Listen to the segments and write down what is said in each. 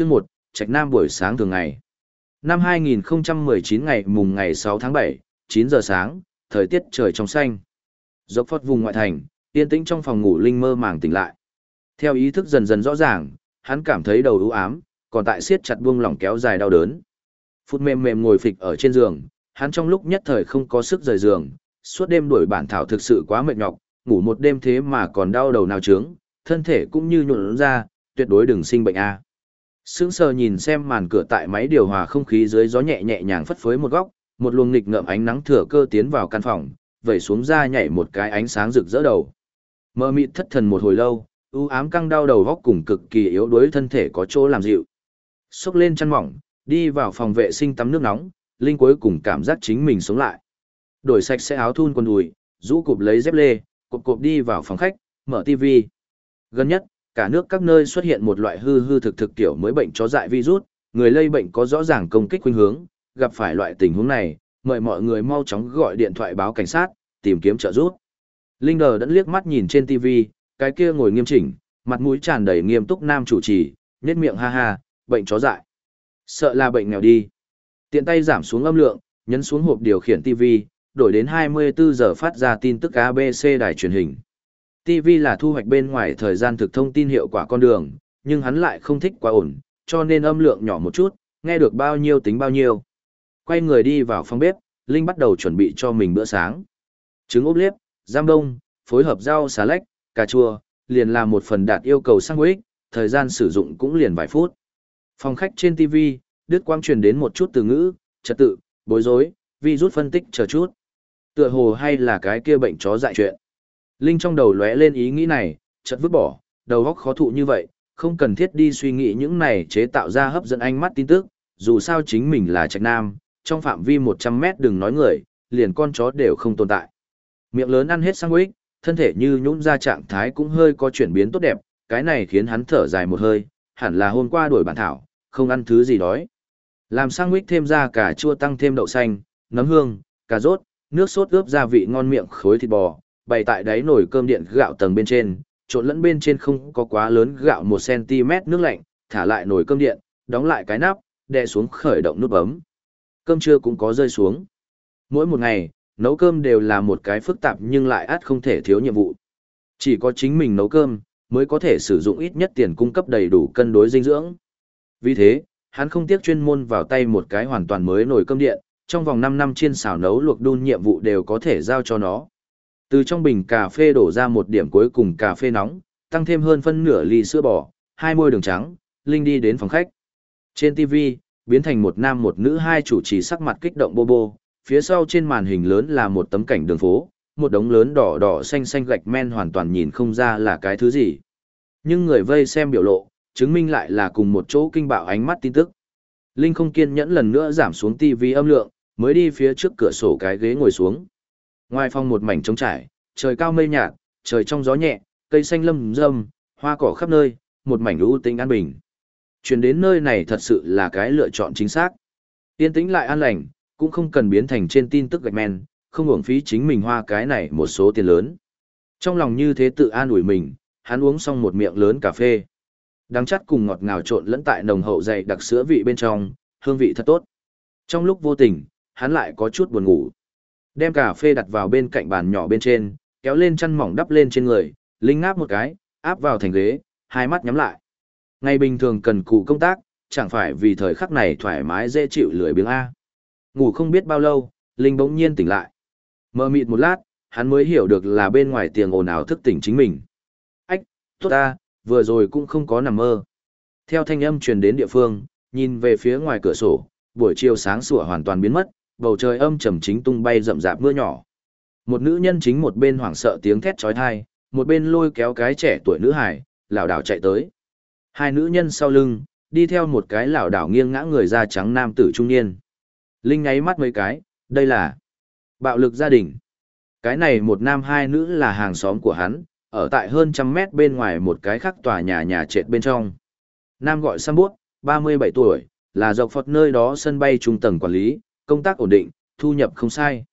Chương 1, Trạch Nam buổi sáng thường ngày. Năm 2019 ngày mùng ngày 6 tháng 7, 9 giờ sáng, thời tiết trời trong xanh. Dốc phót vùng ngoại thành, yên tĩnh trong phòng ngủ Linh mơ màng tỉnh lại. Theo ý thức dần dần rõ ràng, hắn cảm thấy đầu ưu ám, còn tại siết chặt buông lỏng kéo dài đau đớn. Phút mềm mềm ngồi phịch ở trên giường, hắn trong lúc nhất thời không có sức rời giường, suốt đêm đuổi bản thảo thực sự quá mệt nhọc, ngủ một đêm thế mà còn đau đầu nào trướng, thân thể cũng như nhuộn ra, tuyệt đối đừng sinh bệnh a. Sững sờ nhìn xem màn cửa tại máy điều hòa không khí dưới gió nhẹ nhẹ nhàng phất phới một góc, một luồng nghịch ngợm ánh nắng thừa cơ tiến vào căn phòng, vẩy xuống ra nhảy một cái ánh sáng rực rỡ đầu. Mơ mịt thất thần một hồi lâu, u ám căng đau đầu góc cùng cực kỳ yếu đuối thân thể có chỗ làm dịu. Xốc lên chăn mỏng, đi vào phòng vệ sinh tắm nước nóng, Linh cuối cùng cảm giác chính mình sống lại. Đổi sạch sẽ áo thun quần đùi, rũ cụp lấy dép lê, cụp cụp đi vào phòng khách, mở tivi. Gần nhất, cả nước các nơi xuất hiện một loại hư hư thực thực tiểu mới bệnh chó dại virus, người lây bệnh có rõ ràng công kích khuynh hướng, gặp phải loại tình huống này, mời mọi người mau chóng gọi điện thoại báo cảnh sát, tìm kiếm trợ giúp. Linh Đờ đã liếc mắt nhìn trên TV, cái kia ngồi nghiêm chỉnh, mặt mũi tràn đầy nghiêm túc nam chủ trì, nhếch miệng ha ha, bệnh chó dại. Sợ là bệnh nghèo đi. Tiện tay giảm xuống âm lượng, nhấn xuống hộp điều khiển TV, đổi đến 24 giờ phát ra tin tức ABC đài truyền hình. TV là thu hoạch bên ngoài thời gian thực thông tin hiệu quả con đường, nhưng hắn lại không thích quá ổn, cho nên âm lượng nhỏ một chút, nghe được bao nhiêu tính bao nhiêu. Quay người đi vào phòng bếp, Linh bắt đầu chuẩn bị cho mình bữa sáng. Trứng ốp liếp, giam đông, phối hợp rau xà lách, cà chua, liền là một phần đạt yêu cầu sang sandwich, thời gian sử dụng cũng liền vài phút. Phòng khách trên TV, Đức Quang truyền đến một chút từ ngữ, trật tự, bối rối, vi rút phân tích chờ chút. Tựa hồ hay là cái kia bệnh chó dại chuyện. Linh trong đầu lóe lên ý nghĩ này, chợt vứt bỏ, đầu óc khó thụ như vậy, không cần thiết đi suy nghĩ những này chế tạo ra hấp dẫn ánh mắt tin tức, dù sao chính mình là trạch nam, trong phạm vi 100 mét đừng nói người, liền con chó đều không tồn tại. Miệng lớn ăn hết sandwich, thân thể như nhũn ra trạng thái cũng hơi có chuyển biến tốt đẹp, cái này khiến hắn thở dài một hơi, hẳn là hôm qua đuổi bản thảo, không ăn thứ gì đói. Làm sandwich thêm ra cả chua tăng thêm đậu xanh, nấm hương, cà rốt, nước sốt ướp gia vị ngon miệng khối thịt bò, bày tại đáy nồi cơm điện gạo tầng bên trên, trộn lẫn bên trên không có quá lớn gạo 1cm nước lạnh, thả lại nồi cơm điện, đóng lại cái nắp, đè xuống khởi động nút bấm. Cơm trưa cũng có rơi xuống. Mỗi một ngày, nấu cơm đều là một cái phức tạp nhưng lại át không thể thiếu nhiệm vụ. Chỉ có chính mình nấu cơm, mới có thể sử dụng ít nhất tiền cung cấp đầy đủ cân đối dinh dưỡng. Vì thế, hắn không tiếc chuyên môn vào tay một cái hoàn toàn mới nồi cơm điện, trong vòng 5 năm chiên xào nấu luộc đun nhiệm vụ đều có thể giao cho nó. Từ trong bình cà phê đổ ra một điểm cuối cùng cà phê nóng, tăng thêm hơn phân nửa ly sữa bò, hai môi đường trắng, Linh đi đến phòng khách. Trên TV, biến thành một nam một nữ hai chủ trì sắc mặt kích động bô bô, phía sau trên màn hình lớn là một tấm cảnh đường phố, một đống lớn đỏ đỏ xanh xanh gạch men hoàn toàn nhìn không ra là cái thứ gì. Nhưng người vây xem biểu lộ, chứng minh lại là cùng một chỗ kinh bạo ánh mắt tin tức. Linh không kiên nhẫn lần nữa giảm xuống TV âm lượng, mới đi phía trước cửa sổ cái ghế ngồi xuống. Ngoài phòng một mảnh trống trải, trời cao mây nhạt, trời trong gió nhẹ, cây xanh lâm râm, hoa cỏ khắp nơi, một mảnh ưu tĩnh an bình. Chuyển đến nơi này thật sự là cái lựa chọn chính xác. Yên tĩnh lại an lành, cũng không cần biến thành trên tin tức gạch men, không uổng phí chính mình hoa cái này một số tiền lớn. Trong lòng như thế tự an ủi mình, hắn uống xong một miệng lớn cà phê. Đắng chắt cùng ngọt ngào trộn lẫn tại nồng hậu dày đặc sữa vị bên trong, hương vị thật tốt. Trong lúc vô tình, hắn lại có chút buồn ngủ. Đem cà phê đặt vào bên cạnh bàn nhỏ bên trên, kéo lên chăn mỏng đắp lên trên người, linh ngáp một cái, áp vào thành ghế, hai mắt nhắm lại. Ngày bình thường cần cụ công tác, chẳng phải vì thời khắc này thoải mái dễ chịu lười biếng A. Ngủ không biết bao lâu, Linh bỗng nhiên tỉnh lại. Mơ mịt một lát, hắn mới hiểu được là bên ngoài tiếng ồn ào thức tỉnh chính mình. Ách, tốt ta, vừa rồi cũng không có nằm mơ. Theo thanh âm truyền đến địa phương, nhìn về phía ngoài cửa sổ, buổi chiều sáng sủa hoàn toàn biến mất, bầu trời âm trầm chính tung bay rậm rạp mưa nhỏ. Một nữ nhân chính một bên hoảng sợ tiếng thét chói tai, một bên lôi kéo cái trẻ tuổi nữ hải, lảo đảo chạy tới. Hai nữ nhân sau lưng, đi theo một cái lảo đảo nghiêng ngã người da trắng nam tử trung niên. Linh nháy mắt mấy cái, đây là bạo lực gia đình. Cái này một nam hai nữ là hàng xóm của hắn, ở tại hơn trăm mét bên ngoài một cái khác tòa nhà nhà trệt bên trong. Nam gọi Sam ba mươi bảy tuổi, là dọc Phật nơi đó sân bay trung tầng quản lý, công tác ổn định, thu nhập không sai.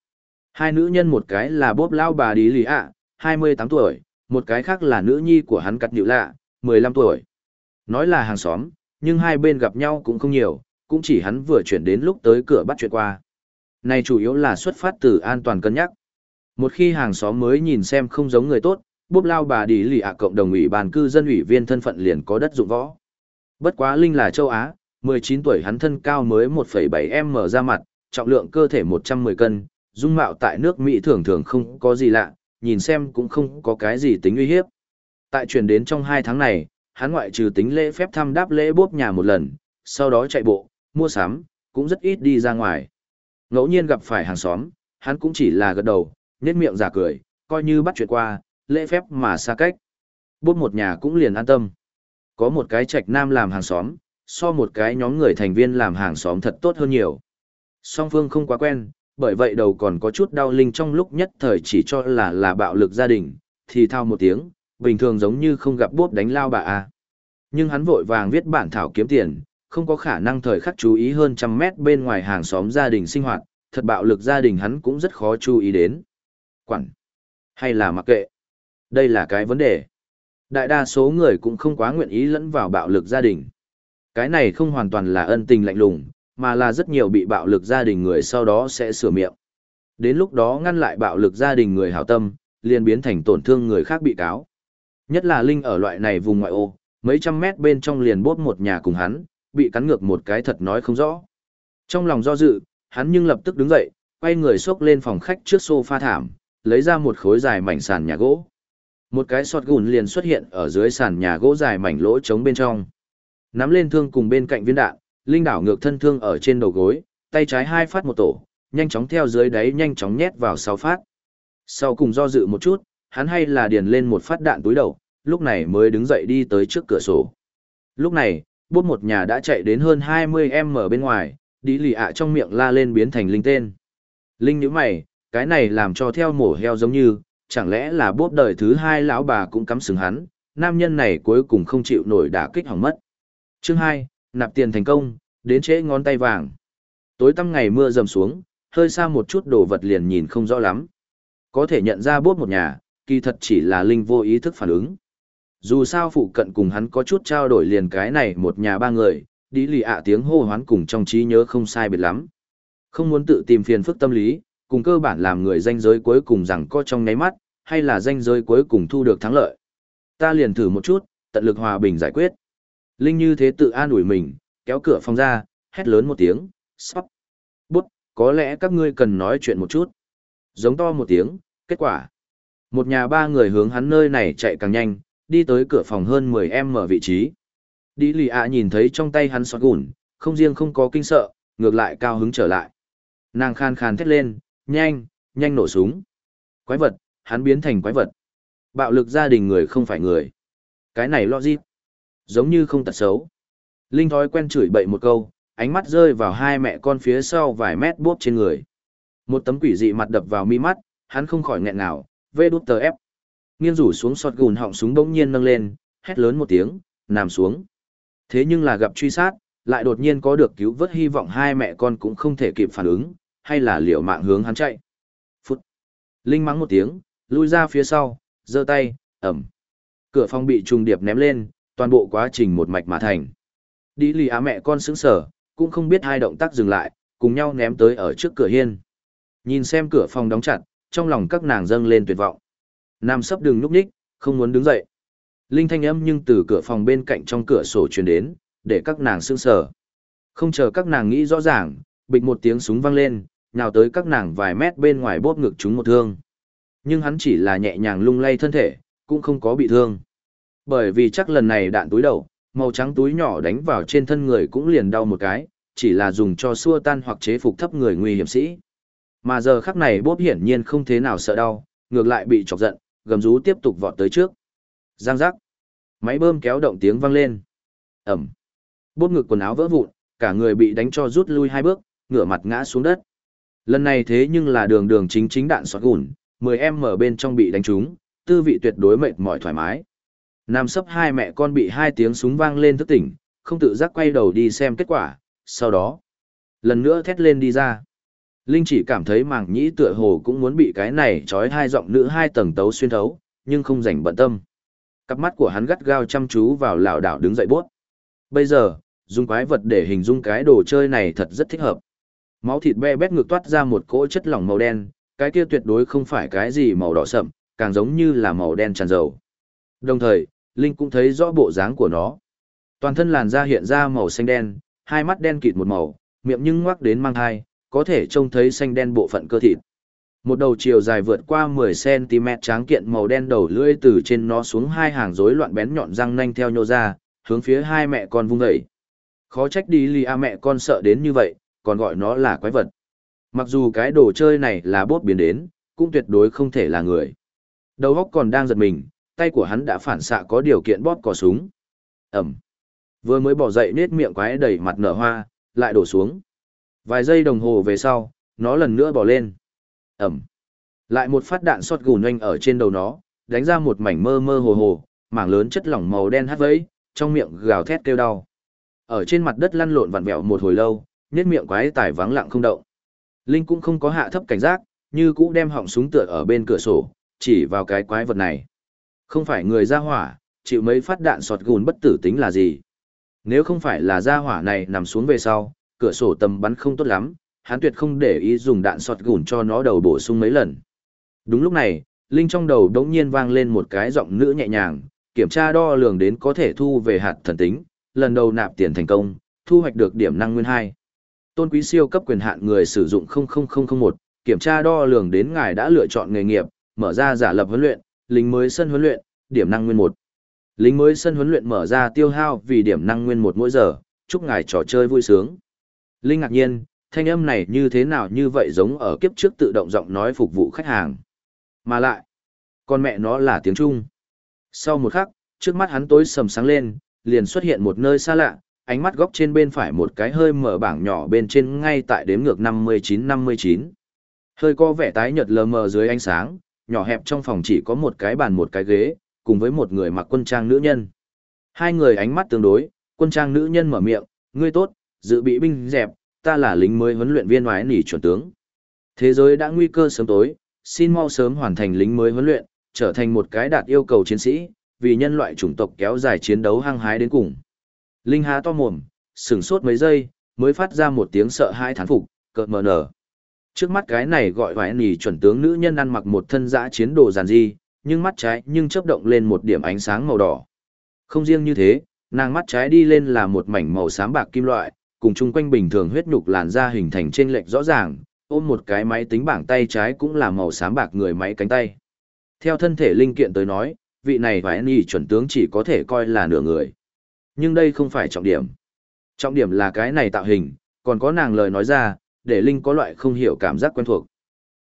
Hai nữ nhân một cái là bốp lao bà đi lì ạ, 28 tuổi, một cái khác là nữ nhi của hắn cắt nhịu lạ, 15 tuổi. Nói là hàng xóm, nhưng hai bên gặp nhau cũng không nhiều, cũng chỉ hắn vừa chuyển đến lúc tới cửa bắt chuyện qua. Này chủ yếu là xuất phát từ an toàn cân nhắc. Một khi hàng xóm mới nhìn xem không giống người tốt, bốp lao bà đi lì ạ cộng đồng ủy ban cư dân ủy viên thân phận liền có đất dụng võ. Bất quá Linh là châu Á, 19 tuổi hắn thân cao mới 1,7m ra mặt, trọng lượng cơ thể 110 cân, dung mạo tại nước Mỹ thường thường không có gì lạ, nhìn xem cũng không có cái gì tính uy hiếp. Tại chuyển đến trong hai tháng này, hắn ngoại trừ tính lễ phép thăm đáp lễ bốp nhà một lần, sau đó chạy bộ, mua sắm, cũng rất ít đi ra ngoài. Ngẫu nhiên gặp phải hàng xóm, hắn cũng chỉ là gật đầu, nhếch miệng giả cười, coi như bắt chuyện qua, lễ phép mà xa cách. Bốp một nhà cũng liền an tâm. Có một cái trạch nam làm hàng xóm, so một cái nhóm người thành viên làm hàng xóm thật tốt hơn nhiều. Song phương không quá quen, bởi vậy đầu còn có chút đau linh trong lúc nhất thời chỉ cho là là bạo lực gia đình, thì thao một tiếng, bình thường giống như không gặp bốp đánh lao bà a. Nhưng hắn vội vàng viết bản thảo kiếm tiền, không có khả năng thời khắc chú ý hơn trăm mét bên ngoài hàng xóm gia đình sinh hoạt, thật bạo lực gia đình hắn cũng rất khó chú ý đến. Quản. Hay là mặc kệ. Đây là cái vấn đề. Đại đa số người cũng không quá nguyện ý lẫn vào bạo lực gia đình. Cái này không hoàn toàn là ân tình lạnh lùng, mà là rất nhiều bị bạo lực gia đình người sau đó sẽ sửa miệng. Đến lúc đó ngăn lại bạo lực gia đình người hảo tâm, liền biến thành tổn thương người khác bị cáo. Nhất là Linh ở loại này vùng ngoại ô, mấy trăm mét bên trong liền bốt một nhà cùng hắn, bị cắn ngược một cái thật nói không rõ. Trong lòng do dự, hắn nhưng lập tức đứng dậy, quay người xốc lên phòng khách trước sofa thảm, lấy ra một khối dài mảnh sàn nhà gỗ. Một cái sọt gùn liền xuất hiện ở dưới sàn nhà gỗ dài mảnh lỗ trống bên trong. Nắm lên thương cùng bên cạnh viên đạn, Linh đảo ngược thân thương ở trên đầu gối, tay trái hai phát một tổ, nhanh chóng theo dưới đáy nhanh chóng nhét vào sáu phát. Sau cùng do dự một chút, hắn hay là điền lên một phát đạn túi đầu, lúc này mới đứng dậy đi tới trước cửa sổ. Lúc này, bốt một nhà đã chạy đến hơn 20m bên ngoài, đi lì ạ trong miệng la lên biến thành linh tên. Linh nhíu mày, cái này làm cho theo mổ heo giống như, chẳng lẽ là bốt đời thứ hai lão bà cũng cắm sừng hắn, nam nhân này cuối cùng không chịu nổi đả kích hỏng mất. Chương 2, nạp tiền thành công, đến trễ ngón tay vàng. Tối tăm ngày mưa dầm xuống, hơi xa một chút đồ vật liền nhìn không rõ lắm. Có thể nhận ra bốt một nhà, kỳ thật chỉ là linh vô ý thức phản ứng. Dù sao phụ cận cùng hắn có chút trao đổi liền cái này một nhà ba người, đi lì ạ tiếng hô hoán cùng trong trí nhớ không sai biệt lắm. Không muốn tự tìm phiền phức tâm lý, cùng cơ bản làm người danh giới cuối cùng rằng có trong ngáy mắt, hay là danh giới cuối cùng thu được thắng lợi. Ta liền thử một chút, tận lực hòa bình giải quyết. Linh như thế tự an ủi mình, kéo cửa phòng ra, hét lớn một tiếng, sắp. Bút, có lẽ các ngươi cần nói chuyện một chút. Giống to một tiếng, kết quả. Một nhà ba người hướng hắn nơi này chạy càng nhanh, đi tới cửa phòng hơn 10 em mở vị trí. Đi lì ạ nhìn thấy trong tay hắn sọt gùn, không riêng không có kinh sợ, ngược lại cao hứng trở lại. Nàng khan khan thét lên, nhanh, nhanh nổ súng. Quái vật, hắn biến thành quái vật. Bạo lực gia đình người không phải người. Cái này lo gì? Giống như không tật xấu. Linh thói quen chửi bậy một câu, ánh mắt rơi vào hai mẹ con phía sau vài mét bốp trên người. Một tấm quỷ dị mặt đập vào mi mắt, hắn không khỏi nghẹn ngào, vê đút tờ ép. Nghiêng rủ xuống sọt gùn họng súng bỗng nhiên nâng lên, hét lớn một tiếng, nằm xuống. Thế nhưng là gặp truy sát, lại đột nhiên có được cứu vớt hy vọng hai mẹ con cũng không thể kịp phản ứng, hay là liều mạng hướng hắn chạy. Phút. Linh mắng một tiếng, lui ra phía sau, giơ tay, ẩm. Cửa phòng bị trùng điệp ném lên, toàn bộ quá trình một mạch mà thành. Đi lì á mẹ con sững sở, cũng không biết hai động tác dừng lại, cùng nhau ném tới ở trước cửa hiên. Nhìn xem cửa phòng đóng chặt, trong lòng các nàng dâng lên tuyệt vọng. Nam sấp đường núp ních, không muốn đứng dậy. Linh thanh âm nhưng từ cửa phòng bên cạnh trong cửa sổ truyền đến, để các nàng sững sờ. Không chờ các nàng nghĩ rõ ràng, bịch một tiếng súng vang lên, nhào tới các nàng vài mét bên ngoài bóp ngực chúng một thương. Nhưng hắn chỉ là nhẹ nhàng lung lay thân thể, cũng không có bị thương. Bởi vì chắc lần này đạn túi đầu, màu trắng túi nhỏ đánh vào trên thân người cũng liền đau một cái, chỉ là dùng cho xua tan hoặc chế phục thấp người nguy hiểm sĩ. Mà giờ khắc này bốp hiển nhiên không thế nào sợ đau, ngược lại bị chọc giận, gầm rú tiếp tục vọt tới trước. Giang giác. Máy bơm kéo động tiếng vang lên. Ẩm. Bốp ngực quần áo vỡ vụn, cả người bị đánh cho rút lui hai bước, ngửa mặt ngã xuống đất. Lần này thế nhưng là đường đường chính chính đạn xoát gùn, 10 em mở bên trong bị đánh trúng, tư vị tuyệt đối mệt mỏi thoải mái. Nam sấp hai mẹ con bị hai tiếng súng vang lên thức tỉnh, không tự giác quay đầu đi xem kết quả, sau đó, lần nữa thét lên đi ra. Linh chỉ cảm thấy màng nhĩ tựa hồ cũng muốn bị cái này trói hai giọng nữ hai tầng tấu xuyên thấu, nhưng không rảnh bận tâm. Cặp mắt của hắn gắt gao chăm chú vào lảo đảo đứng dậy buốt. Bây giờ, dùng quái vật để hình dung cái đồ chơi này thật rất thích hợp. Máu thịt be bét ngược toát ra một cỗ chất lỏng màu đen, cái kia tuyệt đối không phải cái gì màu đỏ sậm, càng giống như là màu đen tràn dầu. Đồng thời, Linh cũng thấy rõ bộ dáng của nó. Toàn thân làn da hiện ra màu xanh đen, hai mắt đen kịt một màu, miệng nhưng ngoắc đến mang hai, có thể trông thấy xanh đen bộ phận cơ thịt. Một đầu chiều dài vượt qua 10cm tráng kiện màu đen đầu lưỡi từ trên nó xuống hai hàng rối loạn bén nhọn răng nanh theo nhô ra, hướng phía hai mẹ con vung dậy. Khó trách đi lì a mẹ con sợ đến như vậy, còn gọi nó là quái vật. Mặc dù cái đồ chơi này là bốt biến đến, cũng tuyệt đối không thể là người. Đầu óc còn đang giật mình, tay của hắn đã phản xạ có điều kiện bóp cò súng. Ẩm. Vừa mới bỏ dậy nết miệng quái đầy mặt nở hoa, lại đổ xuống. Vài giây đồng hồ về sau, nó lần nữa bỏ lên. Ẩm. Lại một phát đạn sọt gùn nhanh ở trên đầu nó, đánh ra một mảnh mơ mơ hồ hồ, mảng lớn chất lỏng màu đen hắt vẫy, trong miệng gào thét kêu đau. Ở trên mặt đất lăn lộn vặn vẹo một hồi lâu, nét miệng quái tải vắng lặng không động. Linh cũng không có hạ thấp cảnh giác, như cũ đem họng súng tựa ở bên cửa sổ, chỉ vào cái quái vật này. Không phải người ra hỏa, chịu mấy phát đạn sọt gùn bất tử tính là gì. Nếu không phải là ra hỏa này nằm xuống về sau, cửa sổ tầm bắn không tốt lắm, hắn tuyệt không để ý dùng đạn sọt gùn cho nó đầu bổ sung mấy lần. Đúng lúc này, Linh trong đầu đống nhiên vang lên một cái giọng nữ nhẹ nhàng, kiểm tra đo lường đến có thể thu về hạt thần tính, lần đầu nạp tiền thành công, thu hoạch được điểm năng nguyên 2. Tôn quý siêu cấp quyền hạn người sử dụng 00001, kiểm tra đo lường đến ngài đã lựa chọn nghề nghiệp, mở ra giả lập huấn luyện, lính mới sân huấn luyện, điểm năng nguyên 1. Lính mới sân huấn luyện mở ra tiêu hao vì điểm năng nguyên 1 mỗi giờ, chúc ngài trò chơi vui sướng. Linh ngạc nhiên, thanh âm này như thế nào như vậy giống ở kiếp trước tự động giọng nói phục vụ khách hàng. Mà lại, con mẹ nó là tiếng Trung. Sau một khắc, trước mắt hắn tối sầm sáng lên, liền xuất hiện một nơi xa lạ, ánh mắt góc trên bên phải một cái hơi mở bảng nhỏ bên trên ngay tại đếm ngược 59-59. Hơi có vẻ tái nhợt lờ mờ dưới ánh sáng, nhỏ hẹp trong phòng chỉ có một cái bàn một cái ghế, cùng với một người mặc quân trang nữ nhân. Hai người ánh mắt tương đối, quân trang nữ nhân mở miệng, ngươi tốt, dự bị binh dẹp, ta là lính mới huấn luyện viên oái nỉ chuẩn tướng. Thế giới đã nguy cơ sớm tối, xin mau sớm hoàn thành lính mới huấn luyện, trở thành một cái đạt yêu cầu chiến sĩ, vì nhân loại chủng tộc kéo dài chiến đấu hăng hái đến cùng. Linh há to mồm, sửng sốt mấy giây, mới phát ra một tiếng sợ hãi thán phục, cợt mờ nở. Trước mắt cái này gọi hoài nỉ chuẩn tướng nữ nhân ăn mặc một thân dã chiến đồ giàn di, nhưng mắt trái nhưng chớp động lên một điểm ánh sáng màu đỏ. Không riêng như thế, nàng mắt trái đi lên là một mảnh màu xám bạc kim loại, cùng chung quanh bình thường huyết nhục làn da hình thành trên lệch rõ ràng, ôm một cái máy tính bảng tay trái cũng là màu xám bạc người máy cánh tay. Theo thân thể linh kiện tới nói, vị này và nỉ chuẩn tướng chỉ có thể coi là nửa người. Nhưng đây không phải trọng điểm. Trọng điểm là cái này tạo hình, còn có nàng lời nói ra, để Linh có loại không hiểu cảm giác quen thuộc.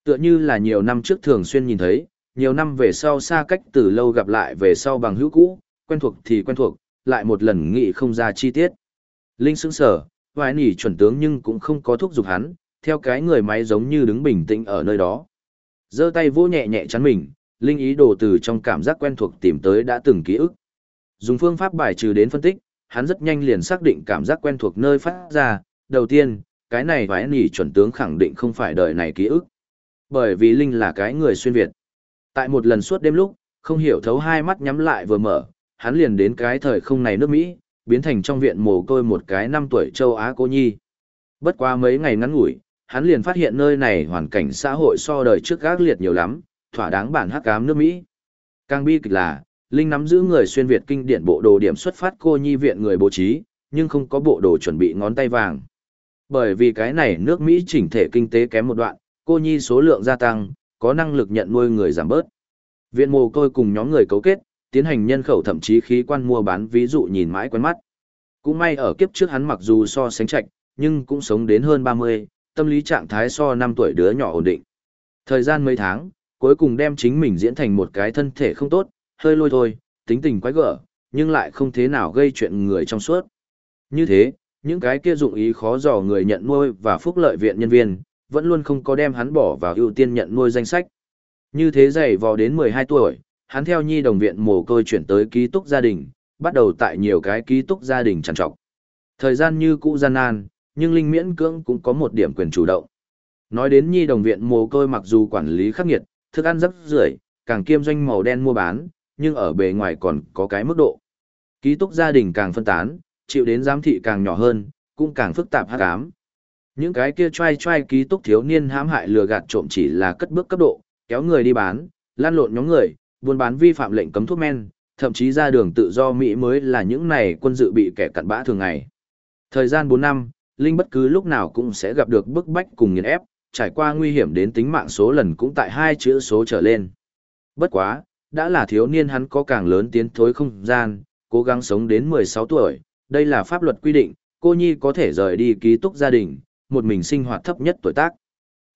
Tựa như là nhiều năm trước thường xuyên nhìn thấy, nhiều năm về sau xa cách từ lâu gặp lại về sau bằng hữu cũ, quen thuộc thì quen thuộc, lại một lần nghĩ không ra chi tiết. Linh sững sờ, vài nỉ chuẩn tướng nhưng cũng không có thúc giục hắn, theo cái người máy giống như đứng bình tĩnh ở nơi đó. giơ tay vỗ nhẹ nhẹ chắn mình, Linh ý đồ từ trong cảm giác quen thuộc tìm tới đã từng ký ức. Dùng phương pháp bài trừ đến phân tích, hắn rất nhanh liền xác định cảm giác quen thuộc nơi phát ra. Đầu tiên, cái này vãi nỉ chuẩn tướng khẳng định không phải đời này ký ức. Bởi vì Linh là cái người xuyên Việt. Tại một lần suốt đêm lúc, không hiểu thấu hai mắt nhắm lại vừa mở, hắn liền đến cái thời không này nước Mỹ, biến thành trong viện mồ côi một cái năm tuổi châu Á cô nhi. Bất qua mấy ngày ngắn ngủi, hắn liền phát hiện nơi này hoàn cảnh xã hội so đời trước gác liệt nhiều lắm, thỏa đáng bản hắc ám nước Mỹ. Càng bi kịch là, Linh nắm giữ người xuyên Việt kinh điển bộ đồ điểm xuất phát cô nhi viện người bố trí, nhưng không có bộ đồ chuẩn bị ngón tay vàng. Bởi vì cái này nước Mỹ chỉnh thể kinh tế kém một đoạn, cô nhi số lượng gia tăng, có năng lực nhận nuôi người giảm bớt. Viện mồ côi cùng nhóm người cấu kết, tiến hành nhân khẩu thậm chí khí quan mua bán ví dụ nhìn mãi quen mắt. Cũng may ở kiếp trước hắn mặc dù so sánh chạch, nhưng cũng sống đến hơn 30, tâm lý trạng thái so 5 tuổi đứa nhỏ ổn định. Thời gian mấy tháng, cuối cùng đem chính mình diễn thành một cái thân thể không tốt, hơi lôi thôi, tính tình quái gở, nhưng lại không thế nào gây chuyện người trong suốt. Như thế, những cái kia dụng ý khó dò người nhận nuôi và phúc lợi viện nhân viên, vẫn luôn không có đem hắn bỏ vào ưu tiên nhận nuôi danh sách. Như thế dày vò đến 12 tuổi, hắn theo nhi đồng viện mồ côi chuyển tới ký túc gia đình, bắt đầu tại nhiều cái ký túc gia đình trằn trọc. Thời gian như cũ gian nan, nhưng Linh miễn cưỡng cũng có một điểm quyền chủ động. Nói đến nhi đồng viện mồ côi mặc dù quản lý khắc nghiệt, thức ăn rất rưởi, càng kiêm doanh màu đen mua bán, nhưng ở bề ngoài còn có cái mức độ. Ký túc gia đình càng phân tán, chịu đến giám thị càng nhỏ hơn, cũng càng phức tạp hắc ám. Những cái kia trai trai ký túc thiếu niên hãm hại lừa gạt trộm chỉ là cất bước cấp độ, kéo người đi bán, lan lộn nhóm người, buôn bán vi phạm lệnh cấm thuốc men, thậm chí ra đường tự do Mỹ mới là những này quân dự bị kẻ cặn bã thường ngày. Thời gian 4 năm, Linh bất cứ lúc nào cũng sẽ gặp được bức bách cùng nghiền ép, trải qua nguy hiểm đến tính mạng số lần cũng tại hai chữ số trở lên. Bất quá, đã là thiếu niên hắn có càng lớn tiến thối không gian, cố gắng sống đến 16 tuổi, đây là pháp luật quy định, cô nhi có thể rời đi ký túc gia đình, một mình sinh hoạt thấp nhất tuổi tác.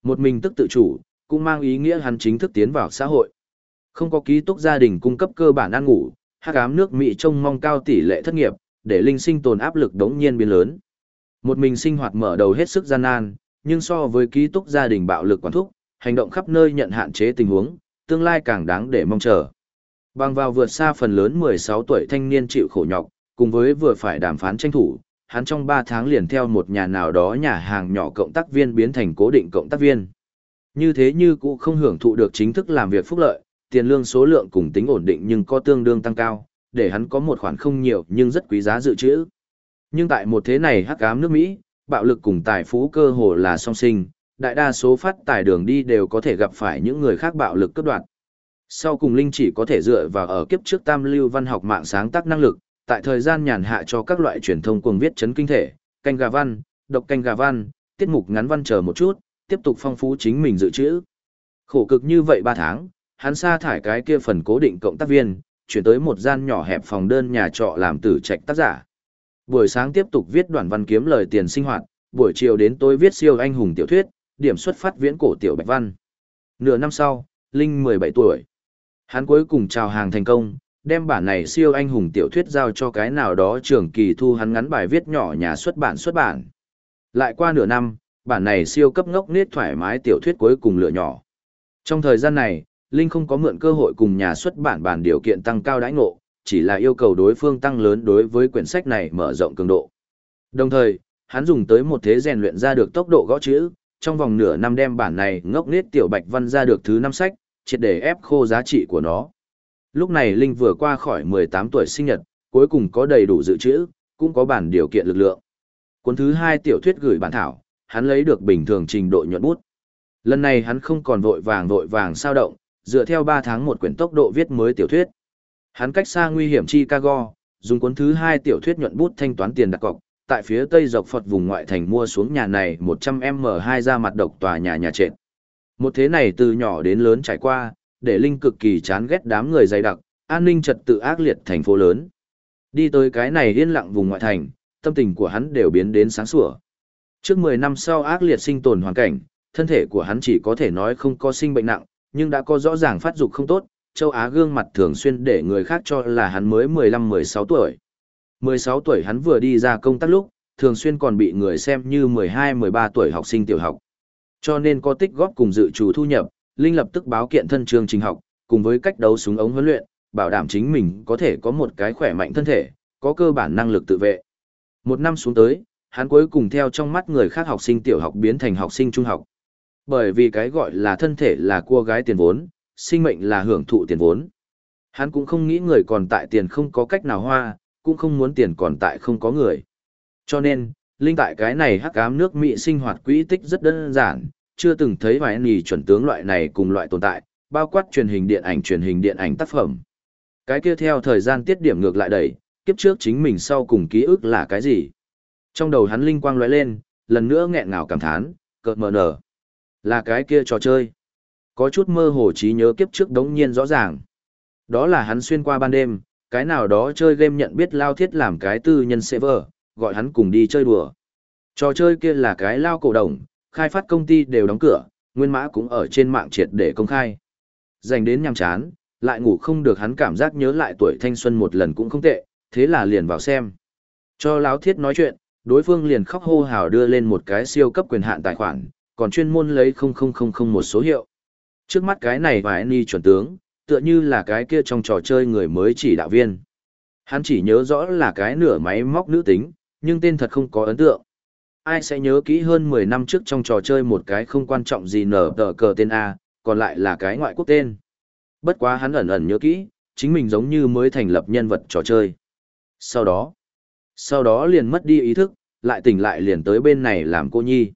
Một mình tức tự chủ, cũng mang ý nghĩa hắn chính thức tiến vào xã hội. Không có ký túc gia đình cung cấp cơ bản ăn ngủ, hắc ám nước Mỹ trông mong cao tỷ lệ thất nghiệp, để linh sinh tồn áp lực đống nhiên biến lớn. Một mình sinh hoạt mở đầu hết sức gian nan, nhưng so với ký túc gia đình bạo lực quản thúc, hành động khắp nơi nhận hạn chế tình huống, tương lai càng đáng để mong chờ. Bằng vào vượt xa phần lớn 16 tuổi thanh niên chịu khổ nhọc, cùng với vừa phải đàm phán tranh thủ, hắn trong 3 tháng liền theo một nhà nào đó nhà hàng nhỏ cộng tác viên biến thành cố định cộng tác viên. Như thế như cũ không hưởng thụ được chính thức làm việc phúc lợi, tiền lương số lượng cùng tính ổn định nhưng có tương đương tăng cao, để hắn có một khoản không nhiều nhưng rất quý giá dự trữ. Nhưng tại một thế này hắc ám nước Mỹ, bạo lực cùng tài phú cơ hồ là song sinh, đại đa số phát tài đường đi đều có thể gặp phải những người khác bạo lực cướp đoạt. Sau cùng Linh chỉ có thể dựa vào ở kiếp trước tam lưu văn học mạng sáng tác năng lực, tại thời gian nhàn hạ cho các loại truyền thông cuồng viết chấn kinh thể, canh gà văn, độc canh gà văn, tiết mục ngắn văn chờ một chút, tiếp tục phong phú chính mình dự trữ. Khổ cực như vậy 3 tháng, hắn sa thải cái kia phần cố định cộng tác viên, chuyển tới một gian nhỏ hẹp phòng đơn nhà trọ làm tử trạch tác giả. Buổi sáng tiếp tục viết đoạn văn kiếm lời tiền sinh hoạt, buổi chiều đến tối viết siêu anh hùng tiểu thuyết, điểm xuất phát viễn cổ tiểu bạch văn. Nửa năm sau, Linh 17 tuổi. Hắn cuối cùng chào hàng thành công, đem bản này siêu anh hùng tiểu thuyết giao cho cái nào đó trưởng kỳ thu hắn ngắn bài viết nhỏ nhà xuất bản xuất bản. Lại qua nửa năm, bản này siêu cấp ngốc nết thoải mái tiểu thuyết cuối cùng lựa nhỏ. Trong thời gian này, Linh không có mượn cơ hội cùng nhà xuất bản bản điều kiện tăng cao đãi ngộ, chỉ là yêu cầu đối phương tăng lớn đối với quyển sách này mở rộng cường độ. Đồng thời, hắn dùng tới một thế rèn luyện ra được tốc độ gõ chữ, trong vòng nửa năm đem bản này ngốc nết tiểu bạch văn ra được thứ năm sách, triệt để ép khô giá trị của nó. Lúc này Linh vừa qua khỏi 18 tuổi sinh nhật, cuối cùng có đầy đủ dự trữ, cũng có bản điều kiện lực lượng. Cuốn thứ hai tiểu thuyết gửi bản thảo, hắn lấy được bình thường trình độ nhuận bút. Lần này hắn không còn vội vàng vội vàng sao động, dựa theo 3 tháng một quyển tốc độ viết mới tiểu thuyết. Hắn cách xa nguy hiểm Chicago, dùng cuốn thứ hai tiểu thuyết nhuận bút thanh toán tiền đặt cọc, tại phía tây dọc Phật vùng ngoại thành mua xuống nhà này 100M2 ra mặt độc tòa nhà nhà trệt. Một thế này từ nhỏ đến lớn trải qua, để Linh cực kỳ chán ghét đám người dày đặc, an ninh trật tự ác liệt thành phố lớn. Đi tới cái này yên lặng vùng ngoại thành, tâm tình của hắn đều biến đến sáng sủa. Trước 10 năm sau ác liệt sinh tồn hoàn cảnh, thân thể của hắn chỉ có thể nói không có sinh bệnh nặng, nhưng đã có rõ ràng phát dục không tốt, châu Á gương mặt thường xuyên để người khác cho là hắn mới 15-16 tuổi. 16 tuổi hắn vừa đi ra công tác lúc, thường xuyên còn bị người xem như 12-13 tuổi học sinh tiểu học. Cho nên có tích góp cùng dự trù thu nhập, Linh lập tức báo kiện thân trường trình học, cùng với cách đấu súng ống huấn luyện, bảo đảm chính mình có thể có một cái khỏe mạnh thân thể, có cơ bản năng lực tự vệ. Một năm xuống tới, hắn cuối cùng theo trong mắt người khác học sinh tiểu học biến thành học sinh trung học. Bởi vì cái gọi là thân thể là cua gái tiền vốn, sinh mệnh là hưởng thụ tiền vốn. Hắn cũng không nghĩ người còn tại tiền không có cách nào hoa, cũng không muốn tiền còn tại không có người. Cho nên, linh tại cái này hắc ám nước Mỹ sinh hoạt quỹ tích rất đơn giản, chưa từng thấy vài nì chuẩn tướng loại này cùng loại tồn tại, bao quát truyền hình điện ảnh truyền hình điện ảnh tác phẩm. Cái kia theo thời gian tiết điểm ngược lại đẩy, kiếp trước chính mình sau cùng ký ức là cái gì? Trong đầu hắn linh quang lóe lên, lần nữa nghẹn ngào cảm thán, cợt mờ nở. Là cái kia trò chơi. Có chút mơ hồ trí nhớ kiếp trước đống nhiên rõ ràng. Đó là hắn xuyên qua ban đêm, cái nào đó chơi game nhận biết lao thiết làm cái tư nhân server, gọi hắn cùng đi chơi đùa. Trò chơi kia là cái lao cổ đồng, khai phát công ty đều đóng cửa, nguyên mã cũng ở trên mạng triệt để công khai. Dành đến nhằm chán, lại ngủ không được hắn cảm giác nhớ lại tuổi thanh xuân một lần cũng không tệ, thế là liền vào xem. Cho láo thiết nói chuyện, đối phương liền khóc hô hào đưa lên một cái siêu cấp quyền hạn tài khoản, còn chuyên môn lấy 0000 một số hiệu. Trước mắt cái này và Annie chuẩn tướng, tựa như là cái kia trong trò chơi người mới chỉ đạo viên. Hắn chỉ nhớ rõ là cái nửa máy móc nữ tính, nhưng tên thật không có ấn tượng. Ai sẽ nhớ kỹ hơn 10 năm trước trong trò chơi một cái không quan trọng gì nở tờ cờ tên A, còn lại là cái ngoại quốc tên. Bất quá hắn ẩn ẩn nhớ kỹ, chính mình giống như mới thành lập nhân vật trò chơi. Sau đó, Sau đó liền mất đi ý thức, lại tỉnh lại liền tới bên này làm cô nhi.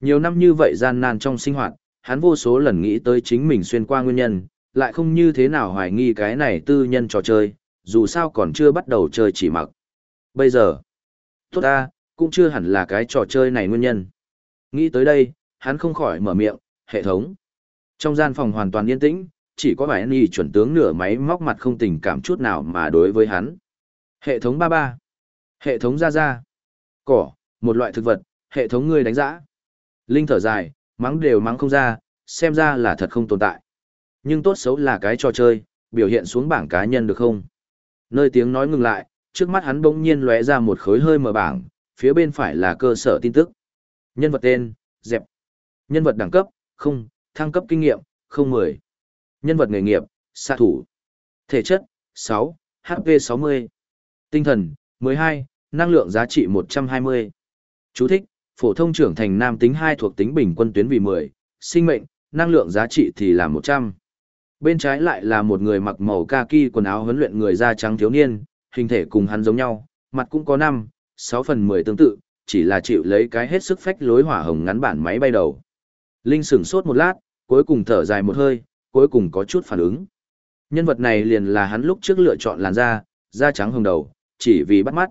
Nhiều năm như vậy gian nan trong sinh hoạt, hắn vô số lần nghĩ tới chính mình xuyên qua nguyên nhân, lại không như thế nào hoài nghi cái này tư nhân trò chơi, dù sao còn chưa bắt đầu chơi chỉ mặc. Bây giờ, tốt ta, cũng chưa hẳn là cái trò chơi này nguyên nhân. Nghĩ tới đây, hắn không khỏi mở miệng, hệ thống. Trong gian phòng hoàn toàn yên tĩnh, chỉ có vài nì chuẩn tướng nửa máy móc mặt không tình cảm chút nào mà đối với hắn. Hệ thống ba ba, Hệ thống ra ra. Cỏ, một loại thực vật, hệ thống ngươi đánh giã. Linh thở dài, mắng đều mắng không ra, xem ra là thật không tồn tại. Nhưng tốt xấu là cái trò chơi, biểu hiện xuống bảng cá nhân được không? Nơi tiếng nói ngừng lại, trước mắt hắn bỗng nhiên lóe ra một khối hơi mờ bảng, phía bên phải là cơ sở tin tức. Nhân vật tên, dẹp. Nhân vật đẳng cấp, không, thăng cấp kinh nghiệm, không mười. Nhân vật nghề nghiệp, xạ thủ. Thể chất, 6, HP 60. Tinh thần, 12, năng lượng giá trị 120. Chú thích, phổ thông trưởng thành nam tính 2 thuộc tính bình quân tuyến vì 10, sinh mệnh, năng lượng giá trị thì là 100. Bên trái lại là một người mặc màu kaki quần áo huấn luyện người da trắng thiếu niên, hình thể cùng hắn giống nhau, mặt cũng có 5, 6 phần 10 tương tự, chỉ là chịu lấy cái hết sức phách lối hỏa hồng ngắn bản máy bay đầu. Linh sửng sốt một lát, cuối cùng thở dài một hơi, cuối cùng có chút phản ứng. Nhân vật này liền là hắn lúc trước lựa chọn làn da, da trắng hồng đầu, chỉ vì bắt mắt.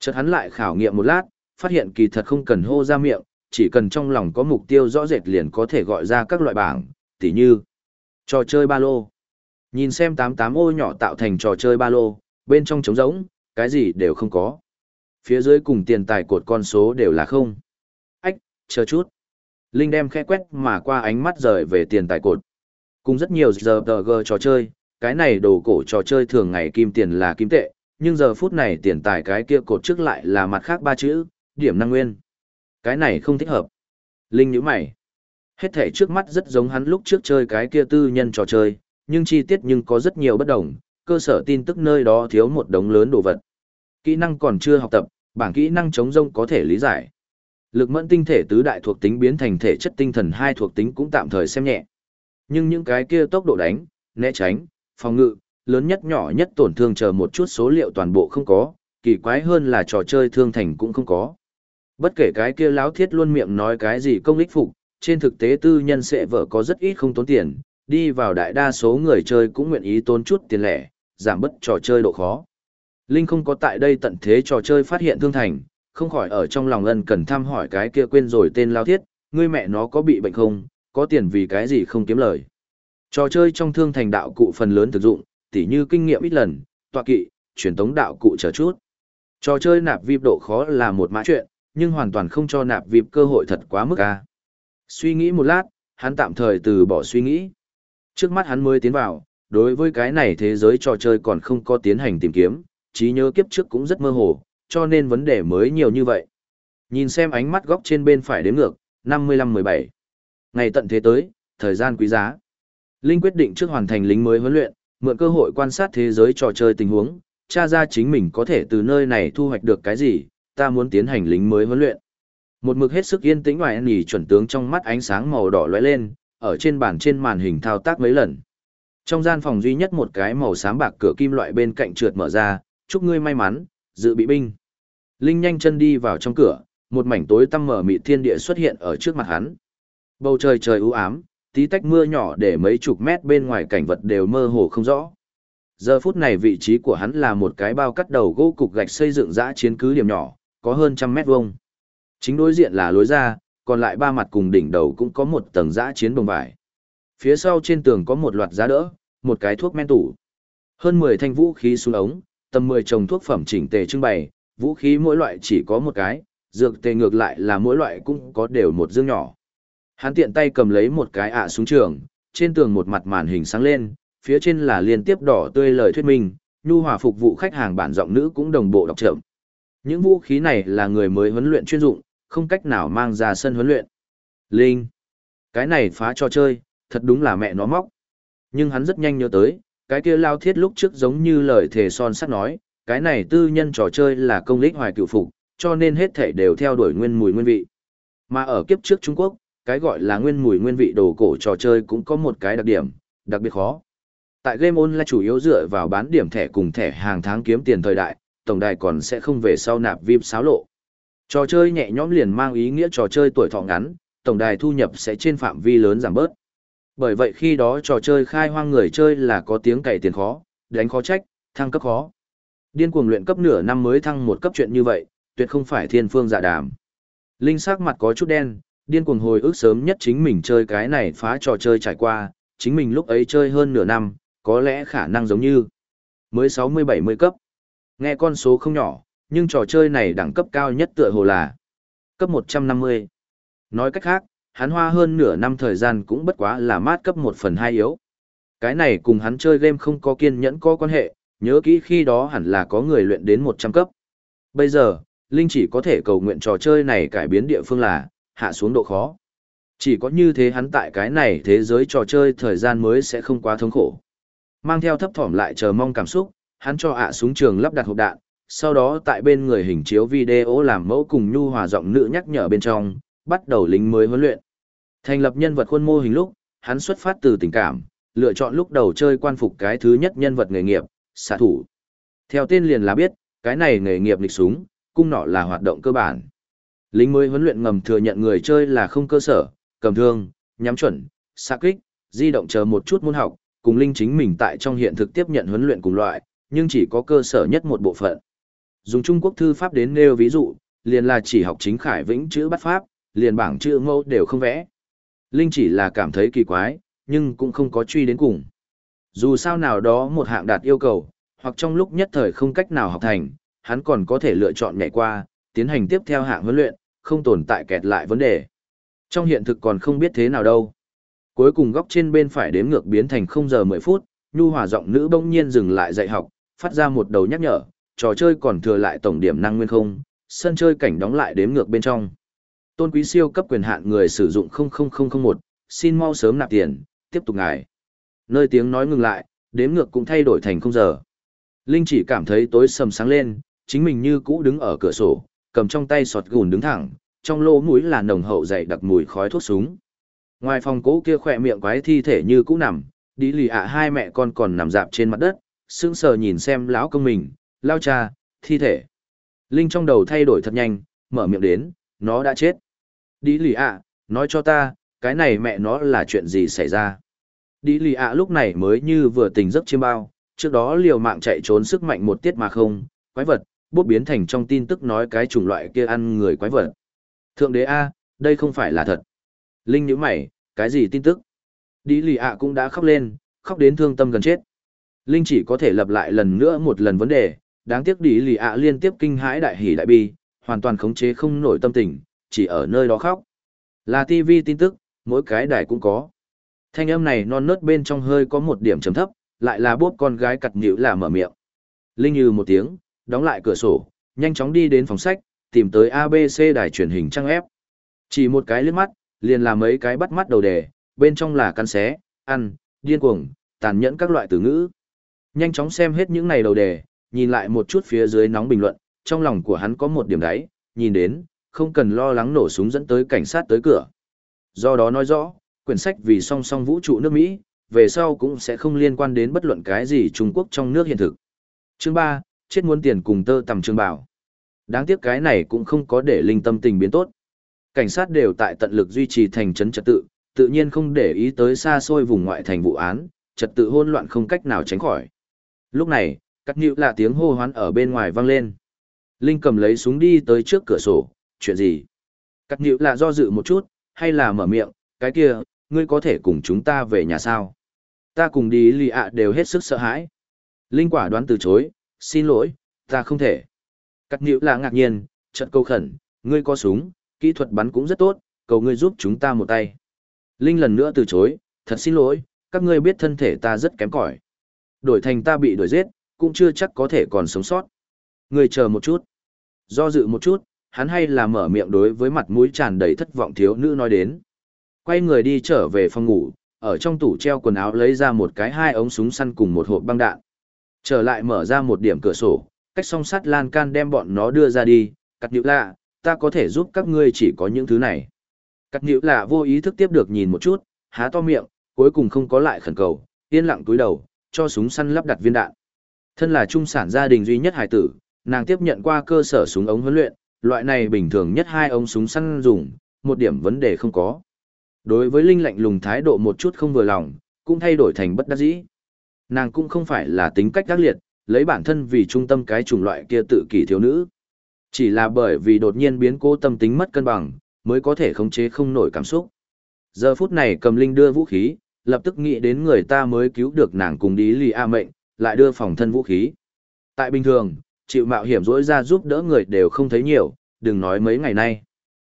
Chợt hắn lại khảo nghiệm một lát, phát hiện kỳ thật không cần hô ra miệng, chỉ cần trong lòng có mục tiêu rõ rệt liền có thể gọi ra các loại bảng, tỉ như trò chơi ba lô. Nhìn xem 88 ô nhỏ tạo thành trò chơi ba lô, bên trong trống rỗng, cái gì đều không có. Phía dưới cùng tiền tài cột con số đều là không. Ách, chờ chút. Linh đem khẽ quét mà qua ánh mắt rời về tiền tài cột. Cùng rất nhiều giờ tờ gờ trò chơi, cái này đồ cổ trò chơi thường ngày kim tiền là kim tệ, nhưng giờ phút này tiền tài cái kia cột trước lại là mặt khác ba chữ, điểm năng nguyên. Cái này không thích hợp. Linh nhíu mày. Hết thể trước mắt rất giống hắn lúc trước chơi cái kia tư nhân trò chơi, nhưng chi tiết nhưng có rất nhiều bất đồng, cơ sở tin tức nơi đó thiếu một đống lớn đồ vật. Kỹ năng còn chưa học tập, bảng kỹ năng chống rông có thể lý giải. Lực mẫn tinh thể tứ đại thuộc tính biến thành thể chất tinh thần hai thuộc tính cũng tạm thời xem nhẹ. Nhưng những cái kia tốc độ đánh, né tránh, phòng ngự, lớn nhất nhỏ nhất tổn thương chờ một chút số liệu toàn bộ không có, kỳ quái hơn là trò chơi thương thành cũng không có. Bất kể cái kia láo thiết luôn miệng nói cái gì công ích phục, trên thực tế tư nhân sẽ vợ có rất ít không tốn tiền, đi vào đại đa số người chơi cũng nguyện ý tốn chút tiền lẻ, giảm bớt trò chơi độ khó. Linh không có tại đây tận thế trò chơi phát hiện thương thành, không khỏi ở trong lòng ân cần thăm hỏi cái kia quên rồi tên lao thiết, ngươi mẹ nó có bị bệnh không, có tiền vì cái gì không kiếm lời. Trò chơi trong thương thành đạo cụ phần lớn thực dụng, tỉ như kinh nghiệm ít lần, tọa kỵ, truyền tống đạo cụ chờ chút. Trò chơi nạp vip độ khó là một mã chuyện, nhưng hoàn toàn không cho nạp vip cơ hội thật quá mức a. Suy nghĩ một lát, hắn tạm thời từ bỏ suy nghĩ. Trước mắt hắn mới tiến vào, đối với cái này thế giới trò chơi còn không có tiến hành tìm kiếm, trí nhớ kiếp trước cũng rất mơ hồ, cho nên vấn đề mới nhiều như vậy. Nhìn xem ánh mắt góc trên bên phải đếm ngược, 55-17. Ngày tận thế tới, thời gian quý giá. Linh quyết định trước hoàn thành lính mới huấn luyện, mượn cơ hội quan sát thế giới trò chơi tình huống, tra ra chính mình có thể từ nơi này thu hoạch được cái gì, ta muốn tiến hành lính mới huấn luyện. Một mực hết sức yên tĩnh ngoài nhỉ chuẩn tướng trong mắt ánh sáng màu đỏ lóe lên, ở trên bàn trên màn hình thao tác mấy lần. Trong gian phòng duy nhất một cái màu xám bạc cửa kim loại bên cạnh trượt mở ra, chúc ngươi may mắn, dự bị binh. Linh nhanh chân đi vào trong cửa, một mảnh tối tăm mở mịt thiên địa xuất hiện ở trước mặt hắn. Bầu trời trời u ám, tí tách mưa nhỏ để mấy chục mét bên ngoài cảnh vật đều mơ hồ không rõ. Giờ phút này vị trí của hắn là một cái bao cắt đầu gỗ cục gạch xây dựng dã chiến cứ điểm nhỏ, có hơn trăm mét vuông. Chính đối diện là lối ra, còn lại ba mặt cùng đỉnh đầu cũng có một tầng dã chiến bồng vải. Phía sau trên tường có một loạt giá đỡ, một cái thuốc men tủ. Hơn 10 thanh vũ khí xuống ống, tầm 10 trồng thuốc phẩm chỉnh tề trưng bày, vũ khí mỗi loại chỉ có một cái, dược tề ngược lại là mỗi loại cũng có đều một dương nhỏ. Hắn tiện tay cầm lấy một cái ạ súng trường, trên tường một mặt màn hình sáng lên, phía trên là liên tiếp đỏ tươi lời thuyết minh, nhu hòa phục vụ khách hàng bản giọng nữ cũng đồng bộ đọc chậm. Những vũ khí này là người mới huấn luyện chuyên dụng, không cách nào mang ra sân huấn luyện. Linh. Cái này phá cho chơi, thật đúng là mẹ nó móc. Nhưng hắn rất nhanh nhớ tới, cái kia lao thiết lúc trước giống như lời thề son sắt nói, cái này tư nhân trò chơi là công lích hoài cựu phục, cho nên hết thể đều theo đuổi nguyên mùi nguyên vị. Mà ở kiếp trước Trung Quốc, cái gọi là nguyên mùi nguyên vị đồ cổ trò chơi cũng có một cái đặc điểm, đặc biệt khó. Tại game online chủ yếu dựa vào bán điểm thẻ cùng thẻ hàng tháng kiếm tiền thời đại, tổng đài còn sẽ không về sau nạp VIP xáo lộ. Trò chơi nhẹ nhõm liền mang ý nghĩa trò chơi tuổi thọ ngắn, tổng đài thu nhập sẽ trên phạm vi lớn giảm bớt. Bởi vậy khi đó trò chơi khai hoang người chơi là có tiếng cày tiền khó, đánh khó trách, thăng cấp khó. Điên cuồng luyện cấp nửa năm mới thăng một cấp chuyện như vậy, tuyệt không phải thiên phương dạ đàm. Linh sắc mặt có chút đen, điên cuồng hồi ức sớm nhất chính mình chơi cái này phá trò chơi trải qua, chính mình lúc ấy chơi hơn nửa năm, có lẽ khả năng giống như mới 60-70 cấp. Nghe con số không nhỏ, nhưng trò chơi này đẳng cấp cao nhất tựa hồ là cấp 150. Nói cách khác, hắn hoa hơn nửa năm thời gian cũng bất quá là mát cấp một phần hai yếu. Cái này cùng hắn chơi game không có kiên nhẫn có quan hệ, nhớ kỹ khi đó hẳn là có người luyện đến 100 cấp. Bây giờ, Linh chỉ có thể cầu nguyện trò chơi này cải biến địa phương là, hạ xuống độ khó. Chỉ có như thế hắn tại cái này thế giới trò chơi thời gian mới sẽ không quá thống khổ. Mang theo thấp thỏm lại chờ mong cảm xúc, hắn cho ạ xuống trường lắp đặt hộp đạn, sau đó tại bên người hình chiếu video làm mẫu cùng nhu hòa giọng nữ nhắc nhở bên trong, bắt đầu lính mới huấn luyện. Thành lập nhân vật khuôn mô hình lúc, hắn xuất phát từ tình cảm, lựa chọn lúc đầu chơi quan phục cái thứ nhất nhân vật nghề nghiệp, xạ thủ. Theo tên liền là biết, cái này nghề nghiệp lịch súng, cung nọ là hoạt động cơ bản. Lính mới huấn luyện ngầm thừa nhận người chơi là không cơ sở, cầm thương, nhắm chuẩn, xạ kích, di động chờ một chút môn học, cùng linh chính mình tại trong hiện thực tiếp nhận huấn luyện cùng loại, nhưng chỉ có cơ sở nhất một bộ phận. Dùng Trung Quốc thư pháp đến nêu ví dụ, liền là chỉ học chính khải vĩnh chữ bắt pháp, liền bảng chữ ngô đều không vẽ. Linh chỉ là cảm thấy kỳ quái, nhưng cũng không có truy đến cùng. Dù sao nào đó một hạng đạt yêu cầu, hoặc trong lúc nhất thời không cách nào học thành, hắn còn có thể lựa chọn nhảy qua, tiến hành tiếp theo hạng huấn luyện, không tồn tại kẹt lại vấn đề. Trong hiện thực còn không biết thế nào đâu. Cuối cùng góc trên bên phải đếm ngược biến thành 0 giờ 10 phút, nhu hòa giọng nữ bỗng nhiên dừng lại dạy học, phát ra một đầu nhắc nhở, trò chơi còn thừa lại tổng điểm năng nguyên không, sân chơi cảnh đóng lại đếm ngược bên trong. Tôn quý siêu cấp quyền hạn người sử dụng 00001, xin mau sớm nạp tiền, tiếp tục ngài. Nơi tiếng nói ngừng lại, đếm ngược cũng thay đổi thành không giờ. Linh chỉ cảm thấy tối sầm sáng lên, chính mình như cũ đứng ở cửa sổ, cầm trong tay sọt gùn đứng thẳng, trong lỗ mũi là nồng hậu dày đặc mùi khói thuốc súng. Ngoài phòng cố kia khỏe miệng quái thi thể như cũ nằm, đi lì ạ hai mẹ con còn nằm dạp trên mặt đất, sững sờ nhìn xem lão công mình, lao cha, thi thể. Linh trong đầu thay đổi thật nhanh, mở miệng đến, nó đã chết. Đi lì ạ, nói cho ta, cái này mẹ nó là chuyện gì xảy ra. Đi lì ạ lúc này mới như vừa tỉnh giấc chiêm bao, trước đó liều mạng chạy trốn sức mạnh một tiết mà không, quái vật, bút biến thành trong tin tức nói cái chủng loại kia ăn người quái vật. Thượng đế A, đây không phải là thật. Linh nhíu mày, cái gì tin tức? Đi lì ạ cũng đã khóc lên, khóc đến thương tâm gần chết. Linh chỉ có thể lặp lại lần nữa một lần vấn đề, đáng tiếc đi lì ạ liên tiếp kinh hãi đại hỉ đại bi, hoàn toàn khống chế không nổi tâm tình, chỉ ở nơi đó khóc. Là TV tin tức, mỗi cái đài cũng có. Thanh âm này non nớt bên trong hơi có một điểm trầm thấp, lại là bốp con gái cặt nhữ là mở miệng. Linh như một tiếng, đóng lại cửa sổ, nhanh chóng đi đến phòng sách, tìm tới ABC đài truyền hình trang ép. Chỉ một cái liếc mắt, liền là mấy cái bắt mắt đầu đề, bên trong là căn xé, ăn, điên cuồng, tàn nhẫn các loại từ ngữ. Nhanh chóng xem hết những này đầu đề, nhìn lại một chút phía dưới nóng bình luận, trong lòng của hắn có một điểm đáy, nhìn đến, không cần lo lắng nổ súng dẫn tới cảnh sát tới cửa. Do đó nói rõ, quyển sách vì song song vũ trụ nước Mỹ, về sau cũng sẽ không liên quan đến bất luận cái gì Trung Quốc trong nước hiện thực. Chương 3, chết muốn tiền cùng tơ tầm trương bảo. Đáng tiếc cái này cũng không có để linh tâm tình biến tốt. Cảnh sát đều tại tận lực duy trì thành trấn trật tự, tự nhiên không để ý tới xa xôi vùng ngoại thành vụ án, trật tự hỗn loạn không cách nào tránh khỏi. Lúc này, cắt nhịu là tiếng hô hoán ở bên ngoài vang lên. Linh cầm lấy súng đi tới trước cửa sổ, chuyện gì? Cắt nhữ là do dự một chút, hay là mở miệng, cái kia, ngươi có thể cùng chúng ta về nhà sao? Ta cùng đi lì ạ đều hết sức sợ hãi. Linh quả đoán từ chối, xin lỗi, ta không thể. Cắt nhữ là ngạc nhiên, trận câu khẩn, ngươi có súng, kỹ thuật bắn cũng rất tốt, cầu ngươi giúp chúng ta một tay. Linh lần nữa từ chối, thật xin lỗi, các ngươi biết thân thể ta rất kém cỏi. Đổi thành ta bị đuổi giết, cũng chưa chắc có thể còn sống sót. Ngươi chờ một chút. Do dự một chút, hắn hay là mở miệng đối với mặt mũi tràn đầy thất vọng thiếu nữ nói đến. Quay người đi trở về phòng ngủ, ở trong tủ treo quần áo lấy ra một cái hai ống súng săn cùng một hộp băng đạn. Trở lại mở ra một điểm cửa sổ, cách song sắt lan can đem bọn nó đưa ra đi, cắt nhữ lạ, ta có thể giúp các ngươi chỉ có những thứ này. Cắt nhữ lạ vô ý thức tiếp được nhìn một chút, há to miệng, cuối cùng không có lại khẩn cầu, yên lặng túi đầu, cho súng săn lắp đặt viên đạn. Thân là trung sản gia đình duy nhất hải tử, Nàng tiếp nhận qua cơ sở súng ống huấn luyện, loại này bình thường nhất hai ống súng săn dùng, một điểm vấn đề không có. Đối với Linh lạnh lùng thái độ một chút không vừa lòng, cũng thay đổi thành bất đắc dĩ. Nàng cũng không phải là tính cách đắc liệt, lấy bản thân vì trung tâm cái chủng loại kia tự kỷ thiếu nữ. Chỉ là bởi vì đột nhiên biến cố tâm tính mất cân bằng, mới có thể khống chế không nổi cảm xúc. Giờ phút này cầm linh đưa vũ khí, lập tức nghĩ đến người ta mới cứu được nàng cùng đi lì A mệnh, lại đưa phòng thân vũ khí. Tại bình thường, chịu mạo hiểm rỗi ra giúp đỡ người đều không thấy nhiều, đừng nói mấy ngày nay.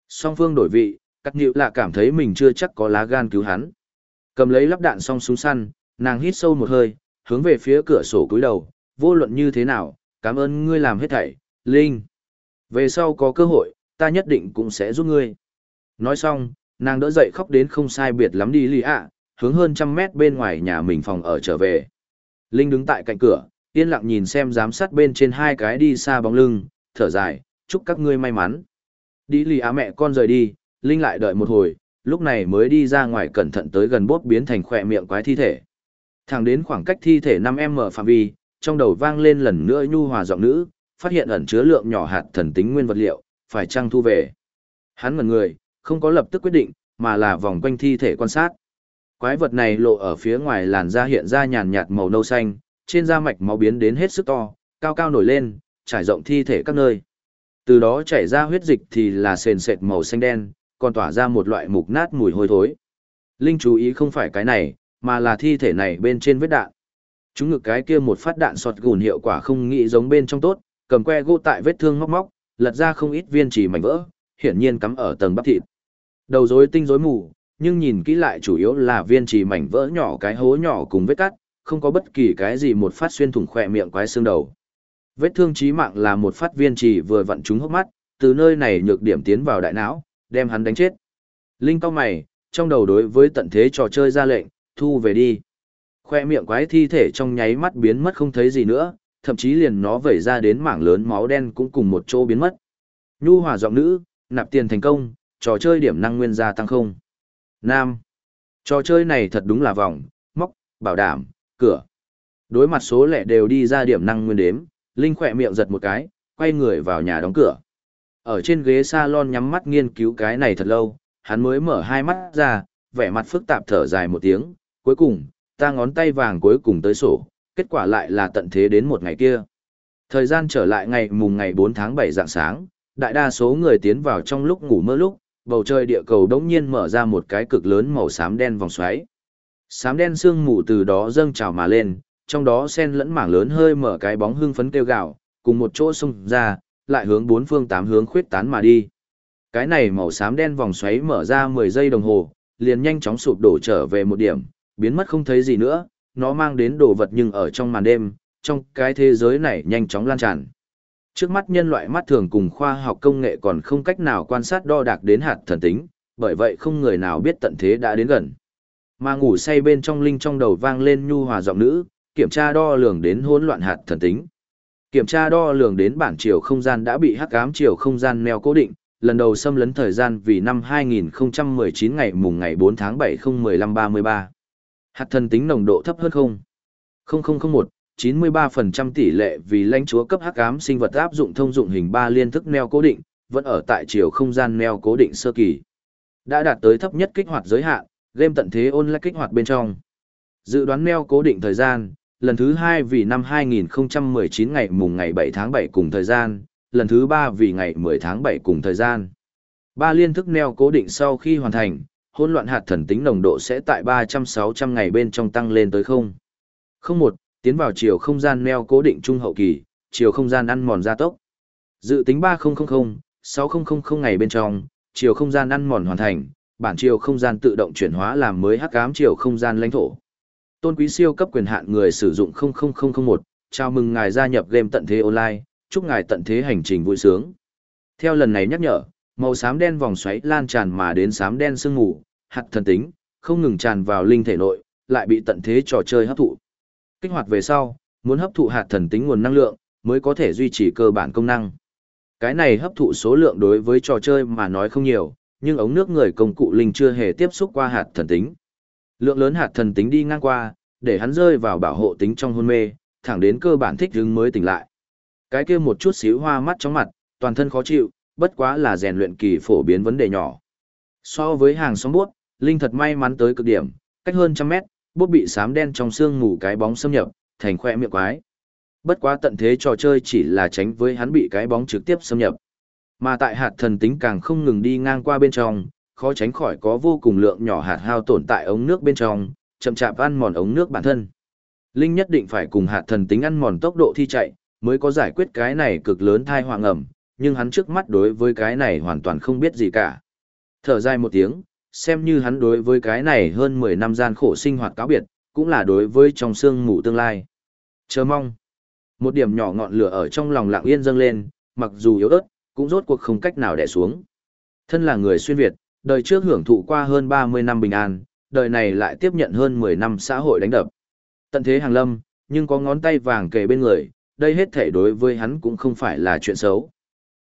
Song phương đổi vị, cắt nhịu lạ cảm thấy mình chưa chắc có lá gan cứu hắn. Cầm lấy lắp đạn xong súng săn, nàng hít sâu một hơi, hướng về phía cửa sổ cúi đầu, vô luận như thế nào, cảm ơn ngươi làm hết thảy, Linh. Về sau có cơ hội, ta nhất định cũng sẽ giúp ngươi. Nói xong, nàng đỡ dậy khóc đến không sai biệt lắm đi lì ạ, hướng hơn trăm mét bên ngoài nhà mình phòng ở trở về. Linh đứng tại cạnh cửa, yên lặng nhìn xem giám sát bên trên hai cái đi xa bóng lưng, thở dài, chúc các ngươi may mắn. Đi lì á mẹ con rời đi, Linh lại đợi một hồi, lúc này mới đi ra ngoài cẩn thận tới gần bốt biến thành khỏe miệng quái thi thể. Thẳng đến khoảng cách thi thể 5M phạm vi, trong đầu vang lên lần nữa nhu hòa giọng nữ, phát hiện ẩn chứa lượng nhỏ hạt thần tính nguyên vật liệu, phải chăng thu về. Hắn ngẩn người, không có lập tức quyết định, mà là vòng quanh thi thể quan sát. Quái vật này lộ ở phía ngoài làn da hiện ra nhàn nhạt màu nâu xanh, trên da mạch máu biến đến hết sức to, cao cao nổi lên, trải rộng thi thể các nơi. Từ đó chảy ra huyết dịch thì là sền sệt màu xanh đen, còn tỏa ra một loại mục nát mùi hôi thối. Linh chú ý không phải cái này, mà là thi thể này bên trên vết đạn. Chúng ngực cái kia một phát đạn sọt gùn hiệu quả không nghĩ giống bên trong tốt, cầm que gỗ tại vết thương móc móc, lật ra không ít viên chỉ mảnh vỡ, hiển nhiên cắm ở tầng bắp thịt. Đầu rối tinh rối mù, nhưng nhìn kỹ lại chủ yếu là viên chỉ mảnh vỡ nhỏ cái hố nhỏ cùng vết cắt, không có bất kỳ cái gì một phát xuyên thủng khỏe miệng quái xương đầu. Vết thương chí mạng là một phát viên chỉ vừa vặn trúng hốc mắt, từ nơi này nhược điểm tiến vào đại não, đem hắn đánh chết. Linh cao mày, trong đầu đối với tận thế trò chơi ra lệnh, thu về đi. Khoe miệng quái thi thể trong nháy mắt biến mất không thấy gì nữa, thậm chí liền nó vẩy ra đến mảng lớn máu đen cũng cùng một chỗ biến mất. Nhu hòa giọng nữ, nạp tiền thành công, trò chơi điểm năng nguyên gia tăng không. Nam. Trò chơi này thật đúng là vòng, móc, bảo đảm, cửa. Đối mặt số lẻ đều đi ra điểm năng nguyên đếm, Linh khỏe miệng giật một cái, quay người vào nhà đóng cửa. Ở trên ghế salon nhắm mắt nghiên cứu cái này thật lâu, hắn mới mở hai mắt ra, vẻ mặt phức tạp thở dài một tiếng, cuối cùng, ta ngón tay vàng cuối cùng tới sổ, kết quả lại là tận thế đến một ngày kia. Thời gian trở lại ngày mùng ngày 4 tháng 7 dạng sáng, đại đa số người tiến vào trong lúc ngủ mơ lúc, bầu trời địa cầu đống nhiên mở ra một cái cực lớn màu xám đen vòng xoáy. Sám đen sương mù từ đó dâng trào mà lên, trong đó sen lẫn mảng lớn hơi mở cái bóng hưng phấn kêu gạo, cùng một chỗ xung ra, lại hướng bốn phương tám hướng khuyết tán mà đi. Cái này màu xám đen vòng xoáy mở ra 10 giây đồng hồ, liền nhanh chóng sụp đổ trở về một điểm, biến mất không thấy gì nữa, nó mang đến đồ vật nhưng ở trong màn đêm, trong cái thế giới này nhanh chóng lan tràn. Trước mắt nhân loại mắt thường cùng khoa học công nghệ còn không cách nào quan sát đo đạc đến hạt thần tính, bởi vậy không người nào biết tận thế đã đến gần. Mà ngủ say bên trong linh trong đầu vang lên nhu hòa giọng nữ, kiểm tra đo lường đến hỗn loạn hạt thần tính. Kiểm tra đo lường đến bản chiều không gian đã bị hắc ám chiều không gian neo cố định, lần đầu xâm lấn thời gian vì năm 2019 ngày mùng ngày 4 tháng 7 01533. Hạt thần tính nồng độ thấp hơn không. 0001, 93% tỷ lệ vì lãnh chúa cấp hắc ám sinh vật áp dụng thông dụng hình ba liên thức neo cố định, vẫn ở tại chiều không gian neo cố định sơ kỳ. Đã đạt tới thấp nhất kích hoạt giới hạn, game tận thế online kích hoạt bên trong. Dự đoán neo cố định thời gian, lần thứ hai vì năm 2019 ngày mùng ngày 7 tháng 7 cùng thời gian, lần thứ ba vì ngày 10 tháng 7 cùng thời gian. Ba liên thức neo cố định sau khi hoàn thành, hỗn loạn hạt thần tính nồng độ sẽ tại 300-600 ngày bên trong tăng lên tới không. Không một, tiến vào chiều không gian neo cố định trung hậu kỳ, chiều không gian ăn mòn gia tốc. Dự tính 3000-6000 ngày bên trong, chiều không gian ăn mòn hoàn thành, bản chiều không gian tự động chuyển hóa làm mới hắc ám chiều không gian lãnh thổ. Tôn quý siêu cấp quyền hạn người sử dụng 00001, chào mừng ngài gia nhập game tận thế online, chúc ngài tận thế hành trình vui sướng. Theo lần này nhắc nhở, màu xám đen vòng xoáy lan tràn mà đến xám đen sương mù, hạt thần tính, không ngừng tràn vào linh thể nội, lại bị tận thế trò chơi hấp thụ. Kích hoạt về sau, muốn hấp thụ hạt thần tính nguồn năng lượng, mới có thể duy trì cơ bản công năng. Cái này hấp thụ số lượng đối với trò chơi mà nói không nhiều, nhưng ống nước người công cụ linh chưa hề tiếp xúc qua hạt thần tính. Lượng lớn hạt thần tính đi ngang qua, để hắn rơi vào bảo hộ tính trong hôn mê, thẳng đến cơ bản thích ứng mới tỉnh lại. Cái kia một chút xíu hoa mắt chóng mặt, toàn thân khó chịu, bất quá là rèn luyện kỳ phổ biến vấn đề nhỏ. So với hàng xóm buốt, Linh thật may mắn tới cực điểm, cách hơn trăm mét, bút bị sám đen trong xương mù cái bóng xâm nhập, thành khoe miệng quái. Bất quá tận thế trò chơi chỉ là tránh với hắn bị cái bóng trực tiếp xâm nhập. Mà tại hạt thần tính càng không ngừng đi ngang qua bên trong, khó tránh khỏi có vô cùng lượng nhỏ hạt hao tổn tại ống nước bên trong, chậm chạp ăn mòn ống nước bản thân. Linh nhất định phải cùng hạt thần tính ăn mòn tốc độ thi chạy, mới có giải quyết cái này cực lớn thai hoàng ẩm, nhưng hắn trước mắt đối với cái này hoàn toàn không biết gì cả. Thở dài một tiếng, xem như hắn đối với cái này hơn 10 năm gian khổ sinh hoạt cáo biệt, cũng là đối với trong xương ngủ tương lai. Chờ mong. Một điểm nhỏ ngọn lửa ở trong lòng lặng yên dâng lên, mặc dù yếu ớt, cũng rốt cuộc không cách nào đè xuống. Thân là người xuyên Việt, đời trước hưởng thụ qua hơn 30 năm bình an, đời này lại tiếp nhận hơn 10 năm xã hội đánh đập. Tận thế hàng lâm, nhưng có ngón tay vàng kề bên người, đây hết thể đối với hắn cũng không phải là chuyện xấu.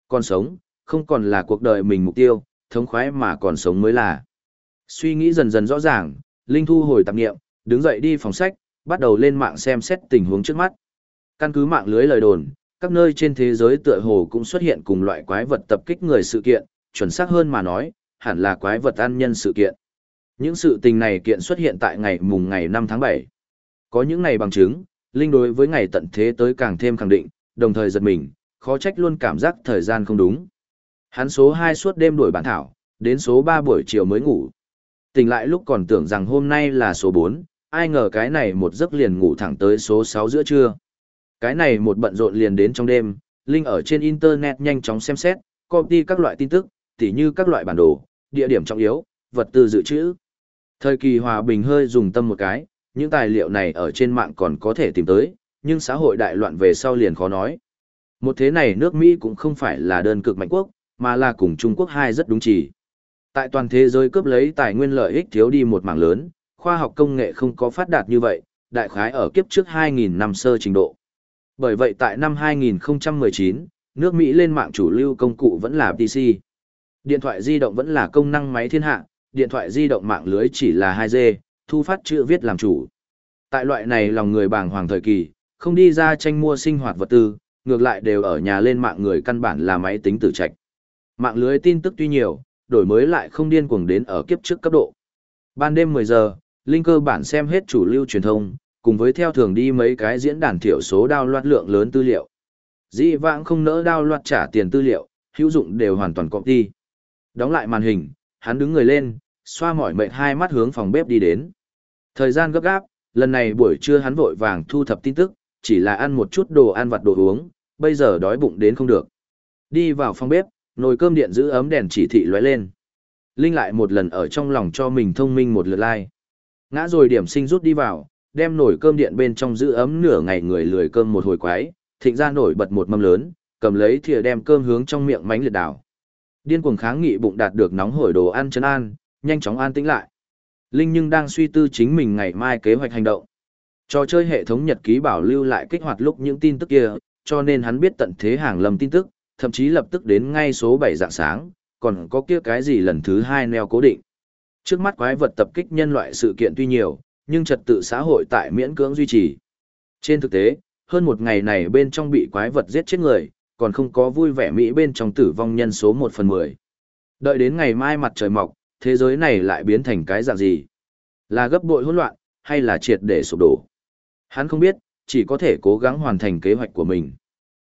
Còn sống, không còn là cuộc đời mình mục tiêu, thống khoái mà còn sống mới là. Suy nghĩ dần dần rõ ràng, Linh thu hồi tạp nghiệm, đứng dậy đi phòng sách, bắt đầu lên mạng xem xét tình huống trước mắt. Căn cứ mạng lưới lời đồn, các nơi trên thế giới tựa hồ cũng xuất hiện cùng loại quái vật tập kích người sự kiện, chuẩn xác hơn mà nói, hẳn là quái vật ăn nhân sự kiện. Những sự tình này kiện xuất hiện tại ngày mùng ngày 5 tháng 7. Có những này bằng chứng, Linh đối với ngày tận thế tới càng thêm khẳng định, đồng thời giật mình, khó trách luôn cảm giác thời gian không đúng. Hắn số 2 suốt đêm đuổi bản thảo, đến số 3 buổi chiều mới ngủ. Tỉnh lại lúc còn tưởng rằng hôm nay là số 4, ai ngờ cái này một giấc liền ngủ thẳng tới số 6 giữa trưa. Cái này một bận rộn liền đến trong đêm, Linh ở trên Internet nhanh chóng xem xét, copy các loại tin tức, tỉ như các loại bản đồ, địa điểm trọng yếu, vật tư dự trữ. Thời kỳ hòa bình hơi dùng tâm một cái, những tài liệu này ở trên mạng còn có thể tìm tới, nhưng xã hội đại loạn về sau liền khó nói. Một thế này nước Mỹ cũng không phải là đơn cực mạnh quốc, mà là cùng Trung Quốc hai rất đúng chỉ. Tại toàn thế giới cướp lấy tài nguyên lợi ích thiếu đi một mảng lớn, khoa học công nghệ không có phát đạt như vậy, đại khái ở kiếp trước 2.000 năm sơ trình độ. Bởi vậy tại năm 2019, nước Mỹ lên mạng chủ lưu công cụ vẫn là PC. Điện thoại di động vẫn là công năng máy thiên hạ, điện thoại di động mạng lưới chỉ là 2G, thu phát chữ viết làm chủ. Tại loại này lòng người bàng hoàng thời kỳ, không đi ra tranh mua sinh hoạt vật tư, ngược lại đều ở nhà lên mạng người căn bản là máy tính tử trạch. Mạng lưới tin tức tuy nhiều, đổi mới lại không điên cuồng đến ở kiếp trước cấp độ. Ban đêm 10 giờ, Linh cơ bản xem hết chủ lưu truyền thông, cùng với theo thường đi mấy cái diễn đàn thiểu số đao loạt lượng lớn tư liệu. Dĩ vãng không nỡ đao loạt trả tiền tư liệu, hữu dụng đều hoàn toàn copy. Đóng lại màn hình, hắn đứng người lên, xoa mỏi mệt hai mắt hướng phòng bếp đi đến. Thời gian gấp gáp, lần này buổi trưa hắn vội vàng thu thập tin tức, chỉ là ăn một chút đồ ăn vặt đồ uống, bây giờ đói bụng đến không được. Đi vào phòng bếp, nồi cơm điện giữ ấm đèn chỉ thị lóe lên. Linh lại một lần ở trong lòng cho mình thông minh một lượt like. Ngã rồi điểm sinh rút đi vào, đem nổi cơm điện bên trong giữ ấm nửa ngày người lười cơm một hồi quái, thịnh ra nổi bật một mâm lớn, cầm lấy thìa đem cơm hướng trong miệng mánh liệt đảo. Điên cuồng kháng nghị bụng đạt được nóng hổi đồ ăn chân an, nhanh chóng an tĩnh lại. Linh nhưng đang suy tư chính mình ngày mai kế hoạch hành động. Trò chơi hệ thống nhật ký bảo lưu lại kích hoạt lúc những tin tức kia, cho nên hắn biết tận thế hàng lầm tin tức, thậm chí lập tức đến ngay số 7 dạng sáng, còn có kia cái gì lần thứ hai neo cố định. Trước mắt quái vật tập kích nhân loại sự kiện tuy nhiều, nhưng trật tự xã hội tại miễn cưỡng duy trì. Trên thực tế, hơn một ngày này bên trong bị quái vật giết chết người, còn không có vui vẻ Mỹ bên trong tử vong nhân số 1 phần 10. Đợi đến ngày mai mặt trời mọc, thế giới này lại biến thành cái dạng gì? Là gấp bội hỗn loạn, hay là triệt để sụp đổ? Hắn không biết, chỉ có thể cố gắng hoàn thành kế hoạch của mình.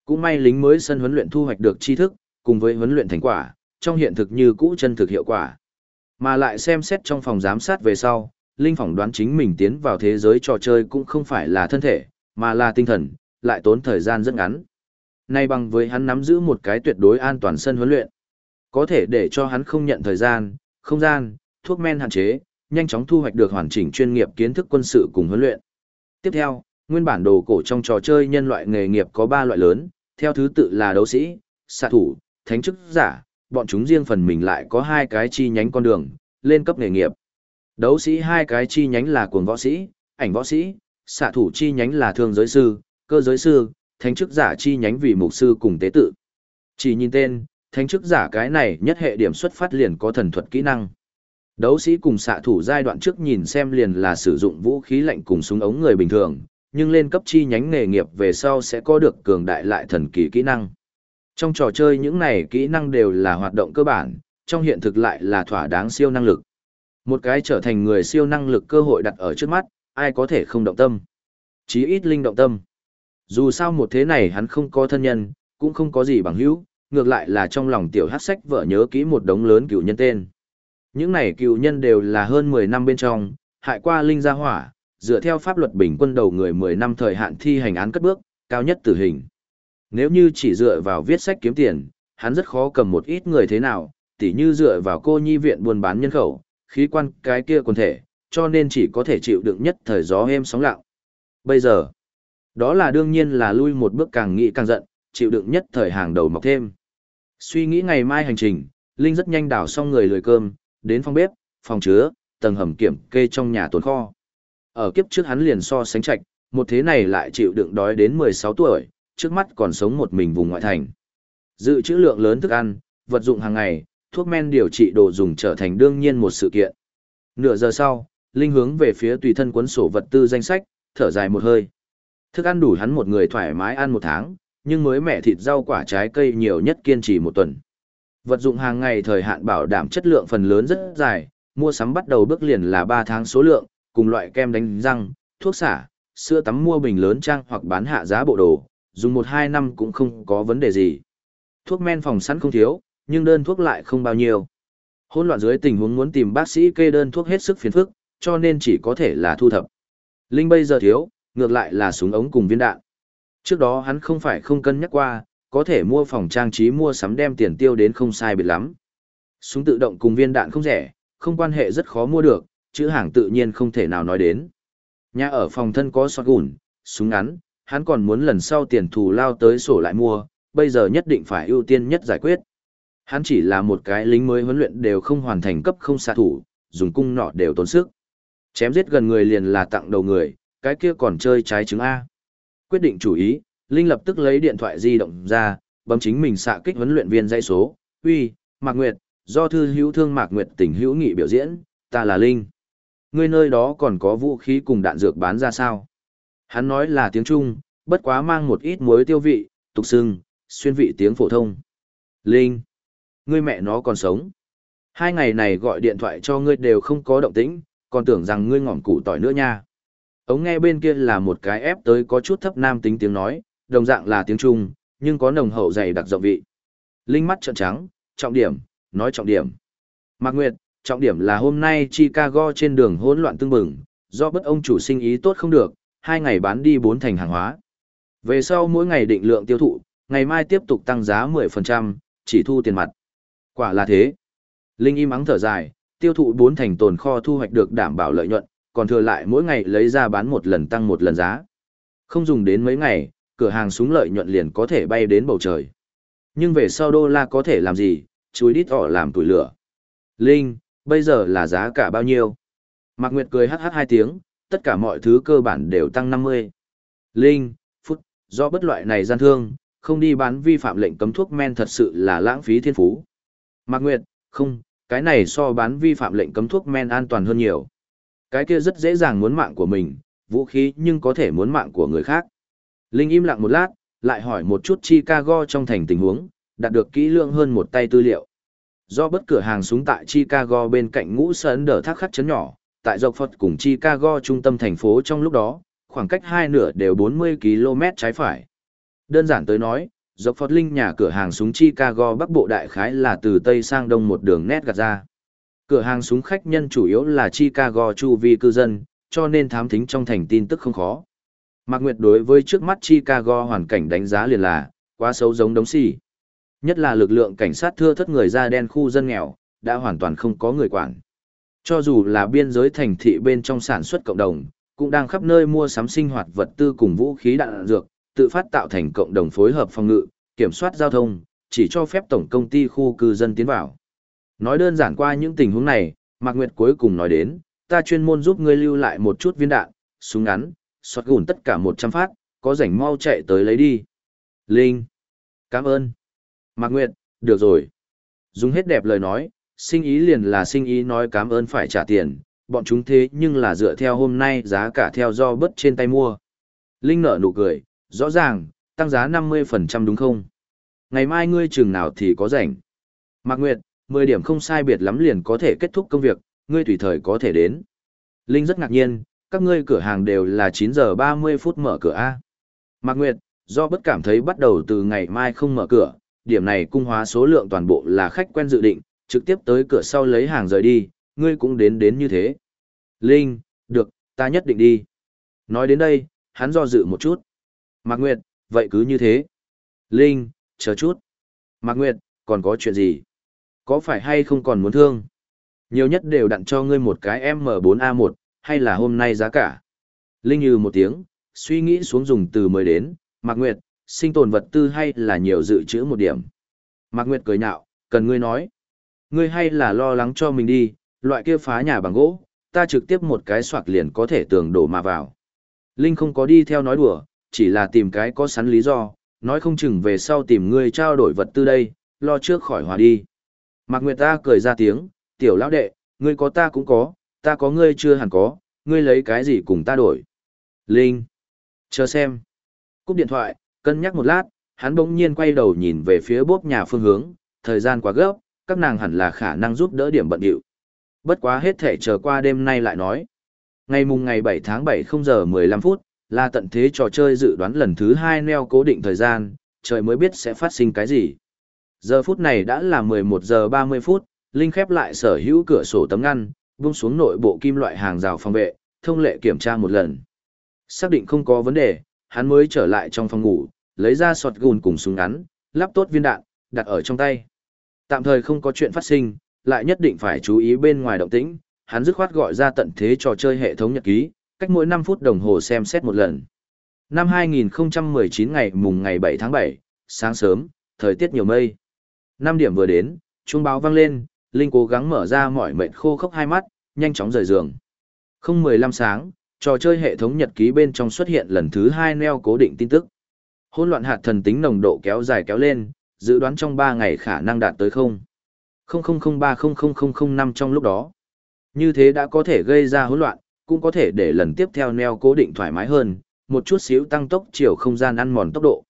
Cũng may lính mới sân huấn luyện thu hoạch được tri thức, cùng với huấn luyện thành quả, trong hiện thực như cũ chân thực hiệu quả. Mà lại xem xét trong phòng giám sát về sau, Linh phỏng đoán chính mình tiến vào thế giới trò chơi cũng không phải là thân thể, mà là tinh thần, lại tốn thời gian rất ngắn. Nay bằng với hắn nắm giữ một cái tuyệt đối an toàn sân huấn luyện. Có thể để cho hắn không nhận thời gian, không gian, thuốc men hạn chế, nhanh chóng thu hoạch được hoàn chỉnh chuyên nghiệp kiến thức quân sự cùng huấn luyện. Tiếp theo, nguyên bản đồ cổ trong trò chơi nhân loại nghề nghiệp có 3 loại lớn, theo thứ tự là đấu sĩ, xạ thủ, thánh chức giả, bọn chúng riêng phần mình lại có hai cái chi nhánh con đường, lên cấp nghề nghiệp. Đấu sĩ hai cái chi nhánh là cuồng võ sĩ, ảnh võ sĩ, xạ thủ chi nhánh là thương giới sư, cơ giới sư, thánh chức giả chi nhánh vì mục sư cùng tế tự. Chỉ nhìn tên, thánh chức giả cái này nhất hệ điểm xuất phát liền có thần thuật kỹ năng. Đấu sĩ cùng xạ thủ giai đoạn trước nhìn xem liền là sử dụng vũ khí lạnh cùng súng ống người bình thường, nhưng lên cấp chi nhánh nghề nghiệp về sau sẽ có được cường đại lại thần kỳ kỹ năng. Trong trò chơi những này kỹ năng đều là hoạt động cơ bản, trong hiện thực lại là thỏa đáng siêu năng lực. Một cái trở thành người siêu năng lực cơ hội đặt ở trước mắt, ai có thể không động tâm. Chí ít linh động tâm. Dù sao một thế này hắn không có thân nhân, cũng không có gì bằng hữu, ngược lại là trong lòng tiểu hát sách vợ nhớ kỹ một đống lớn cựu nhân tên. Những này cựu nhân đều là hơn 10 năm bên trong, hại qua linh gia hỏa, dựa theo pháp luật bình quân đầu người 10 năm thời hạn thi hành án cất bước, cao nhất tử hình. Nếu như chỉ dựa vào viết sách kiếm tiền, hắn rất khó cầm một ít người thế nào, tỉ như dựa vào cô nhi viện buôn bán nhân khẩu, khí quan cái kia quần thể, cho nên chỉ có thể chịu đựng nhất thời gió êm sóng lặng. Bây giờ, đó là đương nhiên là lui một bước càng nghĩ càng giận, chịu đựng nhất thời hàng đầu mọc thêm. Suy nghĩ ngày mai hành trình, Linh rất nhanh đảo xong người lười cơm, đến phòng bếp, phòng chứa, tầng hầm kiểm kê trong nhà tồn kho. Ở kiếp trước hắn liền so sánh trạch, một thế này lại chịu đựng đói đến 16 tuổi, trước mắt còn sống một mình vùng ngoại thành. Dự trữ lượng lớn thức ăn, vật dụng hàng ngày, thuốc men điều trị đồ dùng trở thành đương nhiên một sự kiện. Nửa giờ sau, Linh hướng về phía tùy thân cuốn sổ vật tư danh sách, thở dài một hơi. Thức ăn đủ hắn một người thoải mái ăn một tháng, nhưng mới mẻ thịt rau quả trái cây nhiều nhất kiên trì một tuần. Vật dụng hàng ngày thời hạn bảo đảm chất lượng phần lớn rất dài, mua sắm bắt đầu bước liền là 3 tháng số lượng, cùng loại kem đánh răng, thuốc xả, sữa tắm mua bình lớn trang hoặc bán hạ giá bộ đồ, dùng 1-2 năm cũng không có vấn đề gì. Thuốc men phòng sẵn không thiếu, nhưng đơn thuốc lại không bao nhiêu. Hỗn loạn dưới tình huống muốn tìm bác sĩ kê đơn thuốc hết sức phiền phức, cho nên chỉ có thể là thu thập. Linh bây giờ thiếu, ngược lại là súng ống cùng viên đạn. Trước đó hắn không phải không cân nhắc qua, có thể mua phòng trang trí mua sắm đem tiền tiêu đến không sai biệt lắm. Súng tự động cùng viên đạn không rẻ, không quan hệ rất khó mua được, chữ hàng tự nhiên không thể nào nói đến. Nhà ở phòng thân có sọt gùn, súng ngắn, hắn còn muốn lần sau tiền thù lao tới sổ lại mua, bây giờ nhất định phải ưu tiên nhất giải quyết. Hắn chỉ là một cái lính mới huấn luyện đều không hoàn thành cấp không xạ thủ, dùng cung nọ đều tốn sức. Chém giết gần người liền là tặng đầu người, cái kia còn chơi trái trứng A. Quyết định chủ ý, Linh lập tức lấy điện thoại di động ra, bấm chính mình xạ kích huấn luyện viên dây số, uy, Mạc Nguyệt, do thư hữu thương Mạc Nguyệt tỉnh hữu nghị biểu diễn, ta là Linh. Ngươi nơi đó còn có vũ khí cùng đạn dược bán ra sao? Hắn nói là tiếng Trung, bất quá mang một ít muối tiêu vị, tục sưng, xuyên vị tiếng phổ thông. Linh, ngươi mẹ nó còn sống. Hai ngày này gọi điện thoại cho ngươi đều không có động tĩnh, còn tưởng rằng ngươi ngỏm củ tỏi nữa nha. Ống nghe bên kia là một cái ép tới có chút thấp nam tính tiếng nói, đồng dạng là tiếng Trung, nhưng có nồng hậu dày đặc rộng vị. Linh mắt trợn trắng, trọng điểm, nói trọng điểm. Mạc Nguyệt, trọng điểm là hôm nay Chicago trên đường hỗn loạn tương bừng, do bất ông chủ sinh ý tốt không được, hai ngày bán đi bốn thành hàng hóa. Về sau mỗi ngày định lượng tiêu thụ, ngày mai tiếp tục tăng giá 10%, chỉ thu tiền mặt. Quả là thế. Linh im ắng thở dài, tiêu thụ bốn thành tồn kho thu hoạch được đảm bảo lợi nhuận, còn thừa lại mỗi ngày lấy ra bán một lần tăng một lần giá. Không dùng đến mấy ngày, cửa hàng súng lợi nhuận liền có thể bay đến bầu trời. Nhưng về sau đô la có thể làm gì, chuối đít ỏ làm tuổi lửa. Linh, bây giờ là giá cả bao nhiêu? Mạc Nguyệt cười hát hát hai tiếng, tất cả mọi thứ cơ bản đều tăng 50. Linh, phút, do bất loại này gian thương, không đi bán vi phạm lệnh cấm thuốc men thật sự là lãng phí thiên phú. Mạc Nguyệt, không, cái này so bán vi phạm lệnh cấm thuốc men an toàn hơn nhiều. Cái kia rất dễ dàng muốn mạng của mình, vũ khí nhưng có thể muốn mạng của người khác. Linh im lặng một lát, lại hỏi một chút Chicago trong thành tình huống, đạt được kỹ lượng hơn một tay tư liệu. Do bất cửa hàng súng tại Chicago bên cạnh ngũ sơn đờ thác khắc chấn nhỏ, tại dọc Phật cùng Chicago trung tâm thành phố trong lúc đó, khoảng cách hai nửa đều 40 km trái phải. Đơn giản tới nói, dọc Phật Linh nhà cửa hàng súng Chicago bắc bộ đại khái là từ Tây sang Đông một đường nét gạt ra. Cửa hàng súng khách nhân chủ yếu là Chicago chu vi cư dân, cho nên thám thính trong thành tin tức không khó. Mạc Nguyệt đối với trước mắt Chicago hoàn cảnh đánh giá liền là, quá xấu giống đống xì. Nhất là lực lượng cảnh sát thưa thất người da đen khu dân nghèo, đã hoàn toàn không có người quản. Cho dù là biên giới thành thị bên trong sản xuất cộng đồng, cũng đang khắp nơi mua sắm sinh hoạt vật tư cùng vũ khí đạn dược, tự phát tạo thành cộng đồng phối hợp phòng ngự, kiểm soát giao thông, chỉ cho phép tổng công ty khu cư dân tiến vào. Nói đơn giản qua những tình huống này, Mạc Nguyệt cuối cùng nói đến, ta chuyên môn giúp ngươi lưu lại một chút viên đạn, súng ngắn, xót gùn tất cả 100 phát, có rảnh mau chạy tới lấy đi. Linh. Cảm ơn. Mạc Nguyệt, được rồi. Dùng hết đẹp lời nói, sinh ý liền là sinh ý nói cảm ơn phải trả tiền, bọn chúng thế nhưng là dựa theo hôm nay giá cả theo do bớt trên tay mua. Linh nở nụ cười, rõ ràng, tăng giá 50% đúng không? Ngày mai ngươi chừng nào thì có rảnh. Mạc Nguyệt, 10 điểm không sai biệt lắm liền có thể kết thúc công việc, ngươi tùy thời có thể đến. Linh rất ngạc nhiên, các ngươi cửa hàng đều là 9 giờ 30 phút mở cửa A. Mạc Nguyệt, do bất cảm thấy bắt đầu từ ngày mai không mở cửa, điểm này cung hóa số lượng toàn bộ là khách quen dự định, trực tiếp tới cửa sau lấy hàng rời đi, ngươi cũng đến đến như thế. Linh, được, ta nhất định đi. Nói đến đây, hắn do dự một chút. Mạc Nguyệt, vậy cứ như thế. Linh, chờ chút. Mạc Nguyệt, còn có chuyện gì? Có phải hay không còn muốn thương? Nhiều nhất đều đặn cho ngươi một cái M4A1, hay là hôm nay giá cả? Linh như một tiếng, suy nghĩ xuống dùng từ mới đến, Mạc Nguyệt, sinh tồn vật tư hay là nhiều dự trữ một điểm. Mạc Nguyệt cười nhạo, cần ngươi nói. Ngươi hay là lo lắng cho mình đi, loại kia phá nhà bằng gỗ, ta trực tiếp một cái soạc liền có thể tường đổ mà vào. Linh không có đi theo nói đùa, chỉ là tìm cái có sẵn lý do, nói không chừng về sau tìm ngươi trao đổi vật tư đây, lo trước khỏi hòa đi. Mạc Nguyệt ta cười ra tiếng, tiểu lão đệ, ngươi có ta cũng có, ta có ngươi chưa hẳn có, ngươi lấy cái gì cùng ta đổi. Linh, chờ xem. Cúp điện thoại, cân nhắc một lát, hắn bỗng nhiên quay đầu nhìn về phía bốp nhà phương hướng, thời gian quá gấp, các nàng hẳn là khả năng giúp đỡ điểm bận điệu. Bất quá hết thể chờ qua đêm nay lại nói. Ngày mùng ngày 7 tháng 7 0 giờ 15 phút, là tận thế trò chơi dự đoán lần thứ hai neo cố định thời gian, trời mới biết sẽ phát sinh cái gì. Giờ phút này đã là 11 giờ 30 phút, Linh khép lại sở hữu cửa sổ tấm ngăn, buông xuống nội bộ kim loại hàng rào phòng vệ, thông lệ kiểm tra một lần. Xác định không có vấn đề, hắn mới trở lại trong phòng ngủ, lấy ra sọt gùn cùng súng ngắn, lắp tốt viên đạn, đặt ở trong tay. Tạm thời không có chuyện phát sinh, lại nhất định phải chú ý bên ngoài động tĩnh, hắn dứt khoát gọi ra tận thế trò chơi hệ thống nhật ký, cách mỗi 5 phút đồng hồ xem xét một lần. Năm 2019 ngày mùng ngày 7 tháng 7, sáng sớm, thời tiết nhiều mây. 5 điểm vừa đến, chuông báo vang lên, Linh cố gắng mở ra mỏi mệt khô khốc hai mắt, nhanh chóng rời giường. Không 15 sáng, trò chơi hệ thống nhật ký bên trong xuất hiện lần thứ 2 neo cố định tin tức. Hỗn loạn hạt thần tính nồng độ kéo dài kéo lên, dự đoán trong 3 ngày khả năng đạt tới không. 00030005 trong lúc đó. Như thế đã có thể gây ra hỗn loạn, cũng có thể để lần tiếp theo neo cố định thoải mái hơn, một chút xíu tăng tốc chiều không gian ăn mòn tốc độ.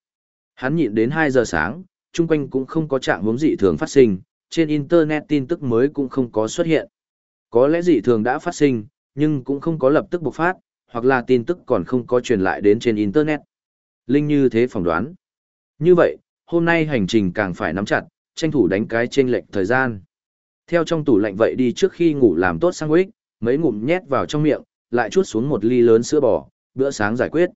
Hắn nhịn đến 2 giờ sáng, chung quanh cũng không có trạng hướng dị thường phát sinh, trên internet tin tức mới cũng không có xuất hiện. Có lẽ dị thường đã phát sinh, nhưng cũng không có lập tức bộc phát, hoặc là tin tức còn không có truyền lại đến trên internet. Linh như thế phỏng đoán. Như vậy, hôm nay hành trình càng phải nắm chặt, tranh thủ đánh cái chênh lệch thời gian. Theo trong tủ lạnh vậy đi trước khi ngủ làm tốt sandwich, mấy ngụm nhét vào trong miệng, lại chuốt xuống một ly lớn sữa bò, bữa sáng giải quyết.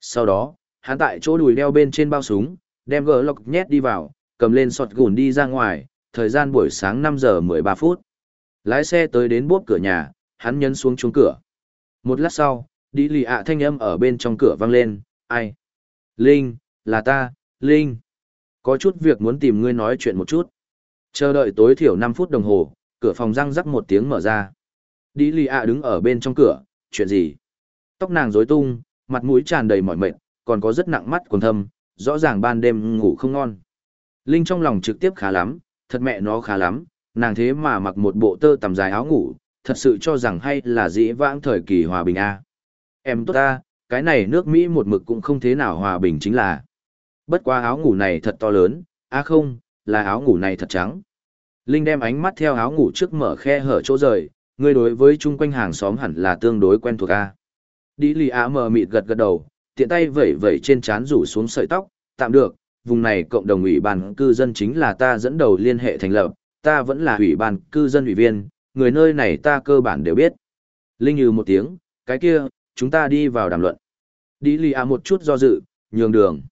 Sau đó, hắn tại chỗ đùi đeo bên trên bao súng, đem gỡ lọc nhét đi vào, cầm lên sọt gùn đi ra ngoài, thời gian buổi sáng 5 giờ 13 phút. Lái xe tới đến bốp cửa nhà, hắn nhấn xuống chuông cửa. Một lát sau, đi lì ạ thanh âm ở bên trong cửa vang lên, ai? Linh, là ta, Linh. Có chút việc muốn tìm ngươi nói chuyện một chút. Chờ đợi tối thiểu 5 phút đồng hồ, cửa phòng răng rắc một tiếng mở ra. Đi lì ạ đứng ở bên trong cửa, chuyện gì? Tóc nàng rối tung, mặt mũi tràn đầy mỏi mệt, còn có rất nặng mắt còn thâm, rõ ràng ban đêm ngủ không ngon. Linh trong lòng trực tiếp khá lắm, thật mẹ nó khá lắm, nàng thế mà mặc một bộ tơ tầm dài áo ngủ, thật sự cho rằng hay là dĩ vãng thời kỳ hòa bình a. Em tốt ta, cái này nước Mỹ một mực cũng không thế nào hòa bình chính là. Bất quá áo ngủ này thật to lớn, a không, là áo ngủ này thật trắng. Linh đem ánh mắt theo áo ngủ trước mở khe hở chỗ rời, Ngươi đối với chung quanh hàng xóm hẳn là tương đối quen thuộc a. Đi lì á mờ mịt gật gật đầu, tiện tay vẩy vẩy trên trán rủ xuống sợi tóc, tạm được, vùng này cộng đồng ủy ban cư dân chính là ta dẫn đầu liên hệ thành lập, ta vẫn là ủy ban cư dân ủy viên, người nơi này ta cơ bản đều biết. Linh như một tiếng, cái kia, chúng ta đi vào đàm luận. Đi lì Á một chút do dự, nhường đường.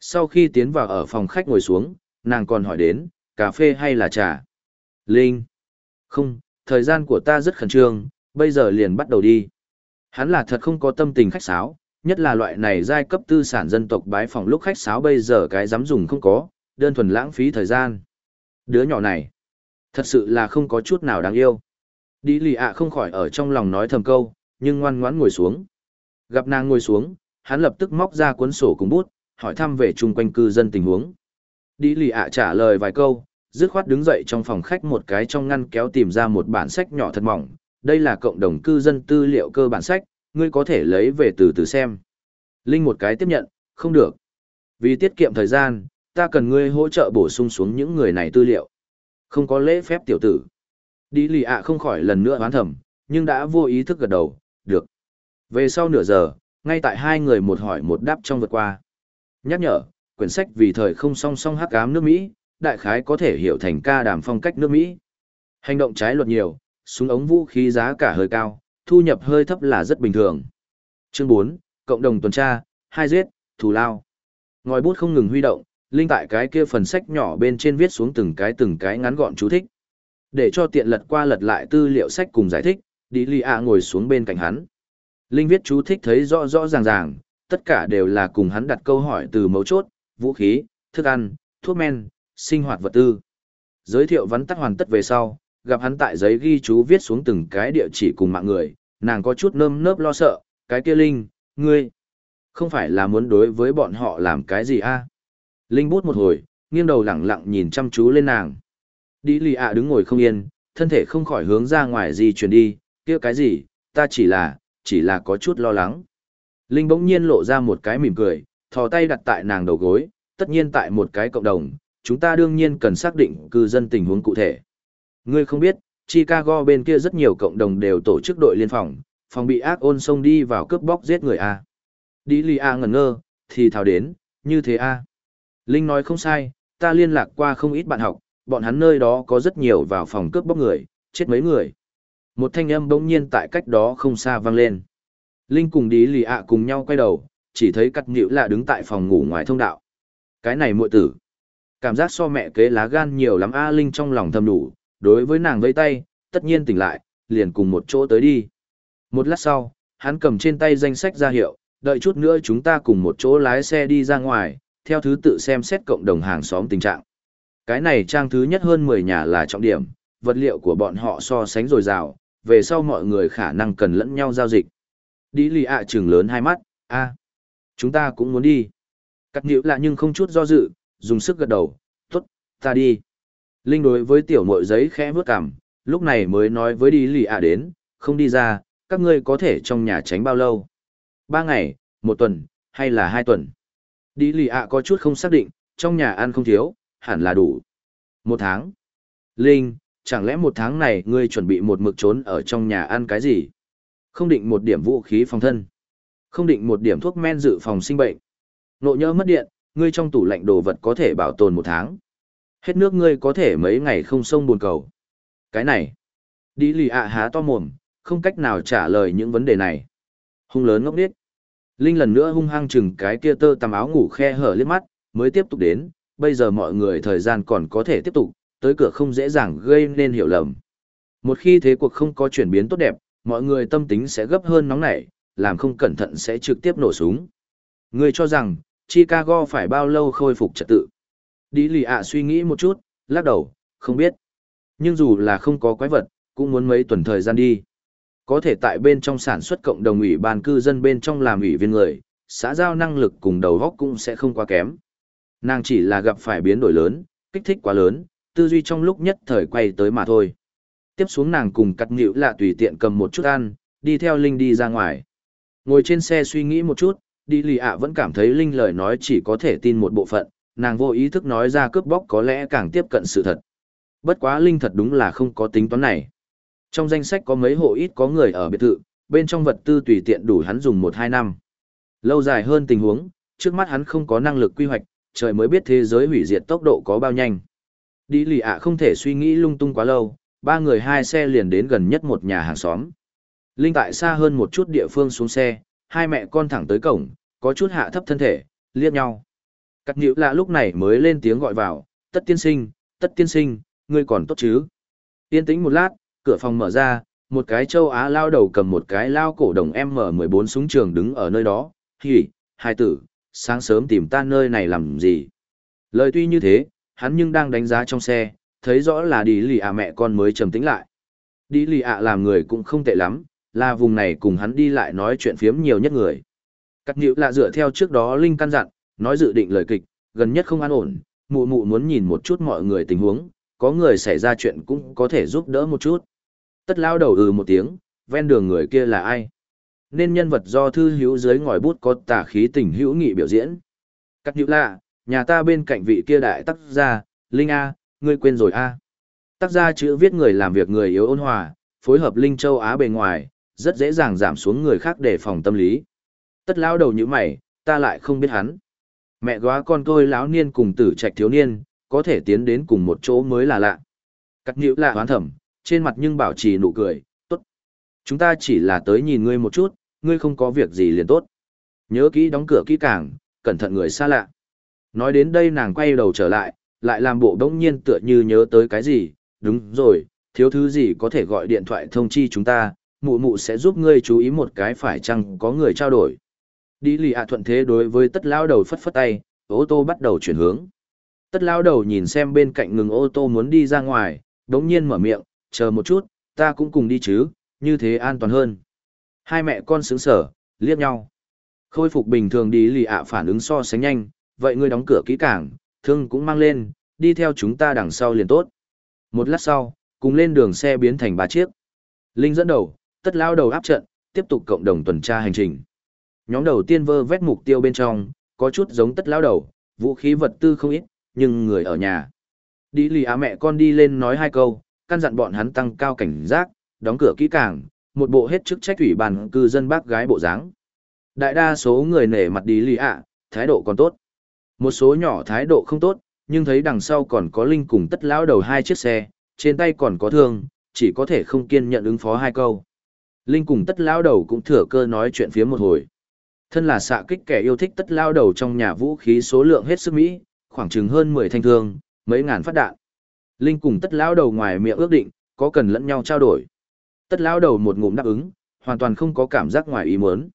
Sau khi tiến vào ở phòng khách ngồi xuống, nàng còn hỏi đến, cà phê hay là trà? Linh. Không, thời gian của ta rất khẩn trương, bây giờ liền bắt đầu đi. Hắn là thật không có tâm tình khách sáo, nhất là loại này giai cấp tư sản dân tộc bái phòng lúc khách sáo bây giờ cái dám dùng không có, đơn thuần lãng phí thời gian. Đứa nhỏ này, thật sự là không có chút nào đáng yêu. Đi lì ạ không khỏi ở trong lòng nói thầm câu, nhưng ngoan ngoãn ngồi xuống. Gặp nàng ngồi xuống, hắn lập tức móc ra cuốn sổ cùng bút, hỏi thăm về chung quanh cư dân tình huống. Đi lì ạ trả lời vài câu, dứt khoát đứng dậy trong phòng khách một cái trong ngăn kéo tìm ra một bản sách nhỏ thật mỏng. Đây là cộng đồng cư dân tư liệu cơ bản sách, ngươi có thể lấy về từ từ xem. Linh một cái tiếp nhận, không được. Vì tiết kiệm thời gian, ta cần ngươi hỗ trợ bổ sung xuống những người này tư liệu. Không có lễ phép tiểu tử. Đi lì ạ không khỏi lần nữa hoán thầm, nhưng đã vô ý thức gật đầu, được. Về sau nửa giờ, ngay tại hai người một hỏi một đáp trong vượt qua. Nhắc nhở, quyển sách vì thời không song song hắc ám nước Mỹ, đại khái có thể hiểu thành ca đàm phong cách nước Mỹ. Hành động trái luật nhiều, súng ống vũ khí giá cả hơi cao, thu nhập hơi thấp là rất bình thường. Chương 4, cộng đồng tuần tra, hai giết, thù lao. Ngòi bút không ngừng huy động, linh tại cái kia phần sách nhỏ bên trên viết xuống từng cái từng cái ngắn gọn chú thích. Để cho tiện lật qua lật lại tư liệu sách cùng giải thích, Đi Lì ạ ngồi xuống bên cạnh hắn. Linh viết chú thích thấy rõ rõ ràng ràng, tất cả đều là cùng hắn đặt câu hỏi từ mấu chốt, vũ khí, thức ăn, thuốc men, sinh hoạt vật tư. Giới thiệu vắn tắt hoàn tất về sau, gặp hắn tại giấy ghi chú viết xuống từng cái địa chỉ cùng mạng người, nàng có chút nơm nớp lo sợ, cái kia Linh, ngươi, không phải là muốn đối với bọn họ làm cái gì a? À? Linh bút một hồi, nghiêng đầu lẳng lặng nhìn chăm chú lên nàng. Đi lì ạ đứng ngồi không yên, thân thể không khỏi hướng ra ngoài gì chuyển đi, kia cái gì, ta chỉ là, chỉ là có chút lo lắng. Linh bỗng nhiên lộ ra một cái mỉm cười, thò tay đặt tại nàng đầu gối, tất nhiên tại một cái cộng đồng, chúng ta đương nhiên cần xác định cư dân tình huống cụ thể. Ngươi không biết, Chicago bên kia rất nhiều cộng đồng đều tổ chức đội liên phòng, phòng bị ác ôn xông đi vào cướp bóc giết người A. Đi lì A ngẩn ngơ, thì thảo đến, như thế A. Linh nói không sai, ta liên lạc qua không ít bạn học, bọn hắn nơi đó có rất nhiều vào phòng cướp bóc người, chết mấy người. Một thanh âm bỗng nhiên tại cách đó không xa vang lên. Linh cùng đi lì A cùng nhau quay đầu, chỉ thấy cắt nhịu lạ đứng tại phòng ngủ ngoài thông đạo. Cái này muội tử. Cảm giác so mẹ kế lá gan nhiều lắm A Linh trong lòng thầm đủ, đối với nàng vây tay, tất nhiên tỉnh lại, liền cùng một chỗ tới đi. Một lát sau, hắn cầm trên tay danh sách ra hiệu, đợi chút nữa chúng ta cùng một chỗ lái xe đi ra ngoài, theo thứ tự xem xét cộng đồng hàng xóm tình trạng. Cái này trang thứ nhất hơn 10 nhà là trọng điểm, vật liệu của bọn họ so sánh dồi dào, về sau mọi người khả năng cần lẫn nhau giao dịch. Đi lì ạ trừng lớn hai mắt, a chúng ta cũng muốn đi. Cắt nhiễu lạ nhưng không chút do dự, dùng sức gật đầu, tốt, ta đi. Linh đối với tiểu mội giấy khẽ bước cằm, lúc này mới nói với đi lì ạ đến, không đi ra, các ngươi có thể trong nhà tránh bao lâu? Ba ngày, một tuần, hay là hai tuần? Đi lì ạ có chút không xác định, trong nhà ăn không thiếu, hẳn là đủ. Một tháng. Linh, chẳng lẽ một tháng này ngươi chuẩn bị một mực trốn ở trong nhà ăn cái gì? Không định một điểm vũ khí phòng thân. Không định một điểm thuốc men dự phòng sinh bệnh. Nộ nhớ mất điện, ngươi trong tủ lạnh đồ vật có thể bảo tồn một tháng. Hết nước ngươi có thể mấy ngày không sông buồn cầu. Cái này. Đi lì ạ há to mồm, không cách nào trả lời những vấn đề này. Hung lớn ngốc điếc. Linh lần nữa hung hăng chừng cái kia tơ tằm áo ngủ khe hở liếc mắt, mới tiếp tục đến, bây giờ mọi người thời gian còn có thể tiếp tục, tới cửa không dễ dàng gây nên hiểu lầm. Một khi thế cuộc không có chuyển biến tốt đẹp, mọi người tâm tính sẽ gấp hơn nóng nảy, làm không cẩn thận sẽ trực tiếp nổ súng. Người cho rằng, Chicago phải bao lâu khôi phục trật tự? Đi lì ạ suy nghĩ một chút, lắc đầu, không biết. Nhưng dù là không có quái vật, cũng muốn mấy tuần thời gian đi. Có thể tại bên trong sản xuất cộng đồng ủy ban cư dân bên trong làm ủy viên người, xã giao năng lực cùng đầu góc cũng sẽ không quá kém. Nàng chỉ là gặp phải biến đổi lớn, kích thích quá lớn, tư duy trong lúc nhất thời quay tới mà thôi. Tiếp xuống nàng cùng cắt nhịu là tùy tiện cầm một chút ăn, đi theo Linh đi ra ngoài. Ngồi trên xe suy nghĩ một chút, đi lì ạ vẫn cảm thấy Linh lời nói chỉ có thể tin một bộ phận, nàng vô ý thức nói ra cướp bóc có lẽ càng tiếp cận sự thật. Bất quá Linh thật đúng là không có tính toán này. Trong danh sách có mấy hộ ít có người ở biệt thự, bên trong vật tư tùy tiện đủ hắn dùng 1-2 năm. Lâu dài hơn tình huống, trước mắt hắn không có năng lực quy hoạch, trời mới biết thế giới hủy diệt tốc độ có bao nhanh. Đi lì ạ không thể suy nghĩ lung tung quá lâu, ba người hai xe liền đến gần nhất một nhà hàng xóm. Linh tại xa hơn một chút địa phương xuống xe, hai mẹ con thẳng tới cổng, có chút hạ thấp thân thể, liếc nhau. Cắt nhữ lạ lúc này mới lên tiếng gọi vào, tất tiên sinh, tất tiên sinh, ngươi còn tốt chứ? Yên tĩnh một lát, cửa phòng mở ra, một cái châu Á lao đầu cầm một cái lao cổ đồng M14 súng trường đứng ở nơi đó, hỉ, hai tử, sáng sớm tìm ta nơi này làm gì? Lời tuy như thế, hắn nhưng đang đánh giá trong xe, thấy rõ là đi lì ạ mẹ con mới trầm tĩnh lại. Đi lì ạ làm người cũng không tệ lắm, là vùng này cùng hắn đi lại nói chuyện phiếm nhiều nhất người. Cắt nhữ là dựa theo trước đó Linh căn dặn, nói dự định lời kịch, gần nhất không an ổn, mụ mụ muốn nhìn một chút mọi người tình huống, có người xảy ra chuyện cũng có thể giúp đỡ một chút. Tất lao đầu ừ một tiếng, ven đường người kia là ai? nên nhân vật do thư hữu dưới ngòi bút có tà khí tình hữu nghị biểu diễn. Cắt nhữ lạ, nhà ta bên cạnh vị kia đại tác gia, Linh A, ngươi quên rồi A. Tác gia chữ viết người làm việc người yếu ôn hòa, phối hợp Linh Châu Á bề ngoài, rất dễ dàng giảm xuống người khác để phòng tâm lý. Tất lão đầu như mày, ta lại không biết hắn. Mẹ góa con tôi lão niên cùng tử trạch thiếu niên, có thể tiến đến cùng một chỗ mới là lạ. Cắt nhữ lạ hoán thẩm, trên mặt nhưng bảo trì nụ cười, tốt. Chúng ta chỉ là tới nhìn ngươi một chút, ngươi không có việc gì liền tốt. Nhớ kỹ đóng cửa kỹ càng, cẩn thận người xa lạ. Nói đến đây nàng quay đầu trở lại, lại làm bộ đống nhiên tựa như nhớ tới cái gì, đúng rồi, thiếu thứ gì có thể gọi điện thoại thông chi chúng ta, mụ mụ sẽ giúp ngươi chú ý một cái phải chăng có người trao đổi. Đi lì ạ thuận thế đối với tất lao đầu phất phất tay, ô tô bắt đầu chuyển hướng. Tất lao đầu nhìn xem bên cạnh ngừng ô tô muốn đi ra ngoài, đống nhiên mở miệng, chờ một chút, ta cũng cùng đi chứ, như thế an toàn hơn. Hai mẹ con sướng sở, liếc nhau. Khôi phục bình thường đi lì ạ phản ứng so sánh nhanh, vậy ngươi đóng cửa kỹ càng, thương cũng mang lên, đi theo chúng ta đằng sau liền tốt. Một lát sau, cùng lên đường xe biến thành ba chiếc. Linh dẫn đầu, tất lao đầu áp trận, tiếp tục cộng đồng tuần tra hành trình. Nhóm đầu tiên vơ vét mục tiêu bên trong, có chút giống tất lao đầu, vũ khí vật tư không ít, nhưng người ở nhà. Đi lì á mẹ con đi lên nói hai câu, căn dặn bọn hắn tăng cao cảnh giác, đóng cửa kỹ càng, một bộ hết chức trách ủy bàn cư dân bác gái bộ dáng. Đại đa số người nể mặt đi lì ạ, thái độ còn tốt. Một số nhỏ thái độ không tốt, nhưng thấy đằng sau còn có Linh cùng tất lão đầu hai chiếc xe, trên tay còn có thương, chỉ có thể không kiên nhận ứng phó hai câu. Linh cùng tất lão đầu cũng thừa cơ nói chuyện phía một hồi. Thân là xạ kích kẻ yêu thích tất lão đầu trong nhà vũ khí số lượng hết sức Mỹ, khoảng chừng hơn 10 thanh thương, mấy ngàn phát đạn. Linh cùng tất lão đầu ngoài miệng ước định, có cần lẫn nhau trao đổi. Tất lão đầu một ngụm đáp ứng, hoàn toàn không có cảm giác ngoài ý muốn.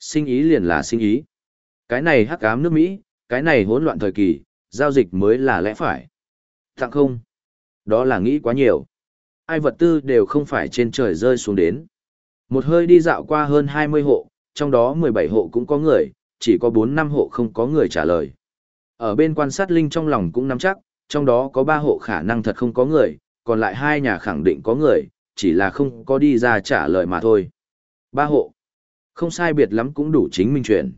Sinh ý liền là sinh ý. Cái này hắc ám nước Mỹ, cái này hỗn loạn thời kỳ, giao dịch mới là lẽ phải. Tặng không? Đó là nghĩ quá nhiều. Ai vật tư đều không phải trên trời rơi xuống đến. Một hơi đi dạo qua hơn 20 hộ, trong đó 17 hộ cũng có người, chỉ có 4-5 hộ không có người trả lời. Ở bên quan sát Linh trong lòng cũng nắm chắc, trong đó có 3 hộ khả năng thật không có người, còn lại hai nhà khẳng định có người, chỉ là không có đi ra trả lời mà thôi. Ba hộ. Không sai biệt lắm cũng đủ chính minh chuyển.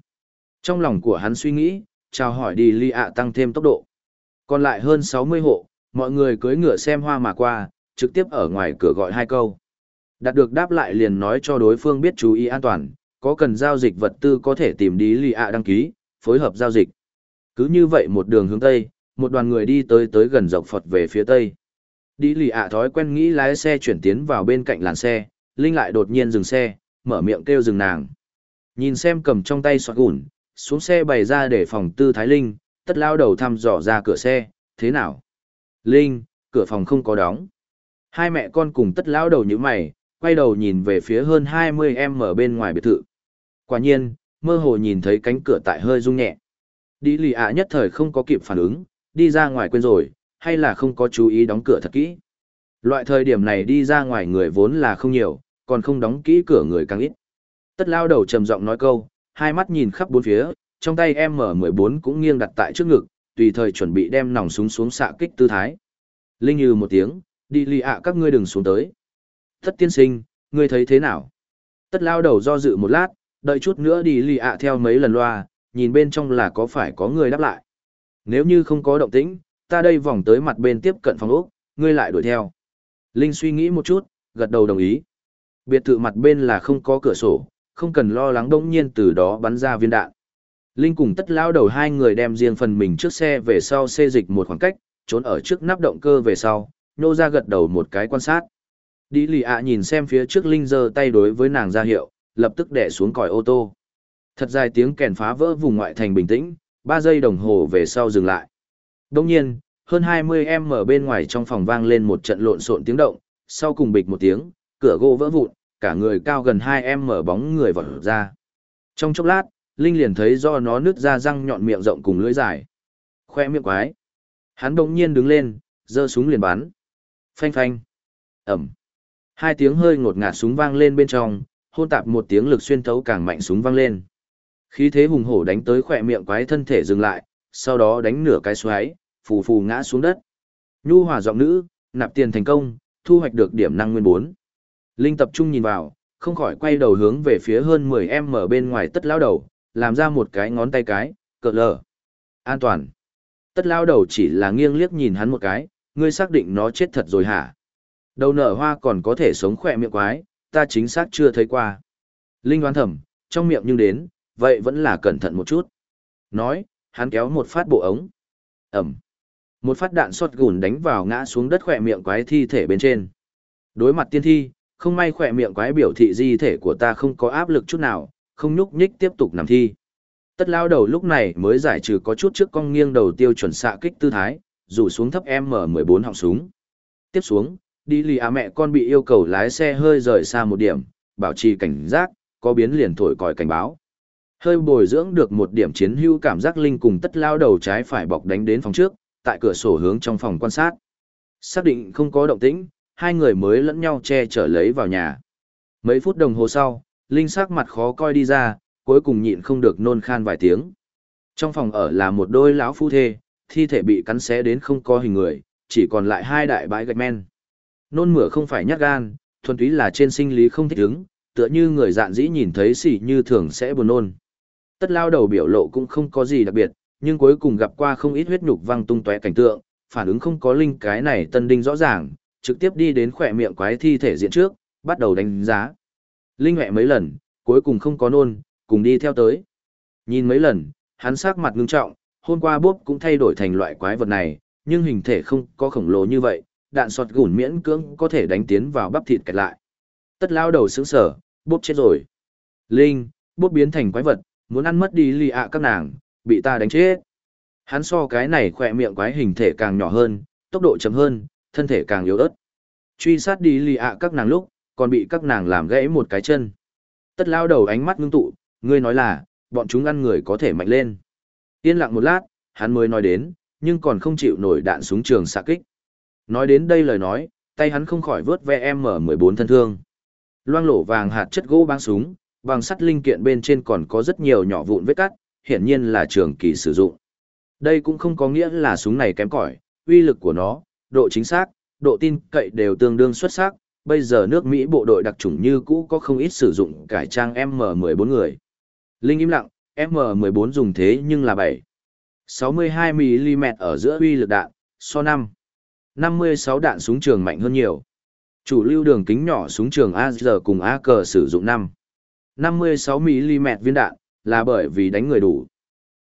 Trong lòng của hắn suy nghĩ, chào hỏi đi ly ạ tăng thêm tốc độ. Còn lại hơn 60 hộ, mọi người cưới ngựa xem hoa mà qua, trực tiếp ở ngoài cửa gọi hai câu. Đạt được đáp lại liền nói cho đối phương biết chú ý an toàn, có cần giao dịch vật tư có thể tìm đi lì ạ đăng ký, phối hợp giao dịch. Cứ như vậy một đường hướng Tây, một đoàn người đi tới tới gần dọc Phật về phía Tây. Đi lì ạ thói quen nghĩ lái xe chuyển tiến vào bên cạnh làn xe, Linh lại đột nhiên dừng xe, mở miệng kêu dừng nàng. Nhìn xem cầm trong tay soạt gùn, xuống xe bày ra để phòng tư thái Linh, tất lao đầu thăm dò ra cửa xe, thế nào? Linh, cửa phòng không có đóng. Hai mẹ con cùng tất lao đầu như mày, quay đầu nhìn về phía hơn 20 em ở bên ngoài biệt thự. Quả nhiên, mơ hồ nhìn thấy cánh cửa tại hơi rung nhẹ. Đi lì ạ nhất thời không có kịp phản ứng, đi ra ngoài quên rồi, hay là không có chú ý đóng cửa thật kỹ. Loại thời điểm này đi ra ngoài người vốn là không nhiều, còn không đóng kỹ cửa người càng ít. Tất lao đầu trầm giọng nói câu, hai mắt nhìn khắp bốn phía, trong tay M14 cũng nghiêng đặt tại trước ngực, tùy thời chuẩn bị đem nòng súng xuống xạ kích tư thái. Linh như một tiếng, đi lì ạ các ngươi đừng xuống tới. Tất tiên sinh, ngươi thấy thế nào? Tất lao đầu do dự một lát, đợi chút nữa đi lì ạ theo mấy lần loa, nhìn bên trong là có phải có người đáp lại. Nếu như không có động tĩnh, ta đây vòng tới mặt bên tiếp cận phòng ốc, ngươi lại đuổi theo. Linh suy nghĩ một chút, gật đầu đồng ý. Biệt thự mặt bên là không có cửa sổ, không cần lo lắng đông nhiên từ đó bắn ra viên đạn. Linh cùng tất lao đầu hai người đem riêng phần mình trước xe về sau xê dịch một khoảng cách, trốn ở trước nắp động cơ về sau, nô ra gật đầu một cái quan sát. Đi lì ạ nhìn xem phía trước Linh giơ tay đối với nàng ra hiệu, lập tức đẻ xuống còi ô tô. Thật dài tiếng kèn phá vỡ vùng ngoại thành bình tĩnh, 3 giây đồng hồ về sau dừng lại. Đông nhiên, hơn 20 em ở bên ngoài trong phòng vang lên một trận lộn xộn tiếng động, sau cùng bịch một tiếng, cửa gỗ vỡ vụn, cả người cao gần 2 em mở bóng người vọt ra. Trong chốc lát, Linh liền thấy do nó nứt ra răng nhọn miệng rộng cùng lưỡi dài. Khoe miệng quái. Hắn đông nhiên đứng lên, giơ súng liền bắn. Phanh phanh. Ẩm. Hai tiếng hơi ngột ngạt súng vang lên bên trong, hôn tạp một tiếng lực xuyên thấu càng mạnh súng vang lên. Khí thế hùng hổ đánh tới khỏe miệng quái thân thể dừng lại, sau đó đánh nửa cái xoáy, phù phù ngã xuống đất. Nhu hòa giọng nữ, nạp tiền thành công, thu hoạch được điểm năng nguyên 4. Linh tập trung nhìn vào, không khỏi quay đầu hướng về phía hơn 10 em ở bên ngoài tất lao đầu, làm ra một cái ngón tay cái, cờ lờ. An toàn. Tất lao đầu chỉ là nghiêng liếc nhìn hắn một cái, ngươi xác định nó chết thật rồi hả? Đầu nở hoa còn có thể sống khỏe miệng quái, ta chính xác chưa thấy qua. Linh đoán thầm, trong miệng nhưng đến, vậy vẫn là cẩn thận một chút. Nói, hắn kéo một phát bộ ống. Ẩm. Một phát đạn sọt gùn đánh vào ngã xuống đất khỏe miệng quái thi thể bên trên. Đối mặt tiên thi, không may khỏe miệng quái biểu thị di thể của ta không có áp lực chút nào, không nhúc nhích tiếp tục nằm thi. Tất lao đầu lúc này mới giải trừ có chút trước cong nghiêng đầu tiêu chuẩn xạ kích tư thái, rủ xuống thấp M14 họng súng. Tiếp xuống, đi lì à mẹ con bị yêu cầu lái xe hơi rời xa một điểm, bảo trì cảnh giác, có biến liền thổi còi cảnh báo. Hơi bồi dưỡng được một điểm chiến hưu cảm giác linh cùng tất lao đầu trái phải bọc đánh đến phòng trước, tại cửa sổ hướng trong phòng quan sát. Xác định không có động tĩnh, hai người mới lẫn nhau che chở lấy vào nhà. Mấy phút đồng hồ sau, Linh sắc mặt khó coi đi ra, cuối cùng nhịn không được nôn khan vài tiếng. Trong phòng ở là một đôi lão phu thê, thi thể bị cắn xé đến không có hình người, chỉ còn lại hai đại bãi gạch men. Nôn mửa không phải nhát gan, thuần túy là trên sinh lý không thích ứng, tựa như người dạn dĩ nhìn thấy xỉ như thường sẽ buồn nôn. Tất lao đầu biểu lộ cũng không có gì đặc biệt, nhưng cuối cùng gặp qua không ít huyết nhục văng tung tóe cảnh tượng, phản ứng không có linh cái này tân đinh rõ ràng, trực tiếp đi đến khỏe miệng quái thi thể diện trước, bắt đầu đánh giá. Linh mẹ mấy lần, cuối cùng không có nôn, cùng đi theo tới. Nhìn mấy lần, hắn sắc mặt ngưng trọng, hôm qua bốp cũng thay đổi thành loại quái vật này, nhưng hình thể không có khổng lồ như vậy, đạn sọt gùn miễn cưỡng có thể đánh tiến vào bắp thịt kẹt lại. Tất lao đầu sững sở, bốp chết rồi. Linh, bốp biến thành quái vật, muốn ăn mất đi lì ạ các nàng, bị ta đánh chết. Hắn so cái này khỏe miệng quái hình thể càng nhỏ hơn, tốc độ chậm hơn, thân thể càng yếu ớt. Truy sát đi lì ạ các nàng lúc, còn bị các nàng làm gãy một cái chân. Tất lao đầu ánh mắt ngưng tụ, ngươi nói là, bọn chúng ăn người có thể mạnh lên. Yên lặng một lát, hắn mới nói đến, nhưng còn không chịu nổi đạn súng trường xạ kích. Nói đến đây lời nói, tay hắn không khỏi vớt ve M14 thân thương. Loang lổ vàng hạt chất gỗ băng súng, bằng sắt linh kiện bên trên còn có rất nhiều nhỏ vụn vết cắt, hiển nhiên là trường kỳ sử dụng. Đây cũng không có nghĩa là súng này kém cỏi, uy lực của nó, độ chính xác, độ tin cậy đều tương đương xuất sắc. Bây giờ nước Mỹ bộ đội đặc chủng như cũ có không ít sử dụng cải trang M14 người. Linh im lặng, M14 dùng thế nhưng là 7. 62mm ở giữa uy lực đạn, so 5. 56 đạn súng trường mạnh hơn nhiều. Chủ lưu đường kính nhỏ súng trường AZ cùng AK sử dụng 5. 56mm viên đạn, là bởi vì đánh người đủ.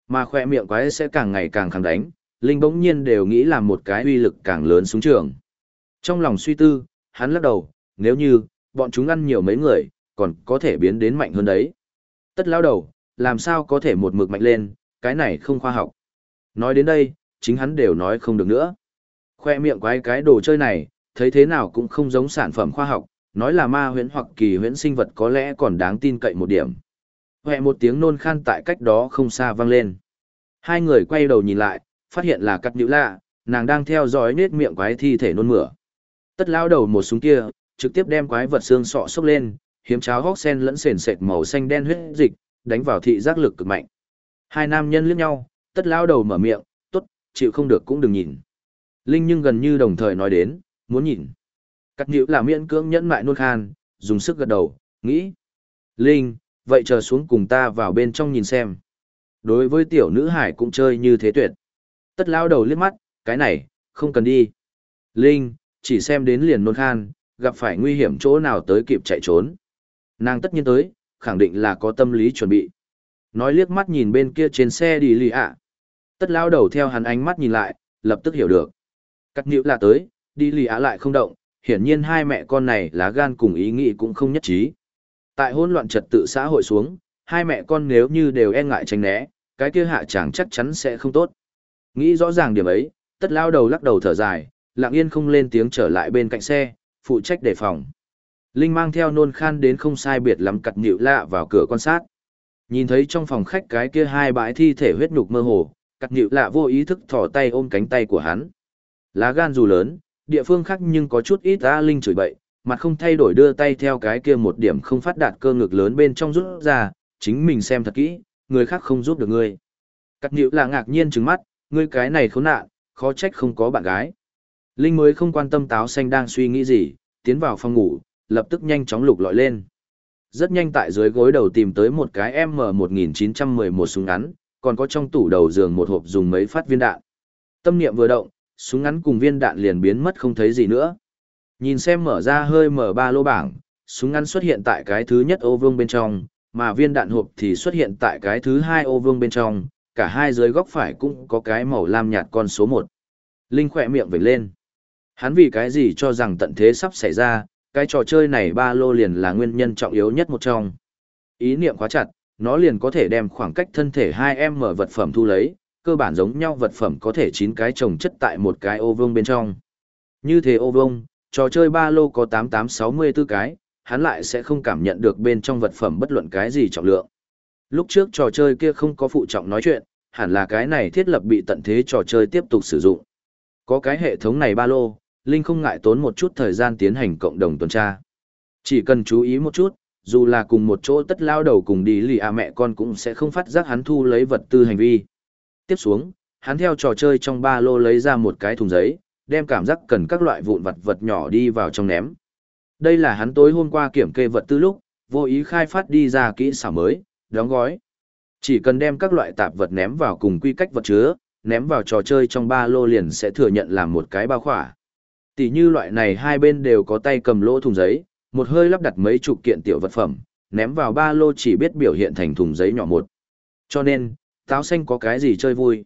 Mà khoe miệng quái sẽ càng ngày càng kháng đánh, Linh bỗng nhiên đều nghĩ là một cái uy lực càng lớn súng trường. Trong lòng suy tư, hắn lắc đầu, nếu như, bọn chúng ăn nhiều mấy người, còn có thể biến đến mạnh hơn đấy. Tất lao đầu, làm sao có thể một mực mạnh lên, cái này không khoa học. Nói đến đây, chính hắn đều nói không được nữa. Khoe miệng quái cái đồ chơi này, thấy thế nào cũng không giống sản phẩm khoa học, nói là ma huyễn hoặc kỳ huyễn sinh vật có lẽ còn đáng tin cậy một điểm. Hẹ một tiếng nôn khan tại cách đó không xa vang lên. Hai người quay đầu nhìn lại, phát hiện là cắt nhữ lạ, nàng đang theo dõi nết miệng quái thi thể nôn mửa. Tất lao đầu một súng kia, trực tiếp đem quái vật xương sọ xốc lên, hiếm cháo hóc sen lẫn sền sệt màu xanh đen huyết dịch, đánh vào thị giác lực cực mạnh. Hai nam nhân liếc nhau, tất lao đầu mở miệng, tốt, chịu không được cũng đừng nhìn. Linh nhưng gần như đồng thời nói đến, muốn nhìn. Cắt nhữ là miễn cưỡng nhẫn mại nôn khan, dùng sức gật đầu, nghĩ. Linh, vậy chờ xuống cùng ta vào bên trong nhìn xem. Đối với tiểu nữ hải cũng chơi như thế tuyệt. Tất lao đầu liếc mắt, cái này, không cần đi. Linh, chỉ xem đến liền nôn khan, gặp phải nguy hiểm chỗ nào tới kịp chạy trốn. Nàng tất nhiên tới, khẳng định là có tâm lý chuẩn bị. Nói liếc mắt nhìn bên kia trên xe đi lì ạ. Tất lao đầu theo hắn ánh mắt nhìn lại, lập tức hiểu được. Cắt nhiễu là tới, đi lì á lại không động, hiển nhiên hai mẹ con này lá gan cùng ý nghĩ cũng không nhất trí. Tại hỗn loạn trật tự xã hội xuống, hai mẹ con nếu như đều e ngại tránh né, cái kia hạ chẳng chắc chắn sẽ không tốt. Nghĩ rõ ràng điểm ấy, tất lao đầu lắc đầu thở dài, lặng yên không lên tiếng trở lại bên cạnh xe, phụ trách đề phòng. Linh mang theo nôn khan đến không sai biệt lắm cặt nhịu lạ vào cửa quan sát. Nhìn thấy trong phòng khách cái kia hai bãi thi thể huyết nhục mơ hồ, cặt nhịu lạ vô ý thức thỏ tay ôm cánh tay của hắn. Lá gan dù lớn, địa phương khác nhưng có chút ít A Linh chửi bậy, mặt không thay đổi đưa tay theo cái kia một điểm không phát đạt cơ ngực lớn bên trong rút ra, chính mình xem thật kỹ, người khác không giúp được ngươi. Cắt nhịu là ngạc nhiên trừng mắt, ngươi cái này khốn nạn, khó trách không có bạn gái. Linh mới không quan tâm táo xanh đang suy nghĩ gì, tiến vào phòng ngủ, lập tức nhanh chóng lục lọi lên. rất nhanh tại dưới gối đầu tìm tới một cái M1911 súng ngắn, còn có trong tủ đầu giường một hộp dùng mấy phát viên đạn. Tâm niệm vừa động, súng ngắn cùng viên đạn liền biến mất không thấy gì nữa. Nhìn xem mở ra hơi mở ba lô bảng, súng ngắn xuất hiện tại cái thứ nhất ô vương bên trong, mà viên đạn hộp thì xuất hiện tại cái thứ hai ô vương bên trong, cả hai dưới góc phải cũng có cái màu lam nhạt con số 1. Linh khỏe miệng vểnh lên. Hắn vì cái gì cho rằng tận thế sắp xảy ra, cái trò chơi này ba lô liền là nguyên nhân trọng yếu nhất một trong. Ý niệm quá chặt, nó liền có thể đem khoảng cách thân thể hai em mở vật phẩm thu lấy, cơ bản giống nhau vật phẩm có thể chín cái trồng chất tại một cái ô vương bên trong. Như thế ô vương, trò chơi ba lô có 8864 cái, hắn lại sẽ không cảm nhận được bên trong vật phẩm bất luận cái gì trọng lượng. Lúc trước trò chơi kia không có phụ trọng nói chuyện, hẳn là cái này thiết lập bị tận thế trò chơi tiếp tục sử dụng. Có cái hệ thống này ba lô, Linh không ngại tốn một chút thời gian tiến hành cộng đồng tuần tra. Chỉ cần chú ý một chút, dù là cùng một chỗ tất lao đầu cùng đi lì à mẹ con cũng sẽ không phát giác hắn thu lấy vật tư hành vi. Tiếp xuống, hắn theo trò chơi trong ba lô lấy ra một cái thùng giấy, đem cảm giác cần các loại vụn vật vật nhỏ đi vào trong ném. Đây là hắn tối hôm qua kiểm kê vật tư lúc, vô ý khai phát đi ra kỹ xảo mới, đóng gói. Chỉ cần đem các loại tạp vật ném vào cùng quy cách vật chứa, ném vào trò chơi trong ba lô liền sẽ thừa nhận làm một cái bao khỏa. Tỷ như loại này hai bên đều có tay cầm lỗ thùng giấy, một hơi lắp đặt mấy chục kiện tiểu vật phẩm, ném vào ba lô chỉ biết biểu hiện thành thùng giấy nhỏ một. Cho nên, táo xanh có cái gì chơi vui?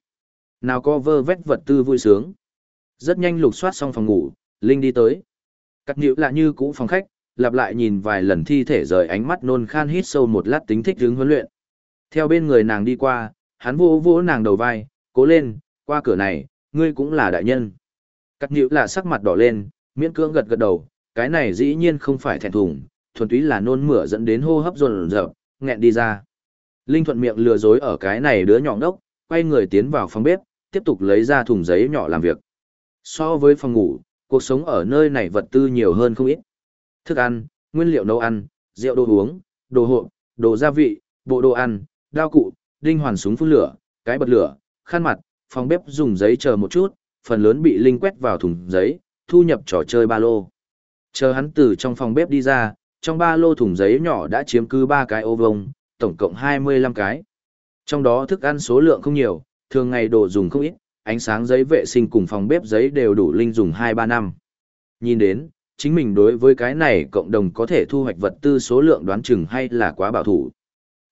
Nào có vơ vét vật tư vui sướng? Rất nhanh lục soát xong phòng ngủ, Linh đi tới. Cắt nhữ lạ như cũ phòng khách, lặp lại nhìn vài lần thi thể rời ánh mắt nôn khan hít sâu một lát tính thích hướng huấn luyện. Theo bên người nàng đi qua, hắn vỗ vỗ nàng đầu vai, cố lên, qua cửa này, ngươi cũng là đại nhân. Cắt nhữ lạ sắc mặt đỏ lên, miễn cưỡng gật gật đầu, cái này dĩ nhiên không phải thẹn thùng, thuần túy là nôn mửa dẫn đến hô hấp dồn dập, nghẹn đi ra. Linh thuận miệng lừa dối ở cái này đứa nhỏ ngốc, quay người tiến vào phòng bếp, tiếp tục lấy ra thùng giấy nhỏ làm việc. So với phòng ngủ, cuộc sống ở nơi này vật tư nhiều hơn không ít. Thức ăn, nguyên liệu nấu ăn, rượu đồ uống, đồ hộp, đồ gia vị, bộ đồ ăn, đao cụ, đinh hoàn súng phun lửa, cái bật lửa, khăn mặt, phòng bếp dùng giấy chờ một chút, phần lớn bị Linh quét vào thùng giấy, thu nhập trò chơi ba lô. Chờ hắn từ trong phòng bếp đi ra, trong ba lô thùng giấy nhỏ đã chiếm cứ ba cái ô vông, tổng cộng 25 cái. Trong đó thức ăn số lượng không nhiều, thường ngày đồ dùng không ít, ánh sáng giấy vệ sinh cùng phòng bếp giấy đều đủ linh dùng 2-3 năm. Nhìn đến, chính mình đối với cái này cộng đồng có thể thu hoạch vật tư số lượng đoán chừng hay là quá bảo thủ.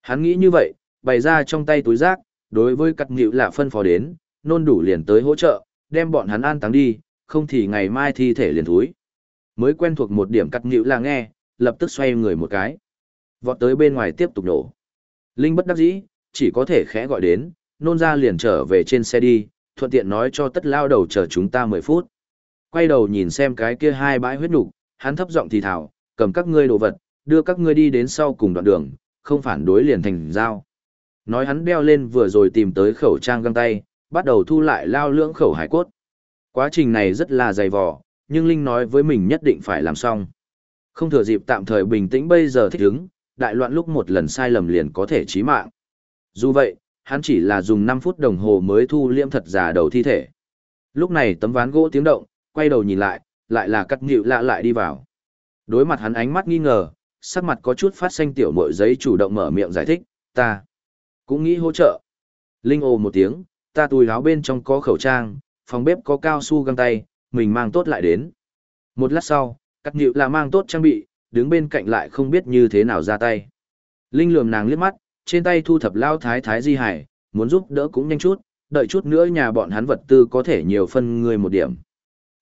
Hắn nghĩ như vậy, bày ra trong tay túi rác, đối với cắt nhịu là phân phó đến, nôn đủ liền tới hỗ trợ, đem bọn hắn an táng đi, không thì ngày mai thi thể liền thúi. Mới quen thuộc một điểm cắt nhịu là nghe, lập tức xoay người một cái. Vọt tới bên ngoài tiếp tục nổ. Linh bất đắc dĩ, chỉ có thể khẽ gọi đến, nôn ra liền trở về trên xe đi, thuận tiện nói cho tất lao đầu chờ chúng ta 10 phút. Quay đầu nhìn xem cái kia hai bãi huyết nục, hắn thấp giọng thì thảo, cầm các ngươi đồ vật, đưa các ngươi đi đến sau cùng đoạn đường, không phản đối liền thành giao. Nói hắn đeo lên vừa rồi tìm tới khẩu trang găng tay, bắt đầu thu lại lao lưỡng khẩu hải cốt. Quá trình này rất là dày vò, nhưng Linh nói với mình nhất định phải làm xong. Không thừa dịp tạm thời bình tĩnh bây giờ thích ứng, đại loạn lúc một lần sai lầm liền có thể chí mạng. Dù vậy, hắn chỉ là dùng 5 phút đồng hồ mới thu liễm thật giả đầu thi thể. Lúc này tấm ván gỗ tiếng động, quay đầu nhìn lại, lại là cắt nhịu lạ lại đi vào. Đối mặt hắn ánh mắt nghi ngờ, sắc mặt có chút phát xanh tiểu mội giấy chủ động mở miệng giải thích, ta cũng nghĩ hỗ trợ. Linh ồ một tiếng, ta túi áo bên trong có khẩu trang, phòng bếp có cao su găng tay, mình mang tốt lại đến. Một lát sau, cắt nhịu là mang tốt trang bị, đứng bên cạnh lại không biết như thế nào ra tay. Linh lườm nàng liếc mắt, trên tay thu thập lao thái thái di hải, muốn giúp đỡ cũng nhanh chút, đợi chút nữa nhà bọn hắn vật tư có thể nhiều phân người một điểm.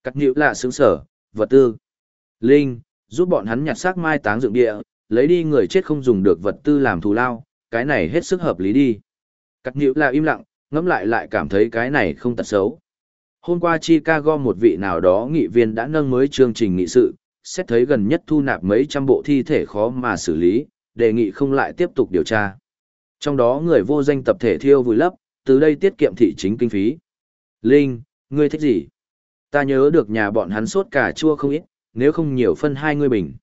Cắt nhịu là sướng sở, vật tư. Linh, giúp bọn hắn nhặt xác mai táng dựng địa, lấy đi người chết không dùng được vật tư làm thù lao, cái này hết sức hợp lý đi. Cắt nhịu là im lặng, ngẫm lại lại cảm thấy cái này không tật xấu. Hôm qua Chicago một vị nào đó nghị viên đã nâng mới chương trình nghị sự, xét thấy gần nhất thu nạp mấy trăm bộ thi thể khó mà xử lý, đề nghị không lại tiếp tục điều tra. Trong đó người vô danh tập thể thiêu vùi lấp, từ đây tiết kiệm thị chính kinh phí. Linh, ngươi thích gì? Ta nhớ được nhà bọn hắn sốt cà chua không ít, nếu không nhiều phân hai ngươi bình.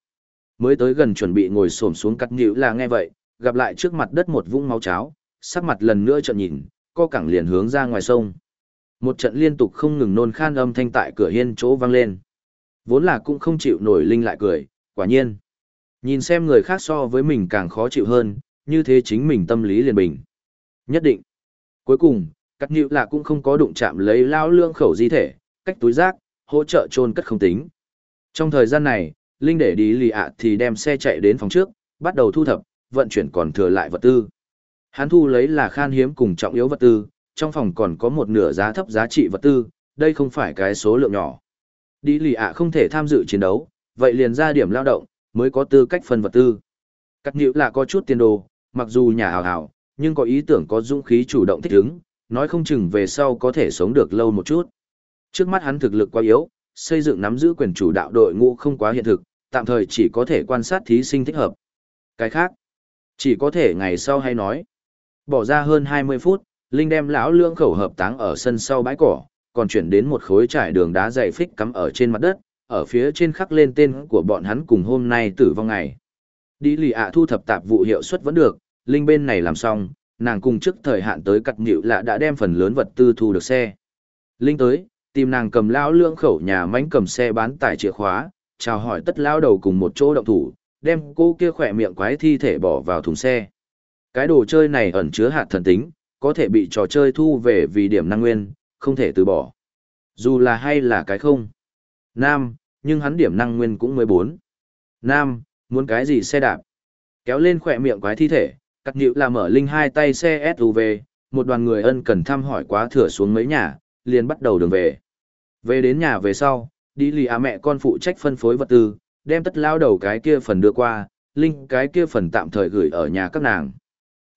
Mới tới gần chuẩn bị ngồi xổm xuống cắt nhữ là nghe vậy, gặp lại trước mặt đất một vũng máu cháo, sắc mặt lần nữa trợn nhìn, co cẳng liền hướng ra ngoài sông. Một trận liên tục không ngừng nôn khan âm thanh tại cửa hiên chỗ vang lên. Vốn là cũng không chịu nổi linh lại cười, quả nhiên. Nhìn xem người khác so với mình càng khó chịu hơn, như thế chính mình tâm lý liền bình. Nhất định. Cuối cùng, cắt nhịu là cũng không có đụng chạm lấy lao lương khẩu di thể, cách túi rác, hỗ trợ chôn cất không tính. Trong thời gian này, Linh để đi lì ạ thì đem xe chạy đến phòng trước, bắt đầu thu thập, vận chuyển còn thừa lại vật tư. Hắn thu lấy là khan hiếm cùng trọng yếu vật tư, trong phòng còn có một nửa giá thấp giá trị vật tư, đây không phải cái số lượng nhỏ. Đi lì ạ không thể tham dự chiến đấu, vậy liền ra điểm lao động, mới có tư cách phân vật tư. Cắt nhịu là có chút tiền đồ, mặc dù nhà hào hào, nhưng có ý tưởng có dũng khí chủ động thích ứng, nói không chừng về sau có thể sống được lâu một chút. Trước mắt hắn thực lực quá yếu, xây dựng nắm giữ quyền chủ đạo đội ngũ không quá hiện thực, tạm thời chỉ có thể quan sát thí sinh thích hợp. Cái khác, chỉ có thể ngày sau hay nói. Bỏ ra hơn 20 phút, Linh đem lão lương khẩu hợp táng ở sân sau bãi cỏ, còn chuyển đến một khối trải đường đá dày phích cắm ở trên mặt đất, ở phía trên khắc lên tên của bọn hắn cùng hôm nay tử vong ngày. Đi lì ạ thu thập tạp vụ hiệu suất vẫn được, Linh bên này làm xong, nàng cùng trước thời hạn tới cặt nhịu lạ đã đem phần lớn vật tư thu được xe. Linh tới, tìm nàng cầm lão lương khẩu nhà mánh cầm xe bán tải chìa khóa, chào hỏi tất lao đầu cùng một chỗ động thủ, đem cô kia khỏe miệng quái thi thể bỏ vào thùng xe. Cái đồ chơi này ẩn chứa hạt thần tính, có thể bị trò chơi thu về vì điểm năng nguyên, không thể từ bỏ. Dù là hay là cái không. Nam, nhưng hắn điểm năng nguyên cũng 14. Nam, muốn cái gì xe đạp? Kéo lên khỏe miệng quái thi thể, cắt nhịu là mở linh hai tay xe SUV, một đoàn người ân cần thăm hỏi quá thửa xuống mấy nhà, liền bắt đầu đường về. Về đến nhà về sau, đi lì à mẹ con phụ trách phân phối vật tư, đem tất lao đầu cái kia phần đưa qua, linh cái kia phần tạm thời gửi ở nhà các nàng.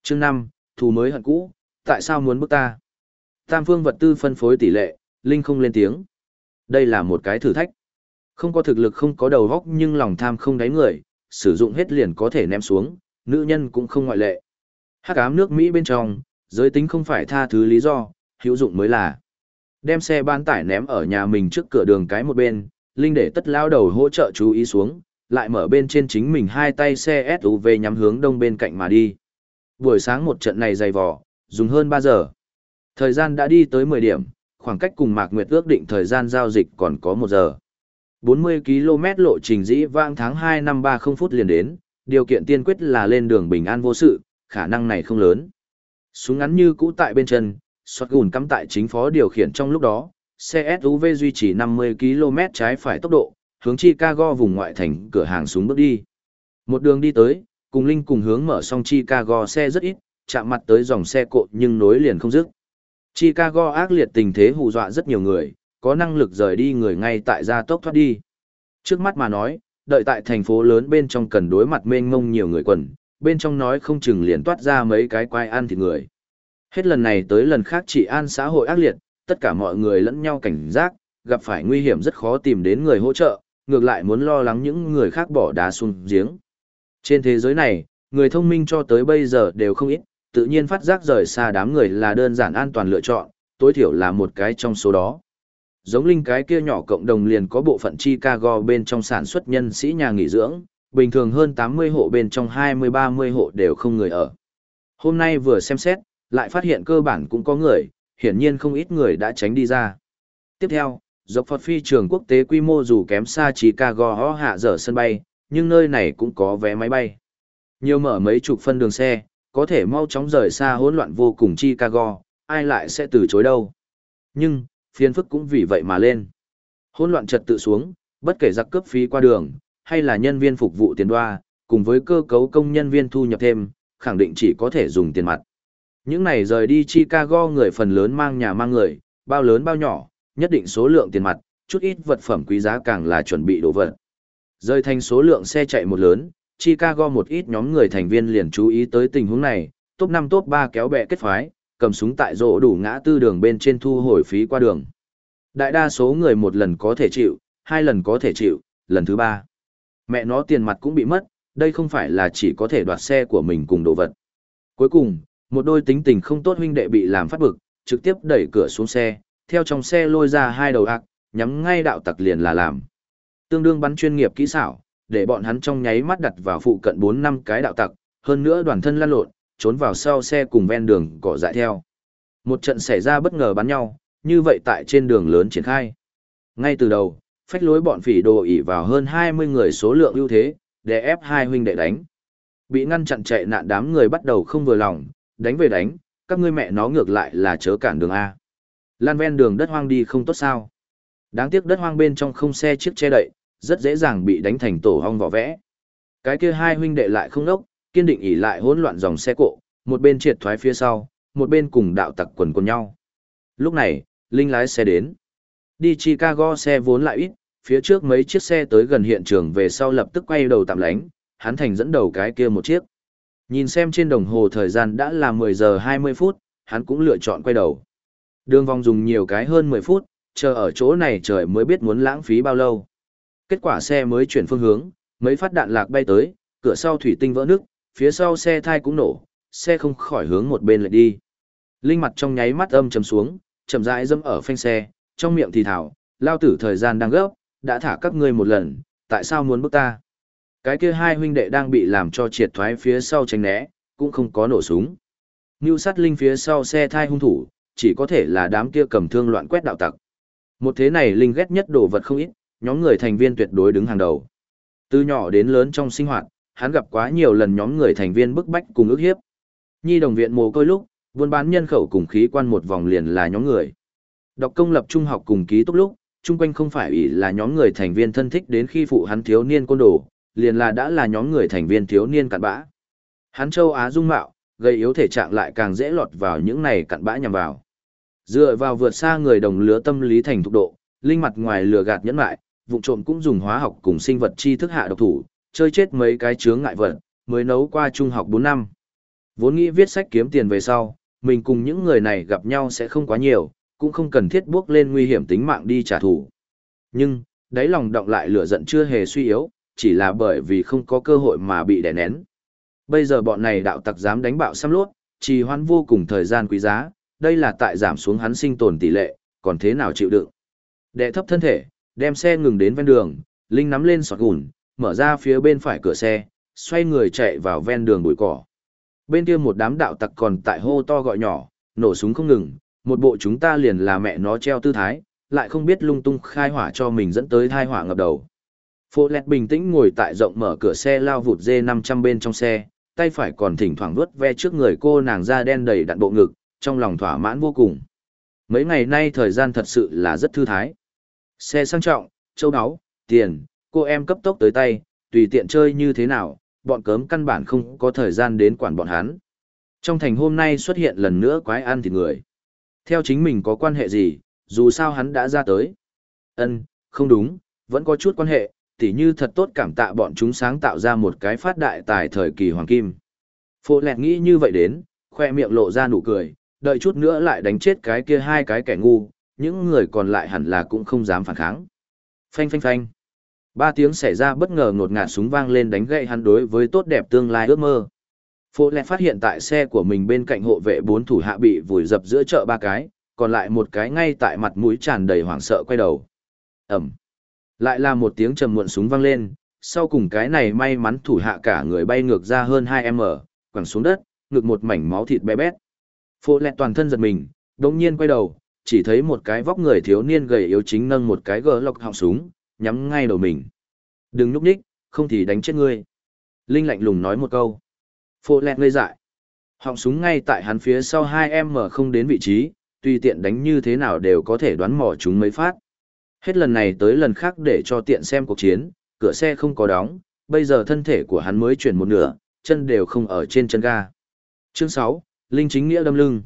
Chương 5, thù mới hận cũ, tại sao muốn bức ta? Tam phương vật tư phân phối tỷ lệ, linh không lên tiếng. Đây là một cái thử thách. Không có thực lực không có đầu góc nhưng lòng tham không đáy người, sử dụng hết liền có thể ném xuống, nữ nhân cũng không ngoại lệ. Hắc ám nước Mỹ bên trong, giới tính không phải tha thứ lý do, hữu dụng mới là. Đem xe bán tải ném ở nhà mình trước cửa đường cái một bên, Linh để tất lao đầu hỗ trợ chú ý xuống, lại mở bên trên chính mình hai tay xe SUV nhắm hướng đông bên cạnh mà đi. Buổi sáng một trận này dày vò, dùng hơn 3 giờ. Thời gian đã đi tới 10 điểm, khoảng cách cùng Mạc Nguyệt ước định thời gian giao dịch còn có 1 giờ. 40 km lộ trình dĩ vãng tháng 2 năm 30 phút liền đến, điều kiện tiên quyết là lên đường bình an vô sự, khả năng này không lớn. Súng ngắn như cũ tại bên chân, xoát gùn cắm tại chính phó điều khiển trong lúc đó, xe SUV duy trì 50 km trái phải tốc độ, hướng Chicago vùng ngoại thành cửa hàng súng bước đi. Một đường đi tới, cùng Linh cùng hướng mở xong Chicago xe rất ít, chạm mặt tới dòng xe cộ nhưng nối liền không dứt. Chicago ác liệt tình thế hù dọa rất nhiều người, có năng lực rời đi người ngay tại gia tốc thoát đi. Trước mắt mà nói, đợi tại thành phố lớn bên trong cần đối mặt mênh mông nhiều người quần, bên trong nói không chừng liền toát ra mấy cái quai ăn thịt người. Hết lần này tới lần khác chỉ an xã hội ác liệt, tất cả mọi người lẫn nhau cảnh giác, gặp phải nguy hiểm rất khó tìm đến người hỗ trợ, ngược lại muốn lo lắng những người khác bỏ đá xuống giếng. Trên thế giới này, người thông minh cho tới bây giờ đều không ít, tự nhiên phát giác rời xa đám người là đơn giản an toàn lựa chọn, tối thiểu là một cái trong số đó. Giống linh cái kia nhỏ cộng đồng liền có bộ phận Chicago bên trong sản xuất nhân sĩ nhà nghỉ dưỡng, bình thường hơn 80 hộ bên trong 20-30 hộ đều không người ở. Hôm nay vừa xem xét, lại phát hiện cơ bản cũng có người, hiển nhiên không ít người đã tránh đi ra. Tiếp theo, dọc Phật phi trường quốc tế quy mô dù kém xa Chicago ho hạ dở sân bay, nhưng nơi này cũng có vé máy bay. Nhiều mở mấy chục phân đường xe, có thể mau chóng rời xa hỗn loạn vô cùng Chicago, ai lại sẽ từ chối đâu. Nhưng, phiền phức cũng vì vậy mà lên. Hỗn loạn trật tự xuống, bất kể giặc cướp phí qua đường, hay là nhân viên phục vụ tiền đoa, cùng với cơ cấu công nhân viên thu nhập thêm, khẳng định chỉ có thể dùng tiền mặt. Những này rời đi Chicago người phần lớn mang nhà mang người, bao lớn bao nhỏ, nhất định số lượng tiền mặt, chút ít vật phẩm quý giá càng là chuẩn bị đồ vật. Rơi thành số lượng xe chạy một lớn, Chicago một ít nhóm người thành viên liền chú ý tới tình huống này, top 5 top 3 kéo bè kết phái, cầm súng tại rỗ đủ ngã tư đường bên trên thu hồi phí qua đường. Đại đa số người một lần có thể chịu, hai lần có thể chịu, lần thứ ba. Mẹ nó tiền mặt cũng bị mất, đây không phải là chỉ có thể đoạt xe của mình cùng đồ vật. Cuối cùng, một đôi tính tình không tốt huynh đệ bị làm phát bực, trực tiếp đẩy cửa xuống xe, theo trong xe lôi ra hai đầu ạc, nhắm ngay đạo tặc liền là làm. Tương đương bắn chuyên nghiệp kỹ xảo, để bọn hắn trong nháy mắt đặt vào phụ cận 4 năm cái đạo tặc, hơn nữa đoàn thân lăn lộn, trốn vào sau xe cùng ven đường cỏ dại theo. Một trận xảy ra bất ngờ bắn nhau, như vậy tại trên đường lớn triển khai. Ngay từ đầu, phách lối bọn phỉ đồ ỉ vào hơn 20 người số lượng ưu thế, để ép hai huynh đệ đánh. Bị ngăn chặn chạy nạn đám người bắt đầu không vừa lòng, đánh về đánh, các ngươi mẹ nó ngược lại là chớ cản đường A. Lan ven đường đất hoang đi không tốt sao. Đáng tiếc đất hoang bên trong không xe chiếc che đậy, rất dễ dàng bị đánh thành tổ hong vỏ vẽ. Cái kia hai huynh đệ lại không đốc, kiên định ỉ lại hỗn loạn dòng xe cộ, một bên triệt thoái phía sau, một bên cùng đạo tặc quần quần nhau. Lúc này, Linh lái xe đến. Đi Chicago xe vốn lại ít, phía trước mấy chiếc xe tới gần hiện trường về sau lập tức quay đầu tạm lánh, hắn thành dẫn đầu cái kia một chiếc. Nhìn xem trên đồng hồ thời gian đã là 10 giờ 20 phút, hắn cũng lựa chọn quay đầu. Đường vòng dùng nhiều cái hơn 10 phút, chờ ở chỗ này trời mới biết muốn lãng phí bao lâu. Kết quả xe mới chuyển phương hướng, mấy phát đạn lạc bay tới, cửa sau thủy tinh vỡ nước, phía sau xe thai cũng nổ, xe không khỏi hướng một bên lại đi. Linh mặt trong nháy mắt âm trầm xuống, chậm rãi dâm ở phanh xe, trong miệng thì thảo, lao tử thời gian đang gấp, đã thả các ngươi một lần, tại sao muốn bức ta? Cái kia hai huynh đệ đang bị làm cho triệt thoái phía sau tránh né, cũng không có nổ súng. Như sát linh phía sau xe thai hung thủ, chỉ có thể là đám kia cầm thương loạn quét đạo tặc. Một thế này linh ghét nhất đồ vật không ít, nhóm người thành viên tuyệt đối đứng hàng đầu. Từ nhỏ đến lớn trong sinh hoạt, hắn gặp quá nhiều lần nhóm người thành viên bức bách cùng ức hiếp. Nhi đồng viện mồ côi lúc, buôn bán nhân khẩu cùng khí quan một vòng liền là nhóm người. Đọc công lập trung học cùng ký túc lúc, chung quanh không phải ủy là nhóm người thành viên thân thích đến khi phụ hắn thiếu niên côn đồ, liền là đã là nhóm người thành viên thiếu niên cặn bã. Hắn châu Á dung mạo, gây yếu thể trạng lại càng dễ lọt vào những này cặn bã nhằm vào. Dựa vào vượt xa người đồng lứa tâm lý thành thục độ, linh mặt ngoài lừa gạt nhẫn lại, vụ trộm cũng dùng hóa học cùng sinh vật chi thức hạ độc thủ, chơi chết mấy cái chướng ngại vật, mới nấu qua trung học 4 năm. Vốn nghĩ viết sách kiếm tiền về sau, mình cùng những người này gặp nhau sẽ không quá nhiều, cũng không cần thiết bước lên nguy hiểm tính mạng đi trả thù. Nhưng, đáy lòng động lại lửa giận chưa hề suy yếu, chỉ là bởi vì không có cơ hội mà bị đè nén. Bây giờ bọn này đạo tặc dám đánh bạo xăm lốt, trì hoãn vô cùng thời gian quý giá, đây là tại giảm xuống hắn sinh tồn tỷ lệ, còn thế nào chịu đựng. Đệ thấp thân thể, đem xe ngừng đến ven đường, Linh nắm lên sọt gùn, mở ra phía bên phải cửa xe, xoay người chạy vào ven đường bụi cỏ. Bên kia một đám đạo tặc còn tại hô to gọi nhỏ, nổ súng không ngừng, một bộ chúng ta liền là mẹ nó treo tư thái, lại không biết lung tung khai hỏa cho mình dẫn tới thai hỏa ngập đầu. Phô lẹt bình tĩnh ngồi tại rộng mở cửa xe lao vụt dê 500 bên trong xe, tay phải còn thỉnh thoảng vuốt ve trước người cô nàng da đen đầy đặn bộ ngực, trong lòng thỏa mãn vô cùng. Mấy ngày nay thời gian thật sự là rất thư thái. Xe sang trọng, châu áo, tiền, cô em cấp tốc tới tay, tùy tiện chơi như thế nào, bọn cớm căn bản không có thời gian đến quản bọn hắn. Trong thành hôm nay xuất hiện lần nữa quái ăn thịt người. Theo chính mình có quan hệ gì, dù sao hắn đã ra tới. Ân, không đúng, vẫn có chút quan hệ, tỉ như thật tốt cảm tạ bọn chúng sáng tạo ra một cái phát đại tài thời kỳ hoàng kim. Phô lẹt nghĩ như vậy đến, khoe miệng lộ ra nụ cười, đợi chút nữa lại đánh chết cái kia hai cái kẻ ngu, những người còn lại hẳn là cũng không dám phản kháng. Phanh phanh phanh. Ba tiếng xảy ra bất ngờ ngột ngạt súng vang lên đánh gậy hắn đối với tốt đẹp tương lai ước mơ. Phô lẹ phát hiện tại xe của mình bên cạnh hộ vệ bốn thủ hạ bị vùi dập giữa chợ ba cái, còn lại một cái ngay tại mặt mũi tràn đầy hoảng sợ quay đầu. Ẩm. Lại là một tiếng trầm muộn súng vang lên, sau cùng cái này may mắn thủ hạ cả người bay ngược ra hơn 2m, quẳng xuống đất, ngực một mảnh máu thịt bé bét. Phô lẹ toàn thân giật mình, đồng nhiên quay đầu, chỉ thấy một cái vóc người thiếu niên gầy yếu chính nâng một cái gờ lọc họng súng, nhắm ngay đầu mình. Đừng núp nhích, không thì đánh chết ngươi. Linh lạnh lùng nói một câu. Phô lẹt ngây dại. Họng súng ngay tại hắn phía sau hai em mở không đến vị trí, tùy tiện đánh như thế nào đều có thể đoán mò chúng mấy phát. Hết lần này tới lần khác để cho tiện xem cuộc chiến, cửa xe không có đóng, bây giờ thân thể của hắn mới chuyển một nửa, chân đều không ở trên chân ga. Chương 6, Linh chính nghĩa đâm lưng.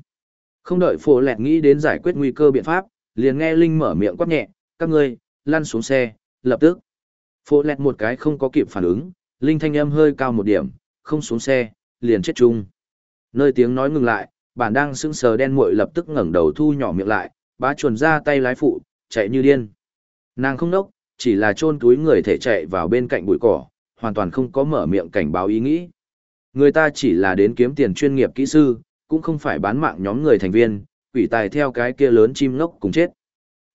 Không đợi phổ lẹt nghĩ đến giải quyết nguy cơ biện pháp, liền nghe Linh mở miệng quát nhẹ, các ngươi, lăn xuống xe, lập tức. Phổ lẹt một cái không có kịp phản ứng, Linh thanh âm hơi cao một điểm, không xuống xe, liền chết chung. Nơi tiếng nói ngừng lại, bản đang sững sờ đen muội lập tức ngẩng đầu thu nhỏ miệng lại, bá chuồn ra tay lái phụ, chạy như điên. Nàng không nốc, chỉ là chôn túi người thể chạy vào bên cạnh bụi cỏ, hoàn toàn không có mở miệng cảnh báo ý nghĩ. Người ta chỉ là đến kiếm tiền chuyên nghiệp kỹ sư, cũng không phải bán mạng nhóm người thành viên, quỷ tài theo cái kia lớn chim ngốc cùng chết.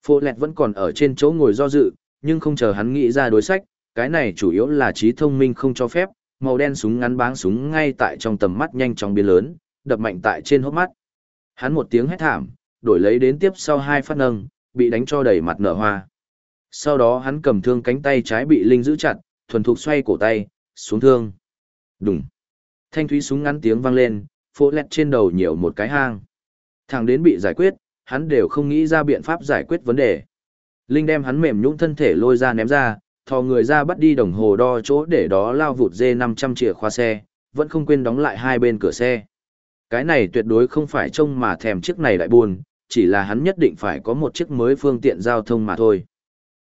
Phô lẹt vẫn còn ở trên chỗ ngồi do dự, nhưng không chờ hắn nghĩ ra đối sách, cái này chủ yếu là trí thông minh không cho phép, màu đen súng ngắn báng súng ngay tại trong tầm mắt nhanh chóng biến lớn, đập mạnh tại trên hốc mắt. Hắn một tiếng hét thảm, đổi lấy đến tiếp sau hai phát nâng, bị đánh cho đầy mặt nở hoa. Sau đó hắn cầm thương cánh tay trái bị Linh giữ chặt, thuần thục xoay cổ tay, xuống thương. Đùng. Thanh thúy súng ngắn tiếng vang lên, phố lẹt trên đầu nhiều một cái hang. Thằng đến bị giải quyết, hắn đều không nghĩ ra biện pháp giải quyết vấn đề. Linh đem hắn mềm nhũn thân thể lôi ra ném ra, thò người ra bắt đi đồng hồ đo chỗ để đó lao vụt dê 500 chìa khóa xe, vẫn không quên đóng lại hai bên cửa xe. Cái này tuyệt đối không phải trông mà thèm chiếc này lại buồn, chỉ là hắn nhất định phải có một chiếc mới phương tiện giao thông mà thôi.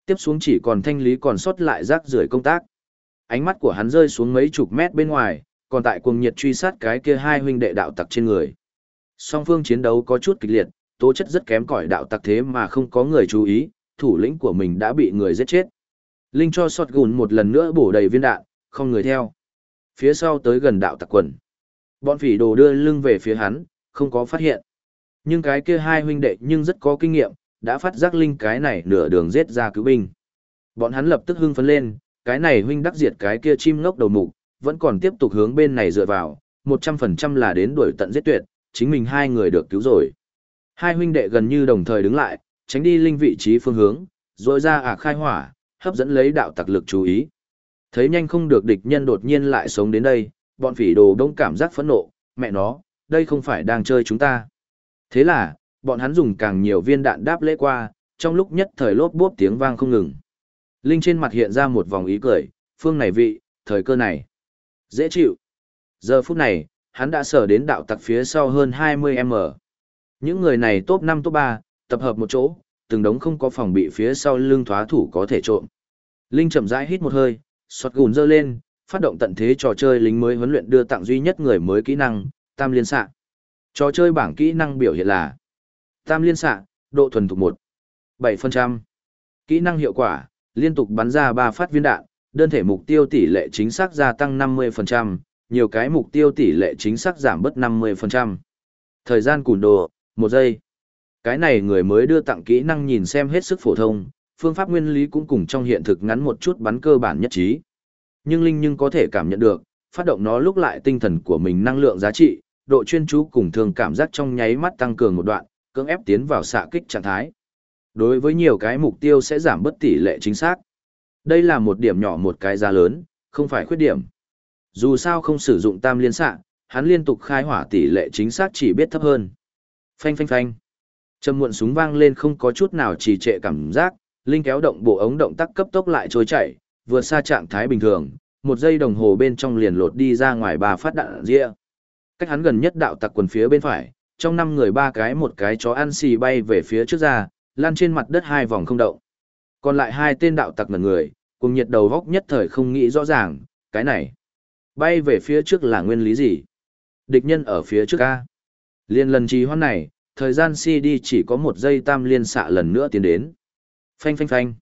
Tiếp xuống chỉ còn thanh lý còn sót lại rác rưởi công tác. Ánh mắt của hắn rơi xuống mấy chục mét bên ngoài, còn tại cuồng nhiệt truy sát cái kia hai huynh đệ đạo tặc trên người. Song phương chiến đấu có chút kịch liệt, tố chất rất kém cỏi đạo tặc thế mà không có người chú ý, thủ lĩnh của mình đã bị người giết chết. Linh cho sọt gùn một lần nữa bổ đầy viên đạn, không người theo. Phía sau tới gần đạo tặc quần. Bọn phỉ đồ đưa lưng về phía hắn, không có phát hiện. Nhưng cái kia hai huynh đệ nhưng rất có kinh nghiệm, đã phát giác Linh cái này nửa đường giết ra cứu binh. Bọn hắn lập tức hưng phấn lên, cái này huynh đắc diệt cái kia chim ngốc đầu mục, vẫn còn tiếp tục hướng bên này dựa vào, 100% là đến đuổi tận giết tuyệt, chính mình hai người được cứu rồi. Hai huynh đệ gần như đồng thời đứng lại, tránh đi linh vị trí phương hướng, rồi ra ả khai hỏa, hấp dẫn lấy đạo tặc lực chú ý. Thấy nhanh không được địch nhân đột nhiên lại sống đến đây, bọn phỉ đồ đông cảm giác phẫn nộ, mẹ nó, đây không phải đang chơi chúng ta. Thế là, bọn hắn dùng càng nhiều viên đạn đáp lễ qua, trong lúc nhất thời lốp bốp tiếng vang không ngừng. Linh trên mặt hiện ra một vòng ý cười, phương này vị, thời cơ này. Dễ chịu. Giờ phút này, hắn đã sở đến đạo tặc phía sau hơn 20m. Những người này top 5 top 3, tập hợp một chỗ, từng đống không có phòng bị phía sau lưng thoá thủ có thể trộm. Linh chậm rãi hít một hơi, xoát gùn dơ lên, phát động tận thế trò chơi lính mới huấn luyện đưa tặng duy nhất người mới kỹ năng, tam liên xạ. Trò chơi bảng kỹ năng biểu hiện là tam liên xạ, độ thuần thục 1, 7%. Kỹ năng hiệu quả, liên tục bắn ra 3 phát viên đạn, đơn thể mục tiêu tỷ lệ chính xác gia tăng 50%, nhiều cái mục tiêu tỷ lệ chính xác giảm bớt 50%. Thời gian cùn đồ, 1 giây. Cái này người mới đưa tặng kỹ năng nhìn xem hết sức phổ thông, phương pháp nguyên lý cũng cùng trong hiện thực ngắn một chút bắn cơ bản nhất trí. Nhưng Linh nhưng có thể cảm nhận được, phát động nó lúc lại tinh thần của mình năng lượng giá trị, độ chuyên chú cùng thường cảm giác trong nháy mắt tăng cường một đoạn, cưỡng ép tiến vào xạ kích trạng thái. Đối với nhiều cái mục tiêu sẽ giảm bất tỷ lệ chính xác. Đây là một điểm nhỏ một cái giá lớn, không phải khuyết điểm. Dù sao không sử dụng tam liên xạ, hắn liên tục khai hỏa tỷ lệ chính xác chỉ biết thấp hơn. Phanh phanh phanh. Trầm muộn súng vang lên không có chút nào trì trệ cảm giác, Linh kéo động bộ ống động tác cấp tốc lại trôi chảy, vượt xa trạng thái bình thường, một giây đồng hồ bên trong liền lột đi ra ngoài ba phát đạn ria. Cách hắn gần nhất đạo tặc quần phía bên phải, trong năm người ba cái một cái chó ăn xì bay về phía trước ra, lan trên mặt đất hai vòng không động. Còn lại hai tên đạo tặc ngần người, cùng nhiệt đầu góc nhất thời không nghĩ rõ ràng, cái này. Bay về phía trước là nguyên lý gì? Địch nhân ở phía trước A. Liên lần trì hoãn này, thời gian CD chỉ có một giây tam liên xạ lần nữa tiến đến. Phanh phanh phanh.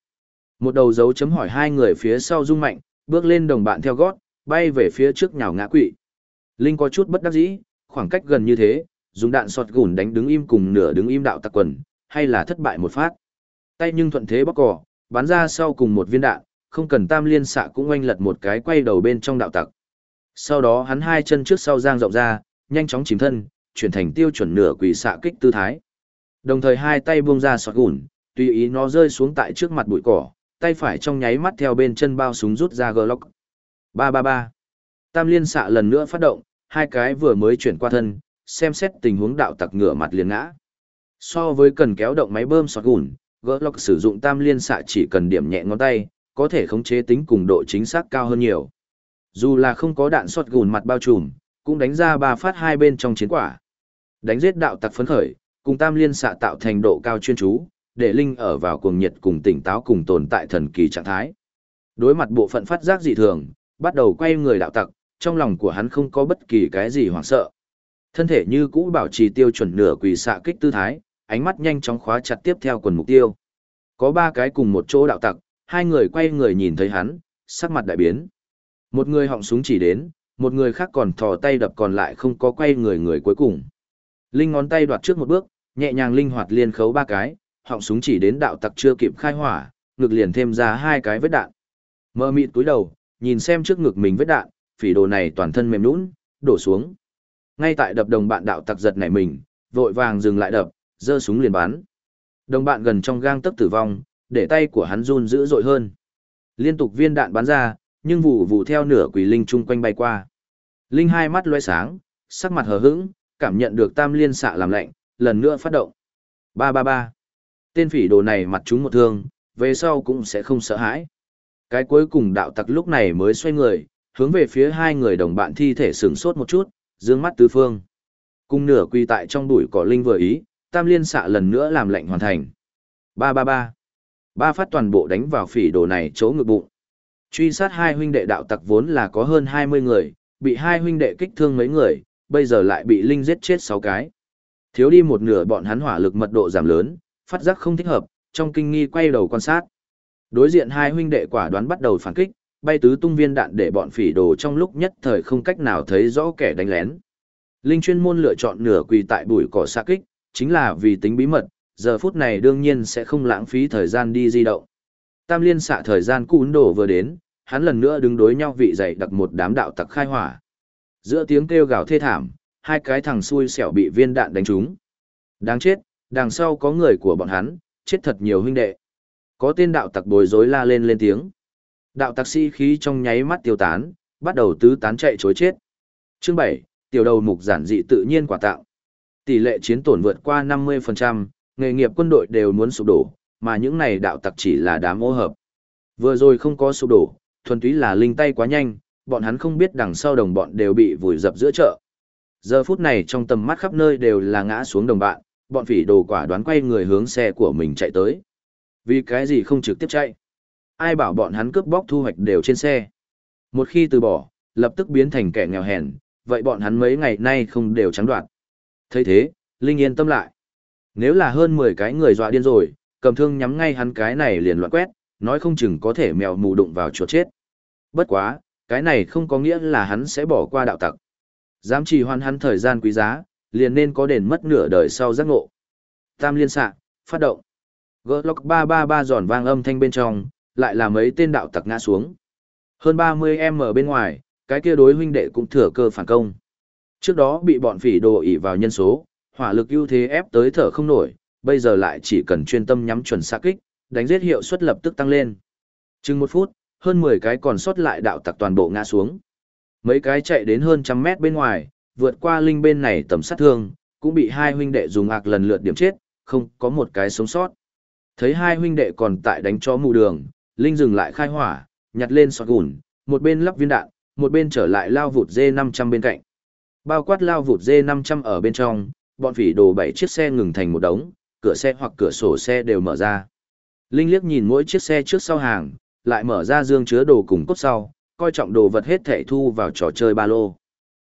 Một đầu dấu chấm hỏi hai người phía sau rung mạnh, bước lên đồng bạn theo gót, bay về phía trước nhào ngã quỵ. Linh có chút bất đắc dĩ, khoảng cách gần như thế, dùng đạn sọt gùn đánh đứng im cùng nửa đứng im đạo tặc quần, hay là thất bại một phát. Tay nhưng thuận thế bóc cỏ, bắn ra sau cùng một viên đạn, không cần tam liên xạ cũng oanh lật một cái quay đầu bên trong đạo tặc. Sau đó hắn hai chân trước sau giang rộng ra, nhanh chóng chìm thân, chuyển thành tiêu chuẩn nửa quỷ xạ kích tư thái. Đồng thời hai tay buông ra sọt gùn, tùy ý nó rơi xuống tại trước mặt bụi cỏ, tay phải trong nháy mắt theo bên chân bao súng rút ra Glock. 333. Tam liên xạ lần nữa phát động, hai cái vừa mới chuyển qua thân, xem xét tình huống đạo tặc ngửa mặt liền ngã. So với cần kéo động máy bơm sọt gùn, Glock sử dụng tam liên xạ chỉ cần điểm nhẹ ngón tay, có thể khống chế tính cùng độ chính xác cao hơn nhiều. Dù là không có đạn sọt gùn mặt bao trùm, cũng đánh ra ba phát hai bên trong chiến quả. Đánh giết đạo tặc phấn khởi, cùng tam liên xạ tạo thành độ cao chuyên chú, để Linh ở vào cuồng nhiệt cùng tỉnh táo cùng tồn tại thần kỳ trạng thái. Đối mặt bộ phận phát giác dị thường, bắt đầu quay người đạo tặc, trong lòng của hắn không có bất kỳ cái gì hoảng sợ. Thân thể như cũ bảo trì tiêu chuẩn nửa quỳ xạ kích tư thái, ánh mắt nhanh chóng khóa chặt tiếp theo quần mục tiêu. Có ba cái cùng một chỗ đạo tặc, hai người quay người nhìn thấy hắn, sắc mặt đại biến. Một người họng súng chỉ đến, một người khác còn thò tay đập còn lại không có quay người người cuối cùng. Linh ngón tay đoạt trước một bước, nhẹ nhàng linh hoạt liên khấu ba cái, họng súng chỉ đến đạo tặc chưa kịp khai hỏa, ngực liền thêm ra hai cái vết đạn. Mơ mịt túi đầu, nhìn xem trước ngực mình vết đạn, phỉ đồ này toàn thân mềm nhũn, đổ xuống. Ngay tại đập đồng bạn đạo tặc giật nảy mình, vội vàng dừng lại đập, giơ súng liền bắn. Đồng bạn gần trong gang tấc tử vong, để tay của hắn run dữ dội hơn. Liên tục viên đạn bắn ra, nhưng vụ vụ theo nửa quỷ linh chung quanh bay qua. Linh hai mắt loe sáng, sắc mặt hờ hững, cảm nhận được tam liên xạ làm lạnh, lần nữa phát động. Ba ba ba. Tên phỉ đồ này mặt chúng một thương, về sau cũng sẽ không sợ hãi. Cái cuối cùng đạo tặc lúc này mới xoay người, hướng về phía hai người đồng bạn thi thể sửng sốt một chút, dương mắt tứ phương. Cung nửa quy tại trong bụi cỏ linh vừa ý, tam liên xạ lần nữa làm lệnh hoàn thành. Ba ba ba. Ba phát toàn bộ đánh vào phỉ đồ này chỗ ngực bụng. Truy sát hai huynh đệ đạo tặc vốn là có hơn 20 người, bị hai huynh đệ kích thương mấy người, bây giờ lại bị linh giết chết 6 cái. Thiếu đi một nửa bọn hắn hỏa lực mật độ giảm lớn, phát giác không thích hợp, trong kinh nghi quay đầu quan sát. Đối diện hai huynh đệ quả đoán bắt đầu phản kích, bay tứ tung viên đạn để bọn phỉ đồ trong lúc nhất thời không cách nào thấy rõ kẻ đánh lén. Linh chuyên môn lựa chọn nửa quỳ tại bụi cỏ xa kích, chính là vì tính bí mật, giờ phút này đương nhiên sẽ không lãng phí thời gian đi di động. Tam liên xạ thời gian cún đổ vừa đến, hắn lần nữa đứng đối nhau vị dậy đặt một đám đạo tặc khai hỏa. Giữa tiếng kêu gào thê thảm, hai cái thằng xui xẻo bị viên đạn đánh trúng. Đáng chết, đằng sau có người của bọn hắn, chết thật nhiều huynh đệ. Có tên đạo tặc bối rối la lên lên tiếng. Đạo tặc sĩ khí trong nháy mắt tiêu tán, bắt đầu tứ tán chạy chối chết. Chương 7, tiểu đầu mục giản dị tự nhiên quả tạo. Tỷ lệ chiến tổn vượt qua 50%, nghề nghiệp quân đội đều muốn sụp đổ, mà những này đạo tặc chỉ là đám ô hợp. Vừa rồi không có sụp đổ, thuần túy là linh tay quá nhanh, bọn hắn không biết đằng sau đồng bọn đều bị vùi dập giữa chợ. Giờ phút này trong tầm mắt khắp nơi đều là ngã xuống đồng bạn, bọn phỉ đồ quả đoán quay người hướng xe của mình chạy tới. Vì cái gì không trực tiếp chạy? Ai bảo bọn hắn cướp bóc thu hoạch đều trên xe? Một khi từ bỏ, lập tức biến thành kẻ nghèo hèn, vậy bọn hắn mấy ngày nay không đều trắng đoạn. thấy thế, Linh yên tâm lại. Nếu là hơn 10 cái người dọa điên rồi, cầm thương nhắm ngay hắn cái này liền loạn quét, nói không chừng có thể mèo mù đụng vào chuột chết. Bất quá, cái này không có nghĩa là hắn sẽ bỏ qua đạo tặc. Dám trì hoan hắn thời gian quý giá, liền nên có đền mất nửa đời sau giác ngộ. Tam liên xạ, phát động. Glock 333 giòn vang âm thanh bên trong, lại là mấy tên đạo tặc ngã xuống. Hơn 30m bên ngoài, cái kia đối huynh đệ cũng thừa cơ phản công. Trước đó bị bọn phỉ đồ ỉ vào nhân số, hỏa lực ưu thế ép tới thở không nổi, bây giờ lại chỉ cần chuyên tâm nhắm chuẩn xạ kích, đánh giết hiệu suất lập tức tăng lên. Chừng một phút, hơn 10 cái còn sót lại đạo tặc toàn bộ ngã xuống. Mấy cái chạy đến hơn trăm mét bên ngoài, vượt qua linh bên này tầm sát thương, cũng bị hai huynh đệ dùng ạc lần lượt điểm chết, không có một cái sống sót. Thấy hai huynh đệ còn tại đánh chó mù đường, linh dừng lại khai hỏa, nhặt lên sọt gùn, một bên lắp viên đạn, một bên trở lại lao vụt D500 bên cạnh. Bao quát lao vụt D500 ở bên trong, bọn phỉ đồ bảy chiếc xe ngừng thành một đống, cửa xe hoặc cửa sổ xe đều mở ra. Linh liếc nhìn mỗi chiếc xe trước sau hàng, lại mở ra dương chứa đồ cùng cốt sau, coi trọng đồ vật hết thảy thu vào trò chơi ba lô.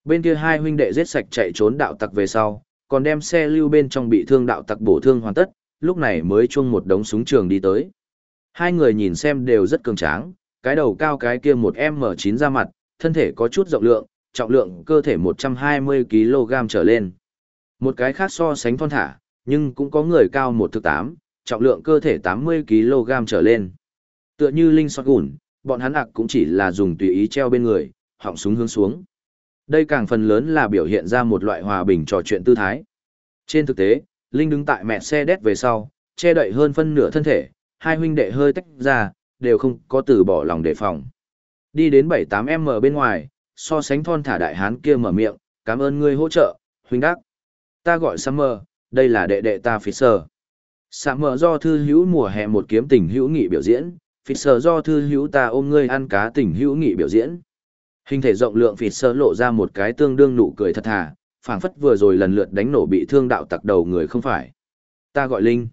Bên kia hai huynh đệ giết sạch chạy trốn đạo tặc về sau, còn đem xe lưu bên trong bị thương đạo tặc bổ thương hoàn tất, lúc này mới chuông một đống súng trường đi tới. Hai người nhìn xem đều rất cường tráng, cái đầu cao cái kia một M9 ra mặt, thân thể có chút rộng lượng, trọng lượng cơ thể 120kg trở lên. Một cái khác so sánh thon thả, nhưng cũng có người cao một thước tám, trọng lượng cơ thể 80kg trở lên. Tựa như linh sọt gùn, bọn hắn ạc cũng chỉ là dùng tùy ý treo bên người, họng súng hướng xuống. Đây càng phần lớn là biểu hiện ra một loại hòa bình trò chuyện tư thái. Trên thực tế, Linh đứng tại mẹ xe đét về sau, che đậy hơn phân nửa thân thể, hai huynh đệ hơi tách ra, đều không có từ bỏ lòng đề phòng. Đi đến 7-8m bên ngoài, so sánh thon thả đại hán kia mở miệng, cảm ơn ngươi hỗ trợ, huynh đắc. Ta gọi Summer, đây là đệ đệ ta Fisher. Summer do thư hữu mùa hè một kiếm tình hữu nghị biểu diễn, Fisher do thư hữu ta ôm ngươi ăn cá tình hữu nghị biểu diễn. Hình thể rộng lượng Fisher lộ ra một cái tương đương nụ cười thật thà, phảng phất vừa rồi lần lượt đánh nổ bị thương đạo tặc đầu người không phải. Ta gọi Linh.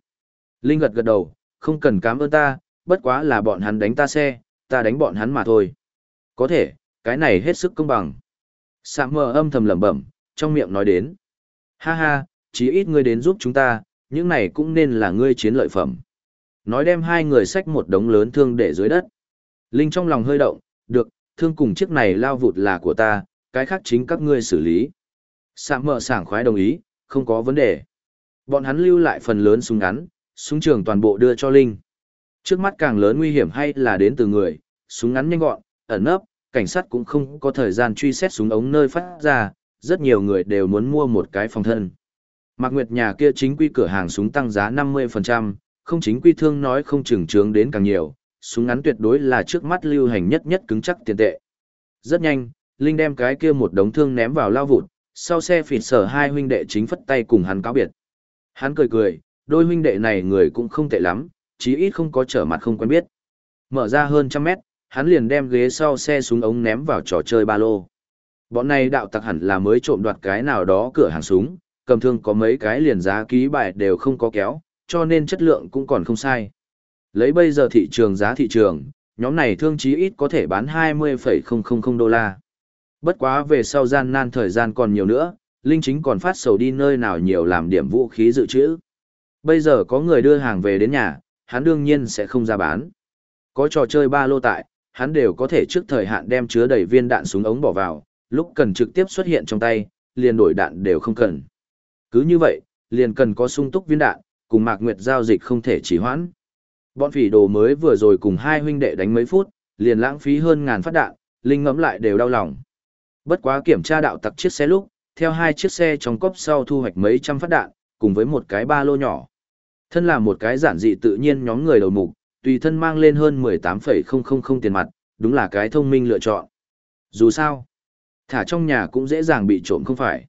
Linh gật gật đầu, không cần cảm ơn ta, bất quá là bọn hắn đánh ta xe, ta đánh bọn hắn mà thôi. Có thể, cái này hết sức công bằng. Sạm mờ âm thầm lẩm bẩm, trong miệng nói đến. Ha ha, chí ít ngươi đến giúp chúng ta, những này cũng nên là ngươi chiến lợi phẩm. Nói đem hai người xách một đống lớn thương để dưới đất. Linh trong lòng hơi động, được, thương cùng chiếc này lao vụt là của ta, cái khác chính các ngươi xử lý. Sạm mờ sảng khoái đồng ý, không có vấn đề. Bọn hắn lưu lại phần lớn súng ngắn, súng trường toàn bộ đưa cho Linh. Trước mắt càng lớn nguy hiểm hay là đến từ người, súng ngắn nhanh gọn, ẩn nấp, cảnh sát cũng không có thời gian truy xét súng ống nơi phát ra, rất nhiều người đều muốn mua một cái phòng thân. Mạc Nguyệt nhà kia chính quy cửa hàng súng tăng giá 50%, không chính quy thương nói không chừng trướng đến càng nhiều, súng ngắn tuyệt đối là trước mắt lưu hành nhất nhất cứng chắc tiền tệ. Rất nhanh, Linh đem cái kia một đống thương ném vào lao vụt, sau xe phịt sở hai huynh đệ chính phất tay cùng hắn cáo biệt. Hắn cười cười, đôi huynh đệ này người cũng không tệ lắm, chí ít không có trở mặt không quen biết. Mở ra hơn trăm mét, hắn liền đem ghế sau xe xuống ống ném vào trò chơi ba lô. Bọn này đạo tặc hẳn là mới trộm đoạt cái nào đó cửa hàng súng, cầm thương có mấy cái liền giá ký bài đều không có kéo, cho nên chất lượng cũng còn không sai. Lấy bây giờ thị trường giá thị trường, nhóm này thương chí ít có thể bán 20,000 đô la. Bất quá về sau gian nan thời gian còn nhiều nữa, Linh chính còn phát sầu đi nơi nào nhiều làm điểm vũ khí dự trữ. Bây giờ có người đưa hàng về đến nhà, hắn đương nhiên sẽ không ra bán. Có trò chơi ba lô tại, hắn đều có thể trước thời hạn đem chứa đầy viên đạn súng ống bỏ vào, lúc cần trực tiếp xuất hiện trong tay, liền đổi đạn đều không cần. Cứ như vậy, liền cần có sung túc viên đạn, cùng Mạc Nguyệt giao dịch không thể chỉ hoãn. Bọn phỉ đồ mới vừa rồi cùng hai huynh đệ đánh mấy phút, liền lãng phí hơn ngàn phát đạn, Linh ngẫm lại đều đau lòng. Bất quá kiểm tra đạo tặc chiếc xe lúc, theo hai chiếc xe trong cốc sau thu hoạch mấy trăm phát đạn, cùng với một cái ba lô nhỏ. Thân là một cái giản dị tự nhiên nhóm người đầu mục, tùy thân mang lên hơn 18,000 tiền mặt, đúng là cái thông minh lựa chọn. Dù sao, thả trong nhà cũng dễ dàng bị trộm không phải.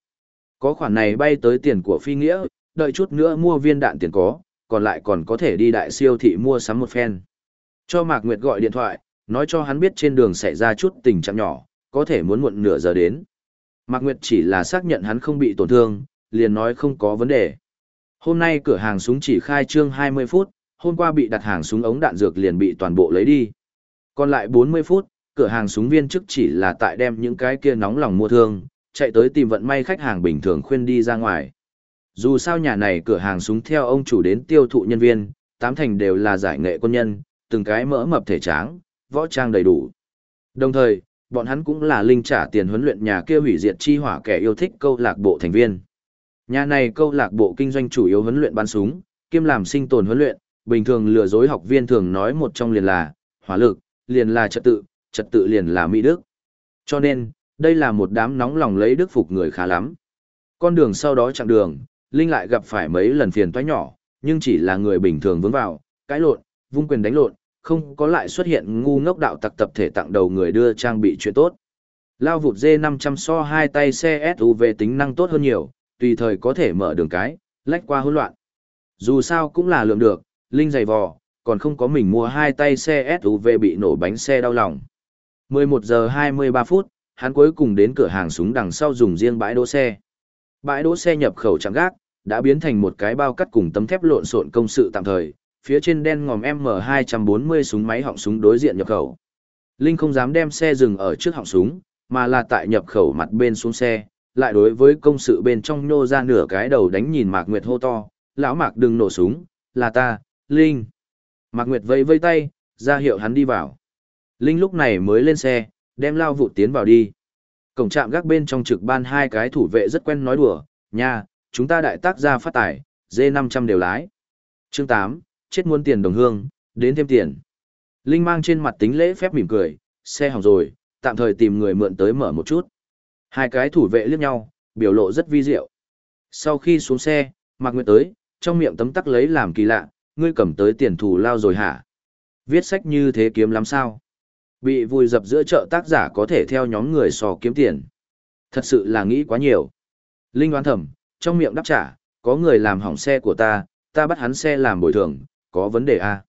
Có khoản này bay tới tiền của phi nghĩa, đợi chút nữa mua viên đạn tiền có, còn lại còn có thể đi đại siêu thị mua sắm một phen. Cho Mạc Nguyệt gọi điện thoại, nói cho hắn biết trên đường xảy ra chút tình trạng nhỏ, có thể muốn muộn nửa giờ đến. Mạc Nguyệt chỉ là xác nhận hắn không bị tổn thương, liền nói không có vấn đề. Hôm nay cửa hàng súng chỉ khai trương 20 phút, hôm qua bị đặt hàng súng ống đạn dược liền bị toàn bộ lấy đi. Còn lại 40 phút, cửa hàng súng viên chức chỉ là tại đem những cái kia nóng lòng mua thương, chạy tới tìm vận may khách hàng bình thường khuyên đi ra ngoài. Dù sao nhà này cửa hàng súng theo ông chủ đến tiêu thụ nhân viên, tám thành đều là giải nghệ quân nhân, từng cái mỡ mập thể tráng, võ trang đầy đủ. Đồng thời, bọn hắn cũng là linh trả tiền huấn luyện nhà kia hủy diệt chi hỏa kẻ yêu thích câu lạc bộ thành viên. Nhà này câu lạc bộ kinh doanh chủ yếu huấn luyện bắn súng, kiêm làm sinh tồn huấn luyện, bình thường lừa dối học viên thường nói một trong liền là hỏa lực, liền là trật tự, trật tự liền là mỹ đức. Cho nên, đây là một đám nóng lòng lấy đức phục người khá lắm. Con đường sau đó chặng đường, Linh lại gặp phải mấy lần phiền toái nhỏ, nhưng chỉ là người bình thường vướng vào, cãi lộn, vung quyền đánh lộn, không có lại xuất hiện ngu ngốc đạo tặc tập thể tặng đầu người đưa trang bị chuyện tốt. Lao vụt D500 so hai tay xe SUV tính năng tốt hơn nhiều, tùy thời có thể mở đường cái, lách qua hỗn loạn. Dù sao cũng là lượng được, Linh dày vò, còn không có mình mua hai tay xe SUV bị nổ bánh xe đau lòng. 11 giờ 23 phút, hắn cuối cùng đến cửa hàng súng đằng sau dùng riêng bãi đỗ xe. Bãi đỗ xe nhập khẩu chẳng gác, đã biến thành một cái bao cắt cùng tấm thép lộn xộn công sự tạm thời, phía trên đen ngòm M240 súng máy họng súng đối diện nhập khẩu. Linh không dám đem xe dừng ở trước họng súng, mà là tại nhập khẩu mặt bên xuống xe, lại đối với công sự bên trong nhô ra nửa cái đầu đánh nhìn Mạc Nguyệt hô to, lão Mạc đừng nổ súng, là ta, Linh. Mạc Nguyệt vây vây tay, ra hiệu hắn đi vào. Linh lúc này mới lên xe, đem lao vụ tiến vào đi. Cổng trạm gác bên trong trực ban hai cái thủ vệ rất quen nói đùa, nha, chúng ta đại tác ra phát tài, dê 500 đều lái. Chương 8, chết muôn tiền đồng hương, đến thêm tiền. Linh mang trên mặt tính lễ phép mỉm cười, xe hỏng rồi, tạm thời tìm người mượn tới mở một chút. Hai cái thủ vệ liếc nhau, biểu lộ rất vi diệu. Sau khi xuống xe, Mạc Nguyệt tới, trong miệng tấm tắc lấy làm kỳ lạ, ngươi cầm tới tiền thù lao rồi hả? Viết sách như thế kiếm lắm sao? Bị vùi dập giữa chợ tác giả có thể theo nhóm người sò kiếm tiền. Thật sự là nghĩ quá nhiều. Linh đoán thầm, trong miệng đáp trả, có người làm hỏng xe của ta, ta bắt hắn xe làm bồi thường, có vấn đề a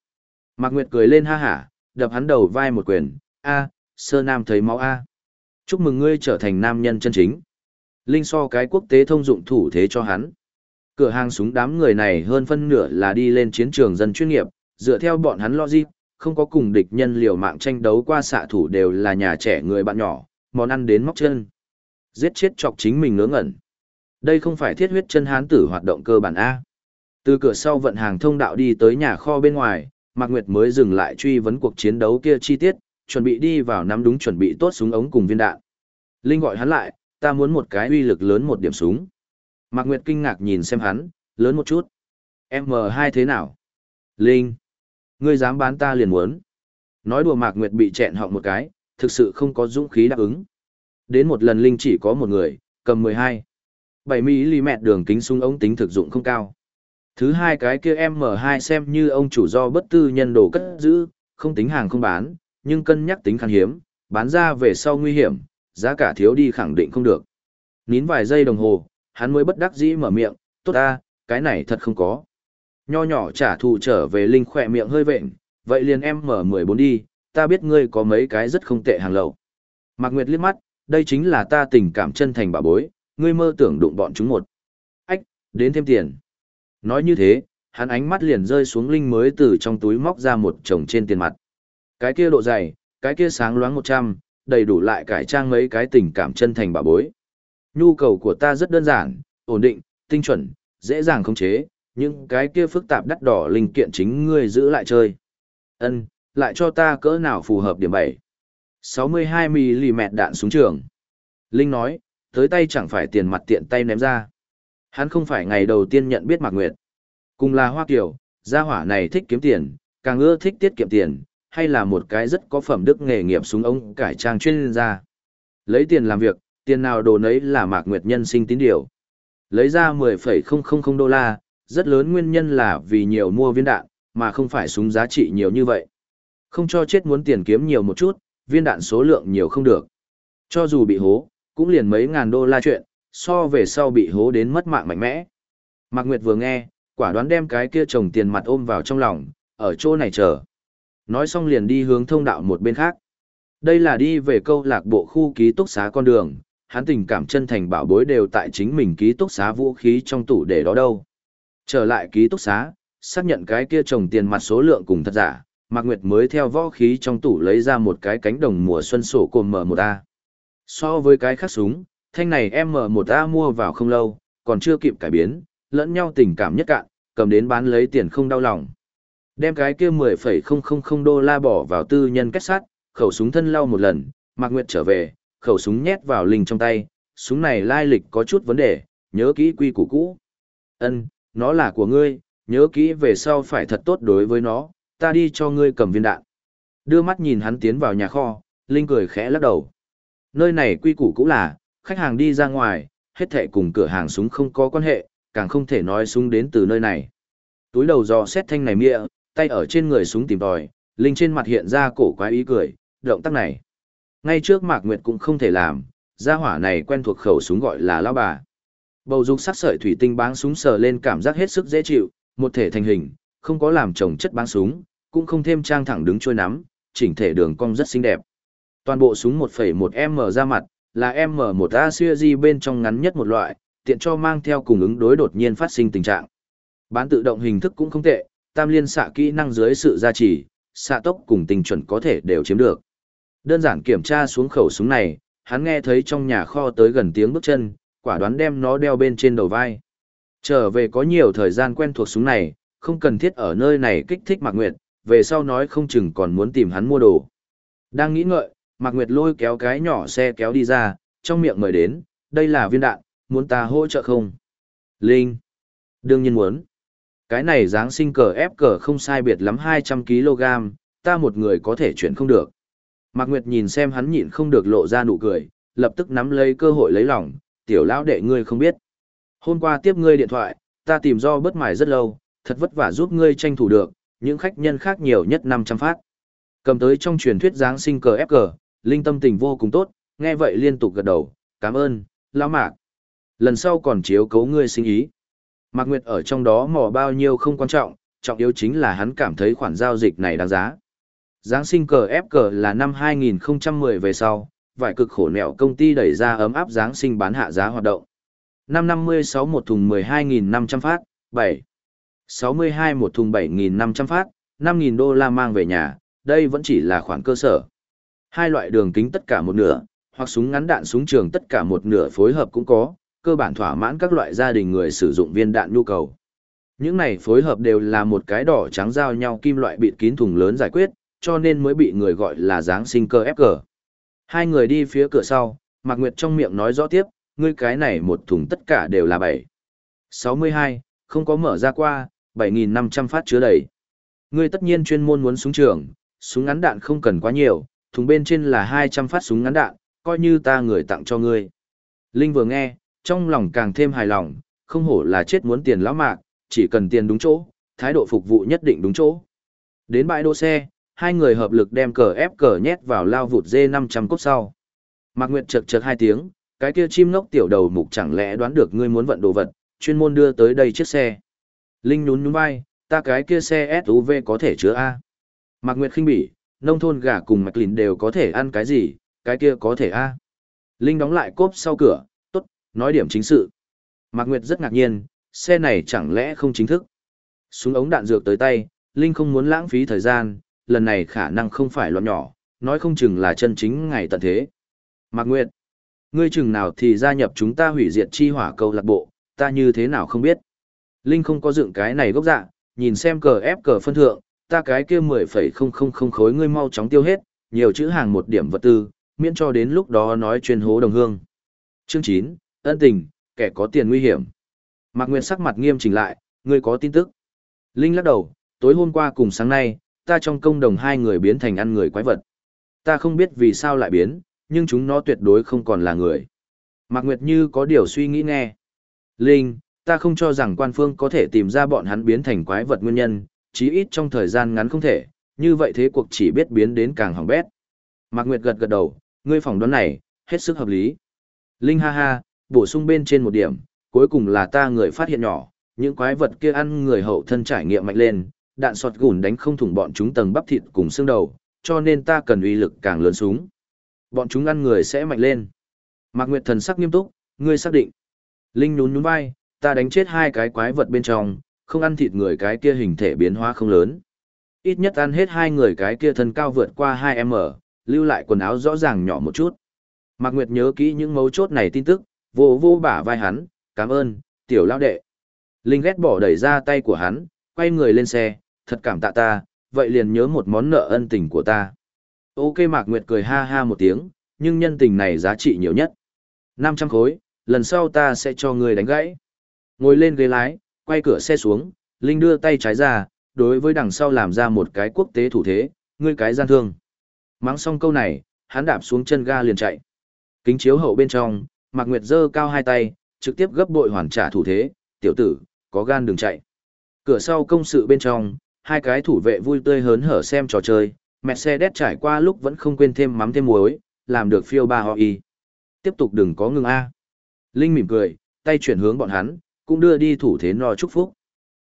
Mạc Nguyệt cười lên ha hả, đập hắn đầu vai một quyền, a sơ nam thấy máu a Chúc mừng ngươi trở thành nam nhân chân chính. Linh so cái quốc tế thông dụng thủ thế cho hắn. Cửa hàng súng đám người này hơn phân nửa là đi lên chiến trường dân chuyên nghiệp, dựa theo bọn hắn logic, không có cùng địch nhân liều mạng tranh đấu qua xạ thủ đều là nhà trẻ người bạn nhỏ, món ăn đến móc chân. Giết chết chọc chính mình ngớ ngẩn. Đây không phải thiết huyết chân hán tử hoạt động cơ bản A. Từ cửa sau vận hàng thông đạo đi tới nhà kho bên ngoài, Mạc Nguyệt mới dừng lại truy vấn cuộc chiến đấu kia chi tiết, chuẩn bị đi vào nắm đúng chuẩn bị tốt súng ống cùng viên đạn. Linh gọi hắn lại, ta muốn một cái uy lực lớn một điểm súng. Mạc Nguyệt kinh ngạc nhìn xem hắn, lớn một chút. M2 thế nào? Linh. Ngươi dám bán ta liền muốn. Nói đùa Mạc Nguyệt bị chẹn họng một cái, thực sự không có dũng khí đáp ứng. Đến một lần Linh chỉ có một người, cầm 12. 7mm đường kính súng ống tính thực dụng không cao. Thứ hai cái kia M2 xem như ông chủ do bất tư nhân đồ cất giữ, không tính hàng không bán, nhưng cân nhắc tính khan hiếm, bán ra về sau nguy hiểm, giá cả thiếu đi khẳng định không được. Nín vài giây đồng hồ, hắn mới bất đắc dĩ mở miệng, tốt ta, cái này thật không có. Nho nhỏ trả thù trở về Linh khỏe miệng hơi vệnh, vậy liền em mở 14 đi, ta biết ngươi có mấy cái rất không tệ hàng lậu. Mạc Nguyệt liếc mắt, đây chính là ta tình cảm chân thành bà bối, ngươi mơ tưởng đụng bọn chúng một. Ách, đến thêm tiền. Nói như thế, hắn ánh mắt liền rơi xuống Linh mới từ trong túi móc ra một chồng trên tiền mặt. Cái kia độ dày, cái kia sáng loáng 100, đầy đủ lại cải trang mấy cái tình cảm chân thành bà bối. Nhu cầu của ta rất đơn giản, ổn định, tinh chuẩn, dễ dàng khống chế, những cái kia phức tạp đắt đỏ linh kiện chính ngươi giữ lại chơi. Ân, lại cho ta cỡ nào phù hợp điểm 7. 62mm đạn súng trường. Linh nói, tới tay chẳng phải tiền mặt tiện tay ném ra. Hắn không phải ngày đầu tiên nhận biết Mạc Nguyệt. Cùng là Hoa Kiều, gia hỏa này thích kiếm tiền, càng ưa thích tiết kiệm tiền, hay là một cái rất có phẩm đức nghề nghiệp súng ống cải trang chuyên gia. Lấy tiền làm việc, tiền nào đồ nấy là Mạc Nguyệt nhân sinh tín điều. Lấy ra 10,000 đô la, rất lớn nguyên nhân là vì nhiều mua viên đạn, mà không phải súng giá trị nhiều như vậy. Không cho chết muốn tiền kiếm nhiều một chút, viên đạn số lượng nhiều không được. Cho dù bị hố, cũng liền mấy ngàn đô la chuyện, so về sau bị hố đến mất mạng mạnh mẽ. Mạc Nguyệt vừa nghe, quả đoán đem cái kia chồng tiền mặt ôm vào trong lòng, ở chỗ này chờ. Nói xong liền đi hướng thông đạo một bên khác. Đây là đi về câu lạc bộ khu ký túc xá con đường, hắn tình cảm chân thành bảo bối đều tại chính mình ký túc xá vũ khí trong tủ để đó đâu. Trở lại ký túc xá, xác nhận cái kia trồng tiền mặt số lượng cùng thật giả, Mạc Nguyệt mới theo võ khí trong tủ lấy ra một cái cánh đồng mùa xuân sổ cồn M1A. So với cái khác súng, thanh này M1A mua vào không lâu, còn chưa kịp cải biến, lẫn nhau tình cảm nhất cạn, cầm đến bán lấy tiền không đau lòng. Đem cái kia 10,000 đô la bỏ vào tư nhân kết sắt, khẩu súng thân lau một lần, Mạc Nguyệt trở về, khẩu súng nhét vào linh trong tay, súng này lai lịch có chút vấn đề, nhớ kỹ quy củ cũ. Ân, nó là của ngươi, nhớ kỹ về sau phải thật tốt đối với nó, ta đi cho ngươi cầm viên đạn. Đưa mắt nhìn hắn tiến vào nhà kho, Linh cười khẽ lắc đầu. Nơi này quy củ cũng là, khách hàng đi ra ngoài, hết thệ cùng cửa hàng súng không có quan hệ, càng không thể nói súng đến từ nơi này. Túi đầu dò xét thanh này mịa, tay ở trên người súng tìm tòi, Linh trên mặt hiện ra cổ quái ý cười, động tác này. Ngay trước Mạc Nguyệt cũng không thể làm, gia hỏa này quen thuộc khẩu súng gọi là lao bà. Bầu dục sắc sợi thủy tinh báng súng sờ lên cảm giác hết sức dễ chịu, một thể thành hình, không có làm trồng chất báng súng, cũng không thêm trang thẳng đứng trôi nắm, chỉnh thể đường cong rất xinh đẹp. Toàn bộ súng 1.1M ra mặt, là M1A series bên trong ngắn nhất một loại, tiện cho mang theo cùng ứng đối đột nhiên phát sinh tình trạng. Bán tự động hình thức cũng không tệ, tam liên xạ kỹ năng dưới sự gia trì, xạ tốc cùng tình chuẩn có thể đều chiếm được. Đơn giản kiểm tra xuống khẩu súng này, hắn nghe thấy trong nhà kho tới gần tiếng bước chân, quả đoán đem nó đeo bên trên đầu vai. Trở về có nhiều thời gian quen thuộc súng này, không cần thiết ở nơi này kích thích Mạc Nguyệt, về sau nói không chừng còn muốn tìm hắn mua đồ. Đang nghĩ ngợi, Mạc Nguyệt lôi kéo cái nhỏ xe kéo đi ra, trong miệng mời đến, đây là viên đạn, muốn ta hỗ trợ không? Linh. Đương nhiên muốn. Cái này dáng sinh cờ ép cờ không sai biệt lắm 200kg, ta một người có thể chuyển không được. Mạc Nguyệt nhìn xem hắn nhịn không được lộ ra nụ cười, lập tức nắm lấy cơ hội lấy lòng, tiểu lão đệ ngươi không biết. Hôm qua tiếp ngươi điện thoại, ta tìm do bất mải rất lâu, thật vất vả giúp ngươi tranh thủ được, những khách nhân khác nhiều nhất 500 phát. Cầm tới trong truyền thuyết Giáng sinh cờ ép cờ, linh tâm tình vô cùng tốt, nghe vậy liên tục gật đầu, cảm ơn, lão mạc. Lần sau còn chiếu cấu ngươi sinh ý. Mạc Nguyệt ở trong đó mò bao nhiêu không quan trọng, trọng yếu chính là hắn cảm thấy khoản giao dịch này đáng giá. Giáng sinh cờ ép cờ là năm 2010 về sau, vài cực khổ nẻo công ty đẩy ra ấm áp Giáng sinh bán hạ giá hoạt động. Năm 56 một thùng 12.500 phát, 7. 62 một thùng 7.500 phát, 5.000 đô la mang về nhà, đây vẫn chỉ là khoản cơ sở. Hai loại đường kính tất cả một nửa, hoặc súng ngắn đạn súng trường tất cả một nửa phối hợp cũng có, cơ bản thỏa mãn các loại gia đình người sử dụng viên đạn nhu cầu. Những này phối hợp đều là một cái đỏ trắng giao nhau kim loại bịt kín thùng lớn giải quyết, cho nên mới bị người gọi là giáng sinh cơ ép cờ. Hai người đi phía cửa sau, Mạc Nguyệt trong miệng nói rõ tiếp, ngươi cái này một thùng tất cả đều là 7. 62, không có mở ra qua, 7.500 phát chứa đầy. Ngươi tất nhiên chuyên môn muốn súng trường, súng ngắn đạn không cần quá nhiều, thùng bên trên là 200 phát súng ngắn đạn, coi như ta người tặng cho ngươi. Linh vừa nghe, trong lòng càng thêm hài lòng, không hổ là chết muốn tiền lão mạc, chỉ cần tiền đúng chỗ, thái độ phục vụ nhất định đúng chỗ. Đến bãi đỗ xe, hai người hợp lực đem cờ ép cờ nhét vào lao vụt dê 500 cốt sau. Mạc Nguyệt chật chật hai tiếng, cái kia chim ngốc tiểu đầu mục chẳng lẽ đoán được ngươi muốn vận đồ vật, chuyên môn đưa tới đây chiếc xe. Linh nhún nhún vai, ta cái kia xe SUV có thể chứa A. Mạc Nguyệt khinh bỉ, nông thôn gà cùng mạch lìn đều có thể ăn cái gì, cái kia có thể A. Linh đóng lại cốp sau cửa, tốt, nói điểm chính sự. Mạc Nguyệt rất ngạc nhiên, xe này chẳng lẽ không chính thức. Súng ống đạn dược tới tay, Linh không muốn lãng phí thời gian, lần này khả năng không phải loạn nhỏ, nói không chừng là chân chính ngày tận thế. Mạc Nguyệt, ngươi chừng nào thì gia nhập chúng ta hủy diệt chi hỏa câu lạc bộ, ta như thế nào không biết. Linh không có dựng cái này gốc dạ, nhìn xem cờ ép cờ phân thượng, ta cái kia 10,000 khối ngươi mau chóng tiêu hết, nhiều chữ hàng một điểm vật tư, miễn cho đến lúc đó nói chuyên hố đồng hương. Chương 9, ân tình, kẻ có tiền nguy hiểm. Mạc Nguyệt sắc mặt nghiêm chỉnh lại, ngươi có tin tức. Linh lắc đầu, tối hôm qua cùng sáng nay, ta trong công đồng hai người biến thành ăn người quái vật. Ta không biết vì sao lại biến, nhưng chúng nó tuyệt đối không còn là người. Mạc Nguyệt như có điều suy nghĩ nghe. Linh, ta không cho rằng quan phương có thể tìm ra bọn hắn biến thành quái vật nguyên nhân, chí ít trong thời gian ngắn không thể, như vậy thế cuộc chỉ biết biến đến càng hỏng bét. Mạc Nguyệt gật gật đầu, ngươi phỏng đoán này, hết sức hợp lý. Linh ha ha, bổ sung bên trên một điểm, cuối cùng là ta người phát hiện nhỏ, những quái vật kia ăn người hậu thân trải nghiệm mạnh lên, đạn sọt gùn đánh không thủng bọn chúng tầng bắp thịt cùng xương đầu, cho nên ta cần uy lực càng lớn súng. Bọn chúng ăn người sẽ mạnh lên. Mạc Nguyệt thần sắc nghiêm túc, ngươi xác định. Linh nhún nhún vai, ta đánh chết hai cái quái vật bên trong, không ăn thịt người cái kia hình thể biến hóa không lớn. Ít nhất ăn hết hai người cái kia thân cao vượt qua 2m, lưu lại quần áo rõ ràng nhỏ một chút. Mạc Nguyệt nhớ kỹ những mấu chốt này tin tức, vô vô bả vai hắn, cảm ơn, tiểu lao đệ. Linh ghét bỏ đẩy ra tay của hắn, quay người lên xe, thật cảm tạ ta, vậy liền nhớ một món nợ ân tình của ta. Ok Mạc Nguyệt cười ha ha một tiếng, nhưng nhân tình này giá trị nhiều nhất. 500 khối, lần sau ta sẽ cho người đánh gãy. Ngồi lên ghế lái, quay cửa xe xuống, Linh đưa tay trái ra, đối với đằng sau làm ra một cái quốc tế thủ thế, ngươi cái gian thương. Mắng xong câu này, hắn đạp xuống chân ga liền chạy. Kính chiếu hậu bên trong, Mạc Nguyệt giơ cao hai tay, trực tiếp gấp bội hoàn trả thủ thế, tiểu tử, có gan đừng chạy. Cửa sau công sự bên trong, hai cái thủ vệ vui tươi hớn hở xem trò chơi, Mercedes trải qua lúc vẫn không quên thêm mắm thêm muối, làm được phiêu ba họ y. Tiếp tục đừng có ngừng A. Linh mỉm cười, tay chuyển hướng bọn hắn, cũng đưa đi thủ thế no chúc phúc.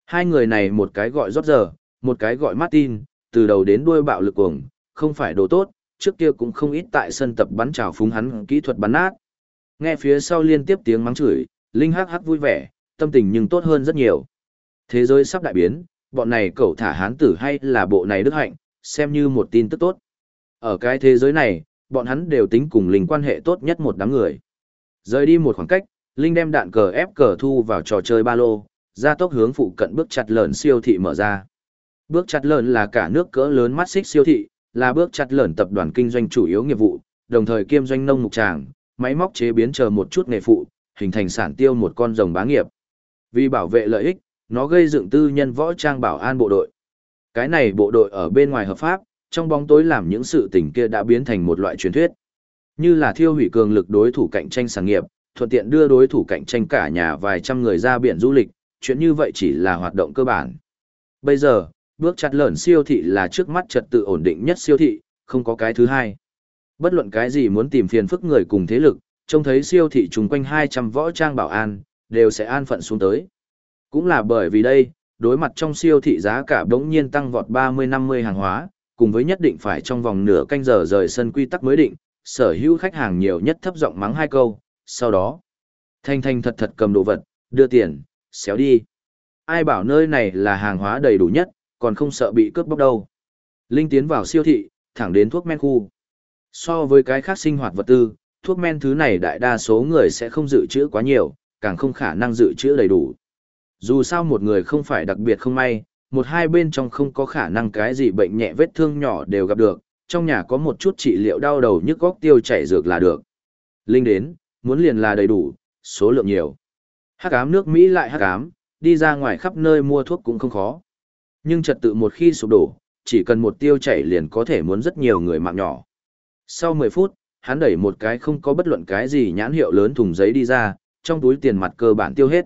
Hai người này một cái gọi rót giờ, một cái gọi Martin, từ đầu đến đuôi bạo lực cuồng, không phải đồ tốt, trước kia cũng không ít tại sân tập bắn trào phúng hắn kỹ thuật bắn nát. Nghe phía sau liên tiếp tiếng mắng chửi, Linh hắc hắc vui vẻ, tâm tình nhưng tốt hơn rất nhiều. Thế giới sắp đại biến, bọn này cậu thả hán tử hay là bộ này đức hạnh, xem như một tin tức tốt. Ở cái thế giới này, bọn hắn đều tính cùng Linh quan hệ tốt nhất một đám người. Rời đi một khoảng cách, Linh đem đạn cờ ép cờ thu vào trò chơi ba lô, ra tốc hướng phụ cận bước chặt lợn siêu thị mở ra. Bước chặt lợn là cả nước cỡ lớn mắt xích siêu thị, là bước chặt lợn tập đoàn kinh doanh chủ yếu nghiệp vụ, đồng thời kiêm doanh nông mục tràng, máy móc chế biến chờ một chút nghề phụ, hình thành sản tiêu một con rồng bá nghiệp. Vì bảo vệ lợi ích, nó gây dựng tư nhân võ trang bảo an bộ đội. Cái này bộ đội ở bên ngoài hợp pháp, trong bóng tối làm những sự tình kia đã biến thành một loại truyền thuyết. Như là thiêu hủy cường lực đối thủ cạnh tranh sản nghiệp, thuận tiện đưa đối thủ cạnh tranh cả nhà vài trăm người ra biển du lịch, chuyện như vậy chỉ là hoạt động cơ bản. Bây giờ, bước chặt lợn siêu thị là trước mắt trật tự ổn định nhất siêu thị, không có cái thứ hai. Bất luận cái gì muốn tìm phiền phức người cùng thế lực, trông thấy siêu thị chung quanh 200 võ trang bảo an, đều sẽ an phận xuống tới. Cũng là bởi vì đây, đối mặt trong siêu thị giá cả đống nhiên tăng vọt 30-50 hàng hóa, cùng với nhất định phải trong vòng nửa canh giờ rời sân quy tắc mới định, sở hữu khách hàng nhiều nhất thấp giọng mắng hai câu, sau đó, thanh thanh thật thật cầm đồ vật, đưa tiền, xéo đi. Ai bảo nơi này là hàng hóa đầy đủ nhất, còn không sợ bị cướp bóc đâu. Linh tiến vào siêu thị, thẳng đến thuốc men khu. So với cái khác sinh hoạt vật tư, thuốc men thứ này đại đa số người sẽ không dự trữ quá nhiều, càng không khả năng dự trữ đầy đủ. Dù sao một người không phải đặc biệt không may, một hai bên trong không có khả năng cái gì bệnh nhẹ vết thương nhỏ đều gặp được, trong nhà có một chút trị liệu đau đầu nhức góc tiêu chảy dược là được. Linh đến, muốn liền là đầy đủ, số lượng nhiều. Hắc ám nước Mỹ lại hắc ám, đi ra ngoài khắp nơi mua thuốc cũng không khó. Nhưng trật tự một khi sụp đổ, chỉ cần một tiêu chảy liền có thể muốn rất nhiều người mạng nhỏ. Sau 10 phút, hắn đẩy một cái không có bất luận cái gì nhãn hiệu lớn thùng giấy đi ra, trong túi tiền mặt cơ bản tiêu hết.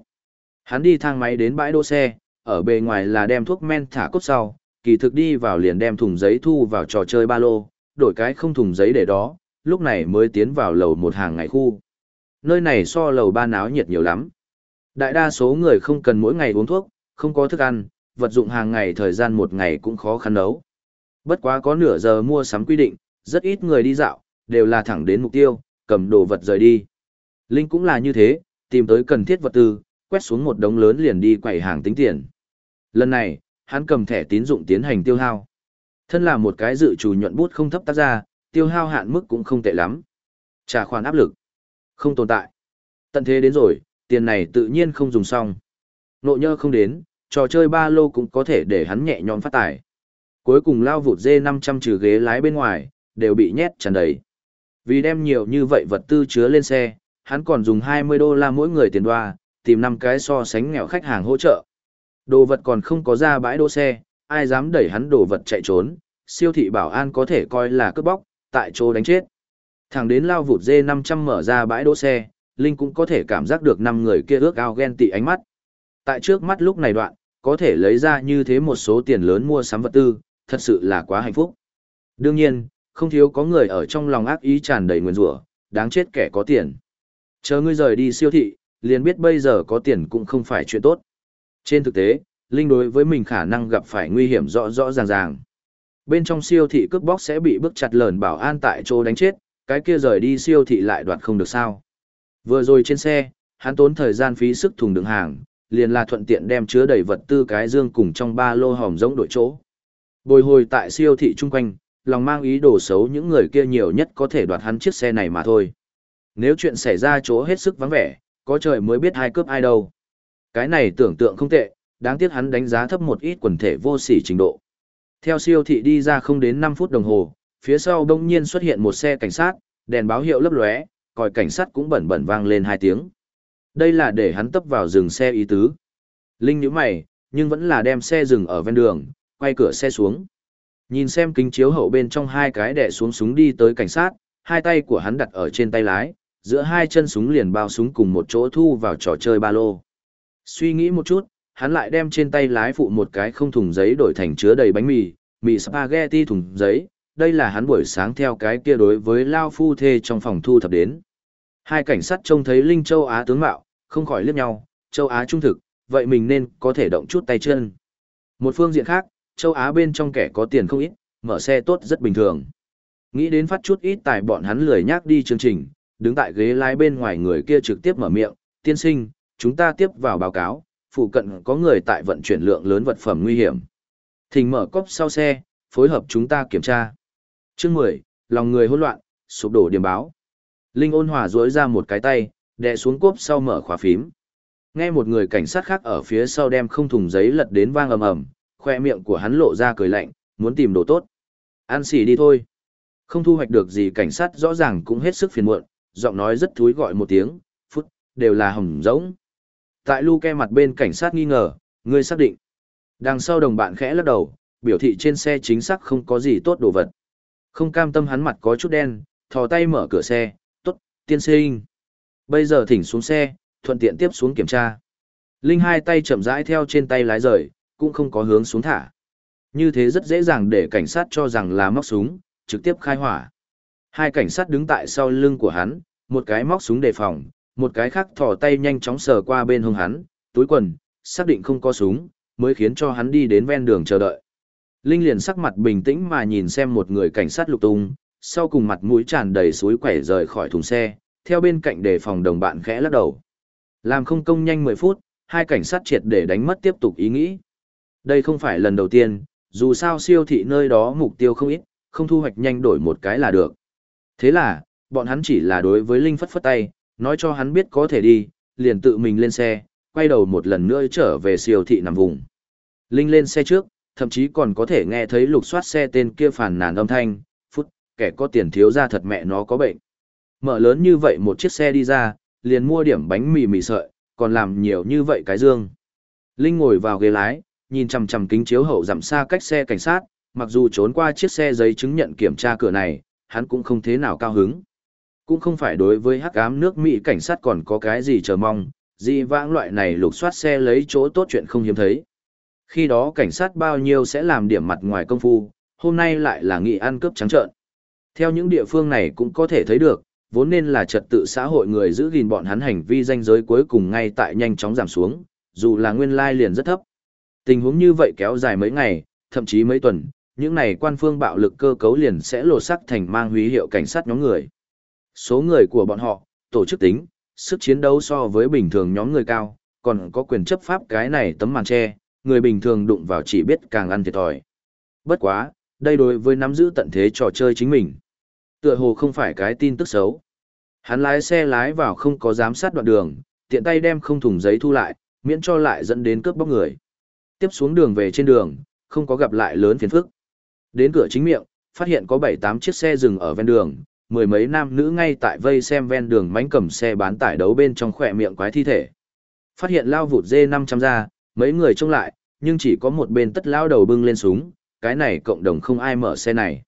Hắn đi thang máy đến bãi đỗ xe, ở bề ngoài là đem thuốc men thả cốt sau, kỳ thực đi vào liền đem thùng giấy thu vào trò chơi ba lô, đổi cái không thùng giấy để đó, lúc này mới tiến vào lầu một hàng ngày khu. Nơi này so lầu ba náo nhiệt nhiều lắm. Đại đa số người không cần mỗi ngày uống thuốc, không có thức ăn, vật dụng hàng ngày thời gian một ngày cũng khó khăn đấu. Bất quá có nửa giờ mua sắm quy định, rất ít người đi dạo, đều là thẳng đến mục tiêu, cầm đồ vật rời đi. Linh cũng là như thế, tìm tới cần thiết vật tư, quét xuống một đống lớn liền đi quầy hàng tính tiền. Lần này, hắn cầm thẻ tín dụng tiến hành tiêu hao. Thân là một cái dự chủ nhuận bút không thấp tác ra, tiêu hao hạn mức cũng không tệ lắm. Trả khoản áp lực. Không tồn tại. Tận thế đến rồi, tiền này tự nhiên không dùng xong. Nộ nhơ không đến, trò chơi ba lô cũng có thể để hắn nhẹ nhõm phát tài. Cuối cùng lao vụt dê 500 trừ ghế lái bên ngoài, đều bị nhét tràn đầy. Vì đem nhiều như vậy vật tư chứa lên xe, hắn còn dùng 20 đô la mỗi người tiền đoa, tìm năm cái so sánh nghèo khách hàng hỗ trợ. Đồ vật còn không có ra bãi đỗ xe, ai dám đẩy hắn đồ vật chạy trốn, siêu thị bảo an có thể coi là cướp bóc, tại chỗ đánh chết. Thẳng đến lao vụt dê 500 mở ra bãi đỗ xe, Linh cũng có thể cảm giác được năm người kia ước ao ghen tị ánh mắt. Tại trước mắt lúc này đoạn, có thể lấy ra như thế một số tiền lớn mua sắm vật tư, thật sự là quá hạnh phúc. Đương nhiên, không thiếu có người ở trong lòng ác ý tràn đầy nguyên rủa, đáng chết kẻ có tiền. Chờ ngươi rời đi siêu thị, liền biết bây giờ có tiền cũng không phải chuyện tốt. Trên thực tế, Linh đối với mình khả năng gặp phải nguy hiểm rõ rõ ràng ràng. Bên trong siêu thị cướp bóc sẽ bị bức chặt lờn bảo an tại chỗ đánh chết, cái kia rời đi siêu thị lại đoạt không được sao. Vừa rồi trên xe, hắn tốn thời gian phí sức thùng đường hàng, liền là thuận tiện đem chứa đầy vật tư cái dương cùng trong ba lô hòm giống đội chỗ. Bồi hồi tại siêu thị chung quanh, lòng mang ý đồ xấu những người kia nhiều nhất có thể đoạt hắn chiếc xe này mà thôi. Nếu chuyện xảy ra chỗ hết sức vắng vẻ, có trời mới biết ai cướp ai đâu. Cái này tưởng tượng không tệ, đáng tiếc hắn đánh giá thấp một ít quần thể vô sỉ trình độ. Theo siêu thị đi ra không đến 5 phút đồng hồ, phía sau đông nhiên xuất hiện một xe cảnh sát, đèn báo hiệu lấp lóe, còi cảnh sát cũng bẩn bẩn vang lên hai tiếng. Đây là để hắn tấp vào dừng xe ý tứ. Linh nhíu mày, nhưng vẫn là đem xe dừng ở ven đường, quay cửa xe xuống. Nhìn xem kính chiếu hậu bên trong hai cái đè xuống súng đi tới cảnh sát, hai tay của hắn đặt ở trên tay lái, giữa hai chân súng liền bao súng cùng một chỗ thu vào trò chơi ba lô. Suy nghĩ một chút, hắn lại đem trên tay lái phụ một cái không thùng giấy đổi thành chứa đầy bánh mì, mì spaghetti thùng giấy, đây là hắn buổi sáng theo cái kia đối với Lao Phu Thê trong phòng thu thập đến. Hai cảnh sát trông thấy Linh Châu Á tướng mạo, không khỏi liếc nhau, Châu Á trung thực, vậy mình nên có thể động chút tay chân. Một phương diện khác, Châu Á bên trong kẻ có tiền không ít, mở xe tốt rất bình thường. Nghĩ đến phát chút ít tài bọn hắn lười nhác đi chương trình, đứng tại ghế lái bên ngoài người kia trực tiếp mở miệng, tiên sinh, chúng ta tiếp vào báo cáo, phụ cận có người tại vận chuyển lượng lớn vật phẩm nguy hiểm. Thình mở cốc sau xe, phối hợp chúng ta kiểm tra. Chương 10, lòng người hỗn loạn, sụp đổ điểm báo. Linh ôn hòa duỗi ra một cái tay, đè xuống cốp sau mở khóa phím. Nghe một người cảnh sát khác ở phía sau đem không thùng giấy lật đến vang ầm ầm, khoe miệng của hắn lộ ra cười lạnh, muốn tìm đồ tốt. Ăn xỉ đi thôi. Không thu hoạch được gì cảnh sát rõ ràng cũng hết sức phiền muộn, giọng nói rất thúi gọi một tiếng, phút, đều là hỏng rỗng. Tại lu ke mặt bên cảnh sát nghi ngờ, ngươi xác định. Đằng sau đồng bạn khẽ lắc đầu, biểu thị trên xe chính xác không có gì tốt đồ vật. Không cam tâm hắn mặt có chút đen, thò tay mở cửa xe, tốt, tiên sinh. Bây giờ thỉnh xuống xe, thuận tiện tiếp xuống kiểm tra. Linh hai tay chậm rãi theo trên tay lái rời, cũng không có hướng xuống thả. Như thế rất dễ dàng để cảnh sát cho rằng là móc súng, trực tiếp khai hỏa. Hai cảnh sát đứng tại sau lưng của hắn, một cái móc súng đề phòng, một cái khác thò tay nhanh chóng sờ qua bên hông hắn, túi quần, xác định không có súng, mới khiến cho hắn đi đến ven đường chờ đợi. Linh liền sắc mặt bình tĩnh mà nhìn xem một người cảnh sát lục tung, sau cùng mặt mũi tràn đầy suối quẻ rời khỏi thùng xe, theo bên cạnh đề phòng đồng bạn khẽ lắc đầu. Làm không công nhanh 10 phút, hai cảnh sát triệt để đánh mất tiếp tục ý nghĩ. Đây không phải lần đầu tiên, dù sao siêu thị nơi đó mục tiêu không ít, không thu hoạch nhanh đổi một cái là được. Thế là, bọn hắn chỉ là đối với Linh phất phất tay, nói cho hắn biết có thể đi, liền tự mình lên xe, quay đầu một lần nữa trở về siêu thị nằm vùng. Linh lên xe trước, thậm chí còn có thể nghe thấy lục soát xe tên kia phản nàn âm thanh, phút, kẻ có tiền thiếu ra thật mẹ nó có bệnh. Mở lớn như vậy một chiếc xe đi ra, liền mua điểm bánh mì mì sợi, còn làm nhiều như vậy cái dương. Linh ngồi vào ghế lái, nhìn chằm chằm kính chiếu hậu giảm xa cách xe cảnh sát, mặc dù trốn qua chiếc xe giấy chứng nhận kiểm tra cửa này, hắn cũng không thế nào cao hứng. Cũng không phải đối với hắc ám nước Mỹ cảnh sát còn có cái gì chờ mong, gì vãng loại này lục soát xe lấy chỗ tốt chuyện không hiếm thấy. Khi đó cảnh sát bao nhiêu sẽ làm điểm mặt ngoài công phu, hôm nay lại là nghị ăn cướp trắng trợn. Theo những địa phương này cũng có thể thấy được, vốn nên là trật tự xã hội người giữ gìn bọn hắn hành vi danh giới cuối cùng ngay tại nhanh chóng giảm xuống, dù là nguyên lai liền rất thấp. Tình huống như vậy kéo dài mấy ngày, thậm chí mấy tuần, những này quan phương bạo lực cơ cấu liền sẽ lột sắc thành mang huy hiệu cảnh sát nhóm người. Số người của bọn họ, tổ chức tính, sức chiến đấu so với bình thường nhóm người cao, còn có quyền chấp pháp cái này tấm màn che, người bình thường đụng vào chỉ biết càng ăn thiệt thòi. Bất quá, đây đối với nắm giữ tận thế trò chơi chính mình. Tựa hồ không phải cái tin tức xấu. Hắn lái xe lái vào không có giám sát đoạn đường, tiện tay đem không thùng giấy thu lại, miễn cho lại dẫn đến cướp bóc người. Tiếp xuống đường về trên đường, không có gặp lại lớn phiền phức. Đến cửa chính miệng, phát hiện có 7-8 chiếc xe dừng ở ven đường, mười mấy nam nữ ngay tại vây xem ven đường mánh cầm xe bán tải đấu bên trong khỏe miệng quái thi thể. Phát hiện lao vụt dê 500 ra, mấy người trông lại, nhưng chỉ có một bên tất lao đầu bưng lên súng, cái này cộng đồng không ai mở xe này.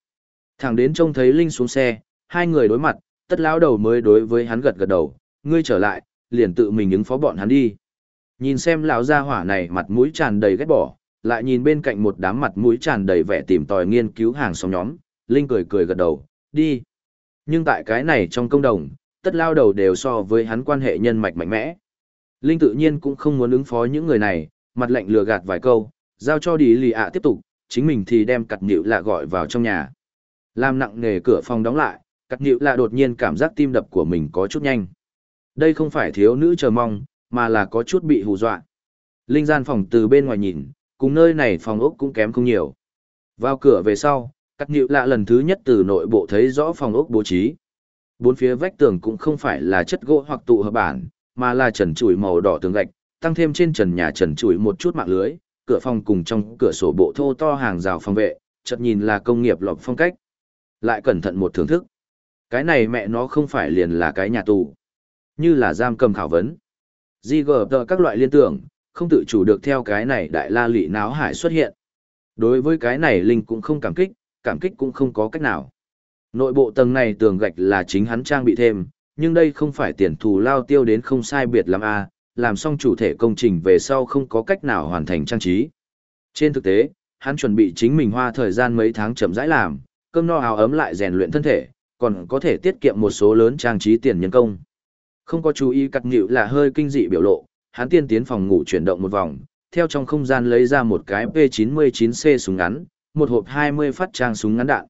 Thẳng đến trông thấy Linh xuống xe, hai người đối mặt, tất lao đầu mới đối với hắn gật gật đầu, ngươi trở lại, liền tự mình ứng phó bọn hắn đi. Nhìn xem lão gia hỏa này mặt mũi tràn đầy ghét bỏ, lại nhìn bên cạnh một đám mặt mũi tràn đầy vẻ tìm tòi nghiên cứu hàng xóm nhóm, Linh cười cười gật đầu, đi. Nhưng tại cái này trong công đồng, tất lao đầu đều so với hắn quan hệ nhân mạch mạnh mẽ. Linh tự nhiên cũng không muốn ứng phó những người này, mặt lạnh lừa gạt vài câu, giao cho đi lì ạ tiếp tục, chính mình thì đem cặt nhịu lạ gọi vào trong nhà. Làm nặng nề cửa phòng đóng lại, cặt nhịu lạ đột nhiên cảm giác tim đập của mình có chút nhanh. Đây không phải thiếu nữ chờ mong, mà là có chút bị hù dọa. Linh gian phòng từ bên ngoài nhìn, cùng nơi này phòng ốc cũng kém không nhiều. Vào cửa về sau, cắt nhịu lạ lần thứ nhất từ nội bộ thấy rõ phòng ốc bố trí. Bốn phía vách tường cũng không phải là chất gỗ hoặc tụ hợp bản, mà là trần trụi màu đỏ tường gạch, tăng thêm trên trần nhà trần trụi một chút mạng lưới, cửa phòng cùng trong cửa sổ bộ thô to hàng rào phòng vệ, chợt nhìn là công nghiệp lọc phong cách. Lại cẩn thận một thưởng thức. Cái này mẹ nó không phải liền là cái nhà tù, như là giam cầm khảo vấn. Di gờ các loại liên tưởng, không tự chủ được theo cái này đại la lị náo hải xuất hiện. Đối với cái này Linh cũng không cảm kích, cảm kích cũng không có cách nào. Nội bộ tầng này tường gạch là chính hắn trang bị thêm, nhưng đây không phải tiền thù lao tiêu đến không sai biệt lắm a, làm xong chủ thể công trình về sau không có cách nào hoàn thành trang trí. Trên thực tế, hắn chuẩn bị chính mình hoa thời gian mấy tháng chậm rãi làm, cơm no áo ấm lại rèn luyện thân thể, còn có thể tiết kiệm một số lớn trang trí tiền nhân công. Không có chú ý cắt nhịu là hơi kinh dị biểu lộ, hắn tiên tiến phòng ngủ chuyển động một vòng, theo trong không gian lấy ra một cái P99C súng ngắn, một hộp 20 phát trang súng ngắn đạn.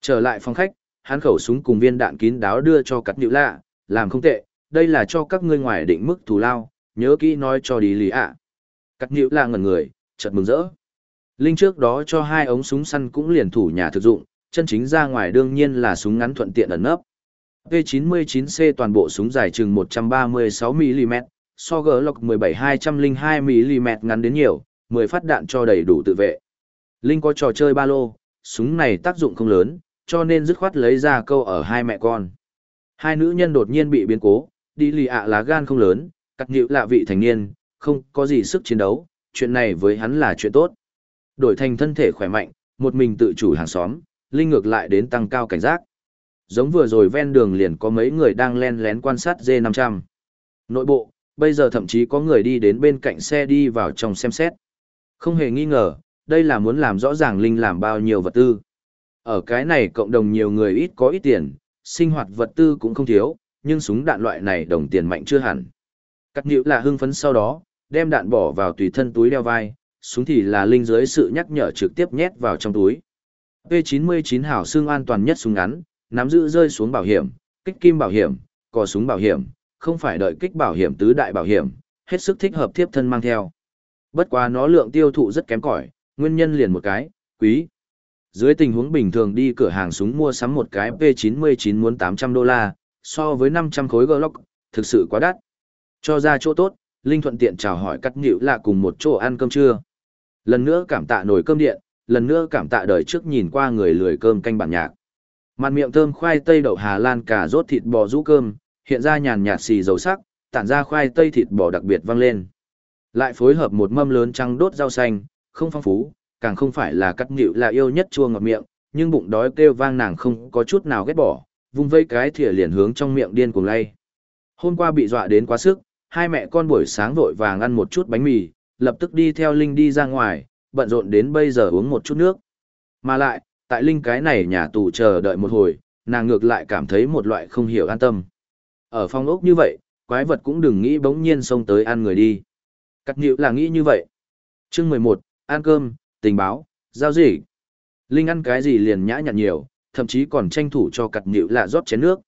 Trở lại phòng khách, hắn khẩu súng cùng viên đạn kín đáo đưa cho cắt nhịu lạ, làm không tệ, đây là cho các ngươi ngoài định mức thù lao, nhớ kỹ nói cho đi lý ạ. Cắt nhịu lạ ngẩn người, chợt mừng rỡ. Linh trước đó cho hai ống súng săn cũng liền thủ nhà thực dụng, chân chính ra ngoài đương nhiên là súng ngắn thuận tiện ẩn nấp. P99C toàn bộ súng dài chừng 136mm, so gỡ lọc 17-202mm ngắn đến nhiều, 10 phát đạn cho đầy đủ tự vệ. Linh có trò chơi ba lô, súng này tác dụng không lớn, cho nên dứt khoát lấy ra câu ở hai mẹ con. Hai nữ nhân đột nhiên bị biến cố, đi lì ạ lá gan không lớn, cắt nhịu lạ vị thành niên, không có gì sức chiến đấu, chuyện này với hắn là chuyện tốt. Đổi thành thân thể khỏe mạnh, một mình tự chủ hàng xóm, Linh ngược lại đến tăng cao cảnh giác. Giống vừa rồi ven đường liền có mấy người đang len lén quan sát D500. Nội bộ, bây giờ thậm chí có người đi đến bên cạnh xe đi vào trong xem xét. Không hề nghi ngờ, đây là muốn làm rõ ràng Linh làm bao nhiêu vật tư. Ở cái này cộng đồng nhiều người ít có ít tiền, sinh hoạt vật tư cũng không thiếu, nhưng súng đạn loại này đồng tiền mạnh chưa hẳn. Cắt nhữ là hưng phấn sau đó, đem đạn bỏ vào tùy thân túi đeo vai, súng thì là Linh dưới sự nhắc nhở trực tiếp nhét vào trong túi. P99 hảo xương an toàn nhất súng ngắn, nắm giữ rơi xuống bảo hiểm, kích kim bảo hiểm, cò súng bảo hiểm, không phải đợi kích bảo hiểm tứ đại bảo hiểm, hết sức thích hợp tiếp thân mang theo. Bất quá nó lượng tiêu thụ rất kém cỏi, nguyên nhân liền một cái, quý. Dưới tình huống bình thường đi cửa hàng súng mua sắm một cái P99 muốn 800 đô la, so với 500 khối Glock, thực sự quá đắt. Cho ra chỗ tốt, Linh thuận tiện chào hỏi cắt nhịu lạ cùng một chỗ ăn cơm trưa. Lần nữa cảm tạ nồi cơm điện, lần nữa cảm tạ đời trước nhìn qua người lười cơm canh bản nhạc. Màn miệng thơm khoai tây đậu Hà Lan cà rốt thịt bò rũ cơm, hiện ra nhàn nhạt xì dầu sắc, tản ra khoai tây thịt bò đặc biệt vang lên. Lại phối hợp một mâm lớn trăng đốt rau xanh, không phong phú, càng không phải là cắt nhịu là yêu nhất chua ngọt miệng, nhưng bụng đói kêu vang nàng không có chút nào ghét bỏ, vung vây cái thìa liền hướng trong miệng điên cuồng lay. Hôm qua bị dọa đến quá sức, hai mẹ con buổi sáng vội vàng ăn một chút bánh mì, lập tức đi theo Linh đi ra ngoài, bận rộn đến bây giờ uống một chút nước. Mà lại, tại Linh cái này nhà tù chờ đợi một hồi, nàng ngược lại cảm thấy một loại không hiểu an tâm. Ở phong ốc như vậy, quái vật cũng đừng nghĩ bỗng nhiên xông tới ăn người đi. Cắt nhịu là nghĩ như vậy. Chương mười một ăn cơm, tình báo, giao gì Linh ăn cái gì liền nhã nhặn nhiều, thậm chí còn tranh thủ cho cắt nhịu là rót chén nước.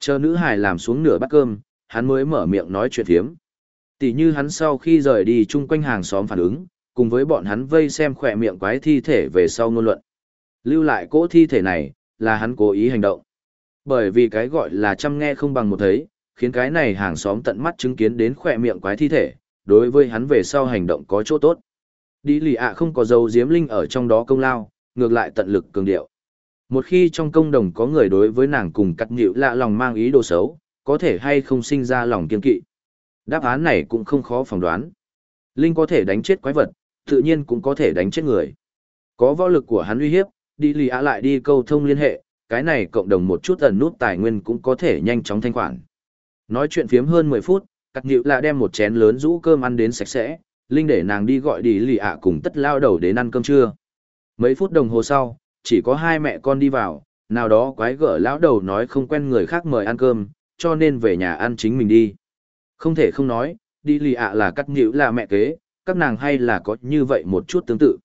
Chờ nữ hải làm xuống nửa bát cơm, hắn mới mở miệng nói chuyện thiếm. Tỷ như hắn sau khi rời đi chung quanh hàng xóm phản ứng, cùng với bọn hắn vây xem khỏe miệng quái thi thể về sau ngôn luận. Lưu lại cỗ thi thể này, là hắn cố ý hành động. Bởi vì cái gọi là chăm nghe không bằng một thấy, khiến cái này hàng xóm tận mắt chứng kiến đến khỏe miệng quái thi thể, đối với hắn về sau hành động có chỗ tốt. Đi lì ạ không có dấu diếm linh ở trong đó công lao, ngược lại tận lực cường điệu. Một khi trong công đồng có người đối với nàng cùng cắt nhịu lạ lòng mang ý đồ xấu, có thể hay không sinh ra lòng kiên kỵ. Đáp án này cũng không khó phỏng đoán. Linh có thể đánh chết quái vật, tự nhiên cũng có thể đánh chết người. Có võ lực của hắn uy hiếp, đi lì ạ lại đi câu thông liên hệ, cái này cộng đồng một chút ẩn nút tài nguyên cũng có thể nhanh chóng thanh khoản. Nói chuyện phiếm hơn 10 phút, cát nhịu lạ đem một chén lớn rũ cơm ăn đến sạch sẽ, Linh để nàng đi gọi đi lì ạ cùng tất lao đầu đến ăn cơm trưa. Mấy phút đồng hồ sau, chỉ có hai mẹ con đi vào, nào đó quái gở lão đầu nói không quen người khác mời ăn cơm, cho nên về nhà ăn chính mình đi. Không thể không nói, đi lì ạ là cắt nhữ là mẹ kế, các nàng hay là có như vậy một chút tương tự.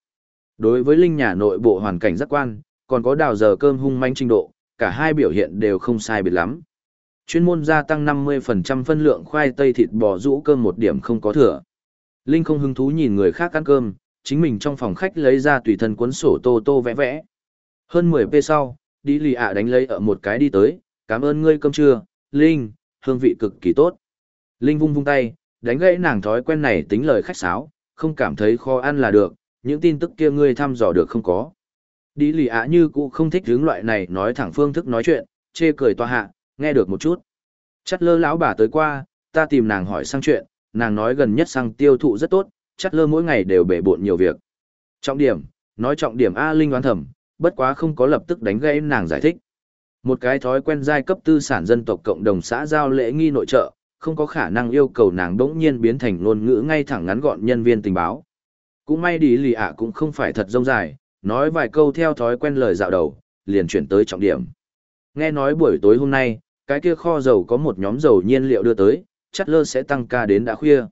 Đối với linh nhà nội bộ hoàn cảnh giác quan, còn có đào giờ cơm hung manh trình độ, cả hai biểu hiện đều không sai biệt lắm. Chuyên môn gia tăng 50% phân lượng khoai tây thịt bò rũ cơm một điểm không có thừa. Linh không hứng thú nhìn người khác ăn cơm, chính mình trong phòng khách lấy ra tùy thân cuốn sổ tô tô vẽ vẽ. Hơn 10 p sau, đi lì ạ đánh lấy ở một cái đi tới, cảm ơn ngươi cơm trưa, Linh, hương vị cực kỳ tốt. Linh vung vung tay, đánh gãy nàng thói quen này tính lời khách sáo, không cảm thấy khó ăn là được, những tin tức kia ngươi thăm dò được không có. Đi lì ạ như cũ không thích hướng loại này nói thẳng phương thức nói chuyện, chê cười toa hạ, nghe được một chút. Chắt lơ lão bà tới qua, ta tìm nàng hỏi sang chuyện, nàng nói gần nhất sang tiêu thụ rất tốt, chắt lơ mỗi ngày đều bể bộn nhiều việc. Trọng điểm, nói trọng điểm A Linh đoán thầm, bất quá không có lập tức đánh gãy nàng giải thích. Một cái thói quen giai cấp tư sản dân tộc cộng đồng xã giao lễ nghi nội trợ, không có khả năng yêu cầu nàng đỗng nhiên biến thành ngôn ngữ ngay thẳng ngắn gọn nhân viên tình báo. Cũng may đi lì ạ cũng không phải thật rông dài, nói vài câu theo thói quen lời dạo đầu, liền chuyển tới trọng điểm. Nghe nói buổi tối hôm nay, cái kia kho dầu có một nhóm dầu nhiên liệu đưa tới, chắc lơ sẽ tăng ca đến đã khuya.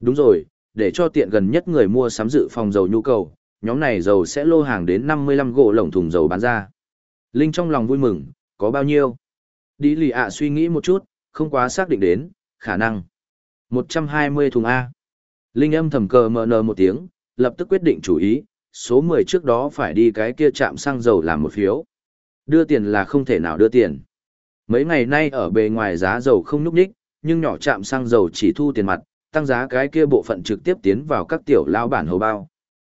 Đúng rồi, để cho tiện gần nhất người mua sắm dự phòng dầu nhu cầu, nhóm này dầu sẽ lô hàng đến 55 gỗ lồng thùng dầu bán ra. Linh trong lòng vui mừng, có bao nhiêu? Đi lì ạ suy nghĩ một chút, không quá xác định đến, khả năng. 120 thùng A. Linh âm thầm cờ mờ nờ một tiếng, lập tức quyết định chủ ý, số 10 trước đó phải đi cái kia chạm xăng dầu làm một phiếu. Đưa tiền là không thể nào đưa tiền. Mấy ngày nay ở bề ngoài giá dầu không núp đích, nhưng nhỏ chạm xăng dầu chỉ thu tiền mặt, tăng giá cái kia bộ phận trực tiếp tiến vào các tiểu lao bản hầu bao.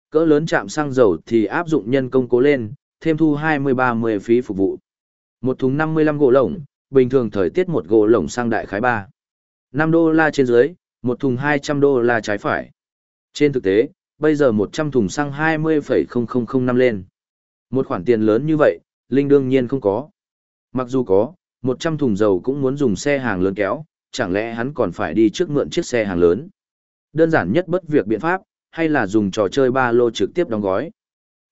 Cỡ lớn chạm xăng dầu thì áp dụng nhân công cố lên, thêm thu 20-30 phí phục vụ. Một thùng 55 gỗ lồng, bình thường thời tiết một gỗ lồng sang đại khái 3. 5 đô la trên dưới, một thùng 200 đô la trái phải. Trên thực tế, bây giờ 100 thùng xăng 20,0005 lên. Một khoản tiền lớn như vậy, Linh đương nhiên không có. Mặc dù có, 100 thùng dầu cũng muốn dùng xe hàng lớn kéo, chẳng lẽ hắn còn phải đi trước mượn chiếc xe hàng lớn. Đơn giản nhất bất việc biện pháp, hay là dùng trò chơi ba lô trực tiếp đóng gói.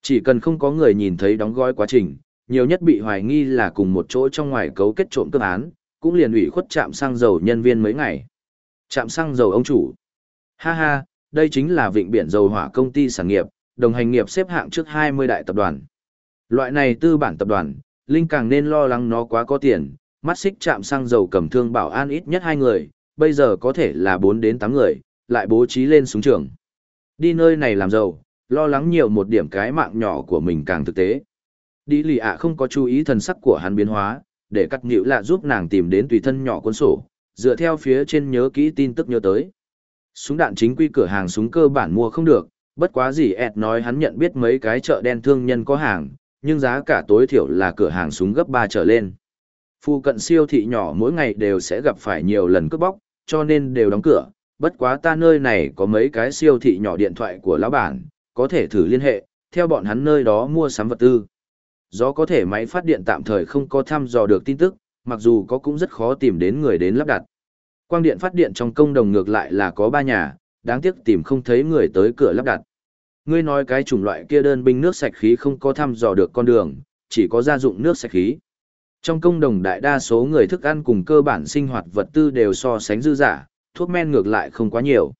Chỉ cần không có người nhìn thấy đóng gói quá trình, nhiều nhất bị hoài nghi là cùng một chỗ trong ngoài cấu kết trộm cướp án, cũng liền ủy khuất chạm xăng dầu nhân viên mấy ngày. Chạm xăng dầu ông chủ. Ha ha, đây chính là vịnh biển dầu hỏa công ty sản nghiệp, đồng hành nghiệp xếp hạng trước 20 đại tập đoàn. Loại này tư bản tập đoàn, Linh càng nên lo lắng nó quá có tiền, mắt xích chạm xăng dầu cầm thương bảo an ít nhất hai người, bây giờ có thể là 4 đến 8 người, lại bố trí lên súng trường. Đi nơi này làm dầu, lo lắng nhiều một điểm cái mạng nhỏ của mình càng thực tế. Đi lì ạ không có chú ý thần sắc của hắn biến hóa, để cắt nhịu lạ giúp nàng tìm đến tùy thân nhỏ cuốn sổ, dựa theo phía trên nhớ kỹ tin tức nhớ tới. Súng đạn chính quy cửa hàng súng cơ bản mua không được, bất quá gì ẹt nói hắn nhận biết mấy cái chợ đen thương nhân có hàng, nhưng giá cả tối thiểu là cửa hàng súng gấp 3 trở lên. Phu cận siêu thị nhỏ mỗi ngày đều sẽ gặp phải nhiều lần cướp bóc, cho nên đều đóng cửa, bất quá ta nơi này có mấy cái siêu thị nhỏ điện thoại của lão bản, có thể thử liên hệ, theo bọn hắn nơi đó mua sắm vật tư. Gió có thể máy phát điện tạm thời không có thăm dò được tin tức, mặc dù có cũng rất khó tìm đến người đến lắp đặt. Quang điện phát điện trong công đồng ngược lại là có ba nhà, đáng tiếc tìm không thấy người tới cửa lắp đặt. Ngươi nói cái chủng loại kia đơn binh nước sạch khí không có thăm dò được con đường, chỉ có gia dụng nước sạch khí. Trong công đồng đại đa số người thức ăn cùng cơ bản sinh hoạt vật tư đều so sánh dư giả, thuốc men ngược lại không quá nhiều.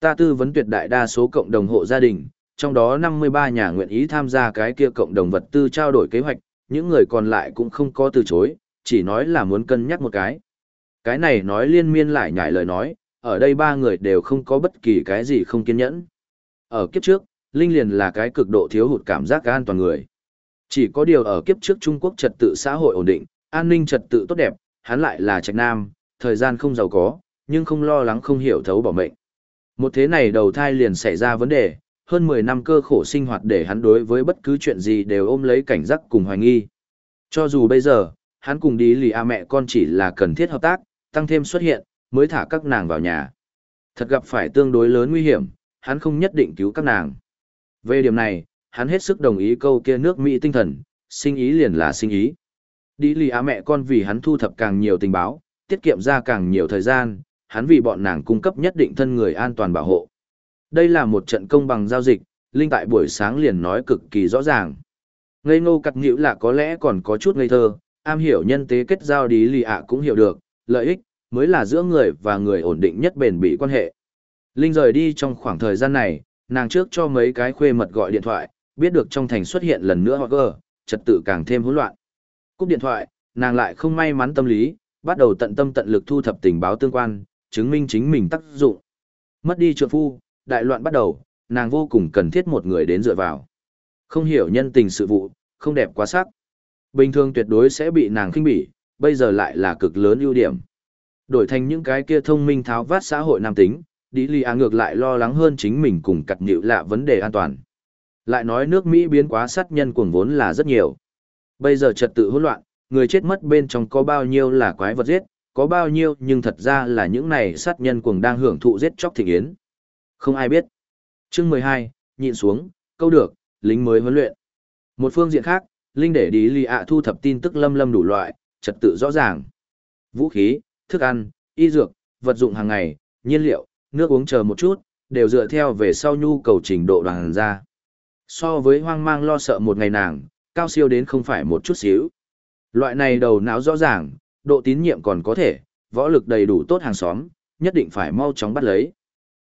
Ta tư vấn tuyệt đại đa số cộng đồng hộ gia đình, trong đó 53 nhà nguyện ý tham gia cái kia cộng đồng vật tư trao đổi kế hoạch, những người còn lại cũng không có từ chối, chỉ nói là muốn cân nhắc một cái. Cái này nói liên miên lại nhải lời nói, ở đây ba người đều không có bất kỳ cái gì không kiên nhẫn. Ở kiếp trước, Linh liền là cái cực độ thiếu hụt cảm giác an toàn người. Chỉ có điều ở kiếp trước Trung Quốc trật tự xã hội ổn định, an ninh trật tự tốt đẹp, hắn lại là trạch nam, thời gian không giàu có, nhưng không lo lắng không hiểu thấu bảo mệnh. Một thế này đầu thai liền xảy ra vấn đề, hơn 10 năm cơ khổ sinh hoạt để hắn đối với bất cứ chuyện gì đều ôm lấy cảnh giác cùng hoài nghi. Cho dù bây giờ, hắn cùng đi lì a mẹ con chỉ là cần thiết hợp tác, tăng thêm xuất hiện, mới thả các nàng vào nhà. Thật gặp phải tương đối lớn nguy hiểm, hắn không nhất định cứu các nàng. Về điểm này, hắn hết sức đồng ý câu kia nước Mỹ tinh thần, sinh ý liền là sinh ý. Đi lì á mẹ con vì hắn thu thập càng nhiều tình báo, tiết kiệm ra càng nhiều thời gian, hắn vì bọn nàng cung cấp nhất định thân người an toàn bảo hộ. Đây là một trận công bằng giao dịch, Linh tại buổi sáng liền nói cực kỳ rõ ràng. Ngây ngô cặt nhữ là có lẽ còn có chút ngây thơ, am hiểu nhân tế kết giao đi lì ạ cũng hiểu được, lợi ích, mới là giữa người và người ổn định nhất bền bỉ quan hệ. Linh rời đi trong khoảng thời gian này, nàng trước cho mấy cái khuê mật gọi điện thoại, biết được trong thành xuất hiện lần nữa hoặc gờ, trật tự càng thêm hỗn loạn. Cúp điện thoại, nàng lại không may mắn tâm lý, bắt đầu tận tâm tận lực thu thập tình báo tương quan, chứng minh chính mình tác dụng. Mất đi trượng phu, đại loạn bắt đầu, nàng vô cùng cần thiết một người đến dựa vào. Không hiểu nhân tình sự vụ, không đẹp quá sắc. Bình thường tuyệt đối sẽ bị nàng khinh bỉ, bây giờ lại là cực lớn ưu điểm. Đổi thành những cái kia thông minh tháo vát xã hội nam tính, đi lì A ngược lại lo lắng hơn chính mình cùng cặt nhịu lạ vấn đề an toàn. Lại nói nước Mỹ biến quá sát nhân cuồng vốn là rất nhiều. Bây giờ trật tự hỗn loạn, người chết mất bên trong có bao nhiêu là quái vật giết, có bao nhiêu nhưng thật ra là những này sát nhân cuồng đang hưởng thụ giết chóc thịnh yến. Không ai biết. Chương mười hai nhịn xuống, câu được, lính mới huấn luyện. Một phương diện khác, Linh để đi lì A thu thập tin tức lâm lâm đủ loại, trật tự rõ ràng. Vũ khí, thức ăn, y dược, vật dụng hàng ngày, nhiên liệu, nước uống chờ một chút, đều dựa theo về sau nhu cầu trình độ đoàn ra. So với hoang mang lo sợ một ngày nàng, cao siêu đến không phải một chút xíu. Loại này đầu não rõ ràng, độ tín nhiệm còn có thể, võ lực đầy đủ tốt hàng xóm, nhất định phải mau chóng bắt lấy.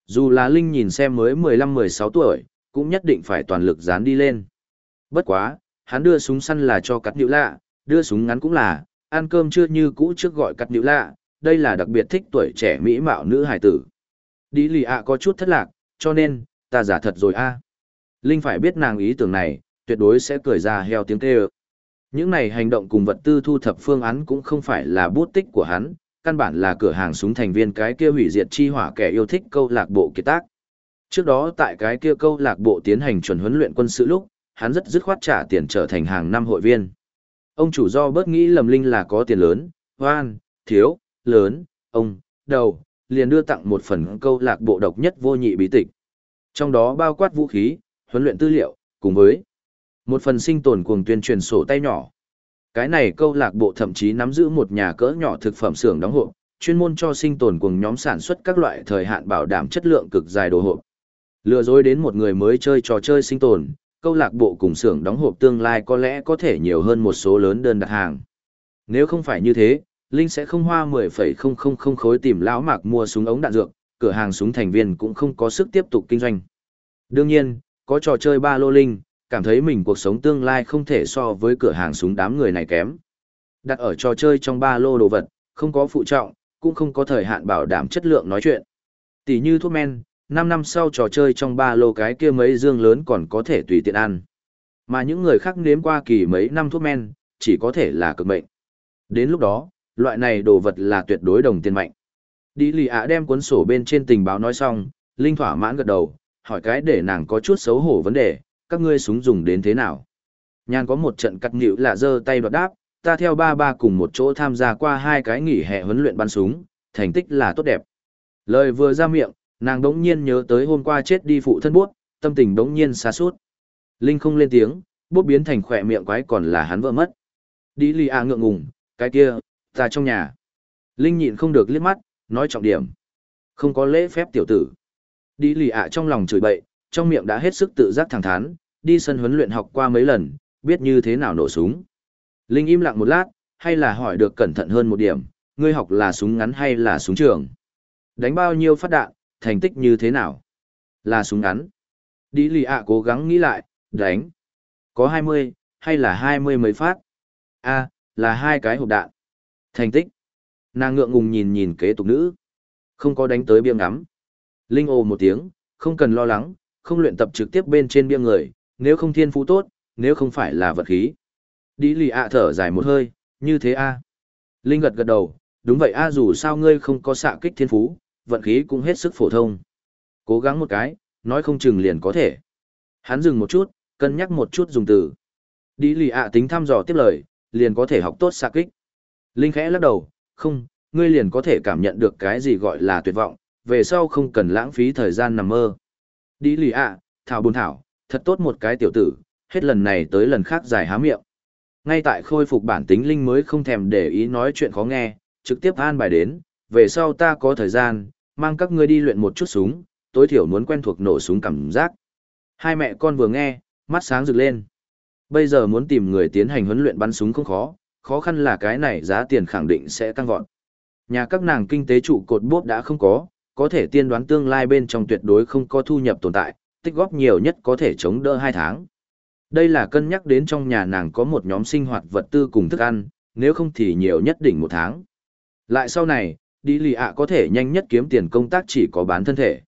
Dù là Linh nhìn xem mới 15-16 tuổi, cũng nhất định phải toàn lực dán đi lên. Bất quá, hắn đưa súng săn là cho cắt nhữ lạ, đưa súng ngắn cũng là, ăn cơm chưa như cũ trước gọi cắt nhữ lạ, đây là đặc biệt thích tuổi trẻ mỹ mạo nữ hải tử. Đi lì ạ có chút thất lạc, cho nên, ta giả thật rồi a. Linh phải biết nàng ý tưởng này, tuyệt đối sẽ cười ra heo tiếng kêu. Những này hành động cùng vật tư thu thập phương án cũng không phải là bút tích của hắn, căn bản là cửa hàng súng thành viên cái kia hủy diệt chi hỏa kẻ yêu thích câu lạc bộ kiệt tác. Trước đó tại cái kia câu lạc bộ tiến hành chuẩn huấn luyện quân sự lúc, hắn rất dứt khoát trả tiền trở thành hàng năm hội viên. Ông chủ do bớt nghĩ lầm linh là có tiền lớn, hoan, thiếu, lớn, ông, đầu, liền đưa tặng một phần câu lạc bộ độc nhất vô nhị bí tịch. Trong đó bao quát vũ khí, huấn luyện tư liệu, cùng với một phần sinh tồn cuồng tuyên truyền sổ tay nhỏ. Cái này câu lạc bộ thậm chí nắm giữ một nhà cỡ nhỏ thực phẩm xưởng đóng hộp, chuyên môn cho sinh tồn cuồng nhóm sản xuất các loại thời hạn bảo đảm chất lượng cực dài đồ hộp. Lừa dối đến một người mới chơi trò chơi sinh tồn, câu lạc bộ cùng xưởng đóng hộp tương lai có lẽ có thể nhiều hơn một số lớn đơn đặt hàng. Nếu không phải như thế, Linh sẽ không hoa 10,000 khối tìm lão mạc mua súng ống đạn dược, cửa hàng súng thành viên cũng không có sức tiếp tục kinh doanh. Đương nhiên, có trò chơi ba lô Linh, cảm thấy mình cuộc sống tương lai không thể so với cửa hàng súng đám người này kém. Đặt ở trò chơi trong ba lô đồ vật, không có phụ trọng, cũng không có thời hạn bảo đảm chất lượng nói chuyện. Tỷ như thuốc men, 5 năm sau trò chơi trong ba lô cái kia mấy dương lớn còn có thể tùy tiện ăn. Mà những người khác nếm qua kỳ mấy năm thuốc men, chỉ có thể là cực mệnh. Đến lúc đó, loại này đồ vật là tuyệt đối đồng tiền mạnh. Đi lì ạ đem cuốn sổ bên trên tình báo nói xong, Linh thỏa mãn gật đầu, hỏi cái để nàng có chút xấu hổ vấn đề, các ngươi súng dùng đến thế nào? Nhàn có một trận cắt nhịu là giơ tay đoạt đáp, ta theo ba ba cùng một chỗ tham gia qua hai cái nghỉ hè huấn luyện bắn súng, thành tích là tốt đẹp. Lời vừa ra miệng, nàng đống nhiên nhớ tới hôm qua chết đi phụ thân bút, tâm tình đống nhiên xa suốt. Linh không lên tiếng, bút biến thành khỏe miệng quái còn là hắn vợ mất. Đi lì à ngượng ngùng, cái kia, ta trong nhà. Linh nhịn không được liếc mắt, nói trọng điểm. Không có lễ phép tiểu tử. Đi lì ạ trong lòng chửi bậy, trong miệng đã hết sức tự giác thẳng thắn, đi sân huấn luyện học qua mấy lần, biết như thế nào nổ súng. Linh im lặng một lát, hay là hỏi được cẩn thận hơn một điểm, ngươi học là súng ngắn hay là súng trường? Đánh bao nhiêu phát đạn, thành tích như thế nào? Là súng ngắn. Đi lì ạ cố gắng nghĩ lại, đánh. Có 20, hay là 20 mấy phát? a là hai cái hộp đạn. Thành tích. Nàng ngượng ngùng nhìn nhìn kế tục nữ. Không có đánh tới bia ngắm. Linh ồ một tiếng, không cần lo lắng, không luyện tập trực tiếp bên trên bia người, nếu không thiên phú tốt, nếu không phải là vật khí. Đi lì ạ thở dài một hơi, như thế a Linh gật gật đầu, đúng vậy a dù sao ngươi không có xạ kích thiên phú, vận khí cũng hết sức phổ thông. Cố gắng một cái, nói không chừng liền có thể. Hắn dừng một chút, cân nhắc một chút dùng từ. Đi lì ạ tính thăm dò tiếp lời, liền có thể học tốt xạ kích. Linh khẽ lắc đầu, không, ngươi liền có thể cảm nhận được cái gì gọi là tuyệt vọng, về sau không cần lãng phí thời gian nằm mơ. Đi lì ạ, thảo buồn thảo, thật tốt một cái tiểu tử, hết lần này tới lần khác dài há miệng. Ngay tại khôi phục bản tính Linh mới không thèm để ý nói chuyện khó nghe, trực tiếp an bài đến, về sau ta có thời gian, mang các ngươi đi luyện một chút súng, tối thiểu muốn quen thuộc nổ súng cảm giác. Hai mẹ con vừa nghe, mắt sáng rực lên. Bây giờ muốn tìm người tiến hành huấn luyện bắn súng không khó, khó khăn là cái này giá tiền khẳng định sẽ tăng vọt. Nhà các nàng kinh tế trụ cột bốp đã không có, có thể tiên đoán tương lai bên trong tuyệt đối không có thu nhập tồn tại, tích góp nhiều nhất có thể chống đỡ 2 tháng. Đây là cân nhắc đến trong nhà nàng có một nhóm sinh hoạt vật tư cùng thức ăn, nếu không thì nhiều nhất đỉnh một tháng. Lại sau này, đi lì ạ có thể nhanh nhất kiếm tiền công tác chỉ có bán thân thể.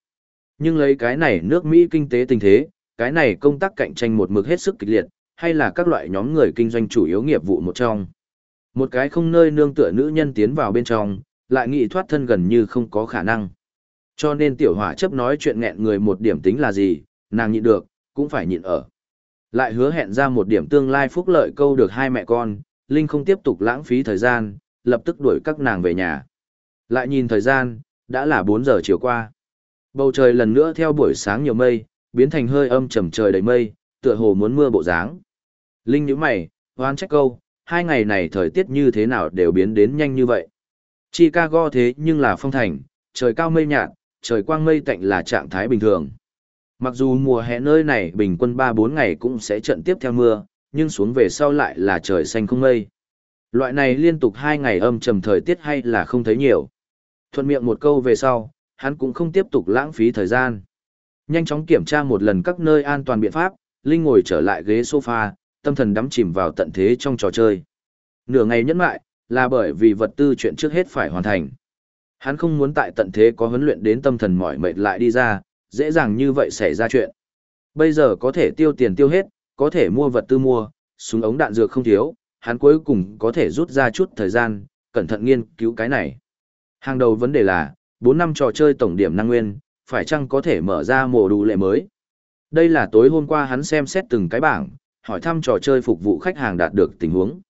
Nhưng lấy cái này nước Mỹ kinh tế tình thế, cái này công tác cạnh tranh một mực hết sức kịch liệt, hay là các loại nhóm người kinh doanh chủ yếu nghiệp vụ một trong. Một cái không nơi nương tựa nữ nhân tiến vào bên trong, lại nghĩ thoát thân gần như không có khả năng. Cho nên tiểu hỏa chấp nói chuyện nghẹn người một điểm tính là gì, nàng nhịn được, cũng phải nhịn ở. Lại hứa hẹn ra một điểm tương lai phúc lợi câu được hai mẹ con, Linh không tiếp tục lãng phí thời gian, lập tức đuổi các nàng về nhà. Lại nhìn thời gian, đã là 4 giờ chiều qua. Bầu trời lần nữa theo buổi sáng nhiều mây, biến thành hơi âm trầm trời đầy mây, tựa hồ muốn mưa bộ dáng. Linh nhíu mày, hoan trách câu, hai ngày này thời tiết như thế nào đều biến đến nhanh như vậy. Chicago thế nhưng là phong thành, trời cao mây nhạt, trời quang mây tạnh là trạng thái bình thường. Mặc dù mùa hè nơi này bình quân 3-4 ngày cũng sẽ trận tiếp theo mưa, nhưng xuống về sau lại là trời xanh không mây. Loại này liên tục 2 ngày âm trầm thời tiết hay là không thấy nhiều. Thuận miệng một câu về sau, hắn cũng không tiếp tục lãng phí thời gian. Nhanh chóng kiểm tra một lần các nơi an toàn biện pháp, Linh ngồi trở lại ghế sofa, tâm thần đắm chìm vào tận thế trong trò chơi. Nửa ngày nhẫn lại, là bởi vì vật tư chuyện trước hết phải hoàn thành. Hắn không muốn tại tận thế có huấn luyện đến tâm thần mỏi mệt lại đi ra, dễ dàng như vậy xảy ra chuyện. Bây giờ có thể tiêu tiền tiêu hết, có thể mua vật tư mua, súng ống đạn dược không thiếu, hắn cuối cùng có thể rút ra chút thời gian, cẩn thận nghiên cứu cái này. Hàng đầu vấn đề là, 4 năm trò chơi tổng điểm năng nguyên, phải chăng có thể mở ra mổ đủ lệ mới. Đây là tối hôm qua hắn xem xét từng cái bảng, hỏi thăm trò chơi phục vụ khách hàng đạt được tình huống.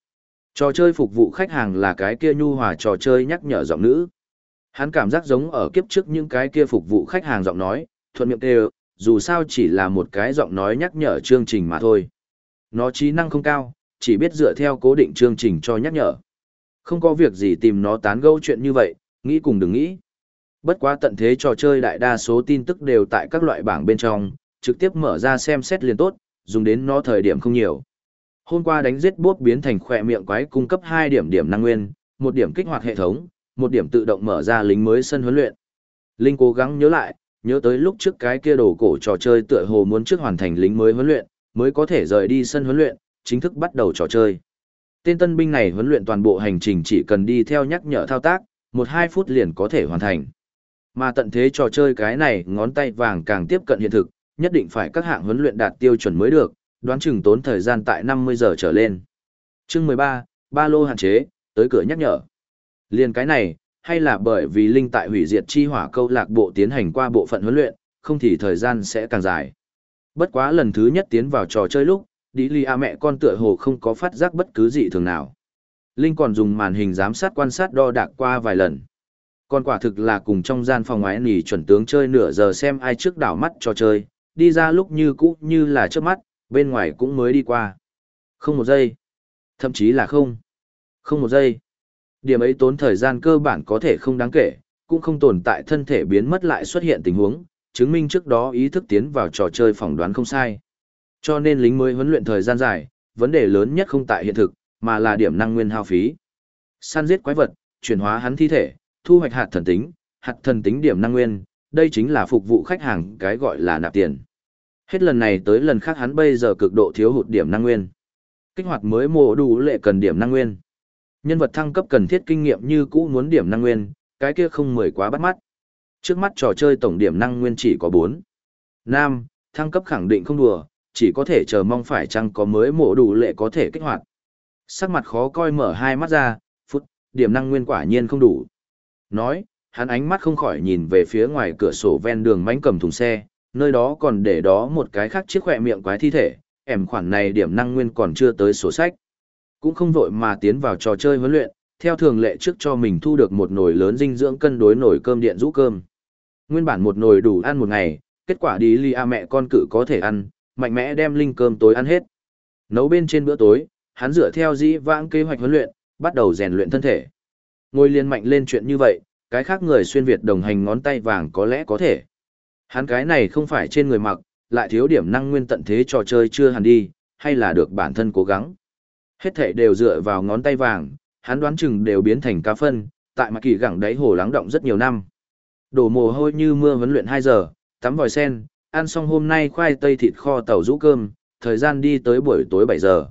Trò chơi phục vụ khách hàng là cái kia nhu hòa trò chơi nhắc nhở giọng nữ. Hắn cảm giác giống ở kiếp trước những cái kia phục vụ khách hàng giọng nói, thuận miệng kêu, dù sao chỉ là một cái giọng nói nhắc nhở chương trình mà thôi. Nó trí năng không cao, chỉ biết dựa theo cố định chương trình cho nhắc nhở. Không có việc gì tìm nó tán gẫu chuyện như vậy, nghĩ cùng đừng nghĩ. Bất quá tận thế trò chơi đại đa số tin tức đều tại các loại bảng bên trong, trực tiếp mở ra xem xét liền tốt, dùng đến nó thời điểm không nhiều. Hôm qua đánh giết bốt biến thành khỏe miệng quái cung cấp 2 điểm điểm năng nguyên, một điểm kích hoạt hệ thống, một điểm tự động mở ra lính mới sân huấn luyện. Linh cố gắng nhớ lại, nhớ tới lúc trước cái kia đồ cổ trò chơi tựa hồ muốn trước hoàn thành lính mới huấn luyện, mới có thể rời đi sân huấn luyện, chính thức bắt đầu trò chơi. Tên tân binh này huấn luyện toàn bộ hành trình chỉ cần đi theo nhắc nhở thao tác, 1-2 phút liền có thể hoàn thành. Mà tận thế trò chơi cái này ngón tay vàng càng tiếp cận hiện thực, nhất định phải các hạng huấn luyện đạt tiêu chuẩn mới được, đoán chừng tốn thời gian tại 50 giờ trở lên. Chương 13, ba lô hạn chế, tới cửa nhắc nhở. Liên cái này, hay là bởi vì linh tại hủy diệt chi hỏa câu lạc bộ tiến hành qua bộ phận huấn luyện, không thì thời gian sẽ càng dài. Bất quá lần thứ nhất tiến vào trò chơi lúc, đi ly a mẹ con tựa hồ không có phát giác bất cứ gì thường nào. Linh còn dùng màn hình giám sát quan sát đo đạc qua vài lần. Còn quả thực là cùng trong gian phòng ngoái nỉ chuẩn tướng chơi nửa giờ xem ai trước đảo mắt trò chơi, đi ra lúc như cũ như là trước mắt, bên ngoài cũng mới đi qua. Không một giây. Thậm chí là không. Không một giây. Điểm ấy tốn thời gian cơ bản có thể không đáng kể, cũng không tồn tại thân thể biến mất lại xuất hiện tình huống, chứng minh trước đó ý thức tiến vào trò chơi phỏng đoán không sai. Cho nên lính mới huấn luyện thời gian dài, vấn đề lớn nhất không tại hiện thực, mà là điểm năng nguyên hao phí. Săn giết quái vật, chuyển hóa hắn thi thể, thu hoạch hạt thần tính, hạt thần tính điểm năng nguyên, đây chính là phục vụ khách hàng cái gọi là nạp tiền. Hết lần này tới lần khác hắn bây giờ cực độ thiếu hụt điểm năng nguyên. Kích hoạt mới mô đủ lệ cần điểm năng nguyên. Nhân vật thăng cấp cần thiết kinh nghiệm như cũ muốn điểm năng nguyên, cái kia không mười quá bắt mắt. Trước mắt trò chơi tổng điểm năng nguyên chỉ có 4. Nam, thăng cấp khẳng định không đùa, chỉ có thể chờ mong phải chăng có mới mổ đủ lệ có thể kích hoạt. Sắc mặt khó coi mở hai mắt ra, phút, điểm năng nguyên quả nhiên không đủ. Nói, hắn ánh mắt không khỏi nhìn về phía ngoài cửa sổ ven đường mánh cầm thùng xe, nơi đó còn để đó một cái khác chiếc khỏe miệng quái thi thể, ẻm khoản này điểm năng nguyên còn chưa tới sổ sách. Cũng không vội mà tiến vào trò chơi huấn luyện, theo thường lệ trước cho mình thu được một nồi lớn dinh dưỡng cân đối nồi cơm điện rũ cơm. Nguyên bản một nồi đủ ăn một ngày, kết quả đi lia mẹ con cự có thể ăn, mạnh mẽ đem linh cơm tối ăn hết. Nấu bên trên bữa tối, hắn dựa theo dĩ vãng kế hoạch huấn luyện, bắt đầu rèn luyện thân thể. Ngồi liên mạnh lên chuyện như vậy, cái khác người xuyên Việt đồng hành ngón tay vàng có lẽ có thể. Hắn cái này không phải trên người mặc, lại thiếu điểm năng nguyên tận thế trò chơi chưa hẳn đi, hay là được bản thân cố gắng. Hết thể đều dựa vào ngón tay vàng, hắn đoán chừng đều biến thành cá phân, tại mặt kỳ gẳng đáy hồ lắng động rất nhiều năm. Đổ mồ hôi như mưa vấn luyện 2 giờ, tắm vòi sen, ăn xong hôm nay khoai tây thịt kho tàu rũ cơm, thời gian đi tới buổi tối 7 giờ.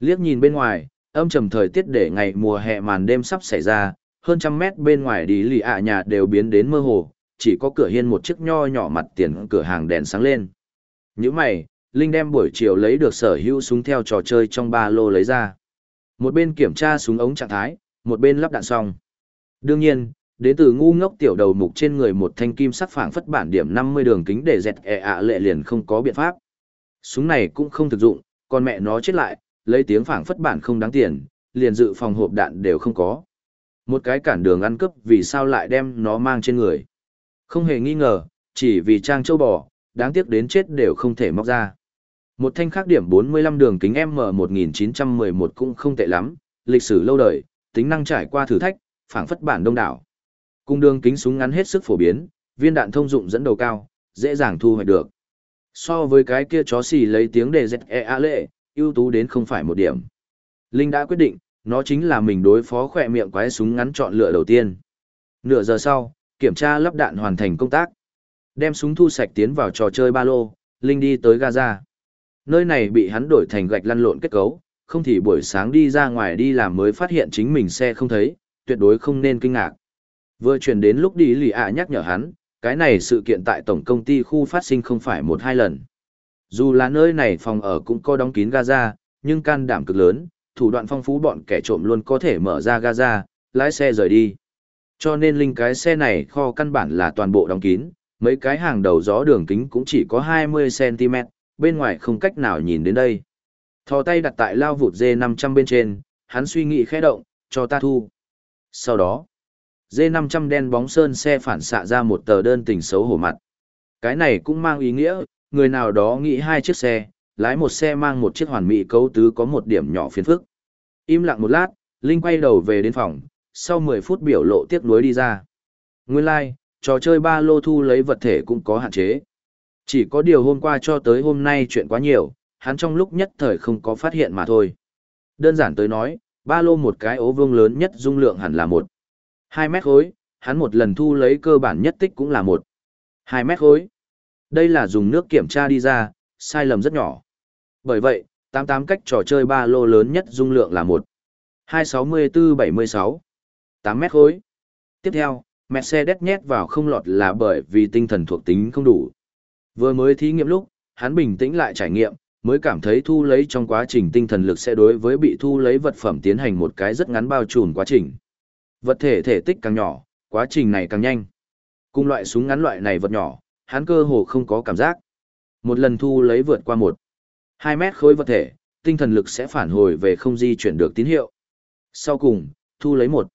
Liếc nhìn bên ngoài, âm trầm thời tiết để ngày mùa hè màn đêm sắp xảy ra, hơn trăm mét bên ngoài đi lì ạ nhà đều biến đến mơ hồ, chỉ có cửa hiên một chiếc nho nhỏ mặt tiền cửa hàng đèn sáng lên. Như mày, Linh đem buổi chiều lấy được sở hữu súng theo trò chơi trong ba lô lấy ra. Một bên kiểm tra súng ống trạng thái, một bên lắp đạn xong. Đương nhiên, đến từ ngu ngốc tiểu đầu mục trên người một thanh kim sắc phảng phất bản điểm 50 đường kính để dẹt ẹ ạ lệ liền không có biện pháp. Súng này cũng không thực dụng, còn mẹ nó chết lại, lấy tiếng phảng phất bản không đáng tiền, liền dự phòng hộp đạn đều không có. Một cái cản đường ăn cướp vì sao lại đem nó mang trên người. Không hề nghi ngờ, chỉ vì trang châu bò, đáng tiếc đến chết đều không thể móc ra. Một thanh khác điểm 45 đường kính M1911 cũng không tệ lắm, lịch sử lâu đời, tính năng trải qua thử thách, phảng phất bản đông đảo. Cung đường kính súng ngắn hết sức phổ biến, viên đạn thông dụng dẫn đầu cao, dễ dàng thu hoạch được. So với cái kia chó xì lấy tiếng đề dẹt e a lệ, ưu tú đến không phải một điểm. Linh đã quyết định, nó chính là mình đối phó khỏe miệng quái súng ngắn chọn lựa đầu tiên. Nửa giờ sau, kiểm tra lắp đạn hoàn thành công tác. Đem súng thu sạch tiến vào trò chơi ba lô, Linh đi tới Gaza. Nơi này bị hắn đổi thành gạch lăn lộn kết cấu, không thì buổi sáng đi ra ngoài đi làm mới phát hiện chính mình xe không thấy, tuyệt đối không nên kinh ngạc. Vừa chuyển đến lúc đi lì ạ nhắc nhở hắn, cái này sự kiện tại tổng công ty khu phát sinh không phải một hai lần. Dù là nơi này phòng ở cũng có đóng kín Gaza, nhưng can đảm cực lớn, thủ đoạn phong phú bọn kẻ trộm luôn có thể mở ra Gaza, lái xe rời đi. Cho nên linh cái xe này kho căn bản là toàn bộ đóng kín, mấy cái hàng đầu gió đường kính cũng chỉ có 20cm, bên ngoài không cách nào nhìn đến đây. Thò tay đặt tại lao vụt D500 bên trên, hắn suy nghĩ khẽ động, cho ta thu. Sau đó, D500 đen bóng sơn xe phản xạ ra một tờ đơn tình xấu hổ mặt. Cái này cũng mang ý nghĩa, người nào đó nghĩ hai chiếc xe, lái một xe mang một chiếc hoàn mỹ cấu tứ có một điểm nhỏ phiền phức. Im lặng một lát, Linh quay đầu về đến phòng, sau 10 phút biểu lộ tiếc nuối đi ra. Nguyên lai, like, trò chơi ba lô thu lấy vật thể cũng có hạn chế. Chỉ có điều hôm qua cho tới hôm nay chuyện quá nhiều, hắn trong lúc nhất thời không có phát hiện mà thôi. Đơn giản tới nói, ba lô một cái ố vương lớn nhất dung lượng hẳn là một 2 mét khối, hắn một lần thu lấy cơ bản nhất tích cũng là một 2 mét khối. Đây là dùng nước kiểm tra đi ra, sai lầm rất nhỏ. Bởi vậy, 88 cách trò chơi ba lô lớn nhất dung lượng là 1. 264-76. 8 mét khối. Tiếp theo, Mercedes nhét vào không lọt là bởi vì tinh thần thuộc tính không đủ. Vừa mới thí nghiệm lúc, hắn bình tĩnh lại trải nghiệm, mới cảm thấy thu lấy trong quá trình tinh thần lực sẽ đối với bị thu lấy vật phẩm tiến hành một cái rất ngắn bao trùm quá trình. Vật thể thể tích càng nhỏ, quá trình này càng nhanh. Cùng loại súng ngắn loại này vật nhỏ, hắn cơ hồ không có cảm giác. Một lần thu lấy vượt qua một, hai mét khối vật thể, tinh thần lực sẽ phản hồi về không di chuyển được tín hiệu. Sau cùng, thu lấy một,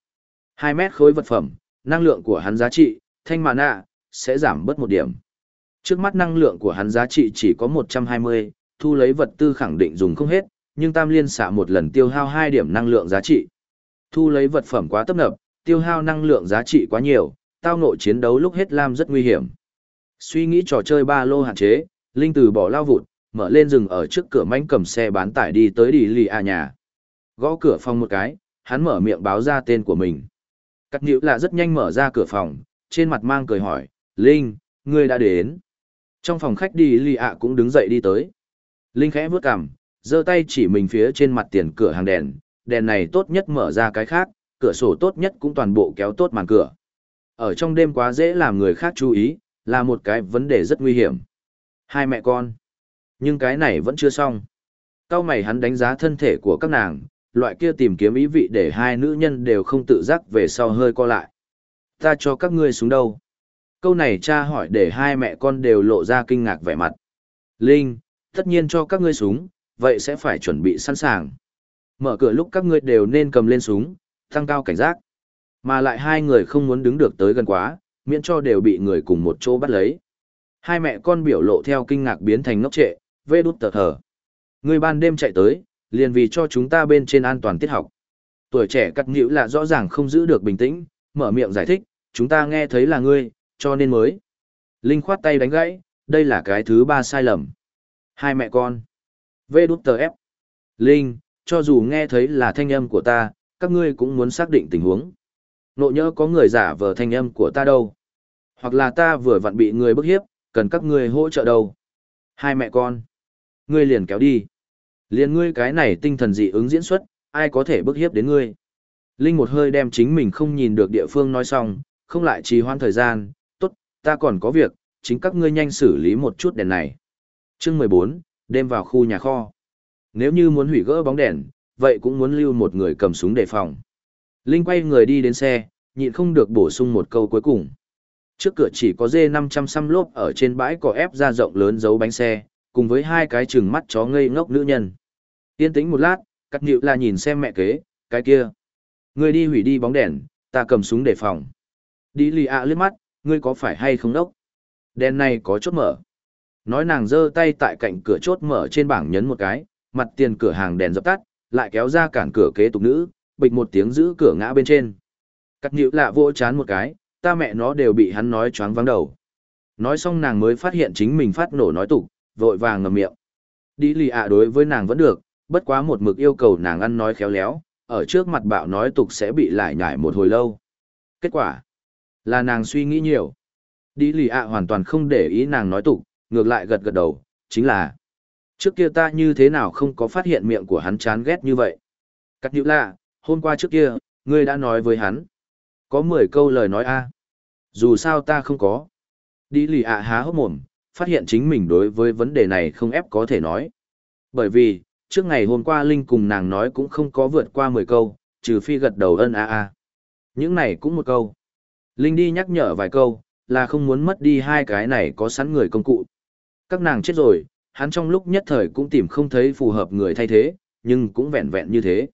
hai mét khối vật phẩm, năng lượng của hắn giá trị, thanh mạ nạ, sẽ giảm bớt một điểm. Trước mắt năng lượng của hắn giá trị chỉ có 120, thu lấy vật tư khẳng định dùng không hết, nhưng tam liên xạ một lần tiêu hao 2 điểm năng lượng giá trị. Thu lấy vật phẩm quá tấp nập, tiêu hao năng lượng giá trị quá nhiều, tao nội chiến đấu lúc hết lam rất nguy hiểm. Suy nghĩ trò chơi ba lô hạn chế, Linh từ bỏ lao vụt, mở lên rừng ở trước cửa mánh cầm xe bán tải đi tới đi lì à nhà. Gõ cửa phòng một cái, hắn mở miệng báo ra tên của mình. Cắt nhữ là rất nhanh mở ra cửa phòng, trên mặt mang cười hỏi, Linh, ngươi đã đến. Trong phòng khách đi lì ạ cũng đứng dậy đi tới. Linh khẽ vướt cằm, giơ tay chỉ mình phía trên mặt tiền cửa hàng đèn, đèn này tốt nhất mở ra cái khác, cửa sổ tốt nhất cũng toàn bộ kéo tốt màn cửa. Ở trong đêm quá dễ làm người khác chú ý, là một cái vấn đề rất nguy hiểm. Hai mẹ con. Nhưng cái này vẫn chưa xong. Cao mày hắn đánh giá thân thể của các nàng, loại kia tìm kiếm ý vị để hai nữ nhân đều không tự giác về sau hơi co lại. Ta cho các ngươi xuống đâu? Câu này cha hỏi để hai mẹ con đều lộ ra kinh ngạc vẻ mặt. Linh, tất nhiên cho các ngươi súng, vậy sẽ phải chuẩn bị sẵn sàng. Mở cửa lúc các ngươi đều nên cầm lên súng, tăng cao cảnh giác. Mà lại hai người không muốn đứng được tới gần quá, miễn cho đều bị người cùng một chỗ bắt lấy. Hai mẹ con biểu lộ theo kinh ngạc biến thành ngốc trệ, vê đút tờ thở. Người ban đêm chạy tới, liền vì cho chúng ta bên trên an toàn tiết học. Tuổi trẻ cắt nhữ là rõ ràng không giữ được bình tĩnh, mở miệng giải thích, chúng ta nghe thấy là ngươi, cho nên mới. Linh khoát tay đánh gãy, đây là cái thứ ba sai lầm. Hai mẹ con. Vê đút tờ ép. Linh, cho dù nghe thấy là thanh âm của ta, các ngươi cũng muốn xác định tình huống. Nộ nhớ có người giả vờ thanh âm của ta đâu. Hoặc là ta vừa vặn bị người bức hiếp, cần các ngươi hỗ trợ đâu. Hai mẹ con. Ngươi liền kéo đi. Liền ngươi cái này tinh thần dị ứng diễn xuất, ai có thể bức hiếp đến ngươi. Linh một hơi đem chính mình không nhìn được địa phương nói xong, không lại trì hoãn thời gian, tốt, ta còn có việc, chính các ngươi nhanh xử lý một chút đèn này. Chương mười bốn, đêm vào khu nhà kho. Nếu như muốn hủy gỡ bóng đèn, vậy cũng muốn lưu một người cầm súng đề phòng. Linh quay người đi đến xe, nhịn không được bổ sung một câu cuối cùng. Trước cửa chỉ có dê 500 xăm lốp ở trên bãi cỏ ép ra rộng lớn dấu bánh xe, cùng với hai cái chừng mắt chó ngây ngốc nữ nhân. Yên tĩnh một lát, cắt nhịu là nhìn xem mẹ kế, cái kia. Người đi hủy đi bóng đèn, ta cầm súng để phòng. Đi lì ạ à liếc mắt, ngươi có phải hay không đốc? Đèn này có chốt mở. Nói nàng giơ tay tại cạnh cửa chốt mở trên bảng nhấn một cái, mặt tiền cửa hàng đèn dập tắt, lại kéo ra cản cửa kế tục nữ, bịch một tiếng giữ cửa ngã bên trên. Cắt nhịu lạ vỗ chán một cái, ta mẹ nó đều bị hắn nói choáng vắng đầu. Nói xong nàng mới phát hiện chính mình phát nổ nói tục, vội vàng ngậm miệng. Đi lì ạ đối với nàng vẫn được, bất quá một mực yêu cầu nàng ăn nói khéo léo, ở trước mặt bạo nói tục sẽ bị lại nhải một hồi lâu. Kết quả là nàng suy nghĩ nhiều. Đi lì ạ hoàn toàn không để ý nàng nói tục, ngược lại gật gật đầu, chính là trước kia ta như thế nào không có phát hiện miệng của hắn chán ghét như vậy. Cắt nhữ lạ, hôm qua trước kia, ngươi đã nói với hắn. Có 10 câu lời nói a Dù sao ta không có. Đi lì ạ há hốc mồm, phát hiện chính mình đối với vấn đề này không ép có thể nói. Bởi vì, trước ngày hôm qua Linh cùng nàng nói cũng không có vượt qua 10 câu, trừ phi gật đầu ân a a. Những này cũng một câu. Linh đi nhắc nhở vài câu, là không muốn mất đi hai cái này có sẵn người công cụ. Các nàng chết rồi, hắn trong lúc nhất thời cũng tìm không thấy phù hợp người thay thế, nhưng cũng vẹn vẹn như thế.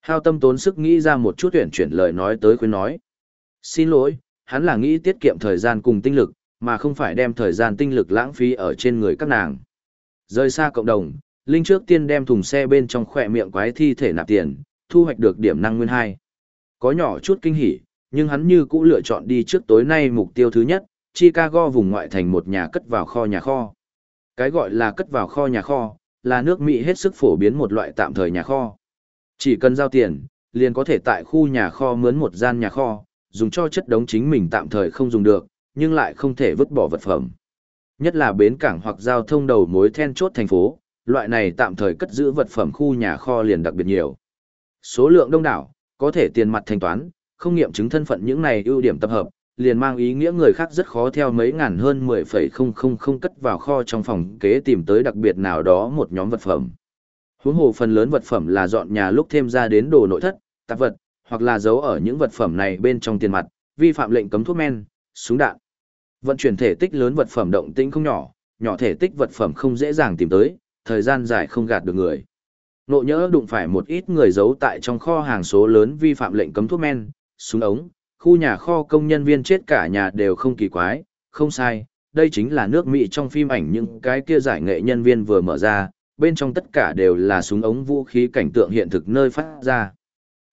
Hao tâm tốn sức nghĩ ra một chút tuyển chuyển lời nói tới khuyên nói. Xin lỗi, hắn là nghĩ tiết kiệm thời gian cùng tinh lực, mà không phải đem thời gian tinh lực lãng phí ở trên người các nàng. Rời xa cộng đồng, Linh trước tiên đem thùng xe bên trong khỏe miệng quái thi thể nạp tiền, thu hoạch được điểm năng nguyên 2. Có nhỏ chút kinh hỉ, nhưng hắn như cũ lựa chọn đi trước tối nay mục tiêu thứ nhất, Chicago vùng ngoại thành một nhà cất vào kho nhà kho. Cái gọi là cất vào kho nhà kho, là nước Mỹ hết sức phổ biến một loại tạm thời nhà kho. Chỉ cần giao tiền, liền có thể tại khu nhà kho mướn một gian nhà kho, dùng cho chất đống chính mình tạm thời không dùng được, nhưng lại không thể vứt bỏ vật phẩm. Nhất là bến cảng hoặc giao thông đầu mối then chốt thành phố, loại này tạm thời cất giữ vật phẩm khu nhà kho liền đặc biệt nhiều. Số lượng đông đảo, có thể tiền mặt thanh toán, không nghiệm chứng thân phận những này ưu điểm tập hợp, liền mang ý nghĩa người khác rất khó theo mấy ngàn hơn 10,000 cất vào kho trong phòng kế tìm tới đặc biệt nào đó một nhóm vật phẩm. Huống hồ phần lớn vật phẩm là dọn nhà lúc thêm ra đến đồ nội thất, tạp vật, hoặc là giấu ở những vật phẩm này bên trong tiền mặt, vi phạm lệnh cấm thuốc men, súng đạn. Vận chuyển thể tích lớn vật phẩm động tĩnh không nhỏ, nhỏ thể tích vật phẩm không dễ dàng tìm tới, thời gian dài không gạt được người. Nộ nhỡ đụng phải một ít người giấu tại trong kho hàng số lớn vi phạm lệnh cấm thuốc men, súng ống, khu nhà kho công nhân viên chết cả nhà đều không kỳ quái, không sai, đây chính là nước Mỹ trong phim ảnh những cái kia giải nghệ nhân viên vừa mở ra, bên trong tất cả đều là súng ống vũ khí cảnh tượng hiện thực nơi phát ra.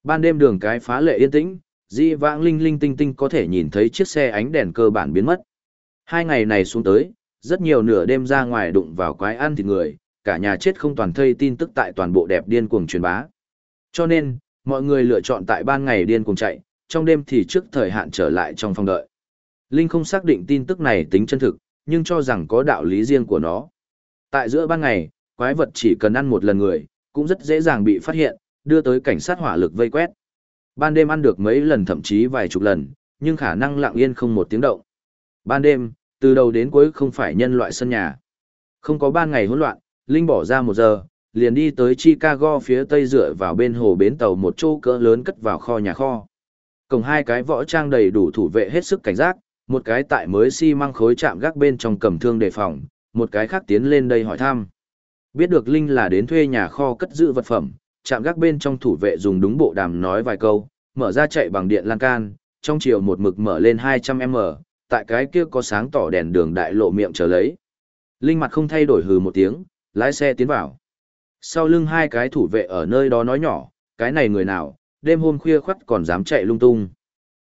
Ban đêm đường cái phá lệ yên tĩnh, di vãng linh linh tinh tinh có thể nhìn thấy chiếc xe ánh đèn cơ bản biến mất. Hai ngày này xuống tới, rất nhiều nửa đêm ra ngoài đụng vào quái ăn thịt người, cả nhà chết không toàn thây tin tức tại toàn bộ đẹp điên cuồng truyền bá. Cho nên, mọi người lựa chọn tại ban ngày điên cuồng chạy, trong đêm thì trước thời hạn trở lại trong phòng đợi. Linh không xác định tin tức này tính chân thực, nhưng cho rằng có đạo lý riêng của nó. Tại giữa ban ngày, quái vật chỉ cần ăn một lần người, cũng rất dễ dàng bị phát hiện, đưa tới cảnh sát hỏa lực vây quét. Ban đêm ăn được mấy lần thậm chí vài chục lần, nhưng khả năng lặng yên không một tiếng động. Ban đêm, từ đầu đến cuối không phải nhân loại sân nhà. Không có ban ngày hỗn loạn, Linh bỏ ra một giờ, liền đi tới Chicago phía tây dựa vào bên hồ bến tàu một chỗ cỡ lớn cất vào kho nhà kho. Cổng hai cái võ trang đầy đủ thủ vệ hết sức cảnh giác, một cái tại mới xi si măng khối chạm gác bên trong cầm thương đề phòng, một cái khác tiến lên đây hỏi thăm. Biết được Linh là đến thuê nhà kho cất giữ vật phẩm, chạm gác bên trong thủ vệ dùng đúng bộ đàm nói vài câu, mở ra chạy bằng điện lan can, trong chiều một mực mở lên 200m, tại cái kia có sáng tỏ đèn đường đại lộ miệng chờ lấy. Linh mặt không thay đổi hừ một tiếng, lái xe tiến vào. Sau lưng hai cái thủ vệ ở nơi đó nói nhỏ, cái này người nào, đêm hôm khuya khoắt còn dám chạy lung tung.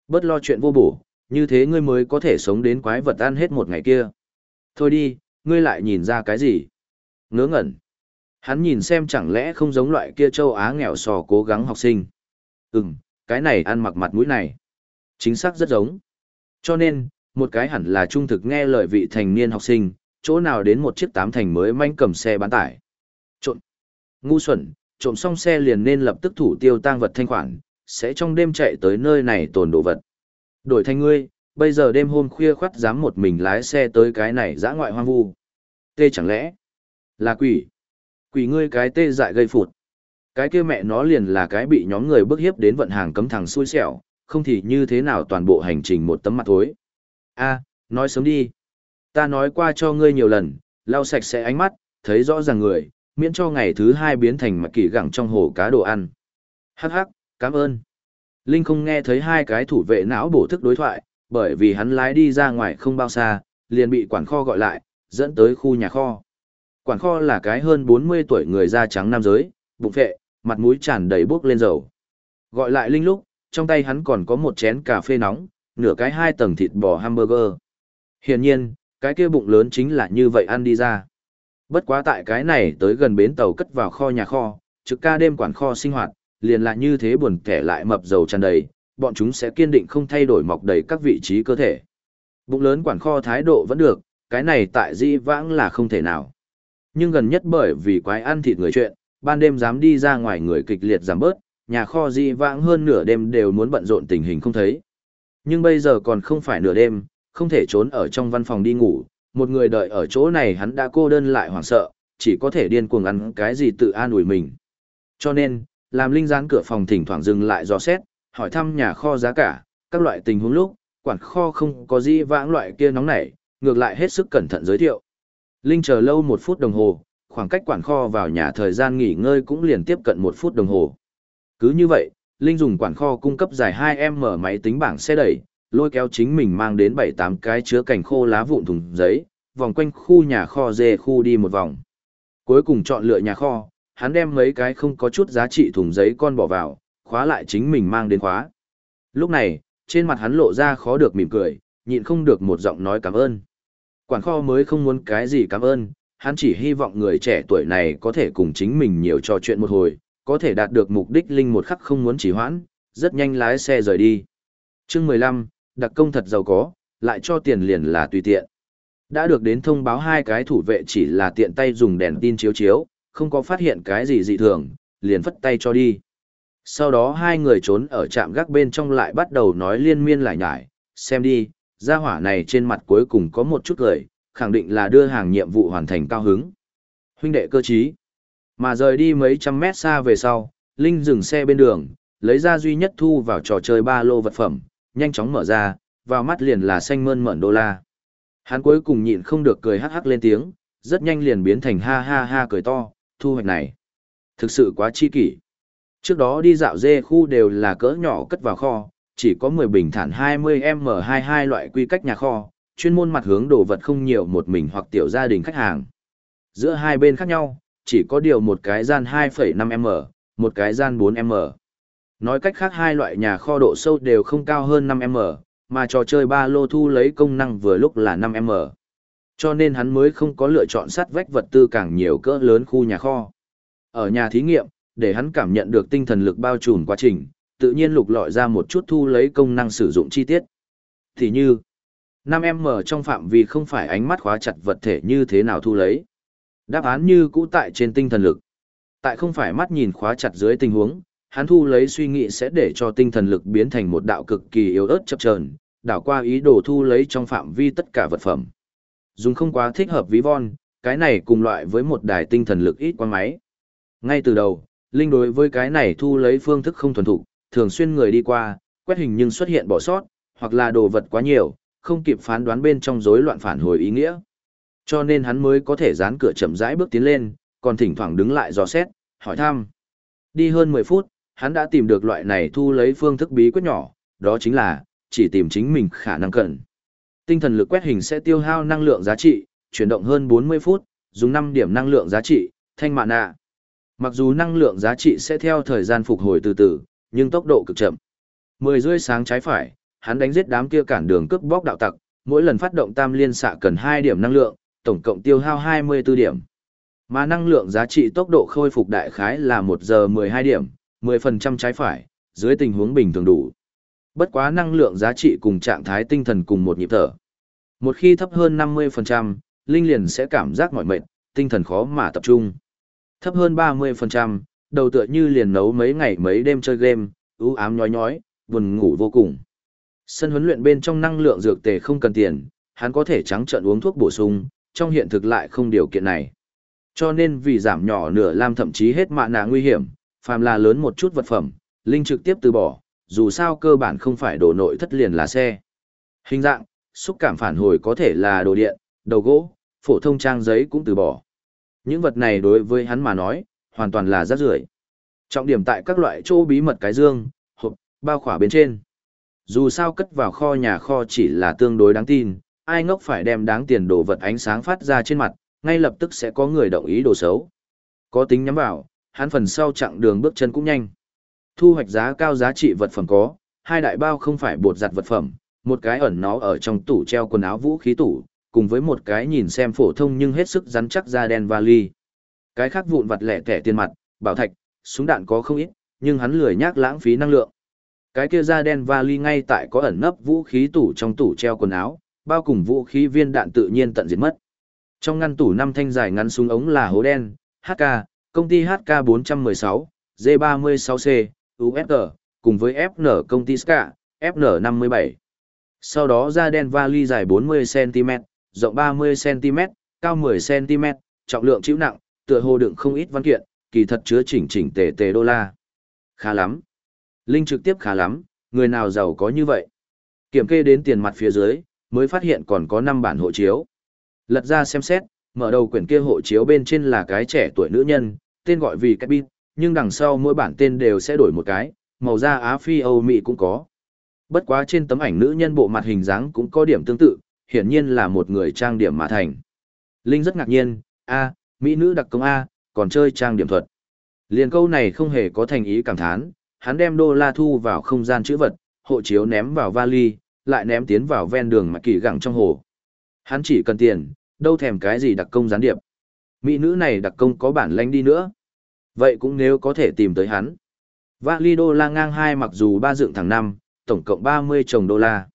Bớt lo chuyện vô bổ, như thế ngươi mới có thể sống đến quái vật ăn hết một ngày kia. Thôi đi, ngươi lại nhìn ra cái gì? Ngớ ngẩn. Hắn nhìn xem chẳng lẽ không giống loại kia châu Á nghèo sò cố gắng học sinh. Ừm, cái này ăn mặc mặt mũi này. Chính xác rất giống. Cho nên, một cái hẳn là trung thực nghe lời vị thành niên học sinh, chỗ nào đến một chiếc tám thành mới manh cầm xe bán tải. Trộm. Ngu xuẩn, trộm xong xe liền nên lập tức thủ tiêu tang vật thanh khoản, sẽ trong đêm chạy tới nơi này tồn đồ vật. Đổi thành ngươi, bây giờ đêm hôm khuya khoắt dám một mình lái xe tới cái này dã ngoại hoang vu. Tê chẳng lẽ là quỷ? Quỷ ngươi cái tê dại gây phụt. Cái kia mẹ nó liền là cái bị nhóm người bức hiếp đến vận hàng cấm thằng xui xẻo, không thì như thế nào toàn bộ hành trình một tấm mặt thối. A, nói sớm đi. Ta nói qua cho ngươi nhiều lần, lau sạch sẽ ánh mắt, thấy rõ ràng người, miễn cho ngày thứ hai biến thành mặt kỳ gẳng trong hồ cá đồ ăn. Hắc hắc, cảm ơn. Linh không nghe thấy hai cái thủ vệ não bổ thức đối thoại, bởi vì hắn lái đi ra ngoài không bao xa, liền bị quản kho gọi lại, dẫn tới khu nhà kho. Quản kho là cái hơn 40 tuổi người da trắng nam giới, bụng phệ, mặt mũi tràn đầy buốc lên dầu. Gọi lại Linh lúc, trong tay hắn còn có một chén cà phê nóng, nửa cái hai tầng thịt bò hamburger. Hiển nhiên, cái kia bụng lớn chính là như vậy ăn đi ra. Bất quá tại cái này tới gần bến tàu cất vào kho nhà kho, trực ca đêm quản kho sinh hoạt, liền lại như thế buồn kẻ lại mập dầu tràn đầy, bọn chúng sẽ kiên định không thay đổi mọc đầy các vị trí cơ thể. Bụng lớn quản kho thái độ vẫn được, cái này tại di vãng là không thể nào. Nhưng gần nhất bởi vì quái ăn thịt người chuyện, ban đêm dám đi ra ngoài người kịch liệt giảm bớt, nhà kho di vãng hơn nửa đêm đều muốn bận rộn tình hình không thấy. Nhưng bây giờ còn không phải nửa đêm, không thể trốn ở trong văn phòng đi ngủ, một người đợi ở chỗ này hắn đã cô đơn lại hoảng sợ, chỉ có thể điên cuồng ăn cái gì tự an ủi mình. Cho nên, làm linh gián cửa phòng thỉnh thoảng dừng lại dò xét, hỏi thăm nhà kho giá cả, các loại tình huống lúc, quản kho không có gì vãng loại kia nóng nảy, ngược lại hết sức cẩn thận giới thiệu. Linh chờ lâu một phút đồng hồ, khoảng cách quản kho vào nhà thời gian nghỉ ngơi cũng liền tiếp cận một phút đồng hồ. Cứ như vậy, Linh dùng quản kho cung cấp dài 2M máy tính bảng xe đẩy, lôi kéo chính mình mang đến 7-8 cái chứa cảnh khô lá vụn thùng giấy, vòng quanh khu nhà kho dê khu đi một vòng. Cuối cùng chọn lựa nhà kho, hắn đem mấy cái không có chút giá trị thùng giấy con bỏ vào, khóa lại chính mình mang đến khóa. Lúc này, trên mặt hắn lộ ra khó được mỉm cười, nhịn không được một giọng nói cảm ơn. Quản kho mới không muốn cái gì cảm ơn, hắn chỉ hy vọng người trẻ tuổi này có thể cùng chính mình nhiều trò chuyện một hồi, có thể đạt được mục đích linh một khắc không muốn chỉ hoãn, rất nhanh lái xe rời đi. Chương 15, đặc công thật giàu có, lại cho tiền liền là tùy tiện. Đã được đến thông báo hai cái thủ vệ chỉ là tiện tay dùng đèn tin chiếu chiếu, không có phát hiện cái gì dị thường, liền phất tay cho đi. Sau đó hai người trốn ở trạm gác bên trong lại bắt đầu nói liên miên lại nhải, xem đi, gia hỏa này trên mặt cuối cùng có một chút cười, khẳng định là đưa hàng nhiệm vụ hoàn thành cao hứng. Huynh đệ cơ trí. Mà rời đi mấy trăm mét xa về sau, Linh dừng xe bên đường, lấy ra duy nhất thu vào trò chơi ba lô vật phẩm, nhanh chóng mở ra, vào mắt liền là xanh mơn mởn đô la. Hắn cuối cùng nhịn không được cười hắc hắc lên tiếng, rất nhanh liền biến thành ha ha ha cười to, thu hoạch này. Thực sự quá chi kỷ. Trước đó đi dạo dê khu đều là cỡ nhỏ cất vào kho, chỉ có 10 bình thản 20M22 loại quy cách nhà kho, chuyên môn mặt hướng đồ vật không nhiều một mình hoặc tiểu gia đình khách hàng. Giữa hai bên khác nhau, chỉ có điều một cái gian 2,5M, một cái gian 4M. Nói cách khác hai loại nhà kho độ sâu đều không cao hơn 5M, mà trò chơi ba lô thu lấy công năng vừa lúc là 5M. Cho nên hắn mới không có lựa chọn sát vách vật tư càng nhiều cỡ lớn khu nhà kho. Ở nhà thí nghiệm, để hắn cảm nhận được tinh thần lực bao trùm quá trình, tự nhiên lục lọi ra một chút thu lấy công năng sử dụng chi tiết. Thì như, 5M trong phạm vi không phải ánh mắt khóa chặt vật thể như thế nào thu lấy. Đáp án như cũ tại trên tinh thần lực. Tại không phải mắt nhìn khóa chặt dưới tình huống, hắn thu lấy suy nghĩ sẽ để cho tinh thần lực biến thành một đạo cực kỳ yếu ớt chập chờn, đảo qua ý đồ thu lấy trong phạm vi tất cả vật phẩm. Dùng không quá thích hợp ví von, cái này cùng loại với một đài tinh thần lực ít qua máy. Ngay từ đầu, Linh đối với cái này thu lấy phương thức không thuần thục, thường xuyên người đi qua, quét hình nhưng xuất hiện bỏ sót, hoặc là đồ vật quá nhiều, không kịp phán đoán bên trong rối loạn phản hồi ý nghĩa. Cho nên hắn mới có thể dán cửa chậm rãi bước tiến lên, còn thỉnh thoảng đứng lại dò xét, hỏi thăm. Đi hơn 10 phút, hắn đã tìm được loại này thu lấy phương thức bí quyết nhỏ, đó chính là, chỉ tìm chính mình khả năng cần. Tinh thần lực quét hình sẽ tiêu hao năng lượng giá trị, chuyển động hơn 40 phút, dùng 5 điểm năng lượng giá trị, thanh mạ nạ. Mặc dù năng lượng giá trị sẽ theo thời gian phục hồi từ từ, nhưng tốc độ cực chậm. 10 rưỡi sáng trái phải, hắn đánh giết đám kia cản đường cướp bóc đạo tặc, mỗi lần phát động tam liên xạ cần 2 điểm năng lượng, tổng cộng tiêu hao 24 điểm. Mà năng lượng giá trị tốc độ khôi phục đại khái là 1 giờ 12 điểm, 10% trái phải, dưới tình huống bình thường đủ. Bất quá năng lượng giá trị cùng trạng thái tinh thần cùng một nhịp thở. Một khi thấp hơn 50%, Linh liền sẽ cảm giác mỏi mệt, tinh thần khó mà tập trung. Thấp hơn 30%, đầu tựa như liền nấu mấy ngày mấy đêm chơi game, ưu ám nhói nhói, buồn ngủ vô cùng. Sân huấn luyện bên trong năng lượng dược tề không cần tiền, hắn có thể trắng trợn uống thuốc bổ sung, trong hiện thực lại không điều kiện này. Cho nên vì giảm nhỏ nửa lam thậm chí hết mạ nạ nguy hiểm, phàm là lớn một chút vật phẩm, Linh trực tiếp từ bỏ, dù sao cơ bản không phải đồ nội thất liền là xe. Hình dạng, xúc cảm phản hồi có thể là đồ điện, đầu gỗ, phổ thông trang giấy cũng từ bỏ. Những vật này đối với hắn mà nói, hoàn toàn là rác rưởi. Trọng điểm tại các loại chỗ bí mật cái dương, hộp, bao khỏa bên trên. Dù sao cất vào kho nhà kho chỉ là tương đối đáng tin, ai ngốc phải đem đáng tiền đồ vật ánh sáng phát ra trên mặt, ngay lập tức sẽ có người động ý đồ xấu. Có tính nhắm vào, hắn phần sau chặng đường bước chân cũng nhanh. Thu hoạch giá cao giá trị vật phẩm có, hai đại bao không phải bột giặt vật phẩm, một cái ẩn nó ở trong tủ treo quần áo vũ khí tủ, cùng với một cái nhìn xem phổ thông nhưng hết sức rắn chắc da đen vali. Cái khác vụn vặt lẻ tẻ tiền mặt, bảo thạch, súng đạn có không ít, nhưng hắn lười nhác lãng phí năng lượng. Cái kia da đen vali ngay tại có ẩn nấp vũ khí tủ trong tủ treo quần áo, bao cùng vũ khí viên đạn tự nhiên tận diệt mất. Trong ngăn tủ năm thanh dài ngắn súng ống là hố đen, HK, công ty HK416, G36C, UFG cùng với FN công ty SCA, FN57. Sau đó ra đen vali dài 40cm, rộng 30cm, cao 10cm, trọng lượng chịu nặng, tựa hồ đựng không ít văn kiện, kỳ thật chứa chỉnh chỉnh tề tề đô la. Khá lắm. Linh trực tiếp khá lắm, người nào giàu có như vậy. Kiểm kê đến tiền mặt phía dưới, mới phát hiện còn có 5 bản hộ chiếu. Lật ra xem xét, mở đầu quyển kia hộ chiếu bên trên là cái trẻ tuổi nữ nhân, tên gọi vì Capit, nhưng đằng sau mỗi bản tên đều sẽ đổi một cái, màu da Á Phi Âu Mỹ cũng có. Bất quá trên tấm ảnh nữ nhân bộ mặt hình dáng cũng có điểm tương tự, hiển nhiên là một người trang điểm mà thành. Linh rất ngạc nhiên, a, Mỹ nữ đặc công A, còn chơi trang điểm thuật. Liền câu này không hề có thành ý cảm thán, hắn đem đô la thu vào không gian chữ vật, hộ chiếu ném vào vali, lại ném tiến vào ven đường mà kỳ gẳng trong hồ. Hắn chỉ cần tiền, đâu thèm cái gì đặc công gián điệp. Mỹ nữ này đặc công có bản lãnh đi nữa. Vậy cũng nếu có thể tìm tới hắn. Vali đô la ngang hai mặc dù ba dựng thẳng năm, tổng cộng 30 chồng đô la.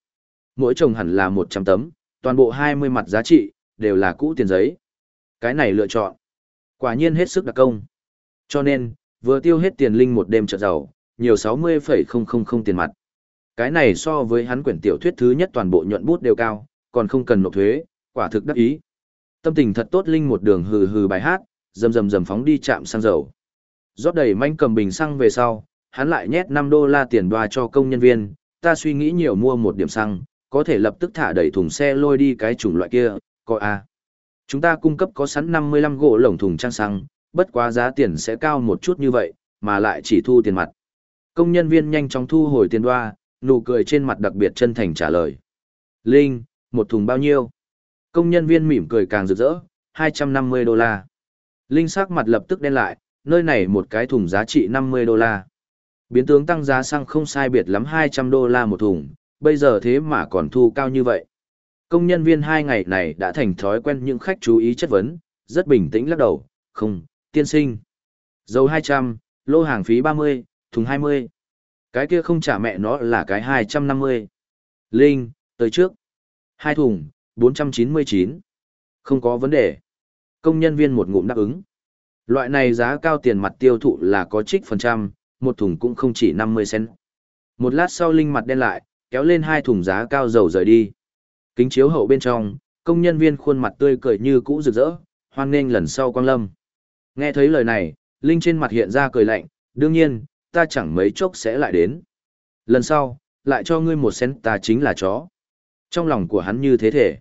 Mỗi chồng hẳn là 100 tấm, toàn bộ 20 mặt giá trị, đều là cũ tiền giấy. Cái này lựa chọn. Quả nhiên hết sức đặc công. Cho nên, vừa tiêu hết tiền linh một đêm trợ giàu, nhiều 60,000 tiền mặt. Cái này so với hắn quyển tiểu thuyết thứ nhất toàn bộ nhuận bút đều cao, còn không cần nộp thuế, quả thực đắc ý. Tâm tình thật tốt linh một đường hừ hừ bài hát, rầm rầm rầm phóng đi chạm xăng dầu. Rót đầy manh cầm bình xăng về sau, hắn lại nhét 5 đô la tiền đoa cho công nhân viên, ta suy nghĩ nhiều mua một điểm xăng, có thể lập tức thả đẩy thùng xe lôi đi cái chủng loại kia, coi a. Chúng ta cung cấp có sẵn 55 gỗ lồng thùng trang xăng, bất quá giá tiền sẽ cao một chút như vậy, mà lại chỉ thu tiền mặt. Công nhân viên nhanh chóng thu hồi tiền đoa, nụ cười trên mặt đặc biệt chân thành trả lời. Linh, một thùng bao nhiêu? Công nhân viên mỉm cười càng rực rỡ, 250 đô la. Linh sắc mặt lập tức đen lại, nơi này một cái thùng giá trị 50 đô la. Biến tướng tăng giá xăng không sai biệt lắm 200 đô la một thùng, bây giờ thế mà còn thu cao như vậy. Công nhân viên hai ngày này đã thành thói quen những khách chú ý chất vấn, rất bình tĩnh lắc đầu, không, tiên sinh. Dầu 200, lô hàng phí 30, thùng 20. Cái kia không trả mẹ nó là cái 250. Linh, tới trước. Hai thùng, 499. Không có vấn đề. Công nhân viên một ngụm đáp ứng. Loại này giá cao tiền mặt tiêu thụ là có trích phần trăm, một thùng cũng không chỉ 50 cent. Một lát sau Linh mặt đen lại, kéo lên hai thùng giá cao dầu rời đi. Kính chiếu hậu bên trong, công nhân viên khuôn mặt tươi cười như cũ rực rỡ, hoan nghênh lần sau quang lâm. Nghe thấy lời này, Linh trên mặt hiện ra cười lạnh, đương nhiên, ta chẳng mấy chốc sẽ lại đến. Lần sau, lại cho ngươi một sen ta chính là chó. Trong lòng của hắn như thế thể.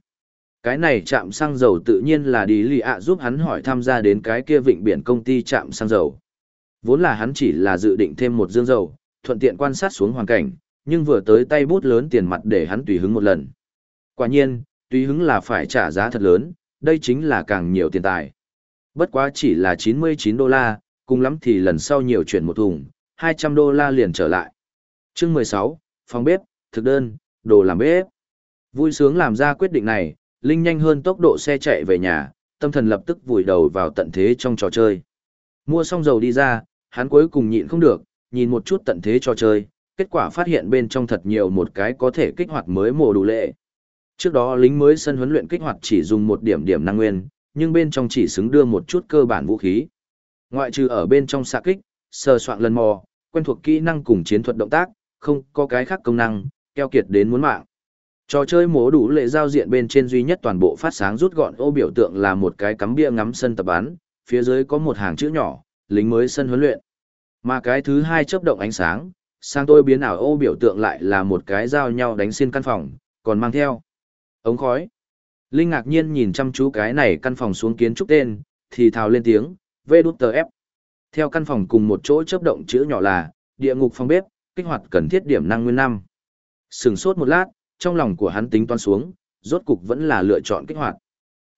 Cái này chạm xăng dầu tự nhiên là đi lì ạ giúp hắn hỏi tham gia đến cái kia vịnh biển công ty chạm xăng dầu. Vốn là hắn chỉ là dự định thêm một dương dầu, thuận tiện quan sát xuống hoàn cảnh, nhưng vừa tới tay bút lớn tiền mặt để hắn tùy hứng một lần. Quả nhiên, tùy hứng là phải trả giá thật lớn, đây chính là càng nhiều tiền tài. Bất quá chỉ là 99 đô la, cùng lắm thì lần sau nhiều chuyển một thùng, 200 đô la liền trở lại. Chương 16, phòng bếp, thực đơn, đồ làm bếp. Vui sướng làm ra quyết định này, Linh nhanh hơn tốc độ xe chạy về nhà, tâm thần lập tức vùi đầu vào tận thế trong trò chơi. Mua xong dầu đi ra, hắn cuối cùng nhịn không được, nhìn một chút tận thế trò chơi, kết quả phát hiện bên trong thật nhiều một cái có thể kích hoạt mới mồ đủ lệ. Trước đó lính mới sân huấn luyện kích hoạt chỉ dùng một điểm điểm năng nguyên, nhưng bên trong chỉ xứng đưa một chút cơ bản vũ khí. Ngoại trừ ở bên trong xạ kích, sờ soạn lần mò, quen thuộc kỹ năng cùng chiến thuật động tác, không có cái khác công năng, keo kiệt đến muốn mạng. Trò chơi mố đủ lệ giao diện bên trên duy nhất toàn bộ phát sáng rút gọn ô biểu tượng là một cái cắm bia ngắm sân tập bán, phía dưới có một hàng chữ nhỏ, lính mới sân huấn luyện. Mà cái thứ hai chớp động ánh sáng, sang tôi biến ảo ô biểu tượng lại là một cái giao nhau đánh xin căn phòng, còn mang theo ống khói. Linh ngạc nhiên nhìn chăm chú cái này căn phòng xuống kiến trúc tên, thì thào lên tiếng, V đút tờ F. Theo căn phòng cùng một chỗ chớp động chữ nhỏ là, địa ngục phòng bếp, kích hoạt cần thiết điểm năng nguyên năm. Sừng sốt một lát, trong lòng của hắn tính toán xuống, rốt cục vẫn là lựa chọn kích hoạt.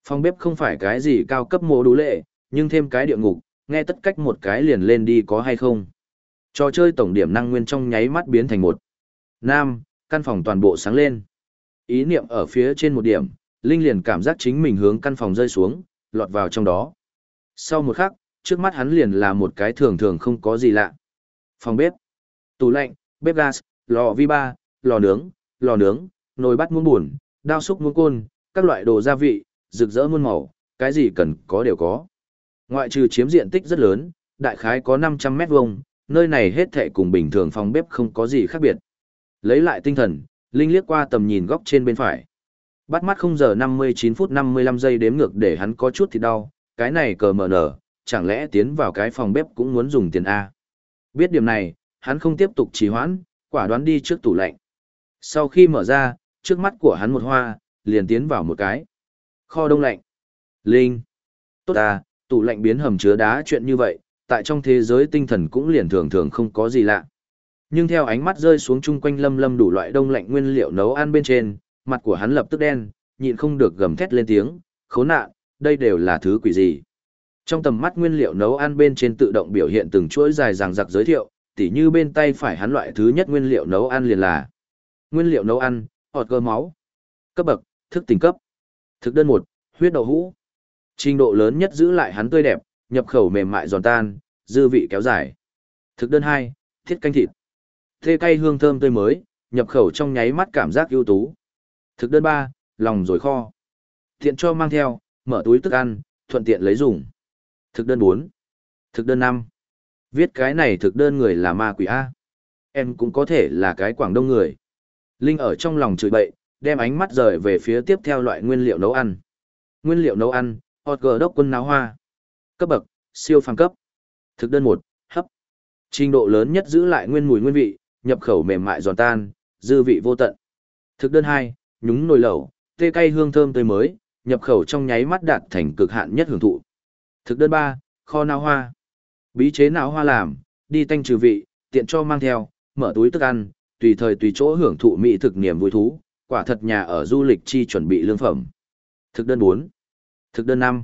Phòng bếp không phải cái gì cao cấp mô đủ lệ, nhưng thêm cái địa ngục, nghe tất cách một cái liền lên đi có hay không. Trò chơi tổng điểm năng nguyên trong nháy mắt biến thành một. Nam, căn phòng toàn bộ sáng lên. Ý niệm ở phía trên một điểm, Linh liền cảm giác chính mình hướng căn phòng rơi xuống, lọt vào trong đó. Sau một khắc, trước mắt hắn liền là một cái thường thường không có gì lạ. Phòng bếp, tủ lạnh, bếp gas, lò vi ba, lò nướng, lò nướng, nồi bắt muôn buồn, đao xúc muôn côn, các loại đồ gia vị, rực rỡ muôn màu, cái gì cần có đều có. Ngoại trừ chiếm diện tích rất lớn, đại khái có 500 mét vuông, nơi này hết thệ cùng bình thường phòng bếp không có gì khác biệt. Lấy lại tinh thần, Linh liếc qua tầm nhìn góc trên bên phải. Bắt mắt không giờ 59 phút 55 giây đếm ngược để hắn có chút thì đau, cái này cờ mở nở, chẳng lẽ tiến vào cái phòng bếp cũng muốn dùng tiền A. Biết điểm này, hắn không tiếp tục trì hoãn, quả đoán đi trước tủ lạnh. Sau khi mở ra, trước mắt của hắn một hoa, liền tiến vào một cái. Kho đông lạnh. Linh. Tốt à, tủ lạnh biến hầm chứa đá chuyện như vậy, tại trong thế giới tinh thần cũng liền thường thường không có gì lạ. Nhưng theo ánh mắt rơi xuống chung quanh lâm lâm đủ loại đông lạnh nguyên liệu nấu ăn bên trên, mặt của hắn lập tức đen, nhịn không được gầm thét lên tiếng, khốn nạn, đây đều là thứ quỷ gì. Trong tầm mắt nguyên liệu nấu ăn bên trên tự động biểu hiện từng chuỗi dài ràng dặc giới thiệu, tỉ như bên tay phải hắn loại thứ nhất nguyên liệu nấu ăn liền là Nguyên liệu nấu ăn, hột cơ máu. Cấp bậc, thức tỉnh cấp. Thực đơn một huyết đậu hũ. Trình độ lớn nhất giữ lại hắn tươi đẹp, nhập khẩu mềm mại giòn tan, dư vị kéo dài. Thực đơn hai thiết canh thịt. Thê cay hương thơm tươi mới, nhập khẩu trong nháy mắt cảm giác ưu tú. Thực đơn ba lòng rồi kho. Tiện cho mang theo, mở túi thức ăn, thuận tiện lấy dùng. Thực đơn bốn Thực đơn năm Viết cái này thực đơn người là ma quỷ A. Em cũng có thể là cái Quảng Đông người. Linh ở trong lòng chửi bậy, đem ánh mắt rời về phía tiếp theo loại nguyên liệu nấu ăn. Nguyên liệu nấu ăn, hot gờ đốc quân náo hoa. Cấp bậc, siêu phàm cấp. Thực đơn một, hấp. Trình độ lớn nhất giữ lại nguyên mùi nguyên vị, nhập khẩu mềm mại giòn tan, dư vị vô tận. Thực đơn hai, nhúng nồi lẩu, tê cay hương thơm tươi mới, nhập khẩu trong nháy mắt đạt thành cực hạn nhất hưởng thụ. Thực đơn ba, kho náo hoa. Bí chế náo hoa làm, đi tanh trừ vị, tiện cho mang theo, mở túi thức ăn, tùy thời tùy chỗ hưởng thụ mỹ thực niềm vui thú, quả thật nhà ở du lịch chi chuẩn bị lương phẩm. Thực đơn 4. Thực đơn 5.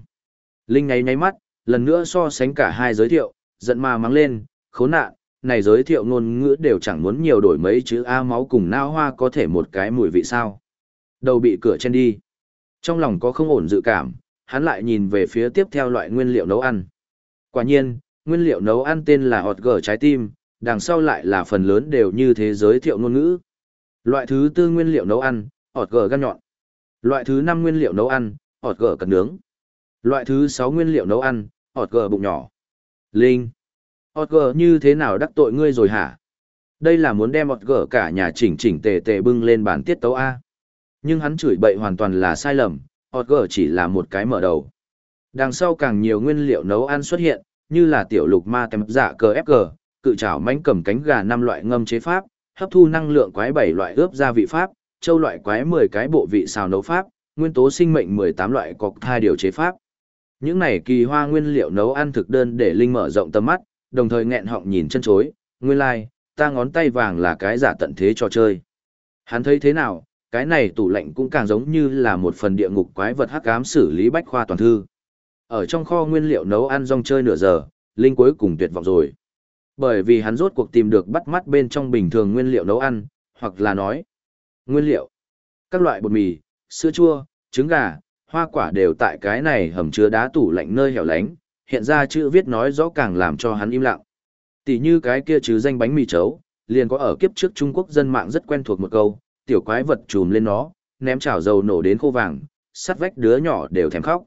Linh nháy nháy mắt, lần nữa so sánh cả hai giới thiệu, giận mà mắng lên, khốn nạn, này giới thiệu ngôn ngữ đều chẳng muốn nhiều đổi mấy chữ A máu cùng nao hoa có thể một cái mùi vị sao. Đầu bị cửa chen đi. Trong lòng có không ổn dự cảm, hắn lại nhìn về phía tiếp theo loại nguyên liệu nấu ăn. Quả nhiên, nguyên liệu nấu ăn tên là hột gở trái tim, đằng sau lại là phần lớn đều như thế giới thiệu ngôn ngữ. Loại thứ tư nguyên liệu nấu ăn, hột gở gan nhọn. Loại thứ năm nguyên liệu nấu ăn, hột gở cần nướng. Loại thứ sáu nguyên liệu nấu ăn, hột gở bụng nhỏ. Linh. hột gở như thế nào đắc tội ngươi rồi hả? Đây là muốn đem hột gở cả nhà chỉnh chỉnh tề tề bưng lên bàn tiết tấu A. Nhưng hắn chửi bậy hoàn toàn là sai lầm, hot gở chỉ là một cái mở đầu. Đằng sau càng nhiều nguyên liệu nấu ăn xuất hiện, như là tiểu lục ma tem giả cờ ép cự trảo mánh cầm cánh gà năm loại ngâm chế pháp, hấp thu năng lượng quái bảy loại ướp gia vị pháp, châu loại quái 10 cái bộ vị xào nấu pháp, nguyên tố sinh mệnh 18 loại cọc thai điều chế pháp. Những này kỳ hoa nguyên liệu nấu ăn thực đơn để Linh mở rộng tầm mắt, đồng thời nghẹn họng nhìn chân chối, nguyên lai, like, ta ngón tay vàng là cái giả tận thế trò chơi. Hắn thấy thế nào, cái này tủ lạnh cũng càng giống như là một phần địa ngục quái vật hắc ám xử lý bách khoa toàn thư. Ở trong kho nguyên liệu nấu ăn rong chơi nửa giờ, Linh cuối cùng tuyệt vọng rồi. Bởi vì hắn rốt cuộc tìm được bắt mắt bên trong bình thường nguyên liệu nấu ăn, hoặc là nói, nguyên liệu, các loại bột mì, sữa chua, trứng gà, hoa quả đều tại cái này hầm chứa đá tủ lạnh nơi hẻo lánh, hiện ra chữ viết nói rõ càng làm cho hắn im lặng. Tỷ như cái kia chứ danh bánh mì chấu, liền có ở kiếp trước Trung Quốc dân mạng rất quen thuộc một câu, tiểu quái vật trùm lên nó, ném chảo dầu nổ đến khô vàng, sắt vách đứa nhỏ đều thèm khóc.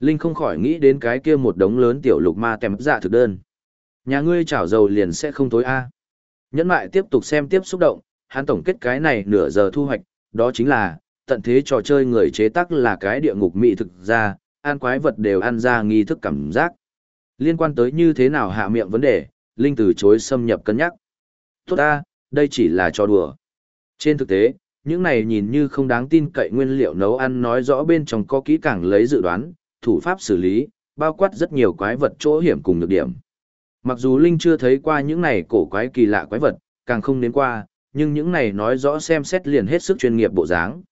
Linh không khỏi nghĩ đến cái kia một đống lớn tiểu lục ma tèm dạ thực đơn. Nhà ngươi chảo dầu liền sẽ không tối a. Nhẫn mại tiếp tục xem tiếp xúc động, hắn tổng kết cái này nửa giờ thu hoạch, đó chính là, tận thế trò chơi người chế tác là cái địa ngục mỹ thực ra, ăn quái vật đều ăn ra nghi thức cảm giác. Liên quan tới như thế nào hạ miệng vấn đề, Linh từ chối xâm nhập cân nhắc. Tốt ta, đây chỉ là trò đùa. Trên thực tế, những này nhìn như không đáng tin cậy nguyên liệu nấu ăn nói rõ bên trong có kỹ càng lấy dự đoán, thủ pháp xử lý, bao quát rất nhiều quái vật chỗ hiểm cùng nhược điểm. Mặc dù Linh chưa thấy qua những này cổ quái kỳ lạ quái vật, càng không đến qua, nhưng những này nói rõ xem xét liền hết sức chuyên nghiệp bộ dáng.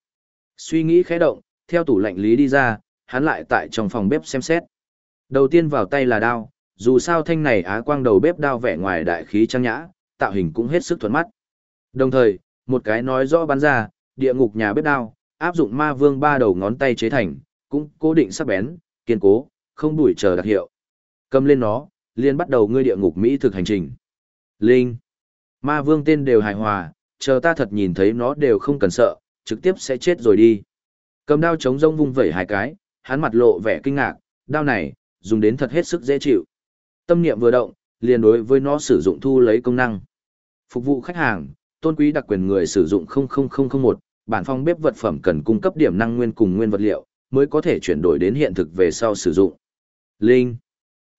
Suy nghĩ khẽ động, theo tủ lạnh lý đi ra, hắn lại tại trong phòng bếp xem xét. Đầu tiên vào tay là đao, dù sao thanh này á quang đầu bếp đao vẻ ngoài đại khí trang nhã, tạo hình cũng hết sức thuận mắt. Đồng thời, một cái nói rõ bắn ra, địa ngục nhà bếp đao, áp dụng ma vương ba đầu ngón tay chế thành, cũng cố định sắc bén, kiên cố, không đuổi chờ đặc hiệu. Cầm lên nó, liền bắt đầu ngươi địa ngục Mỹ thực hành trình. Linh. Ma vương tên đều hài hòa, chờ ta thật nhìn thấy nó đều không cần sợ, trực tiếp sẽ chết rồi đi. Cầm đao chống rông vung vẩy hai cái, hắn mặt lộ vẻ kinh ngạc, đao này, dùng đến thật hết sức dễ chịu. Tâm niệm vừa động, liền đối với nó sử dụng thu lấy công năng. Phục vụ khách hàng, tôn quý đặc quyền người sử dụng 00001, bản phong bếp vật phẩm cần cung cấp điểm năng nguyên cùng nguyên vật liệu, mới có thể chuyển đổi đến hiện thực về sau sử dụng. Linh.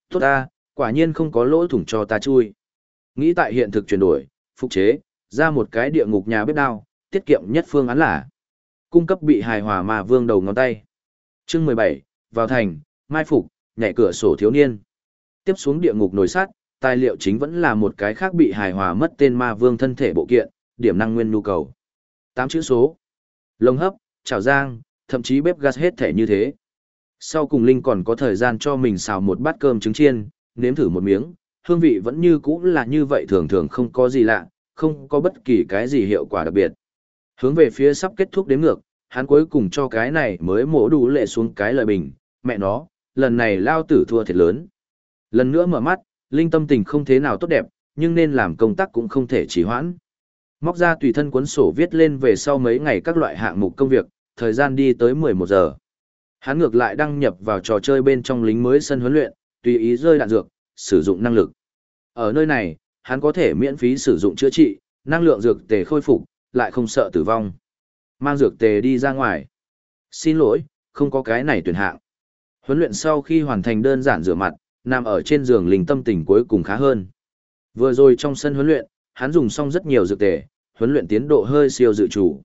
Tốt ta, quả nhiên không có lỗ thủng cho ta chui. Nghĩ tại hiện thực chuyển đổi, phục chế, ra một cái địa ngục nhà bếp đao, tiết kiệm nhất phương án là cung cấp bị hài hòa mà vương đầu ngón tay. Chương 17, vào thành, mai phục, nhảy cửa sổ thiếu niên. Tiếp xuống địa ngục nồi sát, tài liệu chính vẫn là một cái khác bị hài hòa mất tên ma vương thân thể bộ kiện, điểm năng nguyên nhu cầu. 8 chữ số. Lồng hấp, chảo giang, thậm chí bếp gas hết thể như thế. Sau cùng Linh còn có thời gian cho mình xào một bát cơm trứng chiên, nếm thử một miếng, hương vị vẫn như cũ là như vậy thường thường không có gì lạ, không có bất kỳ cái gì hiệu quả đặc biệt. Hướng về phía sắp kết thúc đếm ngược, hắn cuối cùng cho cái này mới mổ đủ lệ xuống cái lời bình, mẹ nó, lần này lao tử thua thiệt lớn. Lần nữa mở mắt, Linh tâm tình không thế nào tốt đẹp, nhưng nên làm công tác cũng không thể trì hoãn. Móc ra tùy thân cuốn sổ viết lên về sau mấy ngày các loại hạng mục công việc, thời gian đi tới 11 giờ. Hắn ngược lại đăng nhập vào trò chơi bên trong lính mới sân huấn luyện, tùy ý rơi đạn dược, sử dụng năng lực. Ở nơi này, hắn có thể miễn phí sử dụng chữa trị, năng lượng dược tề khôi phục, lại không sợ tử vong. Mang dược tề đi ra ngoài. Xin lỗi, không có cái này tuyển hạng. Huấn luyện sau khi hoàn thành đơn giản rửa mặt, nằm ở trên giường linh tâm tình cuối cùng khá hơn. Vừa rồi trong sân huấn luyện, hắn dùng xong rất nhiều dược tề, huấn luyện tiến độ hơi siêu dự chủ.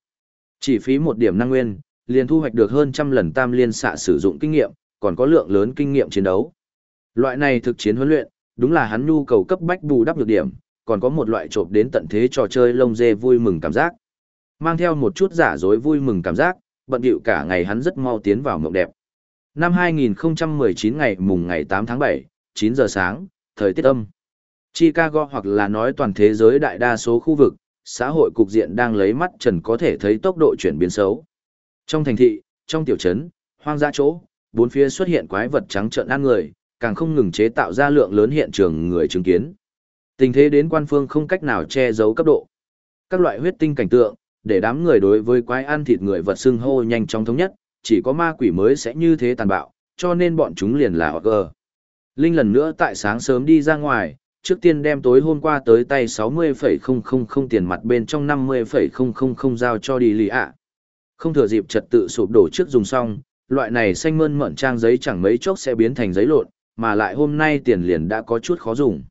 Chỉ phí một điểm năng nguyên, liền thu hoạch được hơn trăm lần tam liên xạ sử dụng kinh nghiệm, còn có lượng lớn kinh nghiệm chiến đấu. Loại này thực chiến huấn luyện, đúng là hắn nhu cầu cấp bách bù đắp được điểm, còn có một loại trộm đến tận thế trò chơi lông dê vui mừng cảm giác. Mang theo một chút giả dối vui mừng cảm giác, bận điệu cả ngày hắn rất mau tiến vào mộng đẹp. Năm 2019 ngày mùng ngày 8 tháng 7, 9 giờ sáng, thời tiết âm. Chicago hoặc là nói toàn thế giới đại đa số khu vực, xã hội cục diện đang lấy mắt trần có thể thấy tốc độ chuyển biến xấu. Trong thành thị, trong tiểu trấn, hoang dã chỗ, bốn phía xuất hiện quái vật trắng trợn ăn người, càng không ngừng chế tạo ra lượng lớn hiện trường người chứng kiến. Tình thế đến quan phương không cách nào che giấu cấp độ. Các loại huyết tinh cảnh tượng, để đám người đối với quái ăn thịt người vật xưng hô nhanh chóng thống nhất, chỉ có ma quỷ mới sẽ như thế tàn bạo, cho nên bọn chúng liền là Orger. Linh lần nữa tại sáng sớm đi ra ngoài, trước tiên đem tối hôm qua tới tay 60,000 tiền mặt bên trong 50,000 giao cho đi lì ạ. Không thừa dịp trật tự sụp đổ trước dùng xong, loại này xanh mơn mởn trang giấy chẳng mấy chốc sẽ biến thành giấy lộn, mà lại hôm nay tiền liền đã có chút khó dùng.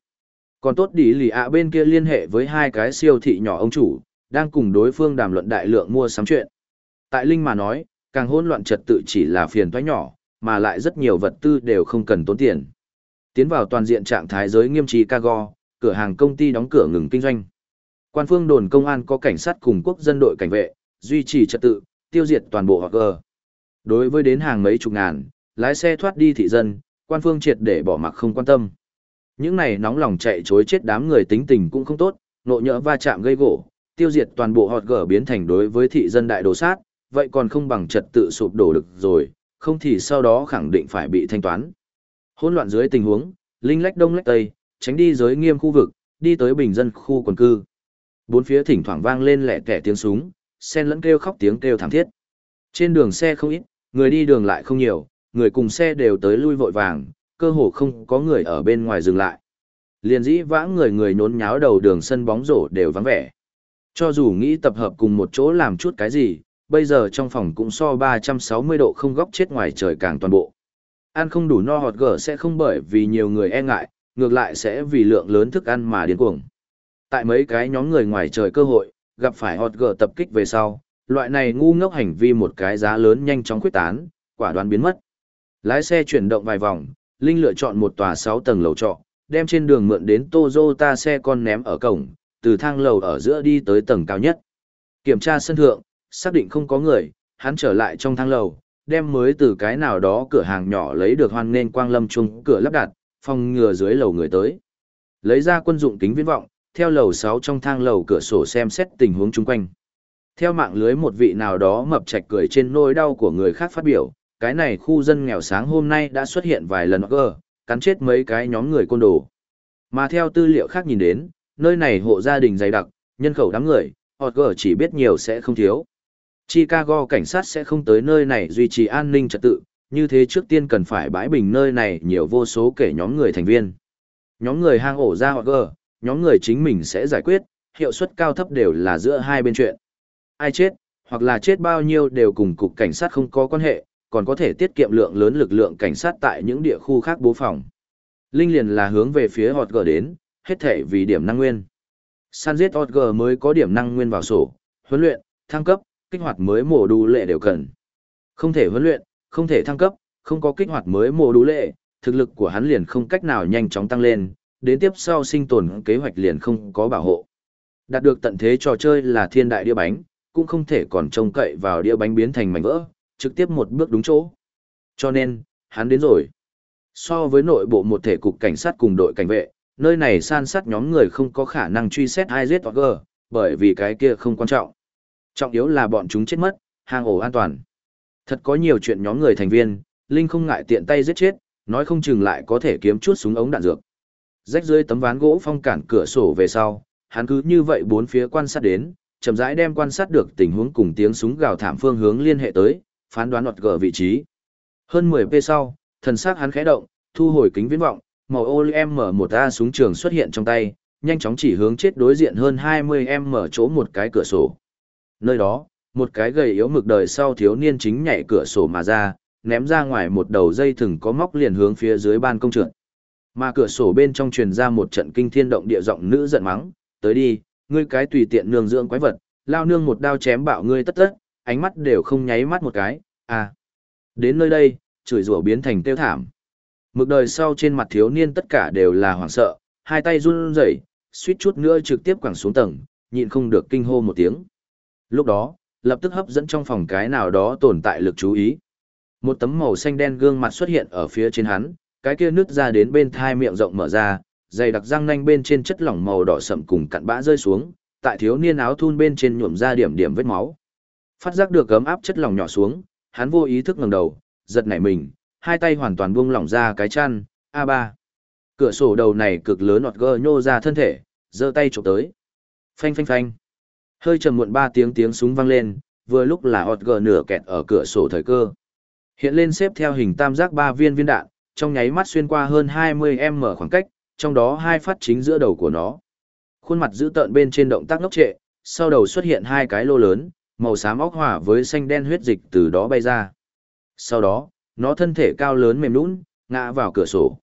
Còn tốt đi lì ạ bên kia liên hệ với hai cái siêu thị nhỏ ông chủ, đang cùng đối phương đàm luận đại lượng mua sắm chuyện. Tại Linh mà nói, càng hỗn loạn trật tự chỉ là phiền toái nhỏ, mà lại rất nhiều vật tư đều không cần tốn tiền. Tiến vào toàn diện trạng thái giới nghiêm trì Chicago, cửa hàng công ty đóng cửa ngừng kinh doanh. Quan phương đồn công an có cảnh sát cùng quốc dân đội cảnh vệ, duy trì trật tự, tiêu diệt toàn bộ hoặc gờ. Đối với đến hàng mấy chục ngàn, lái xe thoát đi thị dân, quan phương triệt để bỏ mặc không quan tâm. Những này nóng lòng chạy chối chết đám người tính tình cũng không tốt, nộ nhỡ va chạm gây gỗ, tiêu diệt toàn bộ họt gở biến thành đối với thị dân đại đồ sát, vậy còn không bằng trật tự sụp đổ được rồi, không thì sau đó khẳng định phải bị thanh toán. Hỗn loạn dưới tình huống, linh lách đông lách tây, tránh đi giới nghiêm khu vực, đi tới bình dân khu quần cư. Bốn phía thỉnh thoảng vang lên lẻ tẻ tiếng súng, sen lẫn kêu khóc tiếng kêu thảm thiết. Trên đường xe không ít, người đi đường lại không nhiều, người cùng xe đều tới lui vội vàng, cơ hồ không có người ở bên ngoài dừng lại. Liền dĩ vãng người người nhốn nháo đầu đường sân bóng rổ đều vắng vẻ. Cho dù nghĩ tập hợp cùng một chỗ làm chút cái gì, bây giờ trong phòng cũng so 360 độ không góc chết ngoài trời càng toàn bộ. Ăn không đủ no hột gở sẽ không bởi vì nhiều người e ngại, ngược lại sẽ vì lượng lớn thức ăn mà điên cuồng. Tại mấy cái nhóm người ngoài trời cơ hội, gặp phải hột gở tập kích về sau, loại này ngu ngốc hành vi một cái giá lớn nhanh chóng quyết tán, quả đoán biến mất. Lái xe chuyển động vài vòng, Linh lựa chọn một tòa 6 tầng lầu trọ, đem trên đường mượn đến Toyota xe con ném ở cổng, từ thang lầu ở giữa đi tới tầng cao nhất. Kiểm tra sân thượng, xác định không có người, hắn trở lại trong thang lầu, đem mới từ cái nào đó cửa hàng nhỏ lấy được hoan nên quang lâm chung cửa lắp đặt, phòng ngừa dưới lầu người tới. Lấy ra quân dụng kính viễn vọng, theo lầu 6 trong thang lầu cửa sổ xem xét tình huống chung quanh. Theo mạng lưới một vị nào đó mập chạch cười trên nỗi đau của người khác phát biểu, cái này khu dân nghèo sáng hôm nay đã xuất hiện vài lần gờ, cắn chết mấy cái nhóm người côn đồ. Mà theo tư liệu khác nhìn đến, nơi này hộ gia đình dày đặc, nhân khẩu đám người, họ gờ chỉ biết nhiều sẽ không thiếu. Chicago cảnh sát sẽ không tới nơi này duy trì an ninh trật tự, như thế trước tiên cần phải bãi bình nơi này nhiều vô số kể nhóm người thành viên. Nhóm người hang ổ ra hoặc gờ, nhóm người chính mình sẽ giải quyết, hiệu suất cao thấp đều là giữa hai bên chuyện. Ai chết, hoặc là chết bao nhiêu đều cùng cục cảnh sát không có quan hệ, còn có thể tiết kiệm lượng lớn lực lượng cảnh sát tại những địa khu khác bố phòng. Linh liền là hướng về phía hot gờ đến, hết thể vì điểm năng nguyên. San giết hot gờ mới có điểm năng nguyên vào sổ, huấn luyện, thăng cấp, kích hoạt mới mổ đủ lệ đều cần. Không thể huấn luyện, không thể thăng cấp, không có kích hoạt mới mổ đủ lệ, thực lực của hắn liền không cách nào nhanh chóng tăng lên, đến tiếp sau sinh tồn kế hoạch liền không có bảo hộ. Đạt được tận thế trò chơi là thiên đại đĩa bánh, cũng không thể còn trông cậy vào đĩa bánh biến thành mảnh vỡ, trực tiếp một bước đúng chỗ. Cho nên, hắn đến rồi. So với nội bộ một thể cục cảnh sát cùng đội cảnh vệ, nơi này san sát nhóm người không có khả năng truy xét ai giết Orger, bởi vì cái kia không quan trọng. Trọng yếu là bọn chúng chết mất, hang ổ an toàn. Thật có nhiều chuyện nhóm người thành viên, Linh không ngại tiện tay giết chết, nói không chừng lại có thể kiếm chút súng ống đạn dược. Rách dưới tấm ván gỗ phong cản cửa sổ về sau, hắn cứ như vậy bốn phía quan sát đến, chậm rãi đem quan sát được tình huống cùng tiếng súng gào thảm phương hướng liên hệ tới, phán đoán đọt gờ vị trí. Hơn 10 p sau, thần sắc hắn khẽ động, thu hồi kính viễn vọng, màu OLM mở một A súng trường xuất hiện trong tay, nhanh chóng chỉ hướng chết đối diện hơn 20 em mở chỗ một cái cửa sổ. Nơi đó, một cái gầy yếu mực đời sau thiếu niên chính nhảy cửa sổ mà ra, ném ra ngoài một đầu dây thừng có móc liền hướng phía dưới ban công trượt. Mà cửa sổ bên trong truyền ra một trận kinh thiên động địa giọng nữ giận mắng, tới đi, ngươi cái tùy tiện nương dưỡng quái vật, lao nương một đao chém bạo ngươi tất tất, ánh mắt đều không nháy mắt một cái, à. Đến nơi đây, chửi rủa biến thành tiêu thảm. Mực đời sau trên mặt thiếu niên tất cả đều là hoảng sợ, hai tay run rẩy, suýt chút nữa trực tiếp quẳng xuống tầng, nhịn không được kinh hô một tiếng. Lúc đó, lập tức hấp dẫn trong phòng cái nào đó tồn tại lực chú ý. Một tấm màu xanh đen gương mặt xuất hiện ở phía trên hắn, cái kia nứt ra đến bên thai miệng rộng mở ra, dày đặc răng nanh bên trên chất lỏng màu đỏ sậm cùng cặn bã rơi xuống, tại thiếu niên áo thun bên trên nhuộm ra điểm điểm vết máu. Phát giác được gấm áp chất lỏng nhỏ xuống, hắn vô ý thức ngẩng đầu, giật nảy mình, hai tay hoàn toàn buông lỏng ra cái chăn, A3. Cửa sổ đầu này cực lớn ngọt gơ nhô ra thân thể, giơ tay chụp tới. Phanh phanh phanh. Hơi trầm muộn ba tiếng tiếng súng vang lên, vừa lúc là ọt gờ nửa kẹt ở cửa sổ thời cơ. Hiện lên xếp theo hình tam giác ba viên viên đạn, trong nháy mắt xuyên qua hơn 20m khoảng cách, trong đó hai phát chính giữa đầu của nó. Khuôn mặt giữ tợn bên trên động tác ngốc trệ, sau đầu xuất hiện hai cái lô lớn, màu xám óc hỏa với xanh đen huyết dịch từ đó bay ra. Sau đó, nó thân thể cao lớn mềm lún ngã vào cửa sổ.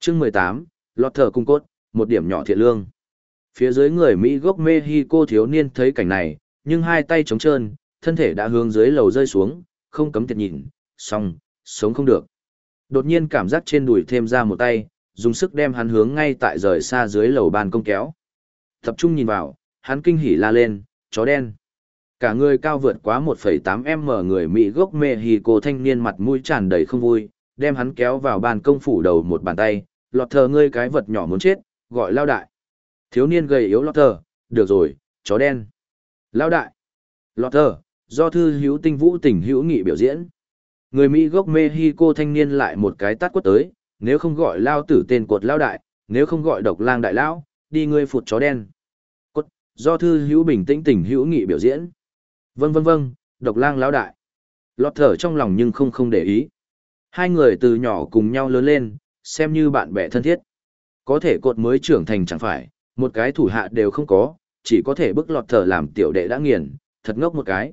chương 18, lọt thở cung cốt, một điểm nhỏ thiện lương. Phía dưới người Mỹ gốc Mexico thiếu niên thấy cảnh này, nhưng hai tay trống trơn, thân thể đã hướng dưới lầu rơi xuống, không cấm tiệt nhìn, xong, sống không được. Đột nhiên cảm giác trên đùi thêm ra một tay, dùng sức đem hắn hướng ngay tại rời xa dưới lầu bàn công kéo. Tập trung nhìn vào, hắn kinh hỉ la lên, chó đen. Cả người cao vượt quá 1,8m người Mỹ gốc Mexico thanh niên mặt mũi tràn đầy không vui, đem hắn kéo vào bàn công phủ đầu một bàn tay, lọt thờ ngươi cái vật nhỏ muốn chết, gọi lao đại. Thiếu niên gầy yếu lọt thờ, được rồi, chó đen. Lao đại. Lọt thờ, do thư hữu tinh vũ tình hữu nghị biểu diễn. Người Mỹ gốc Mexico thanh niên lại một cái tát quất tới, nếu không gọi lao tử tên cột lao đại, nếu không gọi độc lang đại lão, đi ngươi phụt chó đen. Quất, do thư hữu bình tĩnh tình hữu nghị biểu diễn. Vâng vâng vâng, độc lang lão đại. Lọt thở trong lòng nhưng không không để ý. Hai người từ nhỏ cùng nhau lớn lên, xem như bạn bè thân thiết. Có thể cột mới trưởng thành chẳng phải, một cái thủ hạ đều không có, chỉ có thể bức lọt thở làm tiểu đệ đã nghiền, thật ngốc một cái.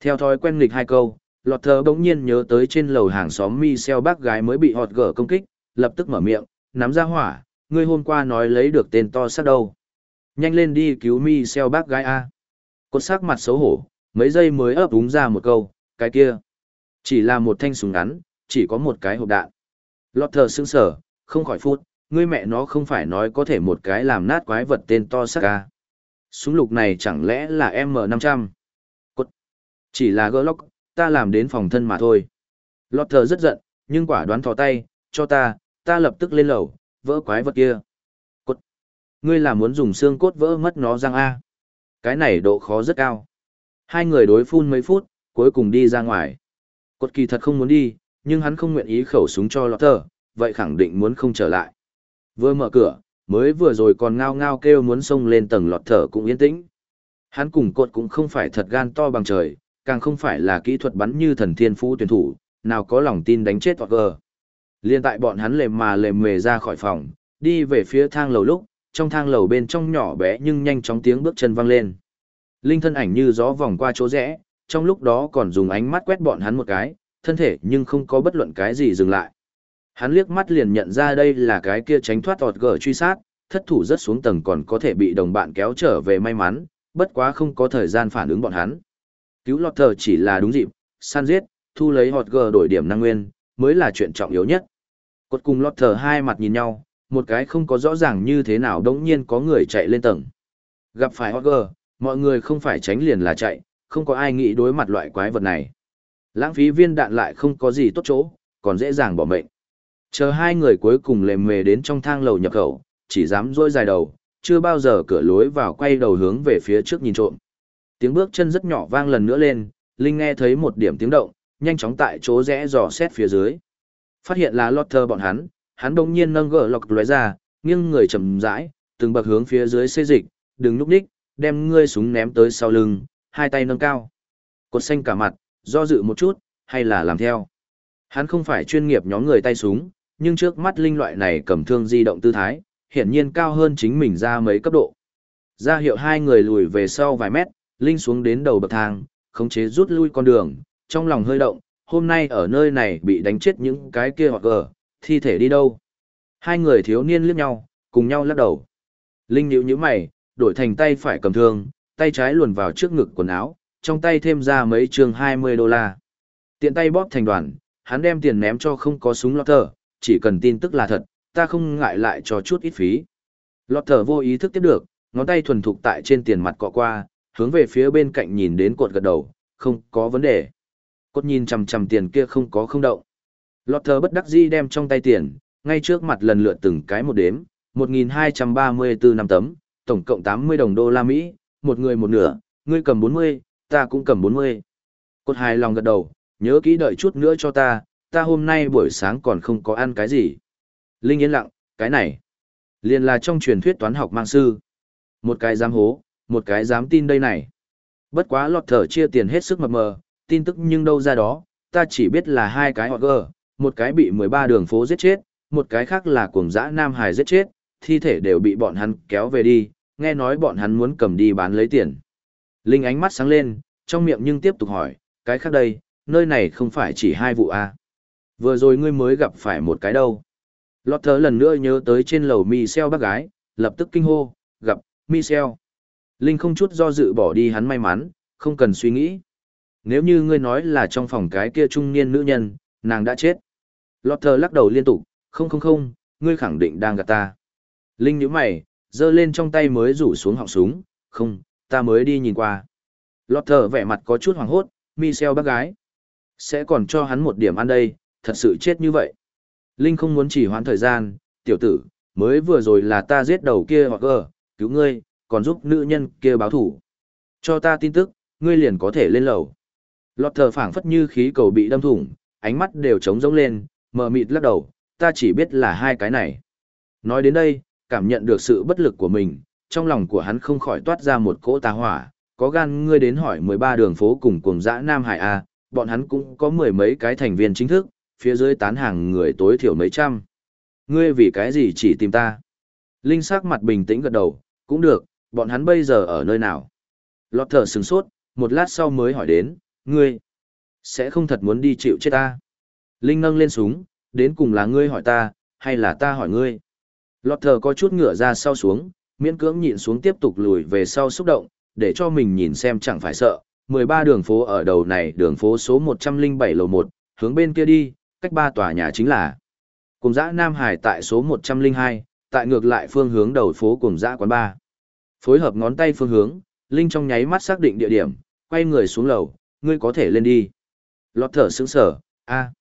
Theo thói quen nghịch hai câu, lọt thở bỗng nhiên nhớ tới trên lầu hàng xóm mi xeo bác gái mới bị họt gở công kích, lập tức mở miệng, nắm ra hỏa, ngươi hôm qua nói lấy được tên to sát đâu. Nhanh lên đi cứu mi xeo bác gái A. Cột sắc mặt xấu hổ, mấy giây mới ấp úng ra một câu, cái kia. Chỉ là một thanh súng ngắn, chỉ có một cái hộp đạn. Lọt thờ sững sở, không khỏi phút, ngươi mẹ nó không phải nói có thể một cái làm nát quái vật tên to sắc ca. À. Súng lục này chẳng lẽ là M500? Cốt. Chỉ là gỡ ta làm đến phòng thân mà thôi. Lọt thờ rất giận, nhưng quả đoán thò tay, cho ta, ta lập tức lên lầu, vỡ quái vật kia. Cốt. Ngươi là muốn dùng xương cốt vỡ mất nó răng A. Cái này độ khó rất cao. Hai người đối phun mấy phút, cuối cùng đi ra ngoài. Cốt kỳ thật không muốn đi, nhưng hắn không nguyện ý khẩu súng cho lọt thờ, vậy khẳng định muốn không trở lại. Vừa mở cửa, mới vừa rồi còn ngao ngao kêu muốn xông lên tầng lọt thở cũng yên tĩnh. Hắn cùng cột cũng không phải thật gan to bằng trời, càng không phải là kỹ thuật bắn như thần thiên phú tuyển thủ, nào có lòng tin đánh chết hoặc gờ. Liên tại bọn hắn lềm mà lềm mề ra khỏi phòng, đi về phía thang lầu lúc, trong thang lầu bên trong nhỏ bé nhưng nhanh chóng tiếng bước chân vang lên. Linh thân ảnh như gió vòng qua chỗ rẽ, trong lúc đó còn dùng ánh mắt quét bọn hắn một cái, thân thể nhưng không có bất luận cái gì dừng lại. Hắn liếc mắt liền nhận ra đây là cái kia tránh thoát tọt gở truy sát, thất thủ rất xuống tầng còn có thể bị đồng bạn kéo trở về may mắn, bất quá không có thời gian phản ứng bọn hắn. Cứu lọt thờ chỉ là đúng dịp, săn giết, thu lấy hot gờ đổi điểm năng nguyên, mới là chuyện trọng yếu nhất. Cột cùng lọt thờ hai mặt nhìn nhau, một cái không có rõ ràng như thế nào đống nhiên có người chạy lên tầng. Gặp phải hot gờ, mọi người không phải tránh liền là chạy, không có ai nghĩ đối mặt loại quái vật này. Lãng phí viên đạn lại không có gì tốt chỗ, còn dễ dàng bỏ mệnh. Chờ hai người cuối cùng lề mề đến trong thang lầu nhập khẩu, chỉ dám dôi dài đầu, chưa bao giờ cửa lối vào quay đầu hướng về phía trước nhìn trộm. Tiếng bước chân rất nhỏ vang lần nữa lên, Linh nghe thấy một điểm tiếng động, nhanh chóng tại chỗ rẽ dò xét phía dưới. Phát hiện là Lotter bọn hắn, hắn đông nhiên nâng gỡ lọc lóe ra, nghiêng người chậm rãi, từng bậc hướng phía dưới xê dịch, đừng núp đích, đem ngươi súng ném tới sau lưng, hai tay nâng cao. Cột xanh cả mặt, do dự một chút, hay là làm theo. Hắn không phải chuyên nghiệp nhóm người tay súng, nhưng trước mắt linh loại này cầm thương di động tư thái, hiển nhiên cao hơn chính mình ra mấy cấp độ. Ra hiệu hai người lùi về sau vài mét, linh xuống đến đầu bậc thang, khống chế rút lui con đường, trong lòng hơi động, hôm nay ở nơi này bị đánh chết những cái kia hoặc gờ, thi thể đi đâu. Hai người thiếu niên liếc nhau, cùng nhau lắc đầu. Linh nhíu nhíu mày, đổi thành tay phải cầm thương, tay trái luồn vào trước ngực quần áo, trong tay thêm ra mấy trường 20 đô la. Tiện tay bóp thành đoàn, hắn đem tiền ném cho không có súng lọt thở, chỉ cần tin tức là thật, ta không ngại lại cho chút ít phí. Lọt thở vô ý thức tiếp được, ngón tay thuần thục tại trên tiền mặt cọ qua, hướng về phía bên cạnh nhìn đến cột gật đầu, không có vấn đề. Cột nhìn chằm chằm tiền kia không có không động. Lọt thở bất đắc dĩ đem trong tay tiền, ngay trước mặt lần lượt từng cái một đếm, 1.234 năm tấm, tổng cộng 80 đồng đô la Mỹ, một người một nửa, ngươi cầm 40, ta cũng cầm 40. Cột hài lòng gật đầu, nhớ kỹ đợi chút nữa cho ta, ta hôm nay buổi sáng còn không có ăn cái gì. Linh yên lặng, cái này, liền là trong truyền thuyết toán học mang sư. Một cái dám hố, một cái dám tin đây này. Bất quá lọt thở chia tiền hết sức mập mờ, tin tức nhưng đâu ra đó, ta chỉ biết là hai cái họ gờ, một cái bị 13 đường phố giết chết, một cái khác là cuồng dã Nam Hải giết chết, thi thể đều bị bọn hắn kéo về đi, nghe nói bọn hắn muốn cầm đi bán lấy tiền. Linh ánh mắt sáng lên, trong miệng nhưng tiếp tục hỏi, cái khác đây, nơi này không phải chỉ hai vụ à. Vừa rồi ngươi mới gặp phải một cái đâu. Lọt thở lần nữa nhớ tới trên lầu Michel bác gái, lập tức kinh hô, gặp, Michel. Linh không chút do dự bỏ đi hắn may mắn, không cần suy nghĩ. Nếu như ngươi nói là trong phòng cái kia trung niên nữ nhân, nàng đã chết. Lọt thở lắc đầu liên tục, không không không, ngươi khẳng định đang gạt ta. Linh nhíu mày, giơ lên trong tay mới rủ xuống họng súng, không, ta mới đi nhìn qua. Lọt thở vẻ mặt có chút hoảng hốt, Michel bác gái. Sẽ còn cho hắn một điểm ăn đây, thật sự chết như vậy. Linh không muốn chỉ hoãn thời gian, tiểu tử, mới vừa rồi là ta giết đầu kia hoặc gờ, cứu ngươi, còn giúp nữ nhân kia báo thủ. Cho ta tin tức, ngươi liền có thể lên lầu. Lọt thở phảng phất như khí cầu bị đâm thủng, ánh mắt đều trống rỗng lên, mờ mịt lắc đầu, ta chỉ biết là hai cái này. Nói đến đây, cảm nhận được sự bất lực của mình, trong lòng của hắn không khỏi toát ra một cỗ tà hỏa, có gan ngươi đến hỏi 13 đường phố cùng cùng dã Nam Hải A, bọn hắn cũng có mười mấy cái thành viên chính thức, phía dưới tán hàng người tối thiểu mấy trăm. Ngươi vì cái gì chỉ tìm ta? Linh sắc mặt bình tĩnh gật đầu, cũng được, bọn hắn bây giờ ở nơi nào? Lọt thở sừng sốt, một lát sau mới hỏi đến, ngươi, sẽ không thật muốn đi chịu chết ta. Linh nâng lên súng, đến cùng là ngươi hỏi ta, hay là ta hỏi ngươi? Lọt thở có chút ngửa ra sau xuống, miễn cưỡng nhịn xuống tiếp tục lùi về sau xúc động, để cho mình nhìn xem chẳng phải sợ. 13 đường phố ở đầu này đường phố số 107 lầu 1, hướng bên kia đi, cách ba tòa nhà chính là Cùng dã Nam Hải tại số 102, tại ngược lại phương hướng đầu phố cùng dã quán ba. Phối hợp ngón tay phương hướng, Linh trong nháy mắt xác định địa điểm, quay người xuống lầu, ngươi có thể lên đi. Lọt thở sững sở, a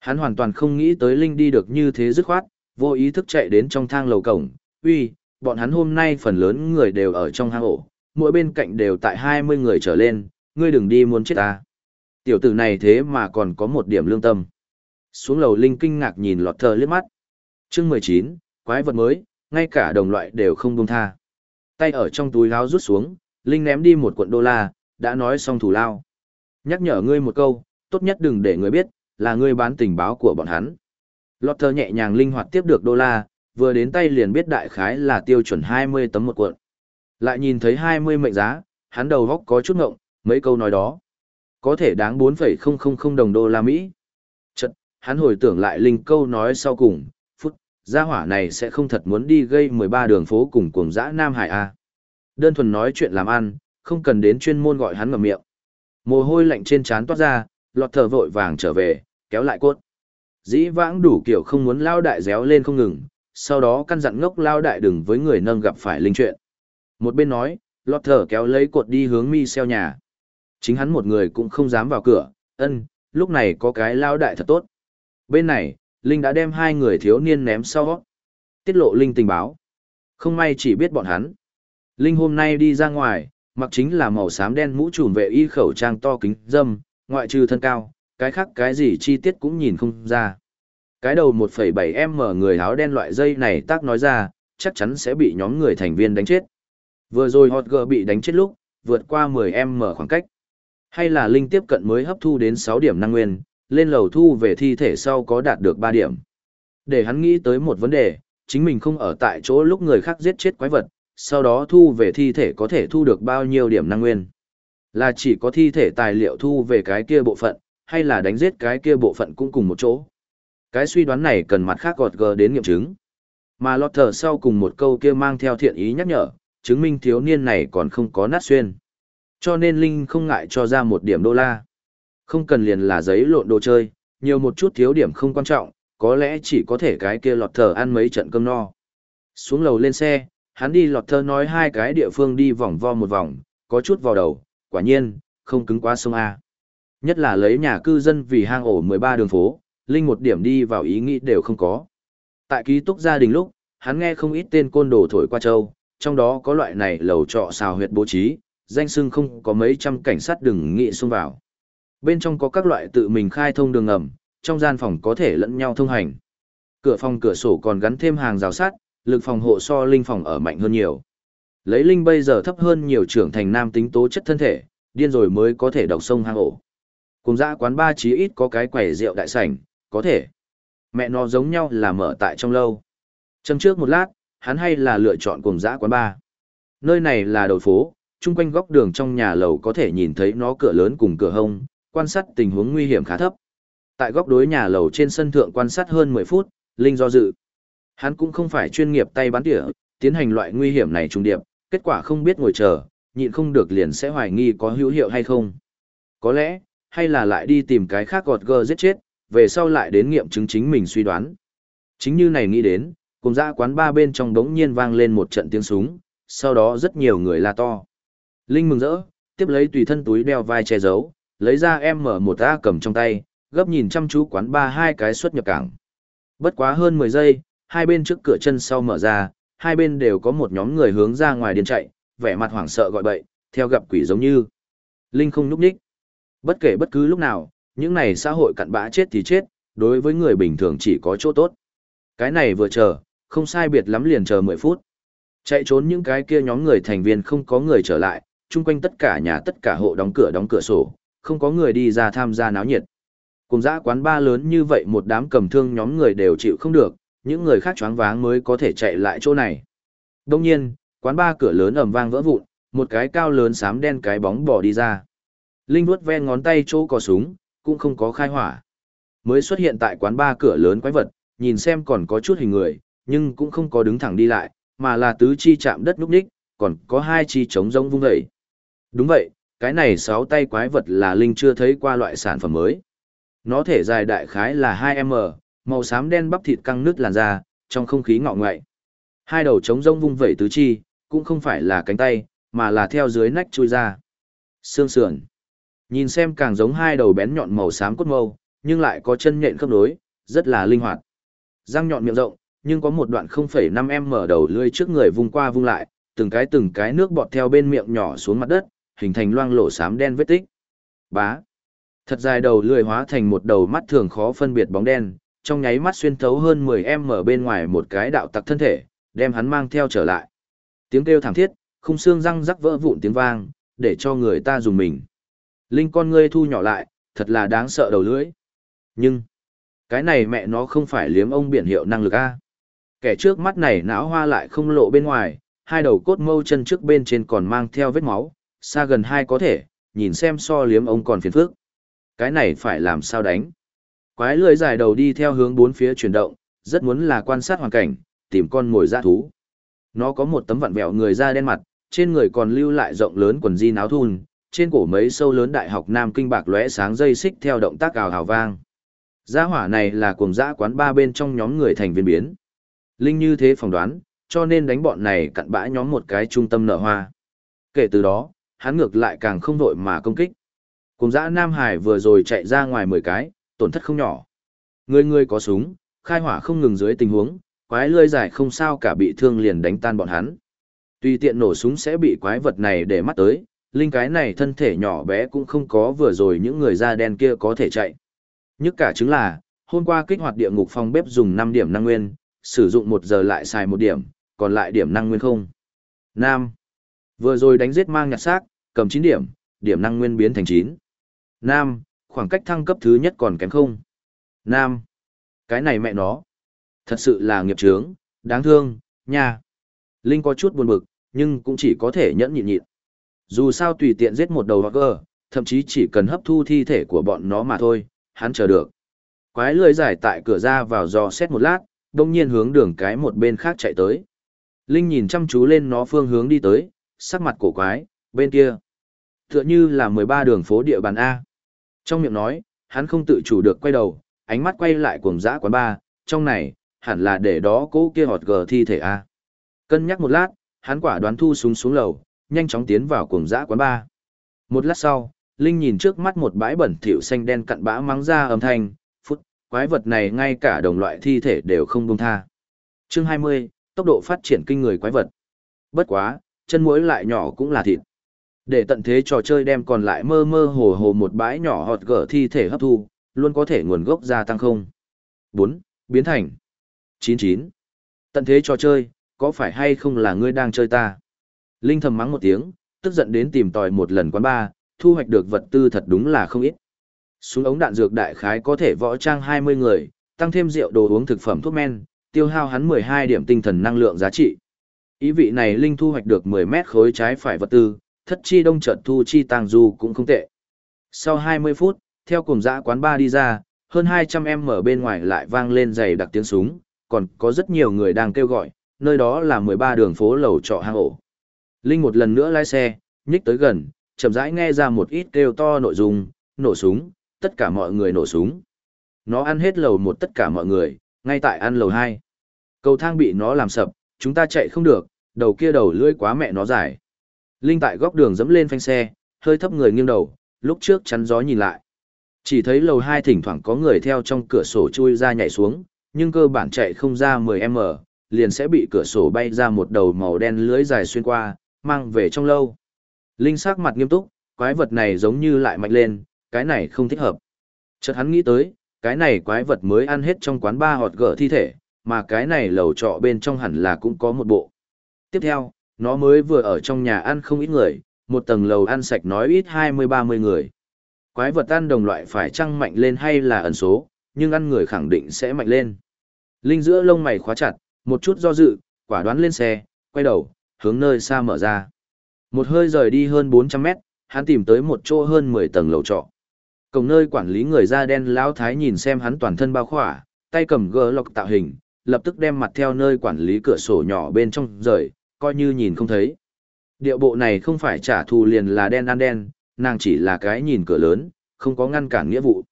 Hắn hoàn toàn không nghĩ tới Linh đi được như thế dứt khoát, vô ý thức chạy đến trong thang lầu cổng, uy, bọn hắn hôm nay phần lớn người đều ở trong hang ổ, mỗi bên cạnh đều tại 20 người trở lên, ngươi đừng đi muốn chết ta. Tiểu tử này thế mà còn có một điểm lương tâm. Xuống lầu Linh kinh ngạc nhìn lọt thờ liếc mắt. chương 19, quái vật mới, ngay cả đồng loại đều không buông tha. Tay ở trong túi áo rút xuống, Linh ném đi một cuộn đô la, đã nói xong thủ lao. Nhắc nhở ngươi một câu, tốt nhất đừng để người biết, là ngươi bán tình báo của bọn hắn. Lọt thờ nhẹ nhàng linh hoạt tiếp được đô la, vừa đến tay liền biết đại khái là tiêu chuẩn 20 tấm một cuộn. Lại nhìn thấy 20 mệnh giá, hắn đầu góc có chút ngộng, mấy câu nói đó. Có thể đáng 4,000 đồng đô la Mỹ. Hắn hồi tưởng lại linh câu nói sau cùng, phút, gia hỏa này sẽ không thật muốn đi gây 13 đường phố cùng cuồng dã Nam Hải A. Đơn thuần nói chuyện làm ăn, không cần đến chuyên môn gọi hắn ngầm miệng. Mồ hôi lạnh trên trán toát ra, lọt thở vội vàng trở về, kéo lại cốt. Dĩ vãng đủ kiểu không muốn lao đại réo lên không ngừng, sau đó căn dặn ngốc lao đại đừng với người nâng gặp phải linh chuyện. Một bên nói, lọt thở kéo lấy cột đi hướng mi xeo nhà. Chính hắn một người cũng không dám vào cửa, ân, lúc này có cái lao đại thật tốt. Bên này, Linh đã đem hai người thiếu niên ném sau. Tiết lộ Linh tình báo. Không may chỉ biết bọn hắn. Linh hôm nay đi ra ngoài, mặc chính là màu xám đen mũ trùm vệ y khẩu trang to kính dâm, ngoại trừ thân cao, cái khác cái gì chi tiết cũng nhìn không ra. Cái đầu 1,7m người áo đen loại dây này tác nói ra, chắc chắn sẽ bị nhóm người thành viên đánh chết. Vừa rồi hot girl bị đánh chết lúc, vượt qua 10m khoảng cách. Hay là Linh tiếp cận mới hấp thu đến 6 điểm năng nguyên, lên lầu thu về thi thể sau có đạt được 3 điểm. Để hắn nghĩ tới một vấn đề, chính mình không ở tại chỗ lúc người khác giết chết quái vật, sau đó thu về thi thể có thể thu được bao nhiêu điểm năng nguyên. Là chỉ có thi thể tài liệu thu về cái kia bộ phận, hay là đánh giết cái kia bộ phận cũng cùng một chỗ. Cái suy đoán này cần mặt khác gọt gờ đến nghiệm chứng. Mà lọt thở sau cùng một câu kia mang theo thiện ý nhắc nhở, chứng minh thiếu niên này còn không có nát xuyên. Cho nên Linh không ngại cho ra một điểm đô la. Không cần liền là giấy lộn đồ chơi, nhiều một chút thiếu điểm không quan trọng, có lẽ chỉ có thể cái kia lọt thở ăn mấy trận cơm no. Xuống lầu lên xe, hắn đi lọt thơ nói hai cái địa phương đi vòng vo một vòng, có chút vào đầu, quả nhiên, không cứng quá sông A. Nhất là lấy nhà cư dân vì hang ổ 13 đường phố, Linh một điểm đi vào ý nghĩ đều không có. Tại ký túc gia đình lúc, hắn nghe không ít tên côn đồ thổi qua châu, trong đó có loại này lầu trọ xào huyệt bố trí, danh sưng không có mấy trăm cảnh sát đừng nghĩ xông vào. Bên trong có các loại tự mình khai thông đường ngầm, trong gian phòng có thể lẫn nhau thông hành. Cửa phòng cửa sổ còn gắn thêm hàng rào sắt, lực phòng hộ so linh phòng ở mạnh hơn nhiều. Lấy linh bây giờ thấp hơn nhiều trưởng thành nam tính tố chất thân thể, điên rồi mới có thể độc sông hang ổ. Cùng dã quán ba chí ít có cái quầy rượu đại sảnh, có thể. Mẹ nó giống nhau là mở tại trong lâu. Châm trước một lát, hắn hay là lựa chọn cùng dã quán ba. Nơi này là đầu phố, chung quanh góc đường trong nhà lầu có thể nhìn thấy nó cửa lớn cùng cửa hông, quan sát tình huống nguy hiểm khá thấp. Tại góc đối nhà lầu trên sân thượng quan sát hơn 10 phút, Linh do dự. Hắn cũng không phải chuyên nghiệp tay bắn tỉa, tiến hành loại nguy hiểm này trung điệp, kết quả không biết ngồi chờ, nhịn không được liền sẽ hoài nghi có hữu hiệu hay không. Có lẽ, hay là lại đi tìm cái khác gọt gơ giết chết, về sau lại đến nghiệm chứng chính mình suy đoán. Chính như này nghĩ đến, cùng ra quán ba bên trong đống nhiên vang lên một trận tiếng súng, sau đó rất nhiều người la to. Linh mừng rỡ, tiếp lấy tùy thân túi đeo vai che giấu, lấy ra em mở một A cầm trong tay, gấp nhìn chăm chú quán ba hai cái xuất nhập cảng. Bất quá hơn 10 giây, hai bên trước cửa chân sau mở ra, hai bên đều có một nhóm người hướng ra ngoài điên chạy, vẻ mặt hoảng sợ gọi bậy, theo gặp quỷ giống như. Linh không núp ních Bất kể bất cứ lúc nào, những này xã hội cặn bã chết thì chết, đối với người bình thường chỉ có chỗ tốt. Cái này vừa chờ, không sai biệt lắm liền chờ 10 phút. Chạy trốn những cái kia nhóm người thành viên không có người trở lại, chung quanh tất cả nhà tất cả hộ đóng cửa đóng cửa sổ, không có người đi ra tham gia náo nhiệt. Cùng dã quán ba lớn như vậy một đám cầm thương nhóm người đều chịu không được, những người khác choáng váng mới có thể chạy lại chỗ này. Đông nhiên, quán ba cửa lớn ầm vang vỡ vụn, một cái cao lớn xám đen cái bóng bỏ đi ra. Linh vuốt ve ngón tay chỗ có súng, cũng không có khai hỏa. Mới xuất hiện tại quán ba cửa lớn quái vật, nhìn xem còn có chút hình người, nhưng cũng không có đứng thẳng đi lại, mà là tứ chi chạm đất núp đích, còn có hai chi trống rông vung dậy. Đúng vậy, cái này sáu tay quái vật là Linh chưa thấy qua loại sản phẩm mới. Nó thể dài đại khái là 2m, màu xám đen bắp thịt căng nứt làn da, trong không khí ngọ ngoại. Hai đầu trống rông vung vẩy tứ chi, cũng không phải là cánh tay, mà là theo dưới nách chui ra. Xương sườn. Nhìn xem càng giống hai đầu bén nhọn màu xám cốt mâu, nhưng lại có chân nhện khớp nối, rất là linh hoạt. Răng nhọn miệng rộng, nhưng có một đoạn 0,5 m đầu lưỡi trước người vung qua vung lại, từng cái từng cái nước bọt theo bên miệng nhỏ xuống mặt đất, hình thành loang lổ xám đen vết tích. Bá. Thật dài đầu lưỡi hóa thành một đầu mắt thường khó phân biệt bóng đen, trong nháy mắt xuyên thấu hơn 10 em bên ngoài một cái đạo tặc thân thể, đem hắn mang theo trở lại. Tiếng kêu thảm thiết, khung xương răng rắc vỡ vụn tiếng vang, để cho người ta dùng mình. Linh con ngươi thu nhỏ lại, thật là đáng sợ đầu lưỡi. Nhưng, cái này mẹ nó không phải liếm ông biển hiệu năng lực A. Kẻ trước mắt này não hoa lại không lộ bên ngoài, hai đầu cốt mâu chân trước bên trên còn mang theo vết máu, xa gần hai có thể, nhìn xem so liếm ông còn phiền phức. Cái này phải làm sao đánh? Quái lưỡi dài đầu đi theo hướng bốn phía chuyển động, rất muốn là quan sát hoàn cảnh, tìm con ngồi dã thú. Nó có một tấm vặn vẹo người da đen mặt, trên người còn lưu lại rộng lớn quần jean áo thun, trên cổ mấy sâu lớn đại học Nam Kinh bạc lóe sáng dây xích theo động tác ào hào vang. Gia hỏa này là cuồng dã quán ba bên trong nhóm người thành viên biến. Linh như thế phỏng đoán, cho nên đánh bọn này cặn bã nhóm một cái trung tâm nợ hoa. Kể từ đó, hắn ngược lại càng không vội mà công kích. Cùng dã Nam Hải vừa rồi chạy ra ngoài 10 cái, tổn thất không nhỏ. Người người có súng, khai hỏa không ngừng dưới tình huống, quái lươi dài không sao cả bị thương liền đánh tan bọn hắn. tuy tiện nổ súng sẽ bị quái vật này để mắt tới, linh cái này thân thể nhỏ bé cũng không có vừa rồi những người da đen kia có thể chạy. Nhất cả chứng là, hôm qua kích hoạt địa ngục phòng bếp dùng 5 điểm năng nguyên, sử dụng 1 giờ lại xài 1 điểm, còn lại điểm năng nguyên không. Nam. Vừa rồi đánh giết mang nhặt xác, cầm 9 điểm, điểm năng nguyên biến thành 9. Nam, khoảng cách thăng cấp thứ nhất còn kém không. Nam. Cái này mẹ nó. Thật sự là nghiệp chướng, đáng thương, nha. Linh có chút buồn bực, nhưng cũng chỉ có thể nhẫn nhịn nhịn. Dù sao tùy tiện giết một đầu hoặc gờ, thậm chí chỉ cần hấp thu thi thể của bọn nó mà thôi, hắn chờ được. Quái lưới giải tại cửa ra vào dò xét một lát, đông nhiên hướng đường cái một bên khác chạy tới. Linh nhìn chăm chú lên nó phương hướng đi tới, sắc mặt cổ quái, bên kia. Tựa như là 13 đường phố địa bàn A. Trong miệng nói, hắn không tự chủ được quay đầu, ánh mắt quay lại cuồng dã quán ba, trong này, hẳn là để đó cố kia họt gờ thi thể A. Cân nhắc một lát, hắn quả đoán thu súng xuống lầu, nhanh chóng tiến vào cuồng dã quán ba. Một lát sau, Linh nhìn trước mắt một bãi bẩn thỉu xanh đen cặn bã mắng ra âm thanh, phút, quái vật này ngay cả đồng loại thi thể đều không buông tha. Chương 20, tốc độ phát triển kinh người quái vật. Bất quá, chân muối lại nhỏ cũng là thịt. Để tận thế trò chơi đem còn lại mơ mơ hồ hồ một bãi nhỏ hot gở thi thể hấp thu, luôn có thể nguồn gốc gia tăng không. 4. Biến thành 99. Tận thế trò chơi, có phải hay không là ngươi đang chơi ta? Linh thầm mắng một tiếng, tức giận đến tìm tòi một lần quán ba, thu hoạch được vật tư thật đúng là không ít. Súng ống đạn dược đại khái có thể võ trang 20 người, tăng thêm rượu đồ uống thực phẩm thuốc men, tiêu hao hắn 12 điểm tinh thần năng lượng giá trị. Ý vị này Linh thu hoạch được 10 mét khối trái phải vật tư, thất chi đông chợt thu chi tàng du cũng không tệ. Sau 20 phút, theo cùng dã quán ba đi ra, hơn 200 em ở bên ngoài lại vang lên dày đặc tiếng súng, còn có rất nhiều người đang kêu gọi, nơi đó là 13 đường phố lầu trọ hang ổ. Linh một lần nữa lái xe, nhích tới gần, chậm rãi nghe ra một ít kêu to nội dung, nổ súng, tất cả mọi người nổ súng. Nó ăn hết lầu một tất cả mọi người, ngay tại ăn lầu hai. Cầu thang bị nó làm sập, chúng ta chạy không được, đầu kia đầu lưỡi quá mẹ nó dài. Linh tại góc đường dẫm lên phanh xe, hơi thấp người nghiêng đầu, lúc trước chắn gió nhìn lại. Chỉ thấy lầu hai thỉnh thoảng có người theo trong cửa sổ chui ra nhảy xuống, nhưng cơ bản chạy không ra 10m, liền sẽ bị cửa sổ bay ra một đầu màu đen lưới dài xuyên qua, mang về trong lâu. Linh sắc mặt nghiêm túc, quái vật này giống như lại mạnh lên, cái này không thích hợp. Chợt hắn nghĩ tới, cái này quái vật mới ăn hết trong quán ba họt gở thi thể, mà cái này lầu trọ bên trong hẳn là cũng có một bộ. Tiếp theo, nó mới vừa ở trong nhà ăn không ít người, một tầng lầu ăn sạch nói ít 20-30 người. Quái vật ăn đồng loại phải chăng mạnh lên hay là ẩn số, nhưng ăn người khẳng định sẽ mạnh lên. Linh giữa lông mày khóa chặt, một chút do dự, quả đoán lên xe, quay đầu, hướng nơi xa mở ra. Một hơi rời đi hơn 400 mét, hắn tìm tới một chỗ hơn 10 tầng lầu trọ. Cổng nơi quản lý người da đen lão thái nhìn xem hắn toàn thân bao khỏa, tay cầm gờ lọc tạo hình, lập tức đem mặt theo nơi quản lý cửa sổ nhỏ bên trong rời, coi như nhìn không thấy. Điệu bộ này không phải trả thù liền là đen ăn đen, nàng chỉ là cái nhìn cửa lớn, không có ngăn cản nghĩa vụ.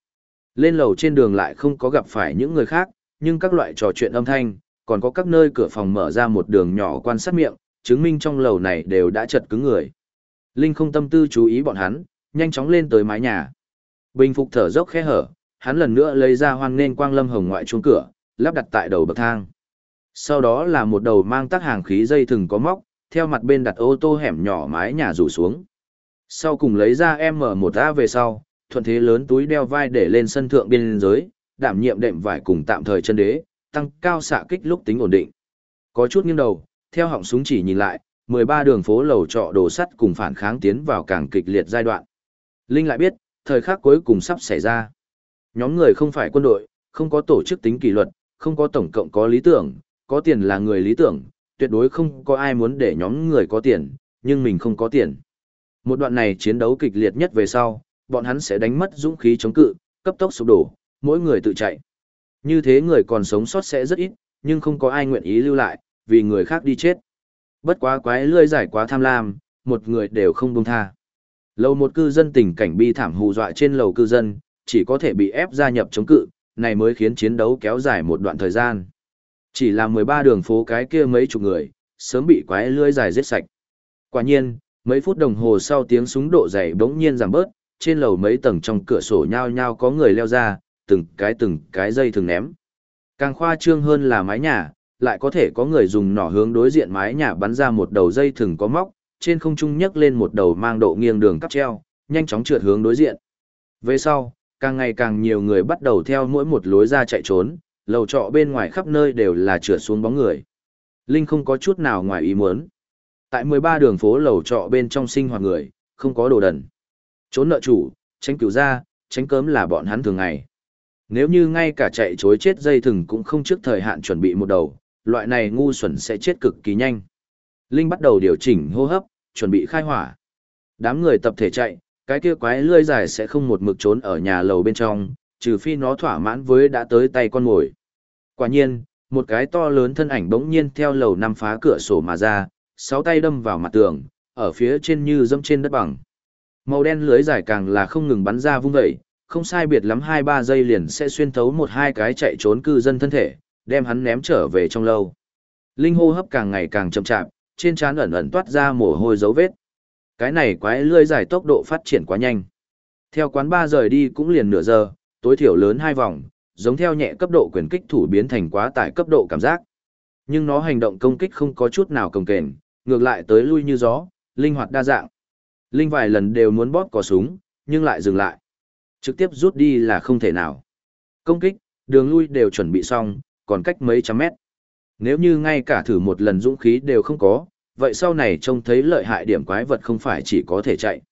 Lên lầu trên đường lại không có gặp phải những người khác, nhưng các loại trò chuyện âm thanh, còn có các nơi cửa phòng mở ra một đường nhỏ quan sát miệng, chứng minh trong lầu này đều đã chật cứng người. Linh không tâm tư chú ý bọn hắn, nhanh chóng lên tới mái nhà. Bình phục thở dốc khe hở, hắn lần nữa lấy ra hoang nên quang lâm hồng ngoại chuông cửa, lắp đặt tại đầu bậc thang. Sau đó là một đầu mang tác hàng khí dây thừng có móc, theo mặt bên đặt ô tô hẻm nhỏ mái nhà rủ xuống. Sau cùng lấy ra M1A về sau, thuận thế lớn túi đeo vai để lên sân thượng biên giới, đảm nhiệm đệm vải cùng tạm thời chân đế, tăng cao xạ kích lúc tính ổn định. Có chút nghiêng đầu, theo họng súng chỉ nhìn lại, 13 đường phố lầu trọ đồ sắt cùng phản kháng tiến vào càng kịch liệt giai đoạn. Linh lại biết, thời khắc cuối cùng sắp xảy ra. Nhóm người không phải quân đội, không có tổ chức tính kỷ luật, không có tổng cộng có lý tưởng, có tiền là người lý tưởng, tuyệt đối không có ai muốn để nhóm người có tiền, nhưng mình không có tiền. Một đoạn này chiến đấu kịch liệt nhất về sau, bọn hắn sẽ đánh mất dũng khí chống cự, cấp tốc sụp đổ, mỗi người tự chạy. Như thế người còn sống sót sẽ rất ít, nhưng không có ai nguyện ý lưu lại, vì người khác đi chết. Bất quá quái lươi giải quá tham lam, một người đều không buông tha. Lầu một cư dân tình cảnh bi thảm hù dọa trên lầu cư dân, chỉ có thể bị ép gia nhập chống cự, này mới khiến chiến đấu kéo dài một đoạn thời gian. Chỉ là 13 đường phố cái kia mấy chục người, sớm bị quái lưới dài giết sạch. Quả nhiên, mấy phút đồng hồ sau tiếng súng độ dày bỗng nhiên giảm bớt, trên lầu mấy tầng trong cửa sổ nhao nhao có người leo ra, từng cái từng cái dây thường ném. Càng khoa trương hơn là mái nhà, lại có thể có người dùng nỏ hướng đối diện mái nhà bắn ra một đầu dây thừng có móc, trên không trung nhấc lên một đầu mang độ nghiêng đường cắp treo, nhanh chóng trượt hướng đối diện. Về sau, càng ngày càng nhiều người bắt đầu theo mỗi một lối ra chạy trốn, lầu trọ bên ngoài khắp nơi đều là trượt xuống bóng người. Linh không có chút nào ngoài ý muốn. Tại 13 đường phố lầu trọ bên trong sinh hoạt người, không có đồ đần. Trốn nợ chủ, tránh cứu ra, tránh cớm là bọn hắn thường ngày. Nếu như ngay cả chạy chối chết dây thừng cũng không trước thời hạn chuẩn bị một đầu, loại này ngu xuẩn sẽ chết cực kỳ nhanh. Linh bắt đầu điều chỉnh hô hấp, chuẩn bị khai hỏa. Đám người tập thể chạy, cái kia quái lươi dài sẽ không một mực trốn ở nhà lầu bên trong, trừ phi nó thỏa mãn với đã tới tay con mồi. Quả nhiên, một cái to lớn thân ảnh bỗng nhiên theo lầu năm phá cửa sổ mà ra, sáu tay đâm vào mặt tường, ở phía trên như dẫm trên đất bằng. Màu đen lưới dài càng là không ngừng bắn ra vung vẩy, không sai biệt lắm hai ba giây liền sẽ xuyên thấu một hai cái chạy trốn cư dân thân thể, đem hắn ném trở về trong lâu. Linh hô hấp càng ngày càng chậm chạp, trên trán ẩn ẩn toát ra mồ hôi dấu vết. Cái này quái lưới dài tốc độ phát triển quá nhanh. Theo quán ba rời đi cũng liền nửa giờ, tối thiểu lớn hai vòng, giống theo nhẹ cấp độ quyền kích thủ biến thành quá tải cấp độ cảm giác. Nhưng nó hành động công kích không có chút nào cồng kềnh, ngược lại tới lui như gió, linh hoạt đa dạng. Linh vài lần đều muốn bóp cò súng, nhưng lại dừng lại. Trực tiếp rút đi là không thể nào. Công kích, đường lui đều chuẩn bị xong, còn cách mấy trăm mét. Nếu như ngay cả thử một lần dũng khí đều không có, vậy sau này trông thấy lợi hại điểm quái vật không phải chỉ có thể chạy.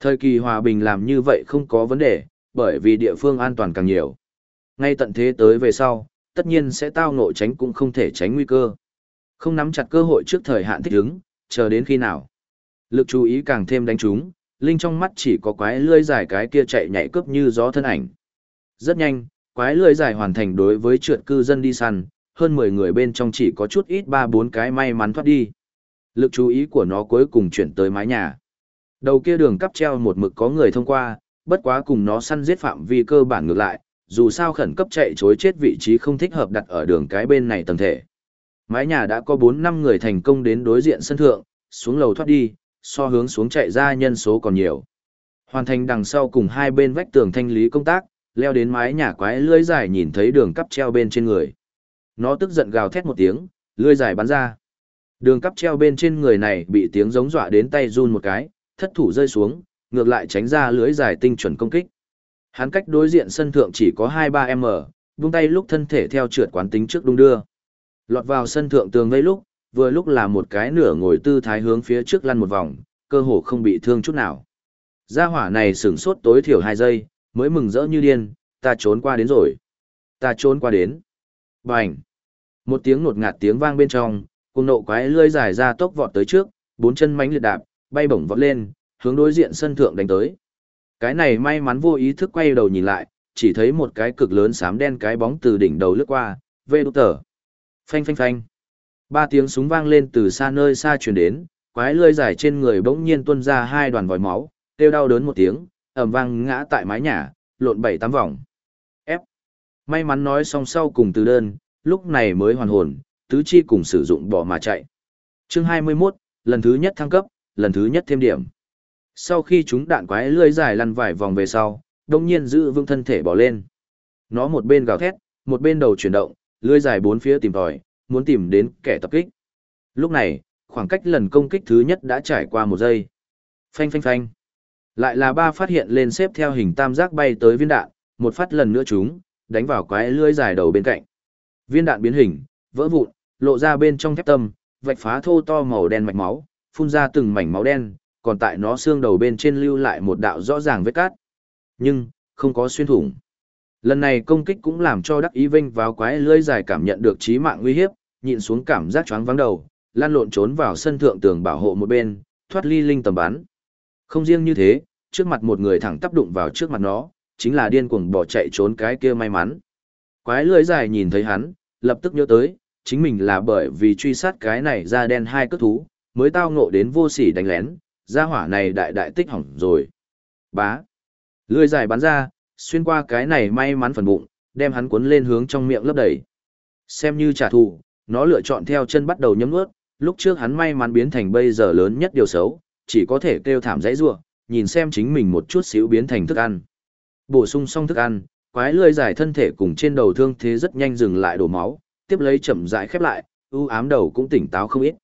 Thời kỳ hòa bình làm như vậy không có vấn đề, bởi vì địa phương an toàn càng nhiều. Ngay tận thế tới về sau, tất nhiên sẽ tao ngộ tránh cũng không thể tránh nguy cơ. Không nắm chặt cơ hội trước thời hạn thích ứng, chờ đến khi nào. Lực chú ý càng thêm đánh trúng, Linh trong mắt chỉ có quái lươi dài cái kia chạy nhảy cướp như gió thân ảnh. Rất nhanh, quái lươi dài hoàn thành đối với trượt cư dân đi săn, hơn 10 người bên trong chỉ có chút ít 3-4 cái may mắn thoát đi. Lực chú ý của nó cuối cùng chuyển tới mái nhà. Đầu kia đường cắp treo một mực có người thông qua, bất quá cùng nó săn giết phạm vi cơ bản ngược lại, dù sao khẩn cấp chạy chối chết vị trí không thích hợp đặt ở đường cái bên này tầng thể. Mái nhà đã có 4-5 người thành công đến đối diện sân thượng, xuống lầu thoát đi, so hướng xuống chạy ra nhân số còn nhiều. Hoàn thành đằng sau cùng hai bên vách tường thanh lý công tác, leo đến mái nhà quái lưới dài nhìn thấy đường cắp treo bên trên người. Nó tức giận gào thét một tiếng, lưới dài bắn ra. Đường cắp treo bên trên người này bị tiếng giống dọa đến tay run một cái, thất thủ rơi xuống, ngược lại tránh ra lưới dài tinh chuẩn công kích. Hắn cách đối diện sân thượng chỉ có 2-3m, buông tay lúc thân thể theo trượt quán tính trước đung đưa. Lọt vào sân thượng tường vây lúc, vừa lúc là một cái nửa ngồi tư thái hướng phía trước lăn một vòng, cơ hồ không bị thương chút nào. Gia hỏa này sửng sốt tối thiểu 2 giây, mới mừng rỡ như điên, ta trốn qua đến rồi. Ta trốn qua đến. Bành. Một tiếng nột ngạt tiếng vang bên trong, cùng nộ quái lươi dài ra tốc vọt tới trước, bốn chân mánh liệt đạp, bay bổng vọt lên, hướng đối diện sân thượng đánh tới. Cái này may mắn vô ý thức quay đầu nhìn lại, chỉ thấy một cái cực lớn xám đen cái bóng từ đỉnh đầu lướt qua, vê đút tờ. Phanh phanh phanh. Ba tiếng súng vang lên từ xa nơi xa truyền đến, quái lơi dài trên người bỗng nhiên tuôn ra hai đoàn vòi máu, kêu đau đớn một tiếng, ầm vang ngã tại mái nhà, lộn bảy tám vòng. Ép. May mắn nói xong sau cùng từ đơn, lúc này mới hoàn hồn, tứ chi cùng sử dụng bỏ mà chạy. Chương 21, lần thứ nhất thăng cấp, lần thứ nhất thêm điểm. Sau khi chúng đạn quái lươi dài lăn vài vòng về sau, đông nhiên giữ vững thân thể bỏ lên. Nó một bên gào thét, một bên đầu chuyển động, lươi dài bốn phía tìm tòi, muốn tìm đến kẻ tập kích. Lúc này, khoảng cách lần công kích thứ nhất đã trải qua một giây. Phanh phanh phanh. Lại là ba phát hiện lên xếp theo hình tam giác bay tới viên đạn, một phát lần nữa chúng, đánh vào quái lưỡi dài đầu bên cạnh. Viên đạn biến hình, vỡ vụn, lộ ra bên trong thép tâm, vạch phá thô to màu đen mạch máu, phun ra từng mảnh máu đen, còn tại nó xương đầu bên trên lưu lại một đạo rõ ràng vết cát. Nhưng, không có xuyên thủng. Lần này công kích cũng làm cho đắc ý vinh vào quái lưỡi dài cảm nhận được chí mạng nguy hiếp, nhịn xuống cảm giác choáng vắng đầu, lan lộn trốn vào sân thượng tường bảo hộ một bên, thoát ly linh tầm bắn. Không riêng như thế, trước mặt một người thẳng tắp đụng vào trước mặt nó, chính là điên cuồng bỏ chạy trốn cái kia may mắn. Quái lưỡi dài nhìn thấy hắn, lập tức nhớ tới, chính mình là bởi vì truy sát cái này ra đen hai cước thú, mới tao ngộ đến vô sỉ đánh lén, gia hỏa này đại đại tích hỏng rồi. Bá. Lưỡi dài bắn ra, xuyên qua cái này may mắn phần bụng, đem hắn cuốn lên hướng trong miệng lấp đầy. Xem như trả thù, nó lựa chọn theo chân bắt đầu nhấm nuốt, lúc trước hắn may mắn biến thành bây giờ lớn nhất điều xấu, chỉ có thể kêu thảm dãy rủa, nhìn xem chính mình một chút xíu biến thành thức ăn. Bổ sung xong thức ăn, quái lưỡi dài thân thể cùng trên đầu thương thế rất nhanh dừng lại đổ máu, tiếp lấy chậm rãi khép lại, u ám đầu cũng tỉnh táo không ít.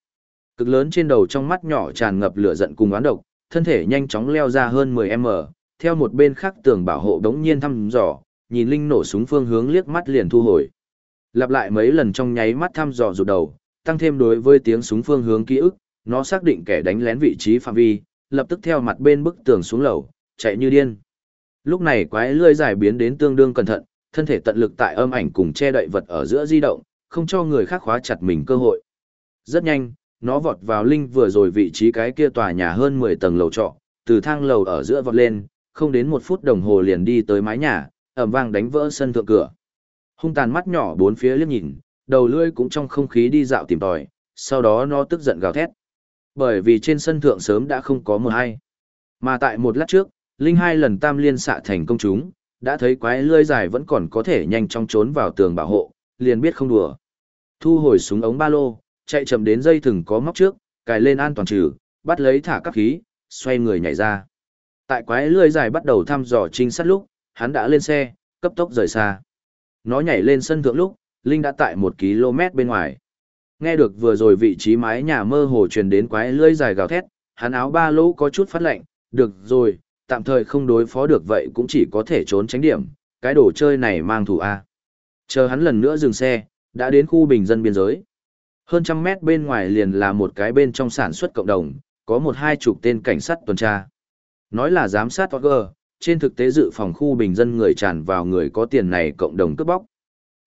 Cực lớn trên đầu trong mắt nhỏ tràn ngập lửa giận cùng oán độc, thân thể nhanh chóng leo ra hơn 10m, theo một bên khác tường bảo hộ đống nhiên thăm dò, nhìn linh nổ súng phương hướng liếc mắt liền thu hồi. Lặp lại mấy lần trong nháy mắt thăm dò rụt đầu, tăng thêm đối với tiếng súng phương hướng ký ức, nó xác định kẻ đánh lén vị trí phạm vi, lập tức theo mặt bên bức tường xuống lầu, chạy như điên. Lúc này quái lươi giải biến đến tương đương cẩn thận, thân thể tận lực tại âm ảnh cùng che đậy vật ở giữa di động, không cho người khác khóa chặt mình cơ hội. Rất nhanh, nó vọt vào linh vừa rồi vị trí cái kia tòa nhà hơn 10 tầng lầu trọ, từ thang lầu ở giữa vọt lên, không đến một phút đồng hồ liền đi tới mái nhà, ầm vang đánh vỡ sân thượng cửa. Hung tàn mắt nhỏ bốn phía liếc nhìn, đầu lưỡi cũng trong không khí đi dạo tìm tòi, sau đó nó tức giận gào thét. Bởi vì trên sân thượng sớm đã không có mưa hay. Mà tại một lát trước, Linh hai lần tam liên xạ thành công chúng, đã thấy quái lưỡi dài vẫn còn có thể nhanh chóng trốn vào tường bảo hộ, liền biết không đùa. Thu hồi súng ống ba lô, chạy chậm đến dây thừng có móc trước, cài lên an toàn trừ, bắt lấy thả các khí, xoay người nhảy ra. Tại quái lưỡi dài bắt đầu thăm dò trinh sát lúc, hắn đã lên xe, cấp tốc rời xa. Nó nhảy lên sân thượng lúc, Linh đã tại một km bên ngoài. Nghe được vừa rồi vị trí mái nhà mơ hồ truyền đến quái lưỡi dài gào thét, hắn áo ba lỗ có chút phát lạnh, được rồi, tạm thời không đối phó được vậy cũng chỉ có thể trốn tránh điểm, cái đồ chơi này mang thủ A. Chờ hắn lần nữa dừng xe, đã đến khu bình dân biên giới. Hơn trăm mét bên ngoài liền là một cái bên trong sản xuất cộng đồng, có một hai chục tên cảnh sát tuần tra. Nói là giám sát Togger, trên thực tế dự phòng khu bình dân người tràn vào người có tiền này cộng đồng cướp bóc.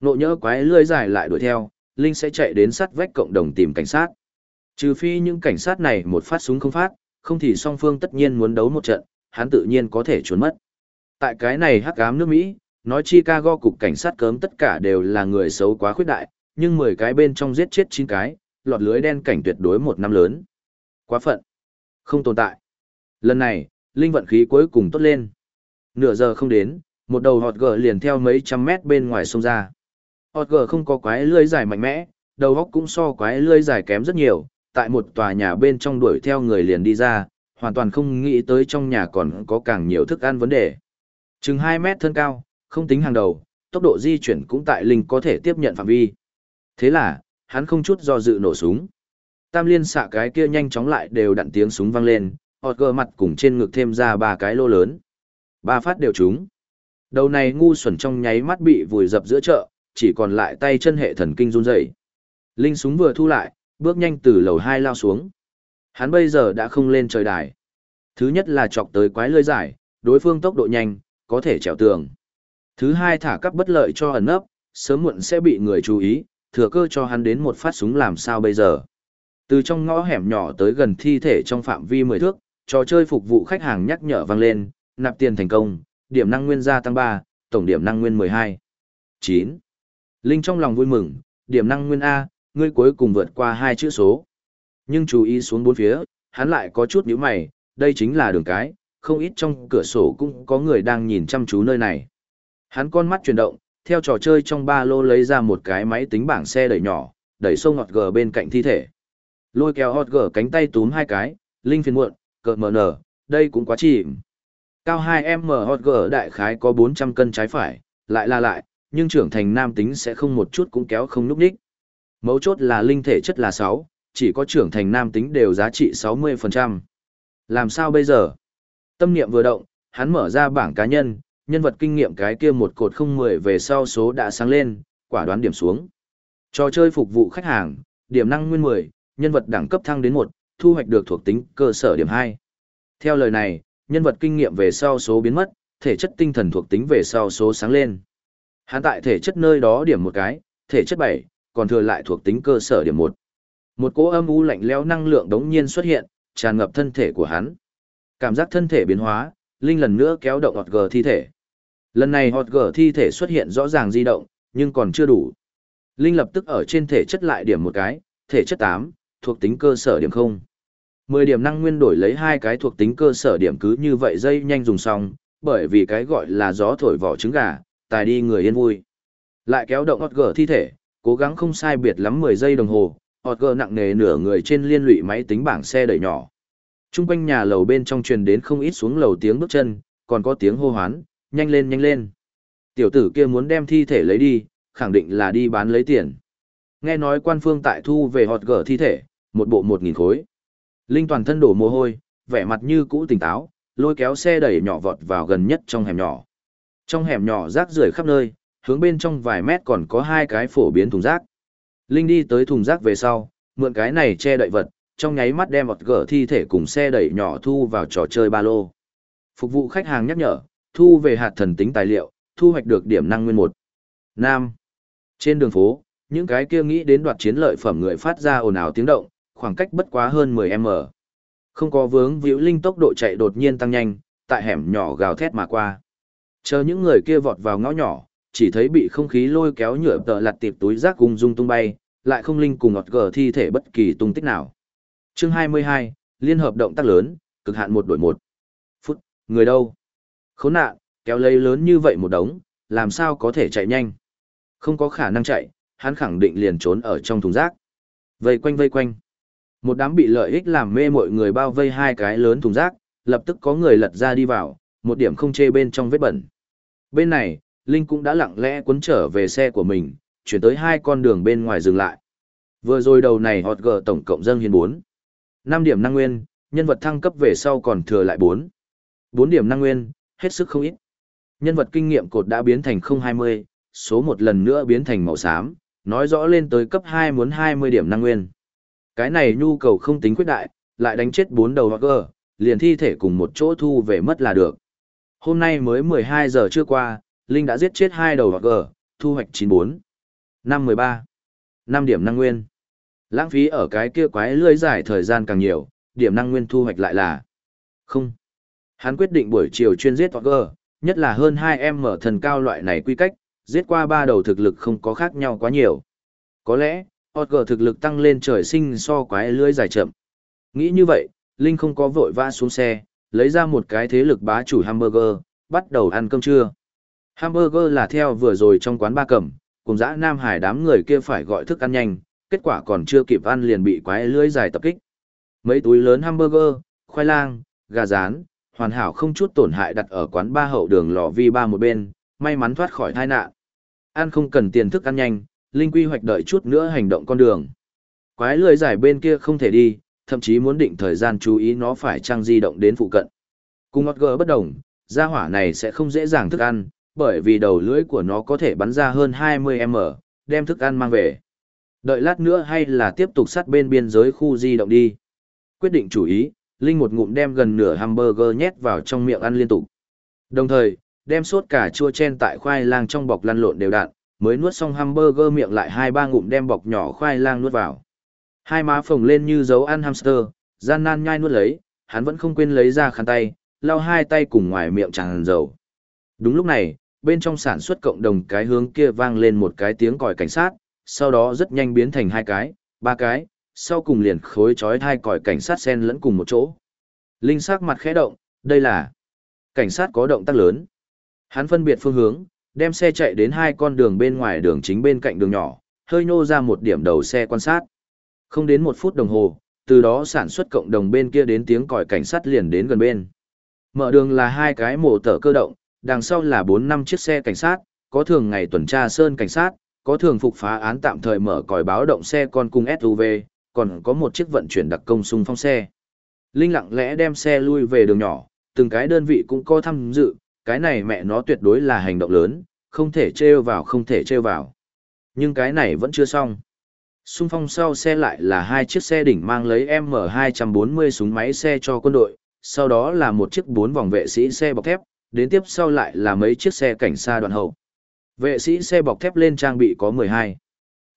Nộ nhỡ quái lươi dài lại đuổi theo, Linh sẽ chạy đến sát vách cộng đồng tìm cảnh sát. Trừ phi những cảnh sát này một phát súng không phát, không thì song phương tất nhiên muốn đấu một trận, hắn tự nhiên có thể trốn mất. Tại cái này hắc ám nước Mỹ, nói Chicago cục cảnh sát cấm tất cả đều là người xấu quá khuyết đại, nhưng 10 cái bên trong giết chết 9 cái, lọt lưới đen cảnh tuyệt đối một năm lớn. Quá phận. Không tồn tại. Lần này, linh vận khí cuối cùng tốt lên. Nửa giờ không đến, một đầu hot gờ liền theo mấy trăm mét bên ngoài sông ra. Hot gờ không có quái lưới dài mạnh mẽ, đầu góc cũng so quái lưới dài kém rất nhiều, tại một tòa nhà bên trong đuổi theo người liền đi ra, hoàn toàn không nghĩ tới trong nhà còn có càng nhiều thức ăn vấn đề. Chừng 2 mét thân cao, không tính hàng đầu, tốc độ di chuyển cũng tại linh có thể tiếp nhận phạm vi. Thế là, hắn không chút do dự nổ súng. Tam liên xạ cái kia nhanh chóng lại đều đặn tiếng súng vang lên, họt gờ mặt cùng trên ngực thêm ra ba cái lô lớn. Ba phát đều trúng. Đầu này ngu xuẩn trong nháy mắt bị vùi dập giữa chợ, chỉ còn lại tay chân hệ thần kinh run rẩy. Linh súng vừa thu lại, bước nhanh từ lầu hai lao xuống. Hắn bây giờ đã không lên trời đài. Thứ nhất là chọc tới quái lơi giải, đối phương tốc độ nhanh, có thể trèo tường. Thứ hai thả cắp bất lợi cho ẩn nấp, sớm muộn sẽ bị người chú ý, thừa cơ cho hắn đến một phát súng làm sao bây giờ. Từ trong ngõ hẻm nhỏ tới gần thi thể trong phạm vi 10 thước, trò chơi phục vụ khách hàng nhắc nhở vang lên, nạp tiền thành công, điểm năng nguyên gia tăng 3, tổng điểm năng nguyên 12. 9. Linh trong lòng vui mừng, điểm năng nguyên A, ngươi cuối cùng vượt qua hai chữ số. Nhưng chú ý xuống bốn phía, hắn lại có chút nhíu mày, đây chính là đường cái, không ít trong cửa sổ cũng có người đang nhìn chăm chú nơi này. Hắn con mắt chuyển động, theo trò chơi trong ba lô lấy ra một cái máy tính bảng xe đẩy nhỏ, đẩy sông hot gờ bên cạnh thi thể. Lôi kéo hot gờ cánh tay túm hai cái, linh phiền muộn, cợt mờ nở, đây cũng quá chìm. Cao 2M hot gờ đại khái có 400 cân trái phải, lại là lại, nhưng trưởng thành nam tính sẽ không một chút cũng kéo không núp đích. Mấu chốt là linh thể chất là 6, chỉ có trưởng thành nam tính đều giá trị 60%. Làm sao bây giờ? Tâm niệm vừa động, hắn mở ra bảng cá nhân, nhân vật kinh nghiệm cái kia một cột không mười về sau số đã sáng lên, quả đoán điểm xuống. Trò chơi phục vụ khách hàng, điểm năng nguyên 10, nhân vật đẳng cấp thăng đến 1, thu hoạch được thuộc tính cơ sở điểm 2. Theo lời này, nhân vật kinh nghiệm về sau số biến mất, thể chất tinh thần thuộc tính về sau số sáng lên. Hắn tại thể chất nơi đó điểm một cái, thể chất 7, còn thừa lại thuộc tính cơ sở điểm 1. Một cỗ âm u lạnh lẽo năng lượng đống nhiên xuất hiện, tràn ngập thân thể của hắn. Cảm giác thân thể biến hóa, Linh lần nữa kéo động hot gờ thi thể. Lần này hot gờ thi thể xuất hiện rõ ràng di động, nhưng còn chưa đủ. Linh lập tức ở trên thể chất lại điểm một cái, thể chất 8, thuộc tính cơ sở điểm 0. 10 điểm năng nguyên đổi lấy hai cái thuộc tính cơ sở điểm cứ như vậy dây nhanh dùng xong, bởi vì cái gọi là gió thổi vỏ trứng gà, tài đi người yên vui. Lại kéo động hot gờ thi thể, cố gắng không sai biệt lắm 10 giây đồng hồ, hot gờ nặng nề nửa người trên liên lụy máy tính bảng xe đẩy nhỏ. Trung quanh nhà lầu bên trong truyền đến không ít xuống lầu tiếng bước chân, còn có tiếng hô hoán, nhanh lên nhanh lên. Tiểu tử kia muốn đem thi thể lấy đi, khẳng định là đi bán lấy tiền. Nghe nói quan phương tại thu về họt gở thi thể, một bộ một nghìn khối. Linh toàn thân đổ mồ hôi, vẻ mặt như cũ tỉnh táo, lôi kéo xe đẩy nhỏ vọt vào gần nhất trong hẻm nhỏ. Trong hẻm nhỏ rác rưởi khắp nơi, hướng bên trong vài mét còn có hai cái phổ biến thùng rác. Linh đi tới thùng rác về sau, mượn cái này che đậy vật, trong nháy mắt đem vọt gở thi thể cùng xe đẩy nhỏ thu vào trò chơi ba lô. Phục vụ khách hàng nhắc nhở, thu về hạt thần tính tài liệu, thu hoạch được điểm năng nguyên một. Nam. Trên đường phố, những cái kia nghĩ đến đoạt chiến lợi phẩm người phát ra ồn ào tiếng động, khoảng cách bất quá hơn 10m. Không có vướng víu linh tốc độ chạy đột nhiên tăng nhanh, tại hẻm nhỏ gào thét mà qua. Chờ những người kia vọt vào ngõ nhỏ, chỉ thấy bị không khí lôi kéo nhựa tợ lặt tiệp túi rác cùng dung tung bay, lại không linh cùng ngọt gờ thi thể bất kỳ tung tích nào. Chương 22, liên hợp động tác lớn, cực hạn một đổi một. Phút, người đâu? Khốn nạn, kéo lấy lớn như vậy một đống, làm sao có thể chạy nhanh? Không có khả năng chạy, hắn khẳng định liền trốn ở trong thùng rác. Vây quanh vây quanh. Một đám bị lợi ích làm mê mọi người bao vây hai cái lớn thùng rác, lập tức có người lật ra đi vào, một điểm không chê bên trong vết bẩn. Bên này, Linh cũng đã lặng lẽ cuốn trở về xe của mình, chuyển tới hai con đường bên ngoài dừng lại. Vừa rồi đầu này hot g tổng cộng dâng hiền 4. 5 điểm năng nguyên, nhân vật thăng cấp về sau còn thừa lại 4. 4 điểm năng nguyên, hết sức không ít. Nhân vật kinh nghiệm cột đã biến thành 020, số một lần nữa biến thành màu xám, nói rõ lên tới cấp 2 muốn 20 điểm năng nguyên. Cái này nhu cầu không tính quyết đại, lại đánh chết 4 đầu Hogger, liền thi thể cùng một chỗ thu về mất là được. Hôm nay mới 12 giờ chưa qua, Linh đã giết chết hai đầu Hogger, thu hoạch 94. Năm 13. 5 điểm năng nguyên. Lãng phí ở cái kia quái lưới dài thời gian càng nhiều, điểm năng nguyên thu hoạch lại là không. Hắn quyết định buổi chiều chuyên giết Hogger, nhất là hơn hai em mở thần cao loại này quy cách, giết qua ba đầu thực lực không có khác nhau quá nhiều. Có lẽ, Hogger thực lực tăng lên trời sinh so quái lưới dài chậm. Nghĩ như vậy, Linh không có vội vã xuống xe, lấy ra một cái thế lực bá chủ hamburger, bắt đầu ăn cơm trưa. Hamburger là theo vừa rồi trong quán ba cẩm, cùng dã Nam Hải đám người kia phải gọi thức ăn nhanh, kết quả còn chưa kịp ăn liền bị quái lưới dài tập kích. Mấy túi lớn hamburger, khoai lang, gà rán, hoàn hảo không chút tổn hại đặt ở quán ba hậu đường lò vi ba một bên, may mắn thoát khỏi tai nạn. Ăn không cần tiền thức ăn nhanh, Linh quy hoạch đợi chút nữa hành động con đường. Quái lưới dài bên kia không thể đi, thậm chí muốn định thời gian chú ý nó phải trang di động đến phụ cận. Cùng ngọt gỡ bất đồng, gia hỏa này sẽ không dễ dàng thức ăn, bởi vì đầu lưỡi của nó có thể bắn ra hơn 20m, đem thức ăn mang về. Đợi lát nữa hay là tiếp tục sát bên biên giới khu di động đi. Quyết định chủ ý, Linh một ngụm đem gần nửa hamburger nhét vào trong miệng ăn liên tục. Đồng thời, đem sốt cà chua chen tại khoai lang trong bọc lăn lộn đều đặn, mới nuốt xong hamburger miệng lại hai ba ngụm đem bọc nhỏ khoai lang nuốt vào. Hai má phồng lên như dấu ăn hamster, gian nan nhai nuốt lấy, hắn vẫn không quên lấy ra khăn tay, lau hai tay cùng ngoài miệng tràn dầu. Đúng lúc này, bên trong sản xuất cộng đồng cái hướng kia vang lên một cái tiếng còi cảnh sát, sau đó rất nhanh biến thành hai cái, ba cái, sau cùng liền khối chói hai còi cảnh sát xen lẫn cùng một chỗ. Linh sắc mặt khẽ động, đây là cảnh sát có động tác lớn. Hắn phân biệt phương hướng, đem xe chạy đến hai con đường bên ngoài đường chính bên cạnh đường nhỏ, hơi nô ra một điểm đầu xe quan sát. Không đến một phút đồng hồ, từ đó sản xuất cộng đồng bên kia đến tiếng còi cảnh sát liền đến gần bên. Mở đường là hai cái mổ tở cơ động, đằng sau là bốn năm chiếc xe cảnh sát, có thường ngày tuần tra sơn cảnh sát, có thường phục phá án tạm thời mở còi báo động xe con cùng SUV, còn có một chiếc vận chuyển đặc công xung phong xe. Linh lặng lẽ đem xe lui về đường nhỏ, từng cái đơn vị cũng có tham dự, cái này mẹ nó tuyệt đối là hành động lớn, không thể trêu vào không thể trêu vào. Nhưng cái này vẫn chưa xong. Xung phong sau xe lại là hai chiếc xe đỉnh mang lấy M240 súng máy xe cho quân đội, sau đó là một chiếc bốn vòng vệ sĩ xe bọc thép, đến tiếp sau lại là mấy chiếc xe cảnh xa đoạn hậu. Vệ sĩ xe bọc thép lên trang bị có 12,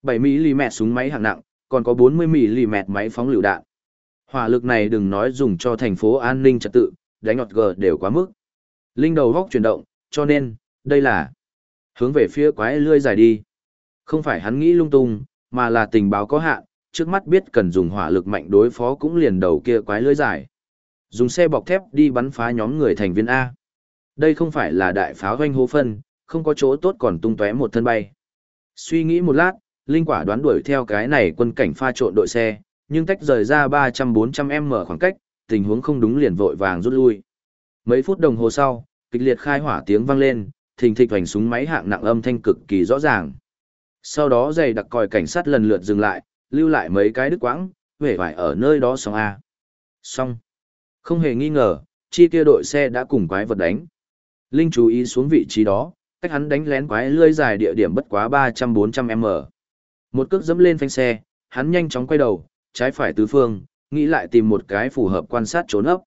7mm súng máy hạng nặng, còn có 40mm máy phóng lựu đạn. Hỏa lực này đừng nói dùng cho thành phố an ninh trật tự, đánh ngọt gờ đều quá mức. Linh đầu góc chuyển động, cho nên, đây là hướng về phía quái lươi dài đi. Không phải hắn nghĩ lung tung, mà là tình báo có hạn, trước mắt biết cần dùng hỏa lực mạnh đối phó cũng liền đầu kia quái lưới dài. Dùng xe bọc thép đi bắn phá nhóm người thành viên A. Đây không phải là đại pháo doanh hố phân, không có chỗ tốt còn tung tóe một thân bay. Suy nghĩ một lát, Linh quả đoán đuổi theo cái này quân cảnh pha trộn đội xe, nhưng tách rời ra 300-400m khoảng cách, tình huống không đúng liền vội vàng rút lui. Mấy phút đồng hồ sau, kịch liệt khai hỏa tiếng vang lên, thình thịch hoành súng máy hạng nặng âm thanh cực kỳ rõ ràng. Sau đó dày đặc còi cảnh sát lần lượt dừng lại, lưu lại mấy cái đứt quãng, về phải ở nơi đó xong A. Xong. Không hề nghi ngờ, chi kia đội xe đã cùng quái vật đánh. Linh chú ý xuống vị trí đó, cách hắn đánh lén quái lươi dài địa điểm bất quá 300-400m. Một cước dẫm lên phanh xe, hắn nhanh chóng quay đầu, trái phải tứ phương, nghĩ lại tìm một cái phù hợp quan sát trốn ấp.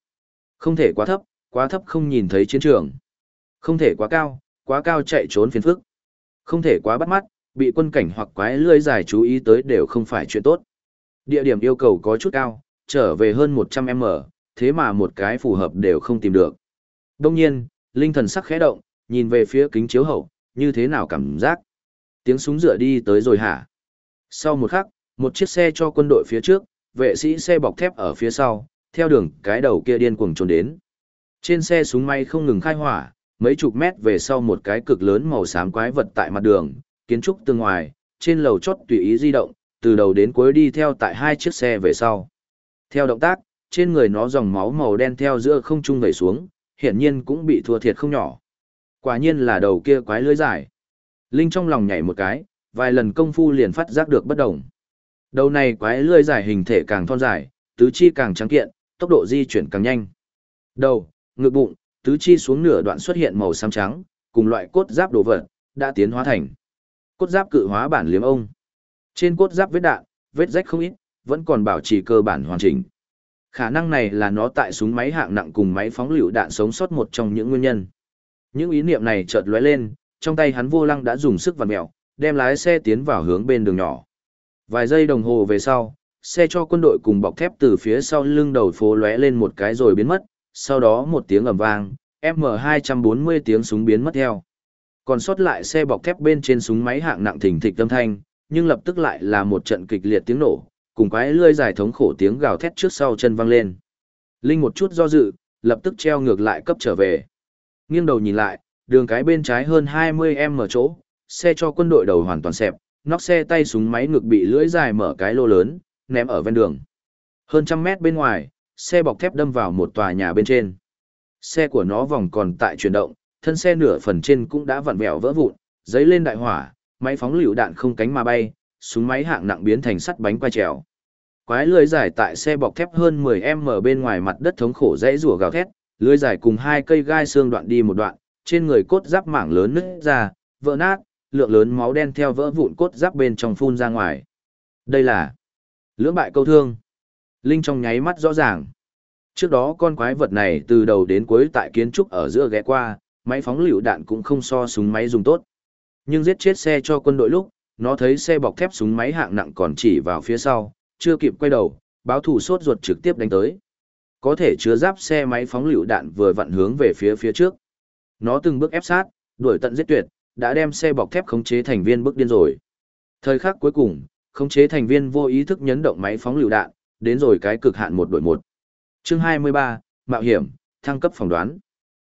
Không thể quá thấp, quá thấp không nhìn thấy chiến trường. Không thể quá cao, quá cao chạy trốn phiền phức. Không thể quá bắt mắt, bị quân cảnh hoặc quái lưỡi dài chú ý tới đều không phải chuyện tốt. Địa điểm yêu cầu có chút cao, trở về hơn 100m, thế mà một cái phù hợp đều không tìm được. Đông nhiên, linh thần sắc khẽ động, nhìn về phía kính chiếu hậu, như thế nào cảm giác. Tiếng súng rửa đi tới rồi hả? Sau một khắc, một chiếc xe cho quân đội phía trước, vệ sĩ xe bọc thép ở phía sau, theo đường cái đầu kia điên cuồng trốn đến. Trên xe súng may không ngừng khai hỏa, mấy chục mét về sau một cái cực lớn màu xám quái vật tại mặt đường, kiến trúc tương ngoài, trên lầu chót tùy ý di động, từ đầu đến cuối đi theo tại hai chiếc xe về sau. Theo động tác, trên người nó dòng máu màu đen theo giữa không trung vẩy xuống, hiển nhiên cũng bị thua thiệt không nhỏ. Quả nhiên là đầu kia quái lưới dài. Linh trong lòng nhảy một cái, vài lần công phu liền phát giác được bất động. Đầu này quái lưới dài hình thể càng thon dài, tứ chi càng trắng kiện, tốc độ di chuyển càng nhanh. Đầu, ngực bụng, tứ chi xuống nửa đoạn xuất hiện màu xám trắng, cùng loại cốt giáp đồ vật, đã tiến hóa thành cốt giáp cự hóa bản liếm ông. Trên cốt giáp vết đạn, vết rách không ít, vẫn còn bảo trì cơ bản hoàn chỉnh. Khả năng này là nó tại súng máy hạng nặng cùng máy phóng lựu đạn sống sót một trong những nguyên nhân. Những ý niệm này chợt lóe lên, trong tay hắn vô lăng đã dùng sức vặn mèo, đem lái xe tiến vào hướng bên đường nhỏ. Vài giây đồng hồ về sau, xe cho quân đội cùng bọc thép từ phía sau lưng đầu phố lóe lên một cái rồi biến mất, sau đó một tiếng ầm vang, M240 tiếng súng biến mất theo. Còn sót lại xe bọc thép bên trên súng máy hạng nặng thình thịch âm thanh, nhưng lập tức lại là một trận kịch liệt tiếng nổ, cùng quái lươi dài thống khổ tiếng gào thét trước sau chân vang lên. Linh một chút do dự, lập tức treo ngược lại cấp trở về. Nghiêng đầu nhìn lại, đường cái bên trái hơn 20m mở chỗ, xe cho quân đội đầu hoàn toàn xẹp, nóc xe tay súng máy ngực bị lưỡi dài mở cái lô lớn, ném ở ven đường. Hơn trăm mét bên ngoài, xe bọc thép đâm vào một tòa nhà bên trên. Xe của nó vòng còn tại chuyển động, thân xe nửa phần trên cũng đã vặn vẹo vỡ vụn, giấy lên đại hỏa, máy phóng lựu đạn không cánh mà bay, súng máy hạng nặng biến thành sắt bánh quay trèo. Quái lưới dài tại xe bọc thép hơn 10m bên ngoài mặt đất thống khổ dãy rủa gào thét, lưới dài cùng hai cây gai xương đoạn đi một đoạn, trên người cốt giáp mảng lớn nứt ra, vỡ nát, lượng lớn máu đen theo vỡ vụn cốt giáp bên trong phun ra ngoài. Đây là lưỡng bại câu thương. Linh trong nháy mắt rõ ràng. Trước đó con quái vật này từ đầu đến cuối tại kiến trúc ở giữa ghé qua, máy phóng lựu đạn cũng không so súng máy dùng tốt. Nhưng giết chết xe cho quân đội lúc, nó thấy xe bọc thép súng máy hạng nặng còn chỉ vào phía sau, chưa kịp quay đầu, báo thủ sốt ruột trực tiếp đánh tới. Có thể chứa giáp xe máy phóng lựu đạn vừa vặn hướng về phía phía trước. Nó từng bước ép sát, đuổi tận giết tuyệt, đã đem xe bọc thép khống chế thành viên bước điên rồi. Thời khắc cuối cùng, khống chế thành viên vô ý thức nhấn động máy phóng lựu đạn, đến rồi cái cực hạn một đội một. Chương 23, mạo hiểm, thăng cấp phỏng đoán.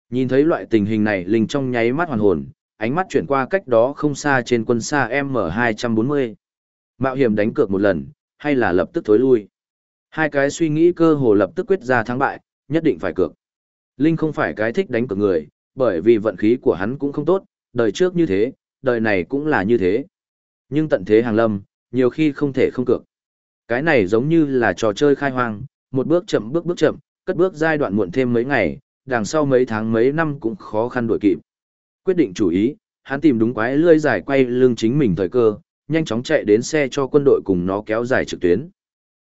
Nhìn thấy loại tình hình này, Linh trong nháy mắt hoàn hồn, ánh mắt chuyển qua cách đó không xa trên quân xa M240. Mạo hiểm đánh cược một lần, hay là lập tức thối lui. Hai cái suy nghĩ cơ hồ lập tức quyết ra thắng bại, nhất định phải cược. Linh không phải cái thích đánh cược người, bởi vì vận khí của hắn cũng không tốt, đời trước như thế, đời này cũng là như thế. Nhưng tận thế hàng lâm, nhiều khi không thể không cược. Cái này giống như là trò chơi khai hoang, một bước chậm bước bước chậm, cất bước giai đoạn muộn thêm mấy ngày, đằng sau mấy tháng mấy năm cũng khó khăn đuổi kịp. Quyết định chủ ý, hắn tìm đúng quái lươi dài quay lưng chính mình thời cơ, nhanh chóng chạy đến xe cho quân đội cùng nó kéo dài trực tuyến.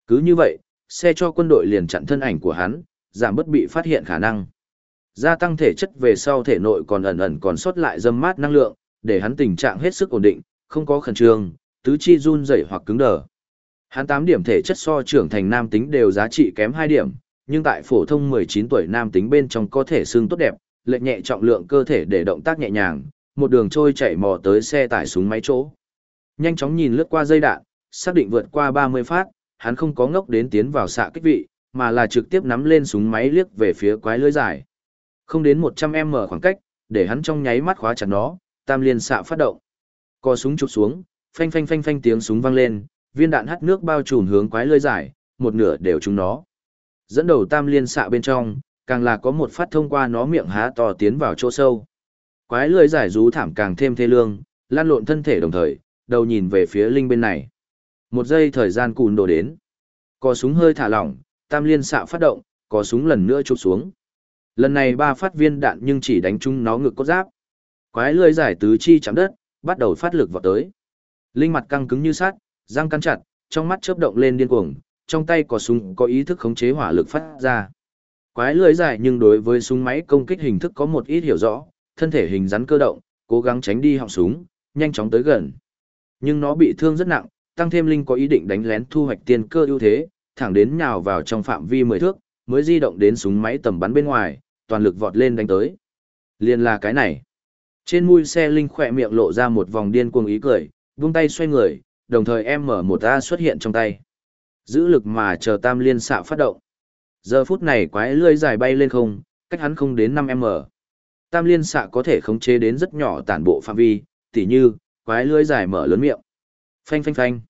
Cứ như vậy, xe cho quân đội liền chặn thân ảnh của hắn, giảm bất bị phát hiện khả năng. Gia tăng thể chất về sau thể nội còn ẩn ẩn còn sót lại dâm mát năng lượng, để hắn tình trạng hết sức ổn định, không có khẩn trương, tứ chi run rẩy hoặc cứng đờ. Hắn 8 điểm thể chất so trưởng thành nam tính đều giá trị kém 2 điểm, nhưng tại phổ thông 19 tuổi nam tính bên trong có thể xương tốt đẹp, lệ nhẹ trọng lượng cơ thể để động tác nhẹ nhàng, một đường trôi chạy mò tới xe tải súng máy chỗ. Nhanh chóng nhìn lướt qua dây đạn, xác định vượt qua 30 phát, hắn không có ngốc đến tiến vào xạ kích vị, mà là trực tiếp nắm lên súng máy liếc về phía quái lưới dài. Không đến 100m khoảng cách, để hắn trong nháy mắt khóa chặt nó, tam liên xạ phát động. Co súng chụp xuống, phanh phanh phanh phanh tiếng súng vang lên, viên đạn hắt nước bao trùm hướng quái lưới dài, một nửa đều trúng nó. Dẫn đầu tam liên xạ bên trong, càng là có một phát thông qua nó miệng há to tiến vào chỗ sâu. Quái lưới giải rú thảm càng thêm thê lương, lan lộn thân thể đồng thời, đầu nhìn về phía linh bên này. Một giây thời gian cùn đổ đến. Có súng hơi thả lỏng, tam liên xạ phát động, có súng lần nữa chụp xuống. Lần này ba phát viên đạn nhưng chỉ đánh trúng nó ngực cốt giáp. Quái lưới giải tứ chi chạm đất, bắt đầu phát lực vào tới. Linh mặt căng cứng như sắt, răng cắn chặt, trong mắt chớp động lên điên cuồng, trong tay có súng có ý thức khống chế hỏa lực phát ra. Quái lưới dài nhưng đối với súng máy công kích hình thức có một ít hiểu rõ, thân thể hình rắn cơ động, cố gắng tránh đi họng súng, nhanh chóng tới gần. Nhưng nó bị thương rất nặng, tăng thêm linh có ý định đánh lén thu hoạch tiên cơ ưu thế, thẳng đến nhào vào trong phạm vi 10 thước, mới di động đến súng máy tầm bắn bên ngoài, toàn lực vọt lên đánh tới. Liên là cái này. Trên mui xe linh khỏe miệng lộ ra một vòng điên cuồng ý cười, vung tay xoay người, đồng thời em mở một A xuất hiện trong tay. Giữ lực mà chờ tam liên xạ phát động. Giờ phút này quái lươi dài bay lên không, cách hắn không đến 5m. Tam liên xạ có thể khống chế đến rất nhỏ tản bộ phạm vi, tỉ như, quái lưới dài mở lớn miệng. Phanh phanh phanh.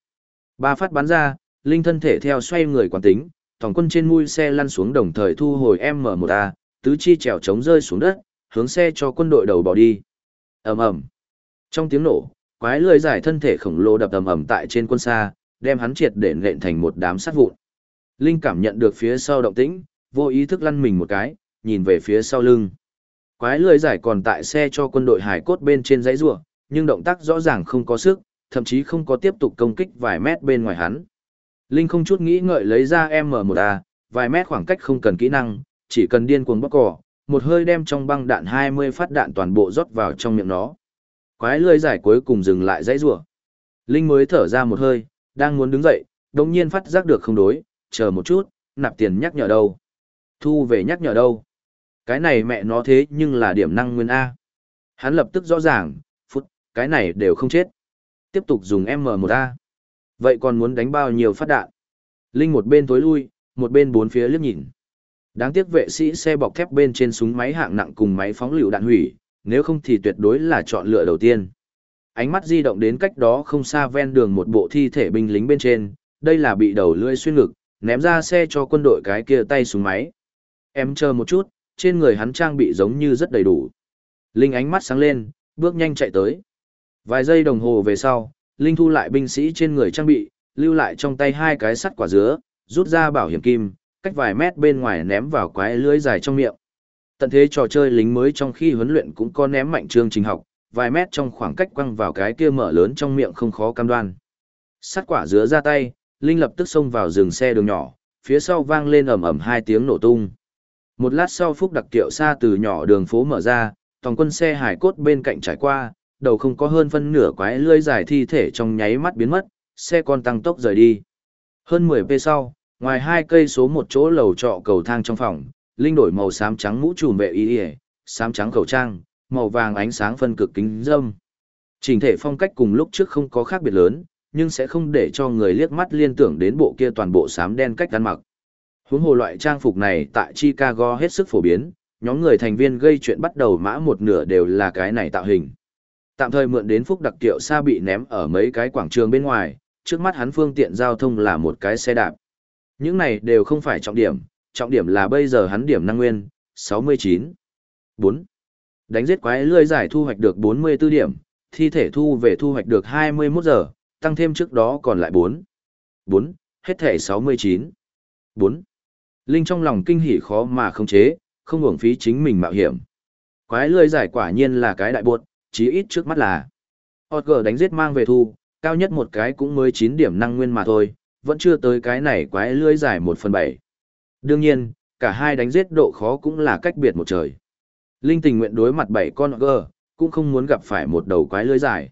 Ba phát bắn ra, linh thân thể theo xoay người quán tính, thòng quân trên mui xe lăn xuống đồng thời thu hồi M1A, tứ chi trèo trống rơi xuống đất, hướng xe cho quân đội đầu bỏ đi. ầm ầm Trong tiếng nổ, quái lưới giải thân thể khổng lồ đập ầm ầm tại trên quân xa, đem hắn triệt để nện thành một đám sát vụn. Linh cảm nhận được phía sau động tĩnh, vô ý thức lăn mình một cái, nhìn về phía sau lưng. Quái lưỡi giải còn tại xe cho quân đội hải cốt bên trên dãy rùa, nhưng động tác rõ ràng không có sức, thậm chí không có tiếp tục công kích vài mét bên ngoài hắn. Linh không chút nghĩ ngợi lấy ra M1A, vài mét khoảng cách không cần kỹ năng, chỉ cần điên cuồng bóc cỏ, một hơi đem trong băng đạn 20 phát đạn toàn bộ rót vào trong miệng nó. Quái lưỡi giải cuối cùng dừng lại dãy rủa. Linh mới thở ra một hơi, đang muốn đứng dậy, đồng nhiên phát giác được không đối, chờ một chút, nạp tiền nhắc nhở đâu. Thu về nhắc nhở đâu. Cái này mẹ nó thế nhưng là điểm năng nguyên A. Hắn lập tức rõ ràng, phút, cái này đều không chết. Tiếp tục dùng M1A. Vậy còn muốn đánh bao nhiêu phát đạn? Linh một bên tối lui, một bên bốn phía liếc nhìn. Đáng tiếc vệ sĩ xe bọc thép bên trên súng máy hạng nặng cùng máy phóng lựu đạn hủy, nếu không thì tuyệt đối là chọn lựa đầu tiên. Ánh mắt di động đến cách đó không xa ven đường một bộ thi thể binh lính bên trên, đây là bị đầu lưỡi xuyên ngực, ném ra xe cho quân đội cái kia tay súng máy. Em chờ một chút, trên người hắn trang bị giống như rất đầy đủ. Linh ánh mắt sáng lên, bước nhanh chạy tới. Vài giây đồng hồ về sau, Linh thu lại binh sĩ trên người trang bị, lưu lại trong tay hai cái sắt quả dứa, rút ra bảo hiểm kim, cách vài mét bên ngoài ném vào quái lưới dài trong miệng. Tận thế trò chơi lính mới trong khi huấn luyện cũng có ném mạnh chương trình học, vài mét trong khoảng cách quăng vào cái kia mở lớn trong miệng không khó cam đoan. Sắt quả dứa ra tay, Linh lập tức xông vào dừng xe đường nhỏ, phía sau vang lên ầm ầm hai tiếng nổ tung. Một lát sau Phúc đặc kiệu xa từ nhỏ đường phố mở ra, toàn quân xe hải cốt bên cạnh trải qua, đầu không có hơn phân nửa quái lưỡi dài thi thể trong nháy mắt biến mất, xe con tăng tốc rời đi. Hơn 10 p sau, ngoài hai cây số một chỗ lầu trọ cầu thang trong phòng, Linh đổi màu xám trắng mũ trùm vệ y, xám trắng khẩu trang, màu vàng ánh sáng phân cực kính dâm. Trình thể phong cách cùng lúc trước không có khác biệt lớn, nhưng sẽ không để cho người liếc mắt liên tưởng đến bộ kia toàn bộ xám đen cách ăn mặc. Huống hồ loại trang phục này tại Chicago hết sức phổ biến, nhóm người thành viên gây chuyện bắt đầu mã một nửa đều là cái này tạo hình. Tạm thời mượn đến phúc đặc tiệu xa bị ném ở mấy cái quảng trường bên ngoài, trước mắt hắn phương tiện giao thông là một cái xe đạp. Những này đều không phải trọng điểm, trọng điểm là bây giờ hắn điểm năng nguyên, 69. 4. Đánh giết quái lươi giải thu hoạch được 44 điểm, thi thể thu về thu hoạch được 21 giờ, tăng thêm trước đó còn lại 4. 4, hết thể 69. 4. Linh trong lòng kinh hỉ khó mà không chế, không hưởng phí chính mình mạo hiểm. Quái lươi giải quả nhiên là cái đại buột, chí ít trước mắt là. Otger đánh giết mang về thu, cao nhất một cái cũng mới 9 điểm năng nguyên mà thôi, vẫn chưa tới cái này quái lưỡi giải 1 phần 7. Đương nhiên, cả hai đánh giết độ khó cũng là cách biệt một trời. Linh tình nguyện đối mặt bảy con gờ, cũng không muốn gặp phải một đầu quái lưới dài.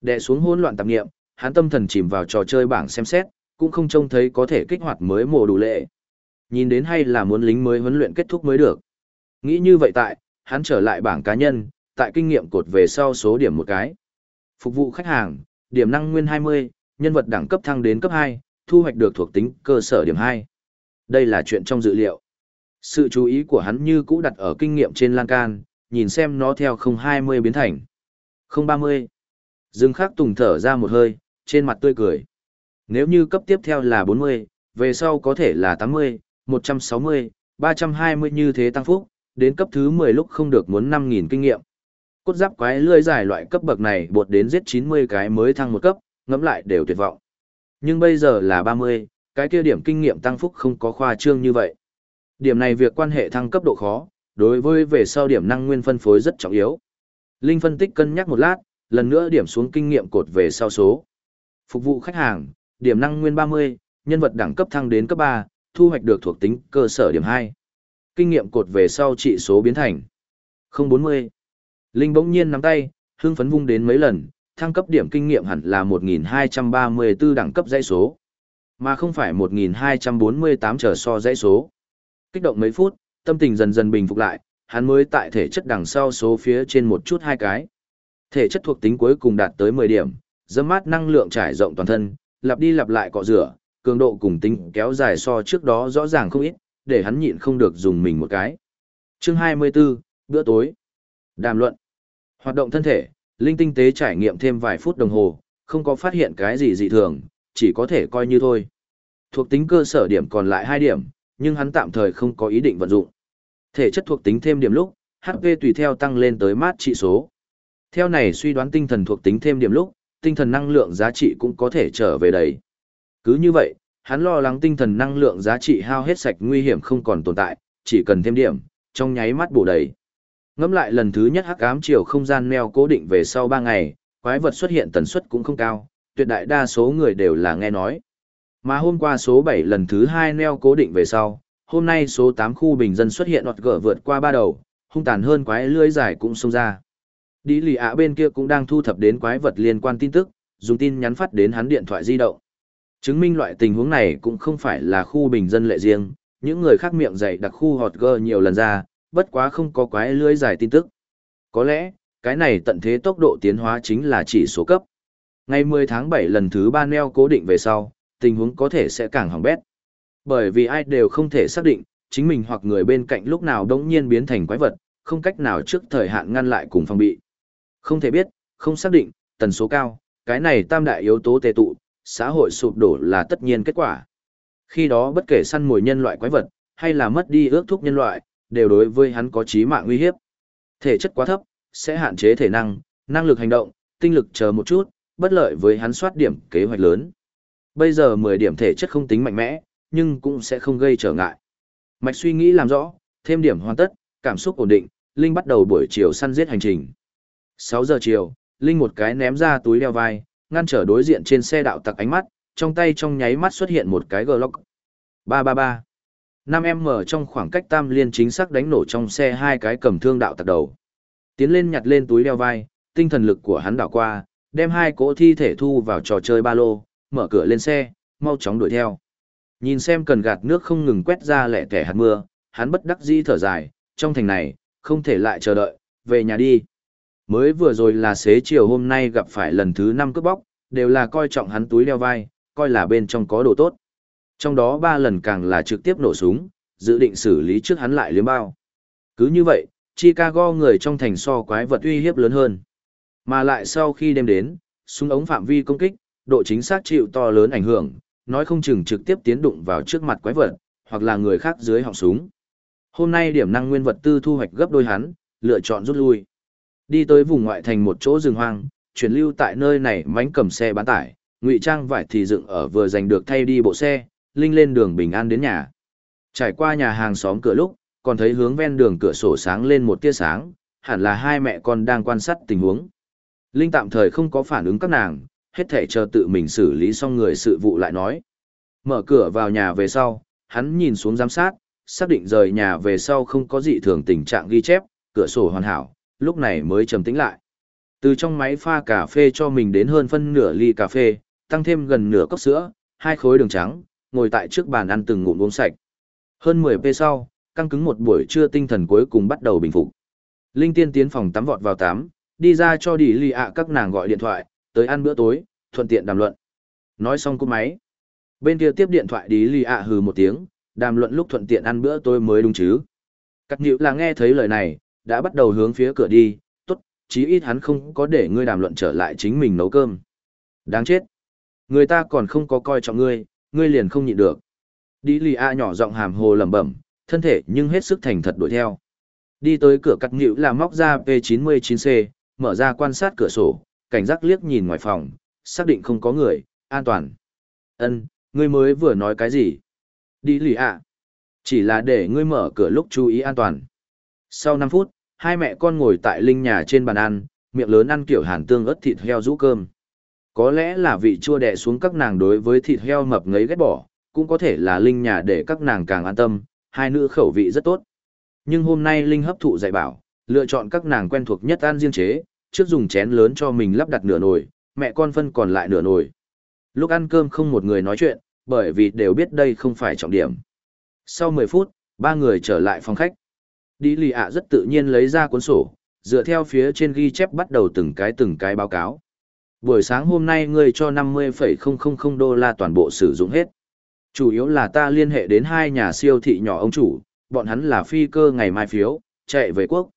Đè xuống hỗn loạn tạp nghiệm, hắn tâm thần chìm vào trò chơi bảng xem xét, cũng không trông thấy có thể kích hoạt mới mồ đủ lệ. Nhìn đến hay là muốn lính mới huấn luyện kết thúc mới được. Nghĩ như vậy tại, hắn trở lại bảng cá nhân, tại kinh nghiệm cột về sau số điểm một cái. Phục vụ khách hàng, điểm năng nguyên 20, nhân vật đẳng cấp thăng đến cấp 2, thu hoạch được thuộc tính cơ sở điểm 2. Đây là chuyện trong dự liệu. Sự chú ý của hắn như cũ đặt ở kinh nghiệm trên lan can, nhìn xem nó theo 020 biến thành 030. Dương Khắc Tùng thở ra một hơi, trên mặt tươi cười. Nếu như cấp tiếp theo là 40, về sau có thể là 80, 160, 320 như thế tăng phúc, đến cấp thứ 10 lúc không được muốn 5.000 kinh nghiệm. Cốt giáp quái lươi dài loại cấp bậc này bột đến giết 90 cái mới thăng một cấp, ngẫm lại đều tuyệt vọng. Nhưng bây giờ là 30, cái kia điểm kinh nghiệm tăng phúc không có khoa trương như vậy. Điểm này việc quan hệ thăng cấp độ khó, đối với về sau điểm năng nguyên phân phối rất trọng yếu. Linh phân tích cân nhắc một lát, lần nữa điểm xuống kinh nghiệm cột về sau số. Phục vụ khách hàng, điểm năng nguyên 30, nhân vật đẳng cấp thăng đến cấp 3, thu hoạch được thuộc tính cơ sở điểm 2. Kinh nghiệm cột về sau trị số biến thành 040. Linh bỗng nhiên nắm tay, hưng phấn vung đến mấy lần, thăng cấp điểm kinh nghiệm hẳn là 1234 đẳng cấp dãy số, mà không phải 1248 trở so dãy số. Kích động mấy phút, tâm tình dần dần bình phục lại, hắn mới tại thể chất đằng sau số phía trên một chút hai cái. Thể chất thuộc tính cuối cùng đạt tới 10 điểm, dâm mát năng lượng trải rộng toàn thân, lặp đi lặp lại cọ rửa, cường độ cùng tính kéo dài so trước đó rõ ràng không ít, để hắn nhịn không được dùng mình một cái. Chương 24, bữa tối. Đàm luận. Hoạt động thân thể, linh tinh tế trải nghiệm thêm vài phút đồng hồ, không có phát hiện cái gì dị thường, chỉ có thể coi như thôi. Thuộc tính cơ sở điểm còn lại 2 điểm, nhưng hắn tạm thời không có ý định vận dụng. Thể chất thuộc tính thêm điểm lúc, HP tùy theo tăng lên tới mát trị số. Theo này suy đoán tinh thần thuộc tính thêm điểm lúc, tinh thần năng lượng giá trị cũng có thể trở về đấy. Cứ như vậy, hắn lo lắng tinh thần năng lượng giá trị hao hết sạch nguy hiểm không còn tồn tại, chỉ cần thêm điểm, trong nháy mắt bổ đầy. Ngẫm lại lần thứ nhất hắc ám chiều không gian neo cố định về sau 3 ngày, quái vật xuất hiện tần suất cũng không cao, tuyệt đại đa số người đều là nghe nói. Mà hôm qua số 7 lần thứ 2 neo cố định về sau, hôm nay số 8 khu bình dân xuất hiện ọt gở vượt qua ba đầu, hung tàn hơn quái lưới dài cũng xông ra. Đi lì ạ bên kia cũng đang thu thập đến quái vật liên quan tin tức, dùng tin nhắn phát đến hắn điện thoại di động. Chứng minh loại tình huống này cũng không phải là khu bình dân lệ riêng, những người khác miệng dạy đặc khu hot gơ nhiều lần ra, bất quá không có quái lưới dài tin tức. Có lẽ, cái này tận thế tốc độ tiến hóa chính là chỉ số cấp. Ngày 10 tháng 7 lần thứ 3 neo cố định về sau, tình huống có thể sẽ càng hỏng bét. Bởi vì ai đều không thể xác định, chính mình hoặc người bên cạnh lúc nào đống nhiên biến thành quái vật, không cách nào trước thời hạn ngăn lại cùng phòng bị. Không thể biết, không xác định, tần số cao, cái này tam đại yếu tố tề tụ, xã hội sụp đổ là tất nhiên kết quả. Khi đó bất kể săn mồi nhân loại quái vật, hay là mất đi ước thúc nhân loại, đều đối với hắn có chí mạng nguy hiếp. Thể chất quá thấp, sẽ hạn chế thể năng, năng lực hành động, tinh lực chờ một chút, bất lợi với hắn soát điểm kế hoạch lớn. Bây giờ 10 điểm thể chất không tính mạnh mẽ, nhưng cũng sẽ không gây trở ngại. Mạch suy nghĩ làm rõ, thêm điểm hoàn tất, cảm xúc ổn định, Linh bắt đầu buổi chiều săn giết hành trình. 6 giờ chiều, Linh một cái ném ra túi đeo vai, ngăn trở đối diện trên xe đạo tặc ánh mắt, trong tay trong nháy mắt xuất hiện một cái Glock. 333. 5M trong khoảng cách tam liên chính xác đánh nổ trong xe hai cái cầm thương đạo tặc đầu. Tiến lên nhặt lên túi đeo vai, tinh thần lực của hắn đảo qua, đem hai cỗ thi thể thu vào trò chơi ba lô, mở cửa lên xe, mau chóng đuổi theo. Nhìn xem cần gạt nước không ngừng quét ra lẻ tẻ hạt mưa, hắn bất đắc dĩ thở dài, trong thành này, không thể lại chờ đợi, về nhà đi. Mới vừa rồi là xế chiều hôm nay gặp phải lần thứ năm cướp bóc, đều là coi trọng hắn túi đeo vai, coi là bên trong có đồ tốt. Trong đó ba lần càng là trực tiếp nổ súng, dự định xử lý trước hắn lại liếm bao. Cứ như vậy, Chicago người trong thành so quái vật uy hiếp lớn hơn. Mà lại sau khi đem đến, súng ống phạm vi công kích, độ chính xác chịu to lớn ảnh hưởng, nói không chừng trực tiếp tiến đụng vào trước mặt quái vật, hoặc là người khác dưới họng súng. Hôm nay điểm năng nguyên vật tư thu hoạch gấp đôi hắn, lựa chọn rút lui. Đi tới vùng ngoại thành một chỗ rừng hoang, chuyển lưu tại nơi này mánh cầm xe bán tải, ngụy trang vải thì dựng ở vừa giành được thay đi bộ xe, linh lên đường bình an đến nhà. Trải qua nhà hàng xóm cửa lúc, còn thấy hướng ven đường cửa sổ sáng lên một tia sáng, hẳn là hai mẹ con đang quan sát tình huống. Linh tạm thời không có phản ứng các nàng, hết thể chờ tự mình xử lý xong người sự vụ lại nói. Mở cửa vào nhà về sau, hắn nhìn xuống giám sát, xác định rời nhà về sau không có gì thường tình trạng ghi chép, cửa sổ hoàn hảo, lúc này mới trầm tĩnh lại. Từ trong máy pha cà phê cho mình đến hơn phân nửa ly cà phê, tăng thêm gần nửa cốc sữa, hai khối đường trắng, ngồi tại trước bàn ăn từng ngụm uống sạch. Hơn 10 p sau, căng cứng một buổi trưa tinh thần cuối cùng bắt đầu bình phục. Linh tiên tiến phòng tắm vọt vào tắm, đi ra cho đi lì ạ các nàng gọi điện thoại, tới ăn bữa tối, thuận tiện đàm luận. Nói xong cúp máy. Bên kia tiếp điện thoại đi lì ạ hừ một tiếng, đàm luận lúc thuận tiện ăn bữa tối mới đúng chứ. Cắt nhịu là nghe thấy lời này, đã bắt đầu hướng phía cửa đi, tốt, chí ít hắn không có để ngươi đàm luận trở lại chính mình nấu cơm. Đáng chết. Người ta còn không có coi trọng ngươi, ngươi liền không nhịn được. Đi lì a nhỏ giọng hàm hồ lẩm bẩm, thân thể nhưng hết sức thành thật đuổi theo. Đi tới cửa cắt nhịu là móc ra P99C, mở ra quan sát cửa sổ, cảnh giác liếc nhìn ngoài phòng, xác định không có người, an toàn. Ân, ngươi mới vừa nói cái gì? Đi lì ạ. Chỉ là để ngươi mở cửa lúc chú ý an toàn. Sau 5 phút, hai mẹ con ngồi tại linh nhà trên bàn ăn, miệng lớn ăn kiểu hàn tương ớt thịt heo rũ cơm. Có lẽ là vị chua đè xuống các nàng đối với thịt heo mập ngấy ghét bỏ, cũng có thể là linh nhà để các nàng càng an tâm, hai nữ khẩu vị rất tốt. Nhưng hôm nay linh hấp thụ dạy bảo, lựa chọn các nàng quen thuộc nhất ăn riêng chế, trước dùng chén lớn cho mình lắp đặt nửa nồi, mẹ con phân còn lại nửa nồi. Lúc ăn cơm không một người nói chuyện, bởi vì đều biết đây không phải trọng điểm. Sau 10 phút, ba người trở lại phòng khách. Đi lì ạ rất tự nhiên lấy ra cuốn sổ, dựa theo phía trên ghi chép bắt đầu từng cái từng cái báo cáo. Buổi sáng hôm nay ngươi cho 50,000 đô la toàn bộ sử dụng hết. Chủ yếu là ta liên hệ đến hai nhà siêu thị nhỏ ông chủ, bọn hắn là phi cơ ngày mai phiếu, chạy về quốc.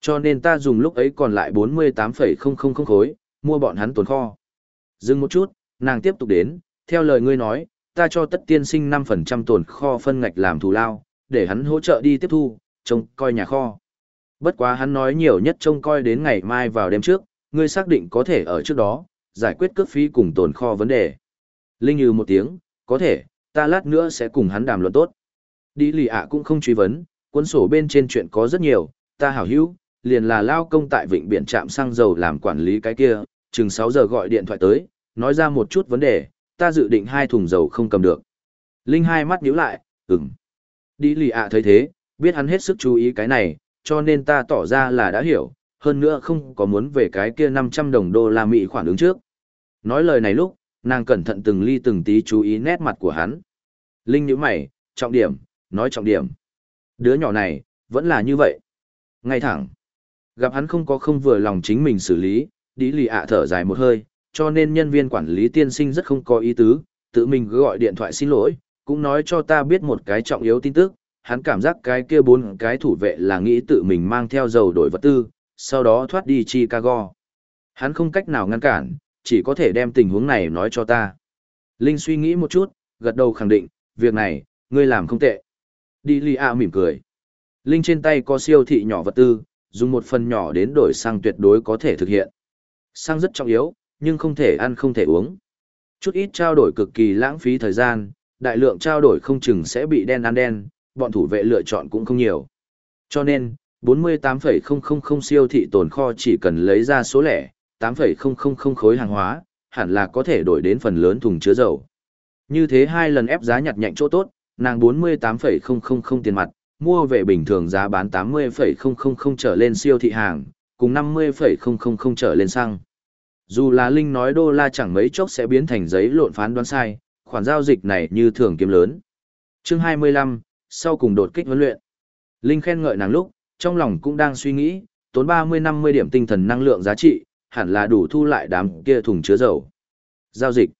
Cho nên ta dùng lúc ấy còn lại 48,000 khối, mua bọn hắn tồn kho. Dừng một chút, nàng tiếp tục đến, theo lời ngươi nói, ta cho tất tiên sinh 5% tồn kho phân ngạch làm thù lao, để hắn hỗ trợ đi tiếp thu, trông coi nhà kho. Bất quá hắn nói nhiều nhất trông coi đến ngày mai vào đêm trước, ngươi xác định có thể ở trước đó, giải quyết cước phí cùng tồn kho vấn đề. Linh như một tiếng, có thể, ta lát nữa sẽ cùng hắn đàm luận tốt. Đi lì ạ cũng không truy vấn, cuốn sổ bên trên chuyện có rất nhiều, ta hảo hữu, liền là lao công tại vịnh biển trạm xăng dầu làm quản lý cái kia, chừng 6 giờ gọi điện thoại tới, nói ra một chút vấn đề, ta dự định hai thùng dầu không cầm được. Linh hai mắt nhíu lại, ừm. Đi lì ạ thấy thế, biết hắn hết sức chú ý cái này, cho nên ta tỏ ra là đã hiểu, hơn nữa không có muốn về cái kia 500 đồng đô la Mỹ khoản ứng trước. Nói lời này lúc, nàng cẩn thận từng ly từng tí chú ý nét mặt của hắn. Linh nhíu mày, trọng điểm, nói trọng điểm. Đứa nhỏ này, vẫn là như vậy. Ngay thẳng. Gặp hắn không có không vừa lòng chính mình xử lý, đi lì ạ thở dài một hơi, cho nên nhân viên quản lý tiên sinh rất không có ý tứ, tự mình gọi điện thoại xin lỗi, cũng nói cho ta biết một cái trọng yếu tin tức, hắn cảm giác cái kia bốn cái thủ vệ là nghĩ tự mình mang theo dầu đổi vật tư, sau đó thoát đi Chicago. Hắn không cách nào ngăn cản, chỉ có thể đem tình huống này nói cho ta. Linh suy nghĩ một chút, gật đầu khẳng định, việc này, ngươi làm không tệ. Đi lì ạ mỉm cười. Linh trên tay có siêu thị nhỏ vật tư, dùng một phần nhỏ đến đổi sang tuyệt đối có thể thực hiện. Sang rất trọng yếu, nhưng không thể ăn không thể uống. Chút ít trao đổi cực kỳ lãng phí thời gian, đại lượng trao đổi không chừng sẽ bị đen ăn đen, bọn thủ vệ lựa chọn cũng không nhiều. Cho nên, 48,000 siêu thị tồn kho chỉ cần lấy ra số lẻ, 8,000 khối hàng hóa, hẳn là có thể đổi đến phần lớn thùng chứa dầu. Như thế hai lần ép giá nhặt nhạnh chỗ tốt, nàng 48,000 tiền mặt, mua về bình thường giá bán 80,000 trở lên siêu thị hàng, cùng 50,000 trở lên xăng. Dù là Linh nói đô la chẳng mấy chốc sẽ biến thành giấy lộn phán đoán sai, khoản giao dịch này như thường kiếm lớn. Chương 25, sau cùng đột kích huấn luyện. Linh khen ngợi nàng lúc, trong lòng cũng đang suy nghĩ, tốn 30-50 điểm tinh thần năng lượng giá trị, hẳn là đủ thu lại đám kia thùng chứa dầu. Giao dịch.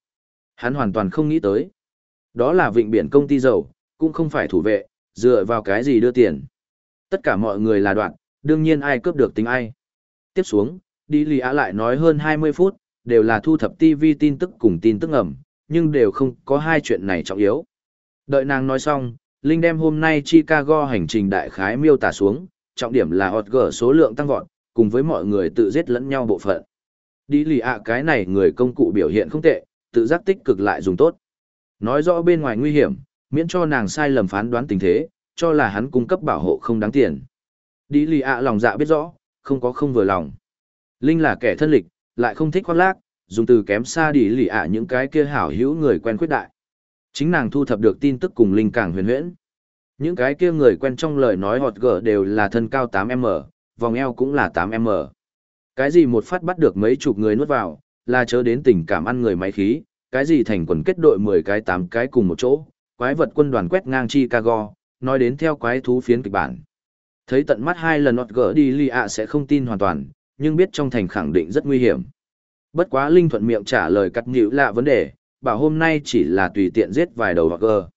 Hắn hoàn toàn không nghĩ tới. Đó là vịnh biển công ty dầu, cũng không phải thủ vệ, dựa vào cái gì đưa tiền. Tất cả mọi người là đoạn, đương nhiên ai cướp được tính ai. Tiếp xuống, đi lì á lại nói hơn 20 phút, đều là thu thập TV tin tức cùng tin tức ẩm, nhưng đều không có hai chuyện này trọng yếu. Đợi nàng nói xong, Linh đem hôm nay Chicago hành trình đại khái miêu tả xuống, trọng điểm là hot gở số lượng tăng vọt, cùng với mọi người tự giết lẫn nhau bộ phận. Đi lì ạ cái này người công cụ biểu hiện không tệ, tự giác tích cực lại dùng tốt. Nói rõ bên ngoài nguy hiểm, miễn cho nàng sai lầm phán đoán tình thế, cho là hắn cung cấp bảo hộ không đáng tiền. Đi lì ạ lòng dạ biết rõ, không có không vừa lòng. Linh là kẻ thân lịch, lại không thích khoác lác, dùng từ kém xa đi lì ạ những cái kia hảo hữu người quen khuyết đại. Chính nàng thu thập được tin tức cùng Linh càng huyền huyễn. Những cái kia người quen trong lời nói hot gở đều là thân cao 8M, vòng eo cũng là 8M. Cái gì một phát bắt được mấy chục người nuốt vào, là chớ đến tình cảm ăn người máy khí, cái gì thành quần kết đội 10 cái 8 cái cùng một chỗ, quái vật quân đoàn quét ngang Chicago, nói đến theo quái thú phiến kịch bản. Thấy tận mắt hai lần nọt gỡ đi lì ạ sẽ không tin hoàn toàn, nhưng biết trong thành khẳng định rất nguy hiểm. Bất quá Linh thuận miệng trả lời cắt nhữ lạ vấn đề, bảo hôm nay chỉ là tùy tiện giết vài đầu hoặc gờ.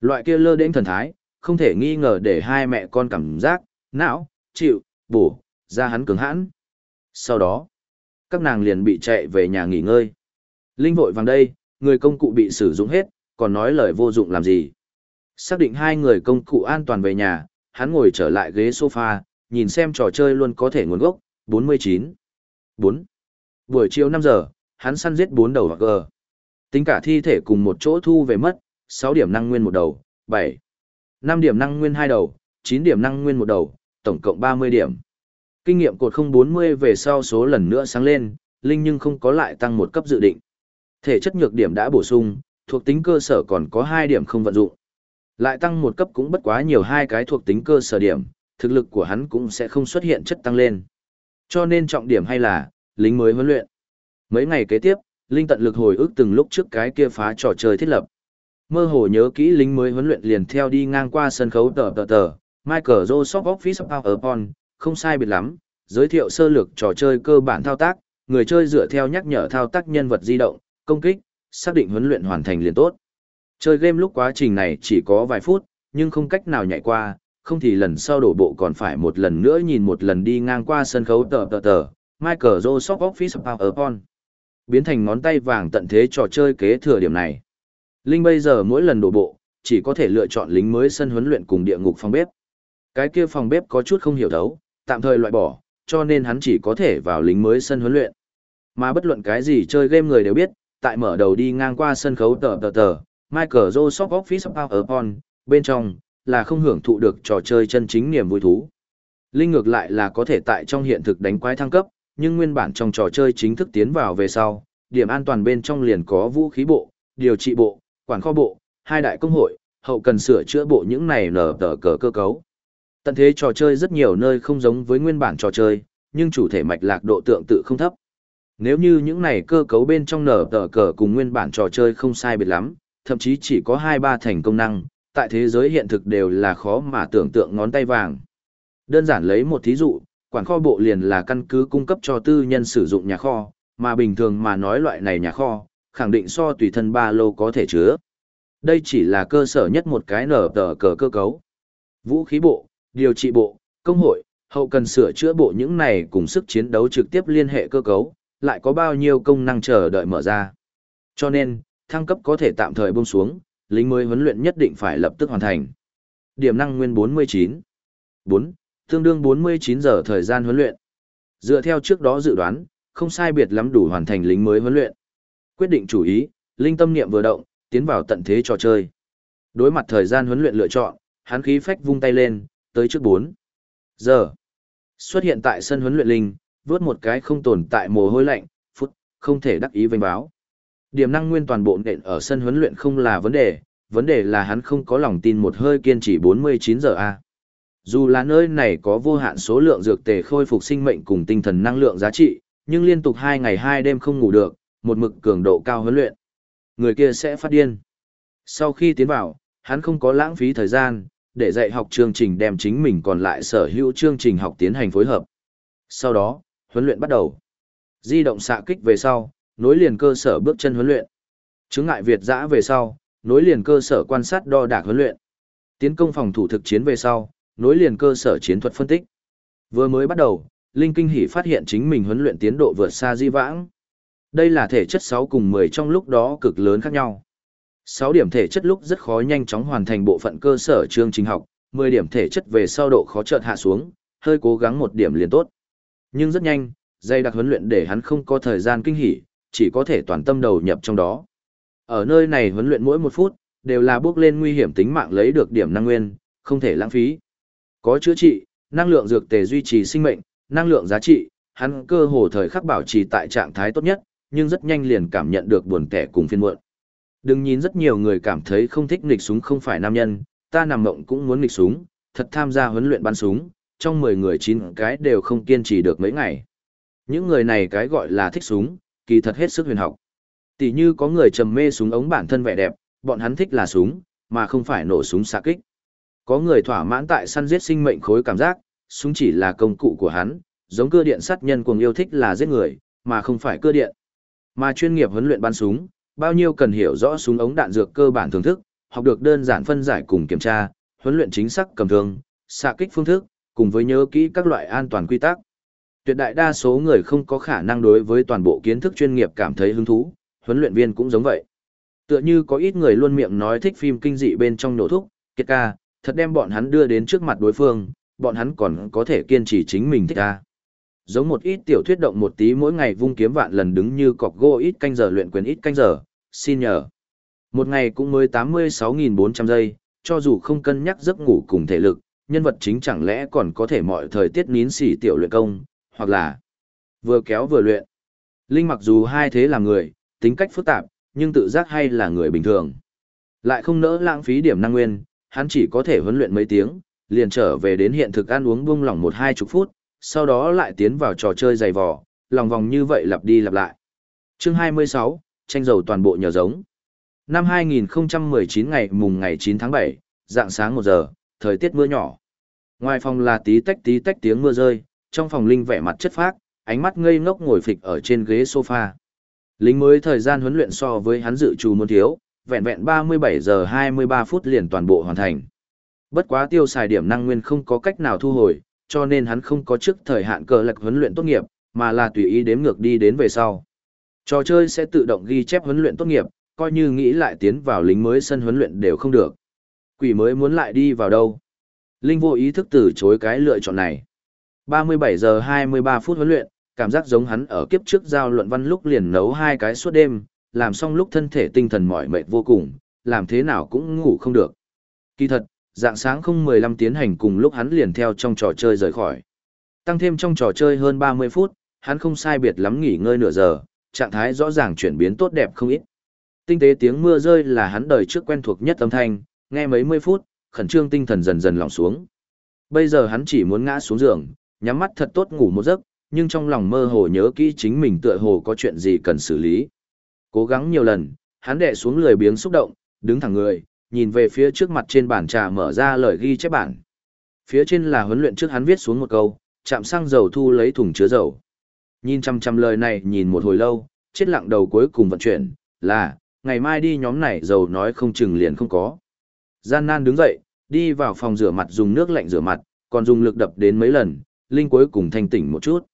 Loại kia lơ đến thần thái, không thể nghi ngờ để hai mẹ con cảm giác, não, chịu, bổ, ra hắn cứng hãn. Sau đó, các nàng liền bị chạy về nhà nghỉ ngơi. Linh vội vàng đây, người công cụ bị sử dụng hết, còn nói lời vô dụng làm gì. Xác định hai người công cụ an toàn về nhà, hắn ngồi trở lại ghế sofa, nhìn xem trò chơi luôn có thể nguồn gốc, 49. 4. Buổi chiều 5 giờ, hắn săn giết 4 đầu hoặc gờ. Tính cả thi thể cùng một chỗ thu về mất, 6 điểm năng nguyên một đầu, 7. 5 điểm năng nguyên hai đầu, 9 điểm năng nguyên một đầu, tổng cộng 30 điểm. Kinh nghiệm cột 040 về sau số lần nữa sáng lên, Linh nhưng không có lại tăng một cấp dự định. Thể chất nhược điểm đã bổ sung, thuộc tính cơ sở còn có 2 điểm không vận dụng. Lại tăng một cấp cũng bất quá nhiều hai cái thuộc tính cơ sở điểm, thực lực của hắn cũng sẽ không xuất hiện chất tăng lên. Cho nên trọng điểm hay là, lính mới huấn luyện. Mấy ngày kế tiếp, Linh tận lực hồi ức từng lúc trước cái kia phá trò chơi thiết lập. Mơ hồ nhớ kỹ lính mới huấn luyện liền theo đi ngang qua sân khấu tờ tờ tờ, Michael Joseph Office PowerPoint, không sai biệt lắm, giới thiệu sơ lược trò chơi cơ bản thao tác, người chơi dựa theo nhắc nhở thao tác nhân vật di động, công kích, xác định huấn luyện hoàn thành liền tốt. Chơi game lúc quá trình này chỉ có vài phút, nhưng không cách nào nhảy qua, không thì lần sau đổ bộ còn phải một lần nữa nhìn một lần đi ngang qua sân khấu tờ tờ tờ, Michael Joseph Office PowerPoint. Biến thành ngón tay vàng tận thế trò chơi kế thừa điểm này. Linh bây giờ mỗi lần đổ bộ, chỉ có thể lựa chọn lính mới sân huấn luyện cùng địa ngục phòng bếp. Cái kia phòng bếp có chút không hiểu thấu, tạm thời loại bỏ, cho nên hắn chỉ có thể vào lính mới sân huấn luyện. Mà bất luận cái gì chơi game người đều biết, tại mở đầu đi ngang qua sân khấu tờ tờ tờ, Joseph Office PowerPoint, bên trong, là không hưởng thụ được trò chơi chân chính niềm vui thú. Linh ngược lại là có thể tại trong hiện thực đánh quái thăng cấp, nhưng nguyên bản trong trò chơi chính thức tiến vào về sau, điểm an toàn bên trong liền có vũ khí bộ, điều trị bộ, quản kho bộ, hai đại công hội, hậu cần sửa chữa bộ những này nở tờ cờ cơ cấu. Tận thế trò chơi rất nhiều nơi không giống với nguyên bản trò chơi, nhưng chủ thể mạch lạc độ tượng tự không thấp. Nếu như những này cơ cấu bên trong nở tờ cờ cùng nguyên bản trò chơi không sai biệt lắm, thậm chí chỉ có 2-3 thành công năng, tại thế giới hiện thực đều là khó mà tưởng tượng ngón tay vàng. Đơn giản lấy một thí dụ, quản kho bộ liền là căn cứ cung cấp cho tư nhân sử dụng nhà kho, mà bình thường mà nói loại này nhà kho, khẳng định so tùy thân ba lô có thể chứa. Đây chỉ là cơ sở nhất một cái nở tờ cờ cơ cấu. Vũ khí bộ, điều trị bộ, công hội, hậu cần sửa chữa bộ những này cùng sức chiến đấu trực tiếp liên hệ cơ cấu, lại có bao nhiêu công năng chờ đợi mở ra. Cho nên, thăng cấp có thể tạm thời buông xuống, lính mới huấn luyện nhất định phải lập tức hoàn thành. Điểm năng nguyên 49. 4. Tương đương 49 giờ thời gian huấn luyện. Dựa theo trước đó dự đoán, không sai biệt lắm đủ hoàn thành lính mới huấn luyện. Quyết định chủ ý, linh tâm niệm vừa động, tiến vào tận thế trò chơi. Đối mặt thời gian huấn luyện lựa chọn, hắn khí phách vung tay lên, tới trước 4 giờ. Xuất hiện tại sân huấn luyện linh, vớt một cái không tồn tại mồ hôi lạnh, phút, không thể đắc ý vênh báo. Điểm năng nguyên toàn bộ nện ở sân huấn luyện không là vấn đề, vấn đề là hắn không có lòng tin một hơi kiên trì 49 giờ a. Dù là nơi này có vô hạn số lượng dược tề khôi phục sinh mệnh cùng tinh thần năng lượng giá trị, nhưng liên tục 2 ngày 2 đêm không ngủ được, một mực cường độ cao huấn luyện. Người kia sẽ phát điên. Sau khi tiến vào, hắn không có lãng phí thời gian, để dạy học chương trình đem chính mình còn lại sở hữu chương trình học tiến hành phối hợp. Sau đó, huấn luyện bắt đầu. Di động xạ kích về sau, nối liền cơ sở bước chân huấn luyện. Chứng ngại Việt giã về sau, nối liền cơ sở quan sát đo đạc huấn luyện. Tiến công phòng thủ thực chiến về sau, nối liền cơ sở chiến thuật phân tích. Vừa mới bắt đầu, Linh Kinh Hỷ phát hiện chính mình huấn luyện tiến độ vượt xa di vãng. Đây là thể chất 6 cùng 10 trong lúc đó cực lớn khác nhau. 6 điểm thể chất lúc rất khó nhanh chóng hoàn thành bộ phận cơ sở chương trình học, 10 điểm thể chất về sau độ khó chợt hạ xuống, hơi cố gắng một điểm liền tốt. Nhưng rất nhanh, dây đặc huấn luyện để hắn không có thời gian kinh hỉ, chỉ có thể toàn tâm đầu nhập trong đó. Ở nơi này huấn luyện mỗi một phút, đều là bước lên nguy hiểm tính mạng lấy được điểm năng nguyên, không thể lãng phí. Có chữa trị, năng lượng dược tề duy trì sinh mệnh, năng lượng giá trị, hắn cơ hồ thời khắc bảo trì tại trạng thái tốt nhất, nhưng rất nhanh liền cảm nhận được buồn tẻ cùng phiên muộn. Đừng nhìn rất nhiều người cảm thấy không thích nghịch súng không phải nam nhân, ta nằm mộng cũng muốn nghịch súng, thật tham gia huấn luyện bắn súng, trong 10 người 9 cái đều không kiên trì được mấy ngày. Những người này cái gọi là thích súng, kỳ thật hết sức huyền học. Tỷ như có người trầm mê súng ống bản thân vẻ đẹp, bọn hắn thích là súng, mà không phải nổ súng xạ kích. Có người thỏa mãn tại săn giết sinh mệnh khối cảm giác, súng chỉ là công cụ của hắn, giống cưa điện sát nhân cuồng yêu thích là giết người, mà không phải cưa điện. Mà chuyên nghiệp huấn luyện bắn súng, bao nhiêu cần hiểu rõ súng ống đạn dược cơ bản thưởng thức, học được đơn giản phân giải cùng kiểm tra, huấn luyện chính xác cầm thương, xạ kích phương thức, cùng với nhớ kỹ các loại an toàn quy tắc. Tuyệt đại đa số người không có khả năng đối với toàn bộ kiến thức chuyên nghiệp cảm thấy hứng thú, huấn luyện viên cũng giống vậy. Tựa như có ít người luôn miệng nói thích phim kinh dị bên trong nổ thúc, kiệt ca, thật đem bọn hắn đưa đến trước mặt đối phương, bọn hắn còn có thể kiên trì chính mình thích ca. Giống một ít tiểu thuyết động một tí mỗi ngày vung kiếm vạn lần đứng như cọc gỗ ít canh giờ luyện quyền ít canh giờ, xin nhờ. Một ngày cũng mới 86.400 giây, cho dù không cân nhắc giấc ngủ cùng thể lực, nhân vật chính chẳng lẽ còn có thể mọi thời tiết nín xỉ tiểu luyện công, hoặc là vừa kéo vừa luyện. Linh mặc dù hai thế là người, tính cách phức tạp, nhưng tự giác hay là người bình thường. Lại không nỡ lãng phí điểm năng nguyên, hắn chỉ có thể huấn luyện mấy tiếng, liền trở về đến hiện thực ăn uống buông lỏng một hai chục phút, sau đó lại tiến vào trò chơi dày vò, lòng vòng như vậy lặp đi lặp lại. Chương 26, tranh dầu toàn bộ nhờ giống. Năm 2019 ngày mùng ngày 9 tháng 7, dạng sáng 1 giờ, thời tiết mưa nhỏ. Ngoài phòng là tí tách tí tách tiếng mưa rơi, trong phòng Linh vẻ mặt chất phác, ánh mắt ngây ngốc ngồi phịch ở trên ghế sofa. Lính mới thời gian huấn luyện so với hắn dự trù muốn thiếu, vẹn vẹn 37 giờ 23 phút liền toàn bộ hoàn thành. Bất quá tiêu xài điểm năng nguyên không có cách nào thu hồi, cho nên hắn không có trước thời hạn cờ lạc huấn luyện tốt nghiệp, mà là tùy ý đếm ngược đi đến về sau. Trò chơi sẽ tự động ghi chép huấn luyện tốt nghiệp, coi như nghĩ lại tiến vào lính mới sân huấn luyện đều không được. Quỷ mới muốn lại đi vào đâu? Linh vô ý thức từ chối cái lựa chọn này. 37 giờ 23 phút huấn luyện, cảm giác giống hắn ở kiếp trước giao luận văn lúc liền nấu hai cái suốt đêm, làm xong lúc thân thể tinh thần mỏi mệt vô cùng, làm thế nào cũng ngủ không được. Kỳ thật, dạng sáng không 15 tiến hành cùng lúc hắn liền theo trong trò chơi rời khỏi. Tăng thêm trong trò chơi hơn 30 phút, hắn không sai biệt lắm nghỉ ngơi nửa giờ, trạng thái rõ ràng chuyển biến tốt đẹp không ít. Tinh tế tiếng mưa rơi là hắn đời trước quen thuộc nhất âm thanh, nghe mấy mươi phút, khẩn trương tinh thần dần dần lỏng xuống. Bây giờ hắn chỉ muốn ngã xuống giường, nhắm mắt thật tốt ngủ một giấc, nhưng trong lòng mơ hồ nhớ kỹ chính mình tựa hồ có chuyện gì cần xử lý. Cố gắng nhiều lần, hắn đè xuống lười biếng xúc động, đứng thẳng người, nhìn về phía trước mặt trên bàn trà mở ra lời ghi chép bản. Phía trên là huấn luyện trước hắn viết xuống một câu, chạm xăng dầu thu lấy thùng chứa dầu. Nhìn chăm chăm lời này nhìn một hồi lâu, chết lặng đầu cuối cùng vận chuyển, là, ngày mai đi nhóm này dầu nói không chừng liền không có. Gian nan đứng dậy, đi vào phòng rửa mặt dùng nước lạnh rửa mặt, còn dùng lực đập đến mấy lần, Linh cuối cùng thanh tỉnh một chút.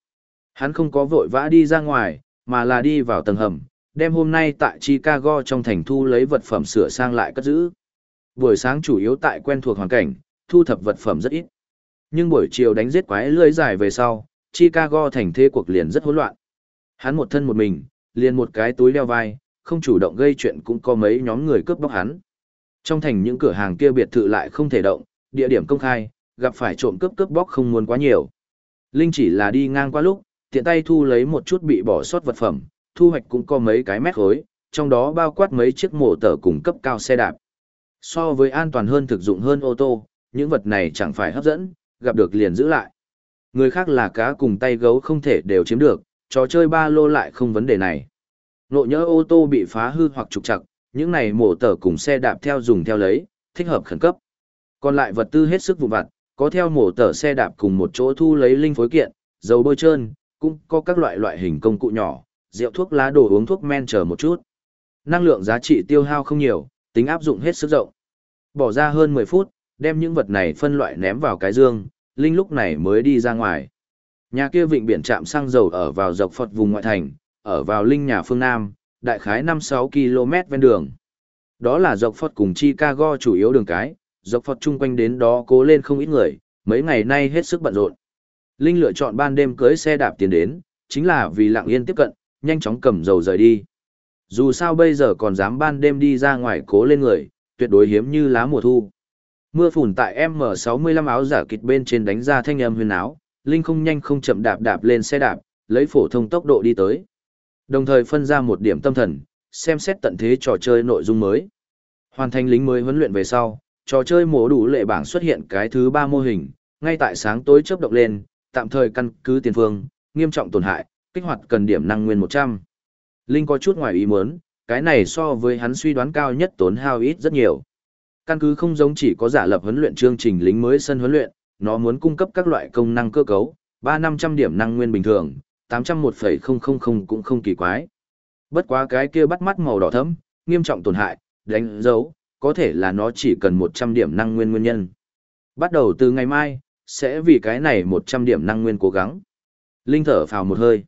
Hắn không có vội vã đi ra ngoài, mà là đi vào tầng hầm, đem hôm nay tại Chicago trong thành thu lấy vật phẩm sửa sang lại cất giữ. Buổi sáng chủ yếu tại quen thuộc hoàn cảnh, thu thập vật phẩm rất ít. Nhưng buổi chiều đánh giết quái lưới dài về sau, Chicago thành thế cuộc liền rất hỗn loạn. Hắn một thân một mình, liền một cái túi đeo vai, không chủ động gây chuyện cũng có mấy nhóm người cướp bóc hắn. Trong thành những cửa hàng kia biệt thự lại không thể động, địa điểm công khai, gặp phải trộm cướp cướp bóc không muốn quá nhiều. Linh chỉ là đi ngang qua lúc, tiện tay thu lấy một chút bị bỏ sót vật phẩm, thu hoạch cũng có mấy cái mét khối, trong đó bao quát mấy chiếc mổ tờ cùng cấp cao xe đạp. So với an toàn hơn thực dụng hơn ô tô, những vật này chẳng phải hấp dẫn, gặp được liền giữ lại. Người khác là cá cùng tay gấu không thể đều chiếm được, trò chơi ba lô lại không vấn đề này. Nộ nhỡ ô tô bị phá hư hoặc trục chặt, những này mổ tờ cùng xe đạp theo dùng theo lấy, thích hợp khẩn cấp. Còn lại vật tư hết sức vụ vặt, có theo mổ tờ xe đạp cùng một chỗ thu lấy linh phối kiện, dầu bôi trơn, cũng có các loại loại hình công cụ nhỏ, rượu thuốc lá đồ uống thuốc men chờ một chút. Năng lượng giá trị tiêu hao không nhiều, tính áp dụng hết sức rộng. Bỏ ra hơn 10 phút, đem những vật này phân loại ném vào cái dương, Linh lúc này mới đi ra ngoài. Nhà kia vịnh biển trạm xăng dầu ở vào dọc Phật vùng ngoại thành, ở vào Linh nhà phương Nam, đại khái 5-6 km ven đường. Đó là dọc Phật cùng Chicago chủ yếu đường cái, dọc Phật chung quanh đến đó cố lên không ít người, mấy ngày nay hết sức bận rộn. Linh lựa chọn ban đêm cưới xe đạp tiến đến, chính là vì lặng yên tiếp cận, nhanh chóng cầm dầu rời đi. Dù sao bây giờ còn dám ban đêm đi ra ngoài cố lên người, tuyệt đối hiếm như lá mùa thu. Mưa phùn tại M65 áo giả kịch bên trên đánh ra thanh âm huyền áo, Linh không nhanh không chậm đạp đạp lên xe đạp, lấy phổ thông tốc độ đi tới. Đồng thời phân ra một điểm tâm thần, xem xét tận thế trò chơi nội dung mới. Hoàn thành lính mới huấn luyện về sau, trò chơi mổ đủ lệ bảng xuất hiện cái thứ ba mô hình, ngay tại sáng tối chớp động lên, tạm thời căn cứ tiền phương, nghiêm trọng tổn hại, kích hoạt cần điểm năng nguyên 100. Linh có chút ngoài ý muốn, cái này so với hắn suy đoán cao nhất tốn hao ít rất nhiều. Căn cứ không giống chỉ có giả lập huấn luyện chương trình lính mới sân huấn luyện, nó muốn cung cấp các loại công năng cơ cấu, 3-500 điểm năng nguyên bình thường, 801,000 cũng không kỳ quái. Bất quá cái kia bắt mắt màu đỏ thẫm, nghiêm trọng tổn hại, đánh dấu, có thể là nó chỉ cần 100 điểm năng nguyên nguyên nhân. Bắt đầu từ ngày mai, sẽ vì cái này 100 điểm năng nguyên cố gắng. Linh thở phào một hơi.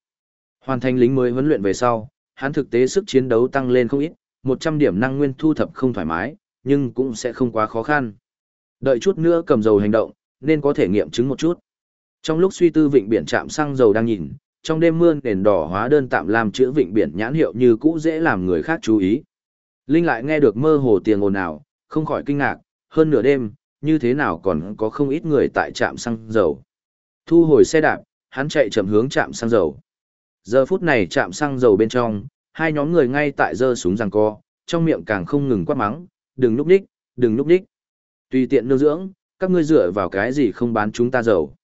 Hoàn thành lính mới huấn luyện về sau, hắn thực tế sức chiến đấu tăng lên không ít, 100 điểm năng nguyên thu thập không thoải mái, nhưng cũng sẽ không quá khó khăn. Đợi chút nữa cầm dầu hành động, nên có thể nghiệm chứng một chút. Trong lúc suy tư vịnh biển trạm xăng dầu đang nhìn, trong đêm mưa đèn đỏ hóa đơn tạm làm chữ vịnh biển nhãn hiệu như cũ dễ làm người khác chú ý. Linh lại nghe được mơ hồ tiếng ồn ào, không khỏi kinh ngạc, hơn nửa đêm, như thế nào còn có không ít người tại trạm xăng dầu. Thu hồi xe đạp, hắn chạy chậm hướng trạm xăng dầu. Giờ phút này trạm xăng dầu bên trong, hai nhóm người ngay tại giơ súng giằng co, trong miệng càng không ngừng quát mắng, đừng núp đích, đừng núp đích. Tùy tiện nương dưỡng, các ngươi dựa vào cái gì không bán chúng ta dầu.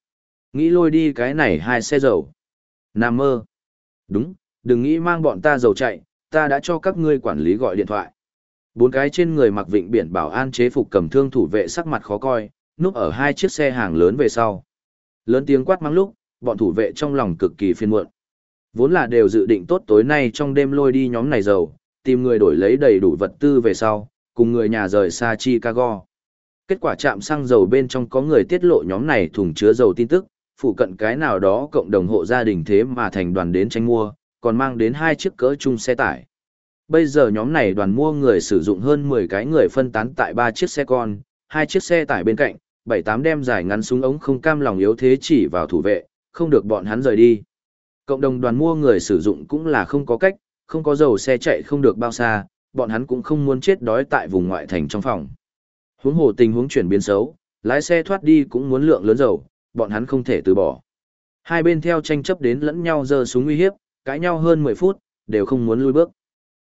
Nghĩ lôi đi cái này hai xe dầu. Nam mơ. Đúng, đừng nghĩ mang bọn ta dầu chạy, ta đã cho các ngươi quản lý gọi điện thoại. Bốn cái trên người mặc vịnh biển bảo an chế phục cầm thương thủ vệ sắc mặt khó coi, núp ở hai chiếc xe hàng lớn về sau. Lớn tiếng quát mắng lúc, bọn thủ vệ trong lòng cực kỳ phiền muộn. Vốn là đều dự định tốt tối nay trong đêm lôi đi nhóm này dầu, tìm người đổi lấy đầy đủ vật tư về sau, cùng người nhà rời xa Chicago. Kết quả chạm xăng dầu bên trong có người tiết lộ nhóm này thùng chứa dầu tin tức, phụ cận cái nào đó cộng đồng hộ gia đình thế mà thành đoàn đến tranh mua, còn mang đến hai chiếc cỡ chung xe tải. Bây giờ nhóm này đoàn mua người sử dụng hơn 10 cái người phân tán tại ba chiếc xe con, hai chiếc xe tải bên cạnh, bảy tám đem dài ngắn súng ống không cam lòng yếu thế chỉ vào thủ vệ, không được bọn hắn rời đi. Cộng đồng đoàn mua người sử dụng cũng là không có cách, không có dầu xe chạy không được bao xa, bọn hắn cũng không muốn chết đói tại vùng ngoại thành trong phòng. Huống hồ tình huống chuyển biến xấu, lái xe thoát đi cũng muốn lượng lớn dầu, bọn hắn không thể từ bỏ. Hai bên theo tranh chấp đến lẫn nhau giơ súng uy hiếp, cãi nhau hơn 10 phút, đều không muốn lui bước.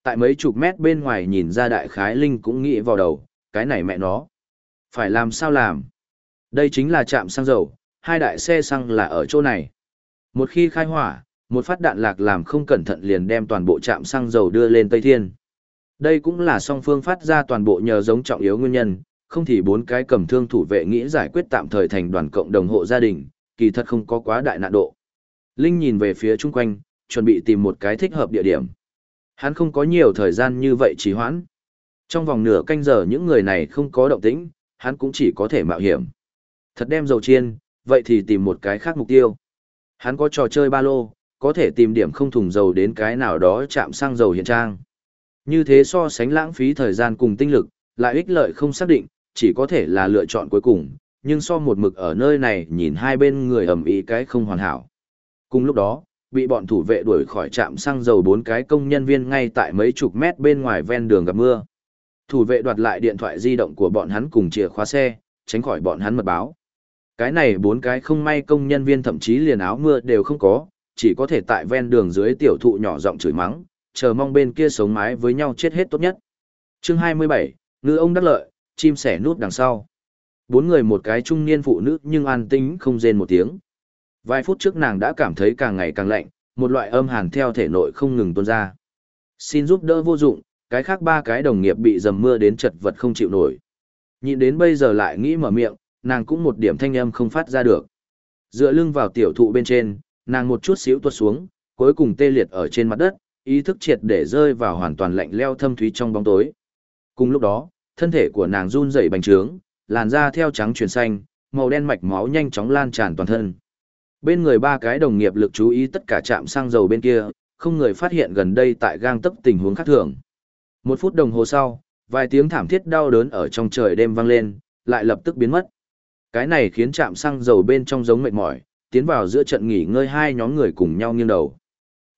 Tại mấy chục mét bên ngoài nhìn ra đại khái linh cũng nghĩ vào đầu, cái này mẹ nó. Phải làm sao làm? Đây chính là trạm xăng dầu, hai đại xe xăng là ở chỗ này. Một khi khai hỏa, một phát đạn lạc làm không cẩn thận liền đem toàn bộ trạm xăng dầu đưa lên Tây Thiên. Đây cũng là song phương phát ra toàn bộ nhờ giống trọng yếu nguyên nhân, không thì bốn cái cầm thương thủ vệ nghĩ giải quyết tạm thời thành đoàn cộng đồng hộ gia đình, kỳ thật không có quá đại nạn độ. Linh nhìn về phía chung quanh, chuẩn bị tìm một cái thích hợp địa điểm. Hắn không có nhiều thời gian như vậy trì hoãn. Trong vòng nửa canh giờ những người này không có động tĩnh, hắn cũng chỉ có thể mạo hiểm. Thật đem dầu chiên, vậy thì tìm một cái khác mục tiêu. Hắn có trò chơi ba lô, có thể tìm điểm không thùng dầu đến cái nào đó chạm xăng dầu hiện trang. Như thế so sánh lãng phí thời gian cùng tinh lực, lại ích lợi không xác định, chỉ có thể là lựa chọn cuối cùng, nhưng so một mực ở nơi này nhìn hai bên người ầm ĩ cái không hoàn hảo. Cùng lúc đó, bị bọn thủ vệ đuổi khỏi trạm xăng dầu bốn cái công nhân viên ngay tại mấy chục mét bên ngoài ven đường gặp mưa. Thủ vệ đoạt lại điện thoại di động của bọn hắn cùng chìa khóa xe, tránh khỏi bọn hắn mật báo. Cái này bốn cái không may công nhân viên thậm chí liền áo mưa đều không có, chỉ có thể tại ven đường dưới tiểu thụ nhỏ giọng chửi mắng, chờ mong bên kia sống mái với nhau chết hết tốt nhất. Chương 27, ngư ông đắc lợi, chim sẻ nút đằng sau. Bốn người một cái trung niên phụ nữ nhưng an tĩnh không rên một tiếng. Vài phút trước nàng đã cảm thấy càng ngày càng lạnh, một loại âm hàn theo thể nội không ngừng tuôn ra. Xin giúp đỡ vô dụng, cái khác ba cái đồng nghiệp bị dầm mưa đến chật vật không chịu nổi. Nhìn đến bây giờ lại nghĩ mở miệng, nàng cũng một điểm thanh âm không phát ra được. Dựa lưng vào tiểu thụ bên trên, nàng một chút xíu tuột xuống, cuối cùng tê liệt ở trên mặt đất, ý thức triệt để rơi vào hoàn toàn lạnh leo thâm thúy trong bóng tối. Cùng lúc đó, thân thể của nàng run rẩy bành trướng, làn da theo trắng chuyển xanh, màu đen mạch máu nhanh chóng lan tràn toàn thân. Bên người ba cái đồng nghiệp lực chú ý tất cả trạm xăng dầu bên kia, không người phát hiện gần đây tại gang tấp tình huống khác thường. Một phút đồng hồ sau, vài tiếng thảm thiết đau đớn ở trong trời đêm vang lên, lại lập tức biến mất. Cái này khiến trạm xăng dầu bên trong giống mệt mỏi, tiến vào giữa trận nghỉ ngơi hai nhóm người cùng nhau nghiêng đầu.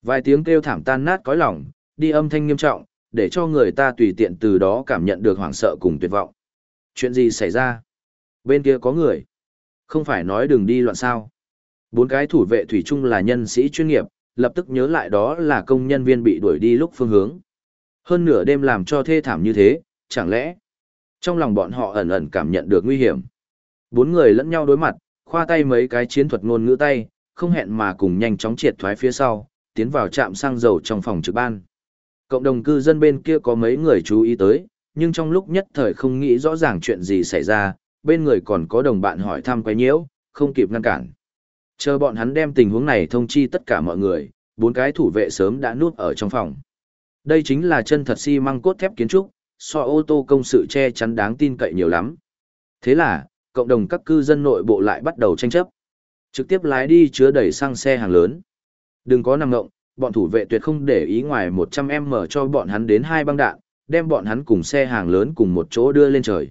Vài tiếng kêu thảm tan nát cõi lòng, đi âm thanh nghiêm trọng, để cho người ta tùy tiện từ đó cảm nhận được hoảng sợ cùng tuyệt vọng. Chuyện gì xảy ra? Bên kia có người. Không phải nói đừng đi loạn sao. Bốn cái thủ vệ thủy chung là nhân sĩ chuyên nghiệp, lập tức nhớ lại đó là công nhân viên bị đuổi đi lúc phương hướng. Hơn nửa đêm làm cho thê thảm như thế, chẳng lẽ trong lòng bọn họ ẩn ẩn cảm nhận được nguy hiểm. Bốn người lẫn nhau đối mặt, khoa tay mấy cái chiến thuật ngôn ngữ tay, không hẹn mà cùng nhanh chóng triệt thoái phía sau, tiến vào trạm xăng dầu trong phòng trực ban. Cộng đồng cư dân bên kia có mấy người chú ý tới, nhưng trong lúc nhất thời không nghĩ rõ ràng chuyện gì xảy ra, bên người còn có đồng bạn hỏi thăm quấy nhiễu, không kịp ngăn cản. Chờ bọn hắn đem tình huống này thông chi tất cả mọi người, bốn cái thủ vệ sớm đã nuốt ở trong phòng. Đây chính là chân thật xi si măng cốt thép kiến trúc, so ô tô công sự che chắn đáng tin cậy nhiều lắm. Thế là, cộng đồng các cư dân nội bộ lại bắt đầu tranh chấp. Trực tiếp lái đi chứa đầy xăng xe hàng lớn. Đừng có nằm ngộng, bọn thủ vệ tuyệt không để ý ngoài 100m cho bọn hắn đến hai băng đạn, đem bọn hắn cùng xe hàng lớn cùng một chỗ đưa lên trời.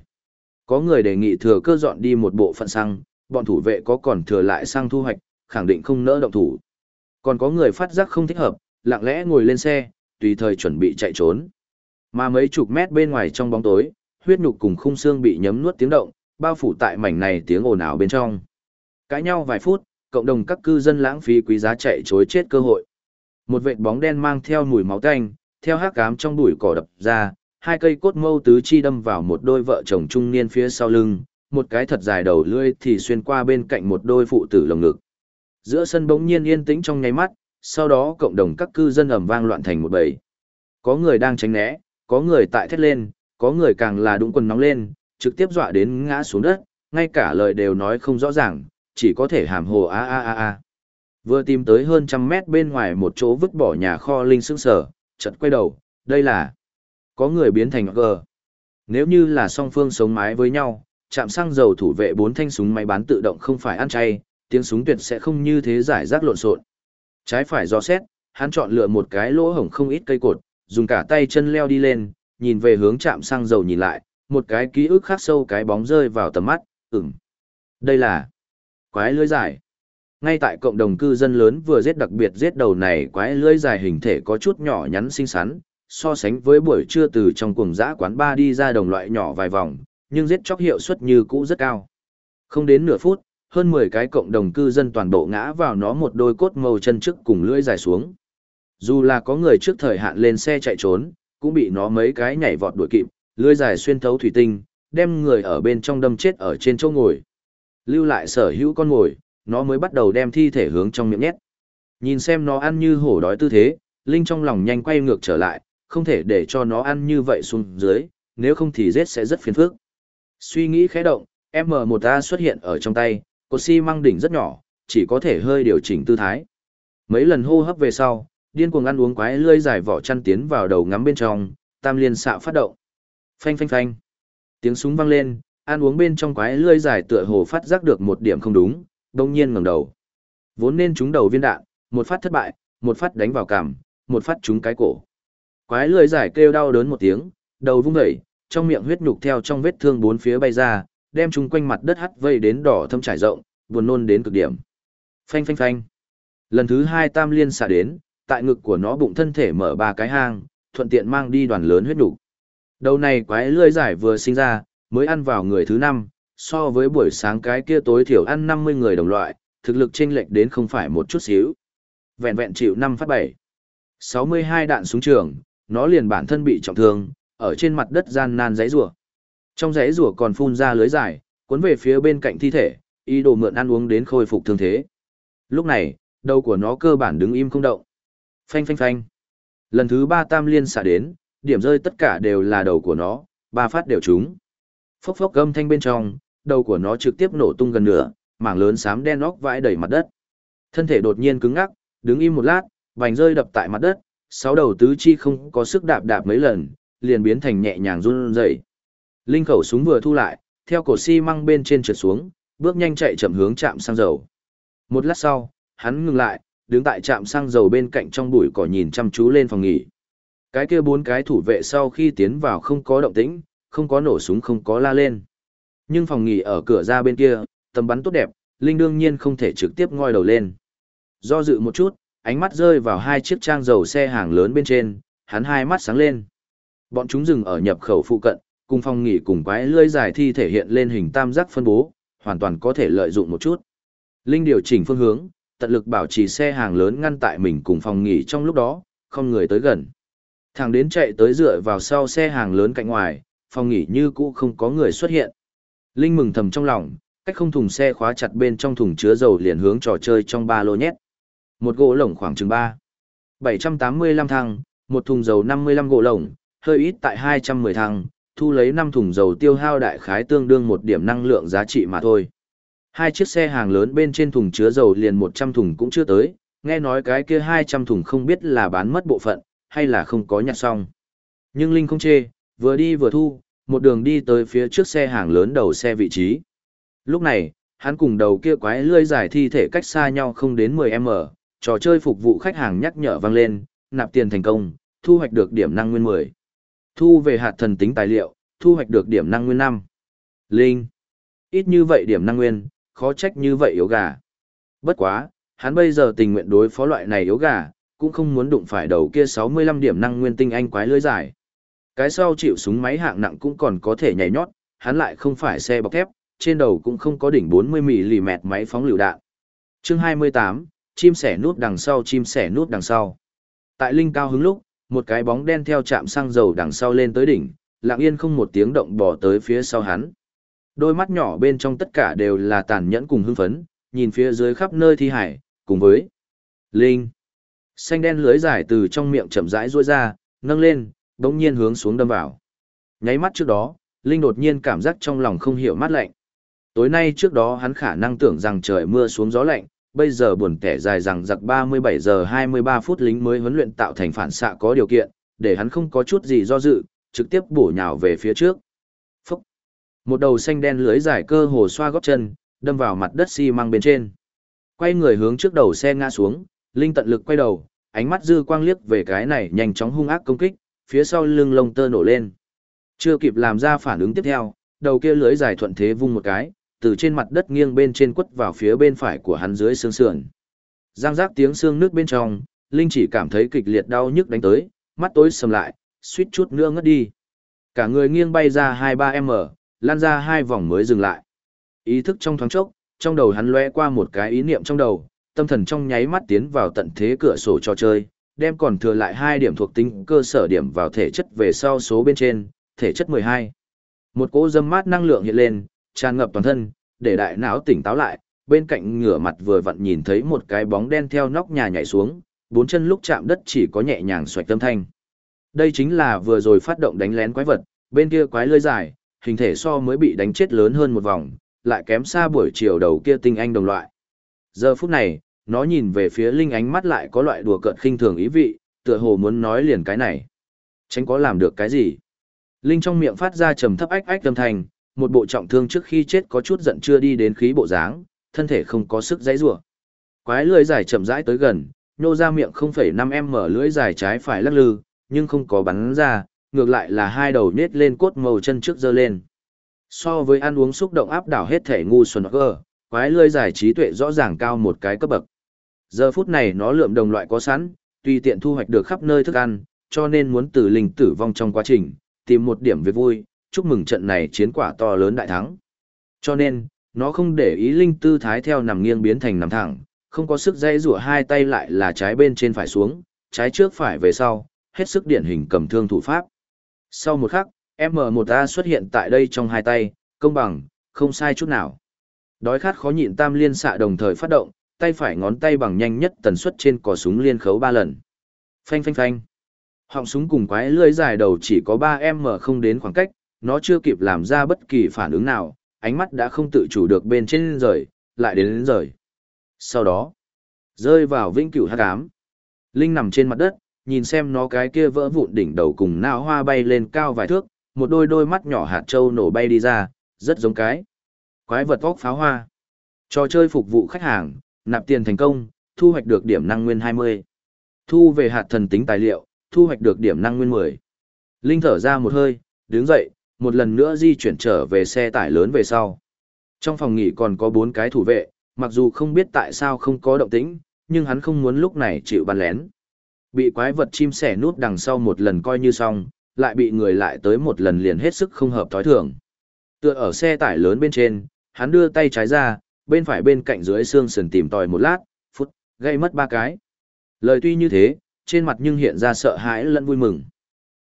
Có người đề nghị thừa cơ dọn đi một bộ phận xăng, bọn thủ vệ có còn thừa lại xăng thu hoạch, khẳng định không nỡ động thủ. Còn có người phát giác không thích hợp, lặng lẽ ngồi lên xe, tùy thời chuẩn bị chạy trốn. Mà mấy chục mét bên ngoài trong bóng tối, huyết nhục cùng khung xương bị nhấm nuốt tiếng động, bao phủ tại mảnh này tiếng ồn ào bên trong. Cãi nhau vài phút, cộng đồng các cư dân lãng phí quý giá chạy chối chết cơ hội. Một vệt bóng đen mang theo mùi máu tanh, theo hắc cám trong bụi cỏ đập ra, hai cây cốt mâu tứ chi đâm vào một đôi vợ chồng trung niên phía sau lưng, một cái thật dài đầu lưỡi thì xuyên qua bên cạnh một đôi phụ tử lồng ngực. Giữa sân bỗng nhiên yên tĩnh trong nháy mắt, sau đó cộng đồng các cư dân ầm vang loạn thành một bầy. Có người đang tránh né, có người tại thét lên, có người càng là đụng quần nóng lên, trực tiếp dọa đến ngã xuống đất, ngay cả lời đều nói không rõ ràng, chỉ có thể hàm hồ a a a a. Vừa tìm tới hơn trăm mét bên ngoài một chỗ vứt bỏ nhà kho linh sững sở, chợt quay đầu, đây là có người biến thành g. Nếu như là song phương sống mái với nhau, chạm xăng dầu thủ vệ bốn thanh súng máy bán tự động không phải ăn chay, tiếng súng tuyệt sẽ không như thế giải rác lộn xộn. Trái phải do xét, hắn chọn lựa một cái lỗ hổng không ít cây cột, dùng cả tay chân leo đi lên, nhìn về hướng chạm xăng dầu nhìn lại, một cái ký ức khắc sâu cái bóng rơi vào tầm mắt, ừm. Đây là quái lưới dài. Ngay tại cộng đồng cư dân lớn vừa giết đặc biệt giết đầu này quái lưới dài hình thể có chút nhỏ nhắn xinh xắn, so sánh với buổi trưa từ trong cuồng dã quán ba đi ra đồng loại nhỏ vài vòng, nhưng giết chóc hiệu suất như cũ rất cao. Không đến nửa phút, hơn 10 cái cộng đồng cư dân toàn bộ ngã vào nó một đôi cốt màu chân trước cùng lưỡi dài xuống. Dù là có người trước thời hạn lên xe chạy trốn, cũng bị nó mấy cái nhảy vọt đuổi kịp, lưỡi dài xuyên thấu thủy tinh, đem người ở bên trong đâm chết ở trên chỗ ngồi. Lưu lại sở hữu con ngồi, nó mới bắt đầu đem thi thể hướng trong miệng nhét. Nhìn xem nó ăn như hổ đói tư thế, Linh trong lòng nhanh quay ngược trở lại, không thể để cho nó ăn như vậy xuống dưới, nếu không thì giết sẽ rất phiền phức. Suy nghĩ khẽ động, M1A xuất hiện ở trong tay, cột xi măng đỉnh rất nhỏ, chỉ có thể hơi điều chỉnh tư thái. Mấy lần hô hấp về sau, điên cuồng ăn uống quái lươi dài vỏ chăn tiến vào đầu ngắm bên trong, tam liên xạ phát động. Phanh phanh phanh. Tiếng súng vang lên, ăn uống bên trong quái lươi dài tựa hồ phát giác được một điểm không đúng, đông nhiên ngẩng đầu. Vốn nên trúng đầu viên đạn, một phát thất bại, một phát đánh vào cằm, một phát trúng cái cổ. Quái lười giải kêu đau đớn một tiếng, đầu vung dậy, trong miệng huyết nhục theo trong vết thương bốn phía bay ra, đem chúng quanh mặt đất hắt vây đến đỏ thâm trải rộng, buồn nôn đến cực điểm. Phanh phanh phanh. Lần thứ hai tam liên xạ đến, tại ngực của nó bụng thân thể mở ba cái hang, thuận tiện mang đi đoàn lớn huyết nhục. Đầu này quái lươi giải vừa sinh ra, mới ăn vào người thứ năm, so với buổi sáng cái kia tối thiểu ăn 50 người đồng loại, thực lực chênh lệch đến không phải một chút xíu. Vẹn vẹn chịu 5 phát 7. 62 đạn súng trường, nó liền bản thân bị trọng thương, ở trên mặt đất gian nan giấy rủa. Trong giấy rủa còn phun ra lưới dài, cuốn về phía bên cạnh thi thể, ý đồ mượn ăn uống đến khôi phục thương thế. Lúc này, đầu của nó cơ bản đứng im không động. Phanh phanh phanh. Lần thứ ba tam liên xả đến, điểm rơi tất cả đều là đầu của nó, ba phát đều trúng. Phốc phốc âm thanh bên trong, đầu của nó trực tiếp nổ tung gần nửa, mảng lớn xám đen óc vãi đầy mặt đất. Thân thể đột nhiên cứng ngắc, đứng im một lát, vành rơi đập tại mặt đất, sáu đầu tứ chi không có sức đạp đạp mấy lần, liền biến thành nhẹ nhàng run rẩy. Linh khẩu súng vừa thu lại, theo cổ xi măng bên trên trượt xuống, bước nhanh chạy chậm hướng trạm xăng dầu. Một lát sau, hắn ngừng lại, đứng tại trạm xăng dầu bên cạnh trong bụi cỏ nhìn chăm chú lên phòng nghỉ. Cái kia bốn cái thủ vệ sau khi tiến vào không có động tĩnh, không có nổ súng không có la lên. Nhưng phòng nghỉ ở cửa ra bên kia, tầm bắn tốt đẹp, Linh đương nhiên không thể trực tiếp ngoi đầu lên. Do dự một chút, ánh mắt rơi vào hai chiếc trang dầu xe hàng lớn bên trên, hắn hai mắt sáng lên. Bọn chúng dừng ở nhập khẩu phụ cận, cùng phòng nghỉ cùng quái lưỡi dài thi thể hiện lên hình tam giác phân bố, hoàn toàn có thể lợi dụng một chút. Linh điều chỉnh phương hướng, tận lực bảo trì xe hàng lớn ngăn tại mình cùng phòng nghỉ trong lúc đó, không người tới gần. Thằng đến chạy tới dựa vào sau xe hàng lớn cạnh ngoài, phòng nghỉ như cũ không có người xuất hiện. Linh mừng thầm trong lòng, cách không thùng xe khóa chặt bên trong thùng chứa dầu liền hướng trò chơi trong ba lô nhét. Một gỗ lồng khoảng chừng 3. 785 thăng, một thùng dầu 55 gỗ lồng, hơi ít tại 210 thăng, thu lấy 5 thùng dầu tiêu hao đại khái tương đương một điểm năng lượng giá trị mà thôi. Hai chiếc xe hàng lớn bên trên thùng chứa dầu liền 100 thùng cũng chưa tới, nghe nói cái kia 200 thùng không biết là bán mất bộ phận, hay là không có nhặt xong. Nhưng Linh không chê, vừa đi vừa thu, một đường đi tới phía trước xe hàng lớn đầu xe vị trí. Lúc này, hắn cùng đầu kia quái lươi dài thi thể cách xa nhau không đến 10m, trò chơi phục vụ khách hàng nhắc nhở vang lên, nạp tiền thành công, thu hoạch được điểm năng nguyên 10. Thu về hạt thần tính tài liệu, thu hoạch được điểm năng nguyên 5. Linh. Ít như vậy điểm năng nguyên, khó trách như vậy yếu gà. Bất quá, hắn bây giờ tình nguyện đối phó loại này yếu gà, cũng không muốn đụng phải đầu kia 65 điểm năng nguyên tinh anh quái lưới dài. Cái sau chịu súng máy hạng nặng cũng còn có thể nhảy nhót, hắn lại không phải xe bọc thép, trên đầu cũng không có đỉnh 40mm máy phóng lựu đạn. Chương 28, chim sẻ nút đằng sau chim sẻ nút đằng sau. Tại linh cao hứng lúc, một cái bóng đen theo chạm xăng dầu đằng sau lên tới đỉnh, lặng yên không một tiếng động bỏ tới phía sau hắn. Đôi mắt nhỏ bên trong tất cả đều là tàn nhẫn cùng hưng phấn, nhìn phía dưới khắp nơi thi hải, cùng với Linh. Xanh đen lưới dài từ trong miệng chậm rãi rôi ra, nâng lên, đống nhiên hướng xuống đâm vào. Nháy mắt trước đó, Linh đột nhiên cảm giác trong lòng không hiểu mát lạnh. Tối nay trước đó hắn khả năng tưởng rằng trời mưa xuống gió lạnh, bây giờ buồn tẻ dài rằng giặc 37 giờ 23 phút lính mới huấn luyện tạo thành phản xạ có điều kiện, để hắn không có chút gì do dự, trực tiếp bổ nhào về phía trước. Phúc! Một đầu xanh đen lưới dài cơ hồ xoa góp chân, đâm vào mặt đất xi măng bên trên. Quay người hướng trước đầu xe ngã xuống, Linh tận lực quay đầu, ánh mắt dư quang liếc về cái này nhanh chóng hung ác công kích, phía sau lưng lông tơ nổ lên. Chưa kịp làm ra phản ứng tiếp theo, đầu kia lưới dài thuận thế vung một cái, từ trên mặt đất nghiêng bên trên quất vào phía bên phải của hắn dưới xương sườn. Giang giác tiếng xương nước bên trong, Linh chỉ cảm thấy kịch liệt đau nhức đánh tới, mắt tối sầm lại, suýt chút nữa ngất đi. Cả người nghiêng bay ra 2-3m, lan ra hai vòng mới dừng lại. Ý thức trong thoáng chốc, trong đầu hắn lóe qua một cái ý niệm trong đầu, tâm thần trong nháy mắt tiến vào tận thế cửa sổ trò chơi, đem còn thừa lại hai điểm thuộc tính cơ sở điểm vào thể chất về sau số bên trên, thể chất 12. Một cỗ dâm mát năng lượng hiện lên, tràn ngập toàn thân, để đại não tỉnh táo lại, bên cạnh ngửa mặt vừa vặn nhìn thấy một cái bóng đen theo nóc nhà nhảy xuống, bốn chân lúc chạm đất chỉ có nhẹ nhàng xoạch tâm thanh. Đây chính là vừa rồi phát động đánh lén quái vật, bên kia quái lưỡi dài, hình thể so mới bị đánh chết lớn hơn một vòng, lại kém xa buổi chiều đầu kia tinh anh đồng loại. Giờ phút này, nó nhìn về phía Linh ánh mắt lại có loại đùa cợt khinh thường ý vị, tựa hồ muốn nói liền cái này. Tránh có làm được cái gì? Linh trong miệng phát ra trầm thấp ách ách âm thanh, một bộ trọng thương trước khi chết có chút giận chưa đi đến khí bộ dáng, thân thể không có sức dãy rủa. Quái lưỡi dài chậm rãi tới gần, nô ra miệng 0,5 m lưỡi dài trái phải lắc lư, nhưng không có bắn ra, ngược lại là hai đầu nết lên cốt màu chân trước giơ lên. So với ăn uống xúc động áp đảo hết thể ngu xuẩn gơ, quái lưỡi dài trí tuệ rõ ràng cao một cái cấp bậc. Giờ phút này nó lượm đồng loại có sẵn, tùy tiện thu hoạch được khắp nơi thức ăn, cho nên muốn từ linh tử vong trong quá trình, tìm một điểm việc vui, chúc mừng trận này chiến quả to lớn đại thắng. Cho nên, nó không để ý linh tư thái theo nằm nghiêng biến thành nằm thẳng, không có sức dây rủa hai tay lại là trái bên trên phải xuống, trái trước phải về sau, hết sức điển hình cầm thương thủ pháp. Sau một khắc, M1A xuất hiện tại đây trong hai tay, công bằng, không sai chút nào. Đói khát khó nhịn tam liên xạ đồng thời phát động, tay phải ngón tay bằng nhanh nhất tần suất trên cò súng liên khấu ba lần. Phanh phanh phanh. Họng súng cùng quái lưỡi dài đầu chỉ có 3m không đến khoảng cách, nó chưa kịp làm ra bất kỳ phản ứng nào, ánh mắt đã không tự chủ được bên trên rời, lại đến đến rời. Sau đó, rơi vào vĩnh cửu hắc ám. Linh nằm trên mặt đất, nhìn xem nó cái kia vỡ vụn đỉnh đầu cùng nao hoa bay lên cao vài thước, một đôi đôi mắt nhỏ hạt trâu nổ bay đi ra, rất giống cái. Quái vật vóc pháo hoa. Trò chơi phục vụ khách hàng, nạp tiền thành công, thu hoạch được điểm năng nguyên 20. Thu về hạt thần tính tài liệu, thu hoạch được điểm năng nguyên 10. Linh thở ra một hơi, đứng dậy, một lần nữa di chuyển trở về xe tải lớn về sau. Trong phòng nghỉ còn có bốn cái thủ vệ, mặc dù không biết tại sao không có động tĩnh, nhưng hắn không muốn lúc này chịu bắn lén. Bị quái vật chim sẻ nút đằng sau một lần coi như xong, lại bị người lại tới một lần liền hết sức không hợp thói thường. Tựa ở xe tải lớn bên trên, hắn đưa tay trái ra, bên phải bên cạnh dưới xương sườn tìm tòi một lát, phút, gây mất ba cái. Lời tuy như thế, trên mặt nhưng hiện ra sợ hãi lẫn vui mừng.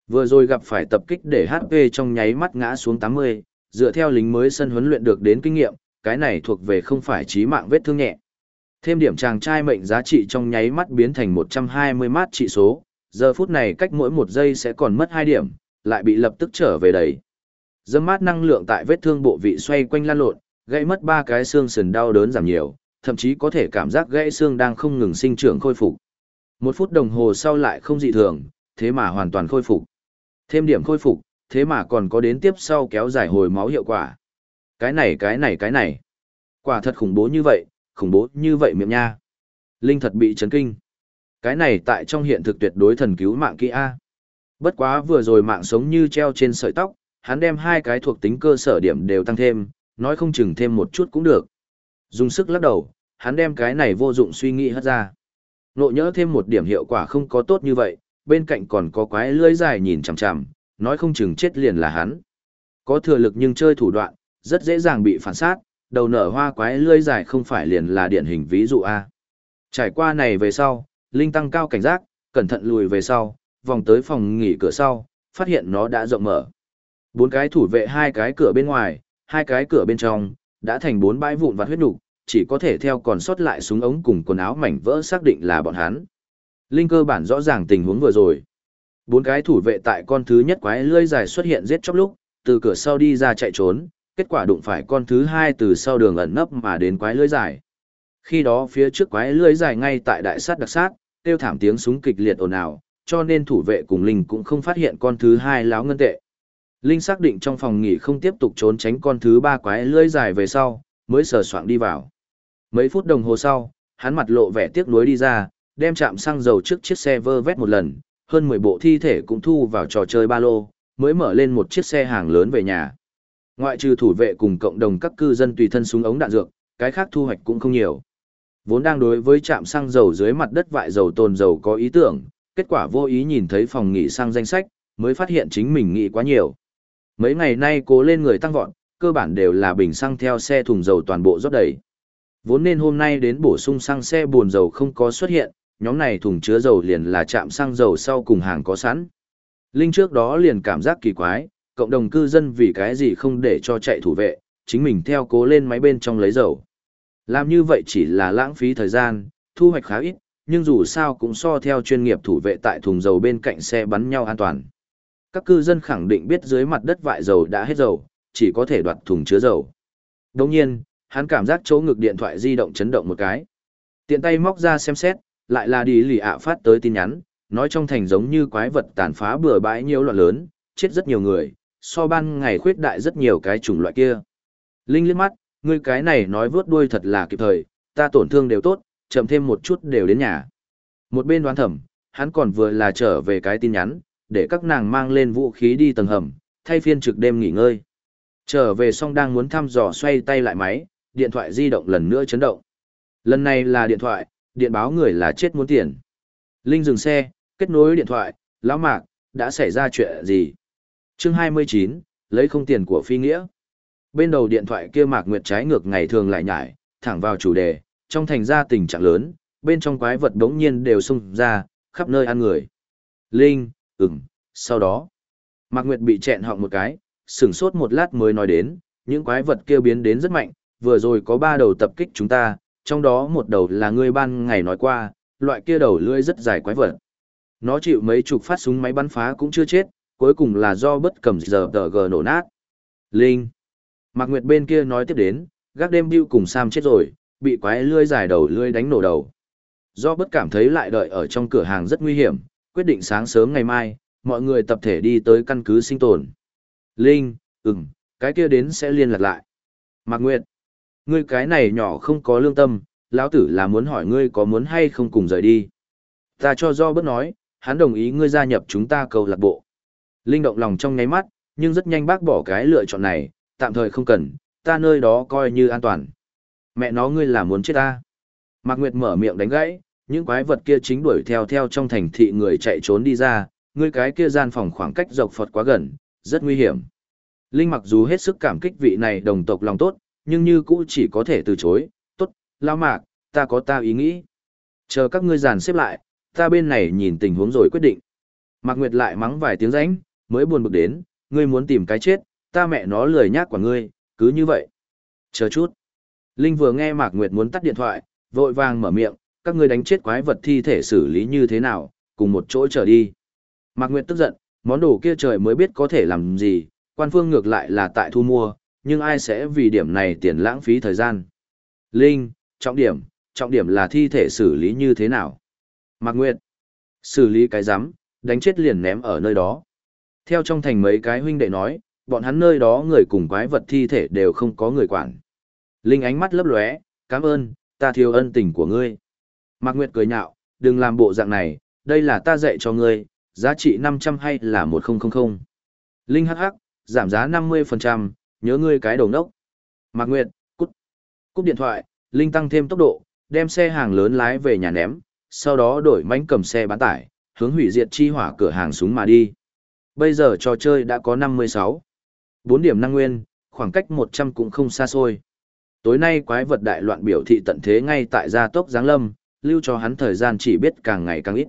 Vừa rồi gặp phải tập kích để HP trong nháy mắt ngã xuống 80, dựa theo lính mới sân huấn luyện được đến kinh nghiệm, cái này thuộc về không phải chí mạng vết thương nhẹ. Thêm điểm chàng trai mệnh giá trị trong nháy mắt biến thành 120 mát trị số, giờ phút này cách mỗi một giây sẽ còn mất 2 điểm, lại bị lập tức trở về đấy. Dâm mát năng lượng tại vết thương bộ vị xoay quanh lan lộn, gãy mất ba cái xương sườn đau đớn giảm nhiều, thậm chí có thể cảm giác gãy xương đang không ngừng sinh trưởng khôi phục. Một phút đồng hồ sau lại không dị thường, thế mà hoàn toàn khôi phục. Thêm điểm khôi phục, thế mà còn có đến tiếp sau kéo dài hồi máu hiệu quả. Cái này cái này cái này. Quả thật khủng bố như vậy, khủng bố như vậy miệng nha. Linh thật bị chấn kinh. Cái này tại trong hiện thực tuyệt đối thần cứu mạng kia. Bất quá vừa rồi mạng sống như treo trên sợi tóc, hắn đem hai cái thuộc tính cơ sở điểm đều tăng thêm, nói không chừng thêm một chút cũng được. Dùng sức lắc đầu, hắn đem cái này vô dụng suy nghĩ hất ra. Nộ nhỡ thêm một điểm hiệu quả không có tốt như vậy, bên cạnh còn có quái lưỡi dài nhìn chằm chằm, nói không chừng chết liền là hắn. Có thừa lực nhưng chơi thủ đoạn, rất dễ dàng bị phản sát, đầu nở hoa quái lưỡi dài không phải liền là điển hình ví dụ A. Trải qua này về sau, Linh tăng cao cảnh giác, cẩn thận lùi về sau, vòng tới phòng nghỉ cửa sau, phát hiện nó đã rộng mở. Bốn cái thủ vệ hai cái cửa bên ngoài, hai cái cửa bên trong, đã thành bốn bãi vụn vặt huyết nục, chỉ có thể theo còn sót lại súng ống cùng quần áo mảnh vỡ xác định là bọn hắn. Linh cơ bản rõ ràng tình huống vừa rồi. Bốn cái thủ vệ tại con thứ nhất quái lưỡi dài xuất hiện giết chóc lúc, từ cửa sau đi ra chạy trốn, kết quả đụng phải con thứ hai từ sau đường ẩn nấp mà đến quái lưỡi dài. Khi đó phía trước quái lưỡi dài ngay tại đại sát đặc sát, tiêu thảm tiếng súng kịch liệt ồn ào, cho nên thủ vệ cùng Linh cũng không phát hiện con thứ hai láo ngân tệ. Linh xác định trong phòng nghỉ không tiếp tục trốn tránh con thứ ba quái lưỡi dài về sau, mới sờ soạng đi vào. Mấy phút đồng hồ sau, hắn mặt lộ vẻ tiếc nuối đi ra, đem chạm xăng dầu trước chiếc xe vơ vét một lần, hơn 10 bộ thi thể cũng thu vào trò chơi ba lô, mới mở lên một chiếc xe hàng lớn về nhà. Ngoại trừ thủ vệ cùng cộng đồng các cư dân tùy thân súng ống đạn dược, cái khác thu hoạch cũng không nhiều. Vốn đang đối với trạm xăng dầu dưới mặt đất vại dầu tồn dầu có ý tưởng, kết quả vô ý nhìn thấy phòng nghỉ xăng danh sách, mới phát hiện chính mình nghĩ quá nhiều. Mấy ngày nay cố lên người tăng vọt, cơ bản đều là bình xăng theo xe thùng dầu toàn bộ rót đầy. Vốn nên hôm nay đến bổ sung xăng xe buồn dầu không có xuất hiện, nhóm này thùng chứa dầu liền là chạm xăng dầu sau cùng hàng có sẵn. Linh trước đó liền cảm giác kỳ quái, cộng đồng cư dân vì cái gì không để cho chạy thủ vệ, chính mình theo cố lên máy bên trong lấy dầu. Làm như vậy chỉ là lãng phí thời gian, thu hoạch khá ít, nhưng dù sao cũng so theo chuyên nghiệp thủ vệ tại thùng dầu bên cạnh xe bắn nhau an toàn. Các cư dân khẳng định biết dưới mặt đất vại dầu đã hết dầu, chỉ có thể đoạt thùng chứa dầu. Đồng nhiên, hắn cảm giác chỗ ngực điện thoại di động chấn động một cái. Tiện tay móc ra xem xét, lại là đi lì ạ phát tới tin nhắn, nói trong thành giống như quái vật tàn phá bừa bãi nhiều loạn lớn, chết rất nhiều người, so ban ngày khuyết đại rất nhiều cái chủng loại kia. Linh liếc mắt, ngươi cái này nói vớt đuôi thật là kịp thời, ta tổn thương đều tốt, chậm thêm một chút đều đến nhà. Một bên đoán thẩm, hắn còn vừa là trở về cái tin nhắn, để các nàng mang lên vũ khí đi tầng hầm, thay phiên trực đêm nghỉ ngơi. Trở về xong đang muốn thăm dò xoay tay lại máy, điện thoại di động lần nữa chấn động. Lần này là điện thoại, điện báo người là chết muốn tiền. Linh dừng xe, kết nối điện thoại, lão mạc, đã xảy ra chuyện gì? chương 29, lấy không tiền của phi nghĩa. Bên đầu điện thoại kia mạc nguyệt trái ngược ngày thường lại nhải, thẳng vào chủ đề, trong thành ra tình trạng lớn, bên trong quái vật đống nhiên đều xung ra, khắp nơi ăn người. Linh, ừm, sau đó, mạc nguyệt bị chẹn họng một cái, sửng sốt một lát mới nói đến, những quái vật kia biến đến rất mạnh, vừa rồi có ba đầu tập kích chúng ta, trong đó một đầu là ngươi ban ngày nói qua, loại kia đầu lưỡi rất dài quái vật. Nó chịu mấy chục phát súng máy bắn phá cũng chưa chết, cuối cùng là do bất cầm giờ tờ gờ nổ nát. Linh. Mạc Nguyệt bên kia nói tiếp đến, gác đêm bưu cùng Sam chết rồi, bị quái lưỡi dài đầu lưỡi đánh nổ đầu. Do bất cảm thấy lại đợi ở trong cửa hàng rất nguy hiểm, quyết định sáng sớm ngày mai, mọi người tập thể đi tới căn cứ sinh tồn. Linh, ừm, cái kia đến sẽ liên lạc lại. Mạc Nguyệt, ngươi cái này nhỏ không có lương tâm, lão tử là muốn hỏi ngươi có muốn hay không cùng rời đi. Ta cho do bất nói, hắn đồng ý ngươi gia nhập chúng ta câu lạc bộ. Linh động lòng trong nháy mắt, nhưng rất nhanh bác bỏ cái lựa chọn này, tạm thời không cần, ta nơi đó coi như an toàn. Mẹ nó ngươi là muốn chết ta. Mạc Nguyệt mở miệng đánh gãy, những quái vật kia chính đuổi theo theo trong thành thị người chạy trốn đi ra, ngươi cái kia gian phòng khoảng cách dọc Phật quá gần, rất nguy hiểm. Linh mặc dù hết sức cảm kích vị này đồng tộc lòng tốt, nhưng như cũ chỉ có thể từ chối, tốt, lao mạc, ta có ta ý nghĩ. Chờ các ngươi dàn xếp lại, ta bên này nhìn tình huống rồi quyết định. Mạc Nguyệt lại mắng vài tiếng ránh, mới buồn bực đến, ngươi muốn tìm cái chết, ta mẹ nó lười nhác quả ngươi, cứ như vậy. Chờ chút. Linh vừa nghe Mạc Nguyệt muốn tắt điện thoại, vội vàng mở miệng, các ngươi đánh chết quái vật thi thể xử lý như thế nào, cùng một chỗ trở đi. Mạc Nguyệt tức giận, món đồ kia trời mới biết có thể làm gì, quan phương ngược lại là tại thu mua, nhưng ai sẽ vì điểm này tiền lãng phí thời gian. Linh, trọng điểm, trọng điểm là thi thể xử lý như thế nào. Mạc Nguyệt, xử lý cái rắm đánh chết liền ném ở nơi đó. Theo trong thành mấy cái huynh đệ nói, bọn hắn nơi đó người cùng quái vật thi thể đều không có người quản. Linh ánh mắt lấp lóe, cảm ơn, ta thiếu ân tình của ngươi. Mạc Nguyệt cười nhạo, đừng làm bộ dạng này, đây là ta dạy cho ngươi, giá trị 500 hay là 1000. Linh hắc hắc, giảm giá 50%, nhớ ngươi cái đầu nốc. Mạc Nguyệt, cút. Cúp điện thoại, Linh tăng thêm tốc độ, đem xe hàng lớn lái về nhà ném, sau đó đổi mánh cầm xe bán tải, hướng hủy diệt chi hỏa cửa hàng súng mà đi. Bây giờ trò chơi đã có 56. 4 điểm năng nguyên, khoảng cách 100 cũng không xa xôi. Tối nay quái vật đại loạn biểu thị tận thế ngay tại gia tốc Giáng Lâm, lưu cho hắn thời gian chỉ biết càng ngày càng ít.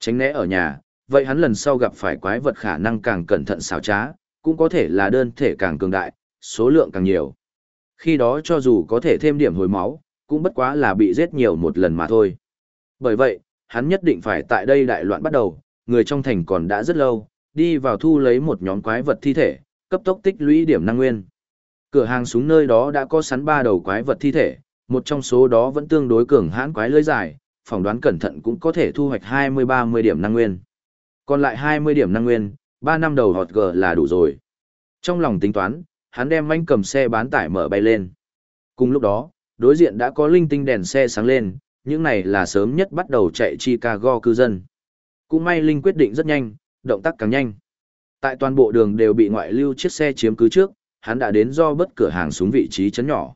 Tránh né ở nhà, vậy hắn lần sau gặp phải quái vật khả năng càng cẩn thận xảo trá, cũng có thể là đơn thể càng cường đại, số lượng càng nhiều. Khi đó cho dù có thể thêm điểm hồi máu, cũng bất quá là bị giết nhiều một lần mà thôi. Bởi vậy, hắn nhất định phải tại đây đại loạn bắt đầu, người trong thành còn đã rất lâu, đi vào thu lấy một nhóm quái vật thi thể, cấp tốc tích lũy điểm năng nguyên. Cửa hàng súng nơi đó đã có sắn ba đầu quái vật thi thể, một trong số đó vẫn tương đối cường hãn quái lưới dài, phỏng đoán cẩn thận cũng có thể thu hoạch 20-30 điểm năng nguyên. Còn lại 20 điểm năng nguyên, 3 năm đầu hot G là đủ rồi. Trong lòng tính toán, hắn đem manh cầm xe bán tải mở bay lên. Cùng lúc đó, đối diện đã có linh tinh đèn xe sáng lên, những này là sớm nhất bắt đầu chạy Chicago cư dân. Cũng may Linh quyết định rất nhanh, động tác càng nhanh. Tại toàn bộ đường đều bị ngoại lưu chiếc xe chiếm cứ trước, hắn đã đến do bất cửa hàng xuống vị trí chấn nhỏ.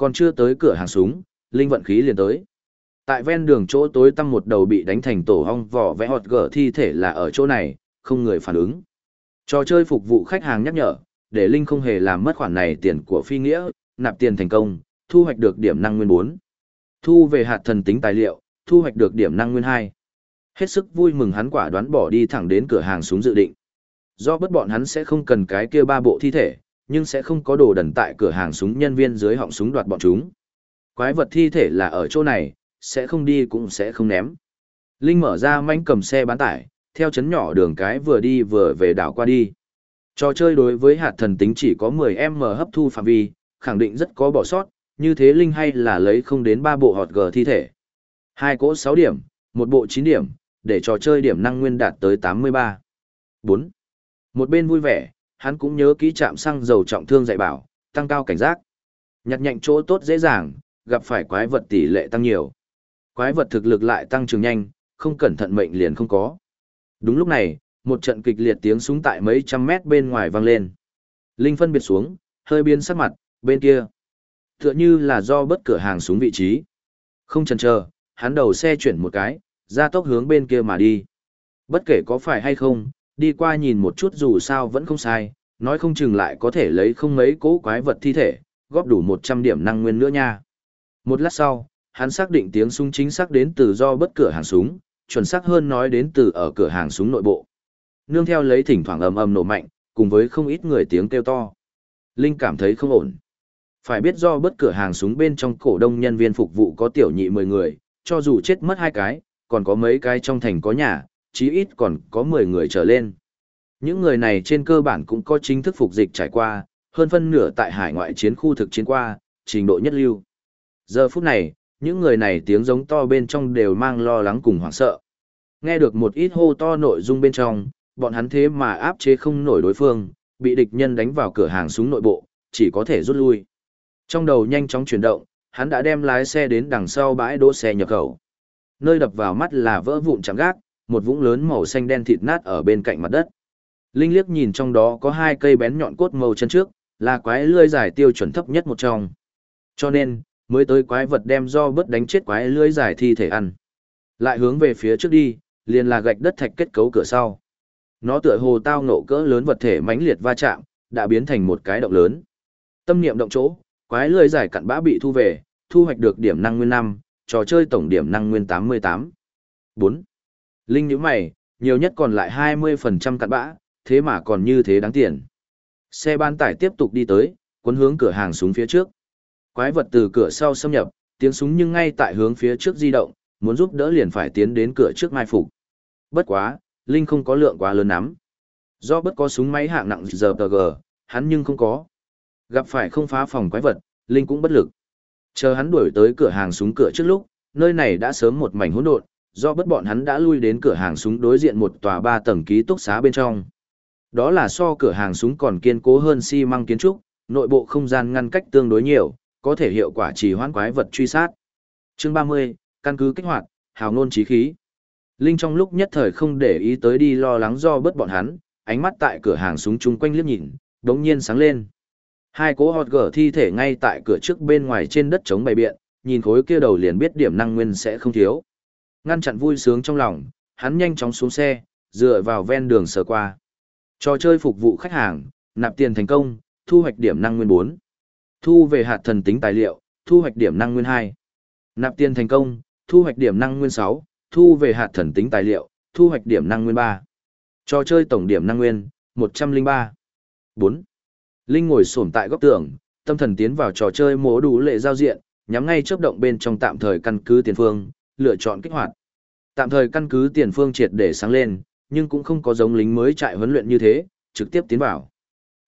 Còn chưa tới cửa hàng súng, Linh vận khí liền tới. Tại ven đường chỗ tối tăm một đầu bị đánh thành tổ hong vỏ vẽ hột gở thi thể là ở chỗ này, không người phản ứng. Trò chơi phục vụ khách hàng nhắc nhở, để Linh không hề làm mất khoản này tiền của phi nghĩa, nạp tiền thành công, thu hoạch được điểm năng nguyên 4. Thu về hạt thần tính tài liệu, thu hoạch được điểm năng nguyên 2. Hết sức vui mừng hắn quả đoán bỏ đi thẳng đến cửa hàng súng dự định. Do bất bọn hắn sẽ không cần cái kia ba bộ thi thể, nhưng sẽ không có đồ đần tại cửa hàng súng nhân viên dưới họng súng đoạt bọn chúng. Quái vật thi thể là ở chỗ này, sẽ không đi cũng sẽ không ném. Linh mở ra manh cầm xe bán tải, theo chấn nhỏ đường cái vừa đi vừa về đảo qua đi. Trò chơi đối với hạt thần tính chỉ có 10M hấp thu phạm vi, khẳng định rất có bỏ sót, như thế Linh hay là lấy không đến 3 bộ hot gờ thi thể. Hai cỗ 6 điểm, một bộ 9 điểm, để trò chơi điểm năng nguyên đạt tới 83. 4. Một bên vui vẻ, hắn cũng nhớ kỹ chạm xăng dầu trọng thương dạy bảo, tăng cao cảnh giác. Nhặt nhạnh chỗ tốt dễ dàng, gặp phải quái vật tỷ lệ tăng nhiều. Quái vật thực lực lại tăng trưởng nhanh, không cẩn thận mệnh liền không có. Đúng lúc này, một trận kịch liệt tiếng súng tại mấy trăm mét bên ngoài vang lên. Linh phân biệt xuống, hơi biến sắc mặt, bên kia. Tựa như là do bất cửa hàng súng vị trí. Không chần chờ, hắn đầu xe chuyển một cái, ra tốc hướng bên kia mà đi. Bất kể có phải hay không, đi qua nhìn một chút dù sao vẫn không sai, nói không chừng lại có thể lấy không mấy cố quái vật thi thể, góp đủ 100 điểm năng nguyên nữa nha. Một lát sau, hắn xác định tiếng súng chính xác đến từ do bất cửa hàng súng, chuẩn xác hơn nói đến từ ở cửa hàng súng nội bộ. Nương theo lấy thỉnh thoảng ầm ầm nổ mạnh, cùng với không ít người tiếng kêu to. Linh cảm thấy không ổn. Phải biết do bất cửa hàng súng bên trong cổ đông nhân viên phục vụ có tiểu nhị 10 người, cho dù chết mất hai cái, còn có mấy cái trong thành có nhà, chí ít còn có 10 người trở lên. Những người này trên cơ bản cũng có chính thức phục dịch trải qua, hơn phân nửa tại hải ngoại chiến khu thực chiến qua, trình độ nhất lưu. Giờ phút này, những người này tiếng giống to bên trong đều mang lo lắng cùng hoảng sợ. Nghe được một ít hô to nội dung bên trong, bọn hắn thế mà áp chế không nổi đối phương, bị địch nhân đánh vào cửa hàng súng nội bộ, chỉ có thể rút lui. Trong đầu nhanh chóng chuyển động, hắn đã đem lái xe đến đằng sau bãi đỗ xe nhập khẩu. Nơi đập vào mắt là vỡ vụn chạm gác, một vũng lớn màu xanh đen thịt nát ở bên cạnh mặt đất. Linh liếc nhìn trong đó có hai cây bén nhọn cốt màu chân trước, là quái lưỡi dài tiêu chuẩn thấp nhất một trong. Cho nên, mới tới quái vật đem do bớt đánh chết quái lưới dài thi thể ăn. Lại hướng về phía trước đi, liền là gạch đất thạch kết cấu cửa sau. Nó tựa hồ tao ngộ cỡ lớn vật thể mãnh liệt va chạm, đã biến thành một cái động lớn. Tâm niệm động chỗ, quái lưới dài cặn bã bị thu về, thu hoạch được điểm năng nguyên 5, trò chơi tổng điểm năng nguyên 88. 4. Linh nhíu mày, nhiều nhất còn lại 20% cặn bã, thế mà còn như thế đáng tiền. Xe ban tải tiếp tục đi tới, cuốn hướng cửa hàng súng phía trước. Quái vật từ cửa sau xâm nhập, tiếng súng nhưng ngay tại hướng phía trước di động, muốn giúp đỡ liền phải tiến đến cửa trước mai phục. Bất quá, Linh không có lượng quá lớn lắm. Do bất có súng máy hạng nặng giờ tờ gờ, hắn nhưng không có. Gặp phải không phá phòng quái vật, Linh cũng bất lực. Chờ hắn đuổi tới cửa hàng súng cửa trước lúc, nơi này đã sớm một mảnh hỗn độn, do bất bọn hắn đã lui đến cửa hàng súng đối diện một tòa ba tầng ký túc xá bên trong. Đó là so cửa hàng súng còn kiên cố hơn xi măng kiến trúc, nội bộ không gian ngăn cách tương đối nhiều, có thể hiệu quả chỉ hoãn quái vật truy sát. Chương 30, căn cứ kích hoạt, hào ngôn trí khí. Linh trong lúc nhất thời không để ý tới đi lo lắng do bớt bọn hắn, ánh mắt tại cửa hàng súng chung quanh liếc nhìn, đống nhiên sáng lên. Hai cố hot gở thi thể ngay tại cửa trước bên ngoài trên đất chống bày biện, nhìn khối kia đầu liền biết điểm năng nguyên sẽ không thiếu. Ngăn chặn vui sướng trong lòng, hắn nhanh chóng xuống xe, dựa vào ven đường sờ qua. Trò chơi phục vụ khách hàng, nạp tiền thành công, thu hoạch điểm năng nguyên 4. Thu về hạt thần tính tài liệu, thu hoạch điểm năng nguyên 2. Nạp tiền thành công, thu hoạch điểm năng nguyên 6, thu về hạt thần tính tài liệu, thu hoạch điểm năng nguyên 3. Trò chơi tổng điểm năng nguyên, 103. 4. Linh ngồi xổm tại góc tường, tâm thần tiến vào trò chơi mố đủ lệ giao diện, nhắm ngay chớp động bên trong tạm thời căn cứ tiền phương, lựa chọn kích hoạt. Tạm thời căn cứ tiền phương triệt để sáng lên, nhưng cũng không có giống lính mới trại huấn luyện như thế, trực tiếp tiến vào.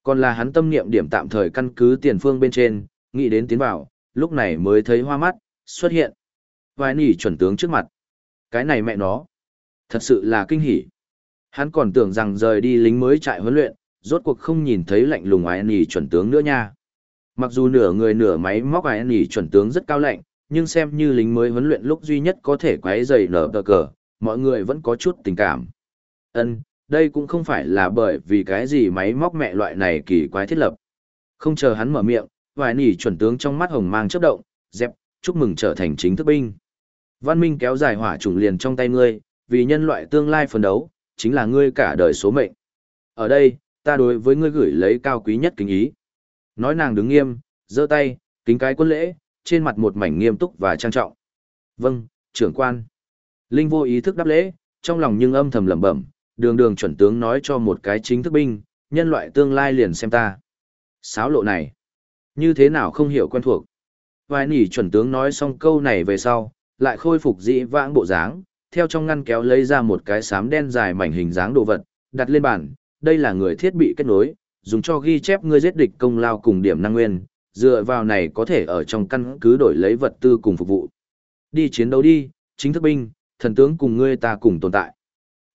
Còn là hắn tâm niệm điểm tạm thời căn cứ tiền phương bên trên, nghĩ đến tiến vào, lúc này mới thấy hoa mắt, xuất hiện. Vài nỉ chuẩn tướng trước mặt. Cái này mẹ nó. Thật sự là kinh hỉ. Hắn còn tưởng rằng rời đi lính mới trại huấn luyện, rốt cuộc không nhìn thấy lạnh lùng ái nỉ chuẩn tướng nữa nha. Mặc dù nửa người nửa máy móc ái nỉ chuẩn tướng rất cao lạnh, nhưng xem như lính mới huấn luyện lúc duy nhất có thể quấy dày nở tờ cờ, mọi người vẫn có chút tình cảm. Ân, đây cũng không phải là bởi vì cái gì máy móc mẹ loại này kỳ quái thiết lập. Không chờ hắn mở miệng, vài nỉ chuẩn tướng trong mắt hồng mang chớp động, dẹp, chúc mừng trở thành chính thức binh. Văn minh kéo dài hỏa trùng liền trong tay ngươi, vì nhân loại tương lai phấn đấu, chính là ngươi cả đời số mệnh. Ở đây, ta đối với ngươi gửi lấy cao quý nhất kính ý. Nói nàng đứng nghiêm, giơ tay, kính cái quân lễ, trên mặt một mảnh nghiêm túc và trang trọng. Vâng, trưởng quan. Linh vô ý thức đáp lễ, trong lòng nhưng âm thầm lẩm bẩm, đường đường chuẩn tướng nói cho một cái chính thức binh, nhân loại tương lai liền xem ta. Sáo lộ này, như thế nào không hiểu quen thuộc. Vài nỉ chuẩn tướng nói xong câu này về sau, lại khôi phục dĩ vãng bộ dáng, theo trong ngăn kéo lấy ra một cái sám đen dài mảnh hình dáng đồ vật, đặt lên bàn, đây là người thiết bị kết nối, dùng cho ghi chép ngươi giết địch công lao cùng điểm năng nguyên, dựa vào này có thể ở trong căn cứ đổi lấy vật tư cùng phục vụ. Đi chiến đấu đi, chính thức binh, thần tướng cùng ngươi ta cùng tồn tại.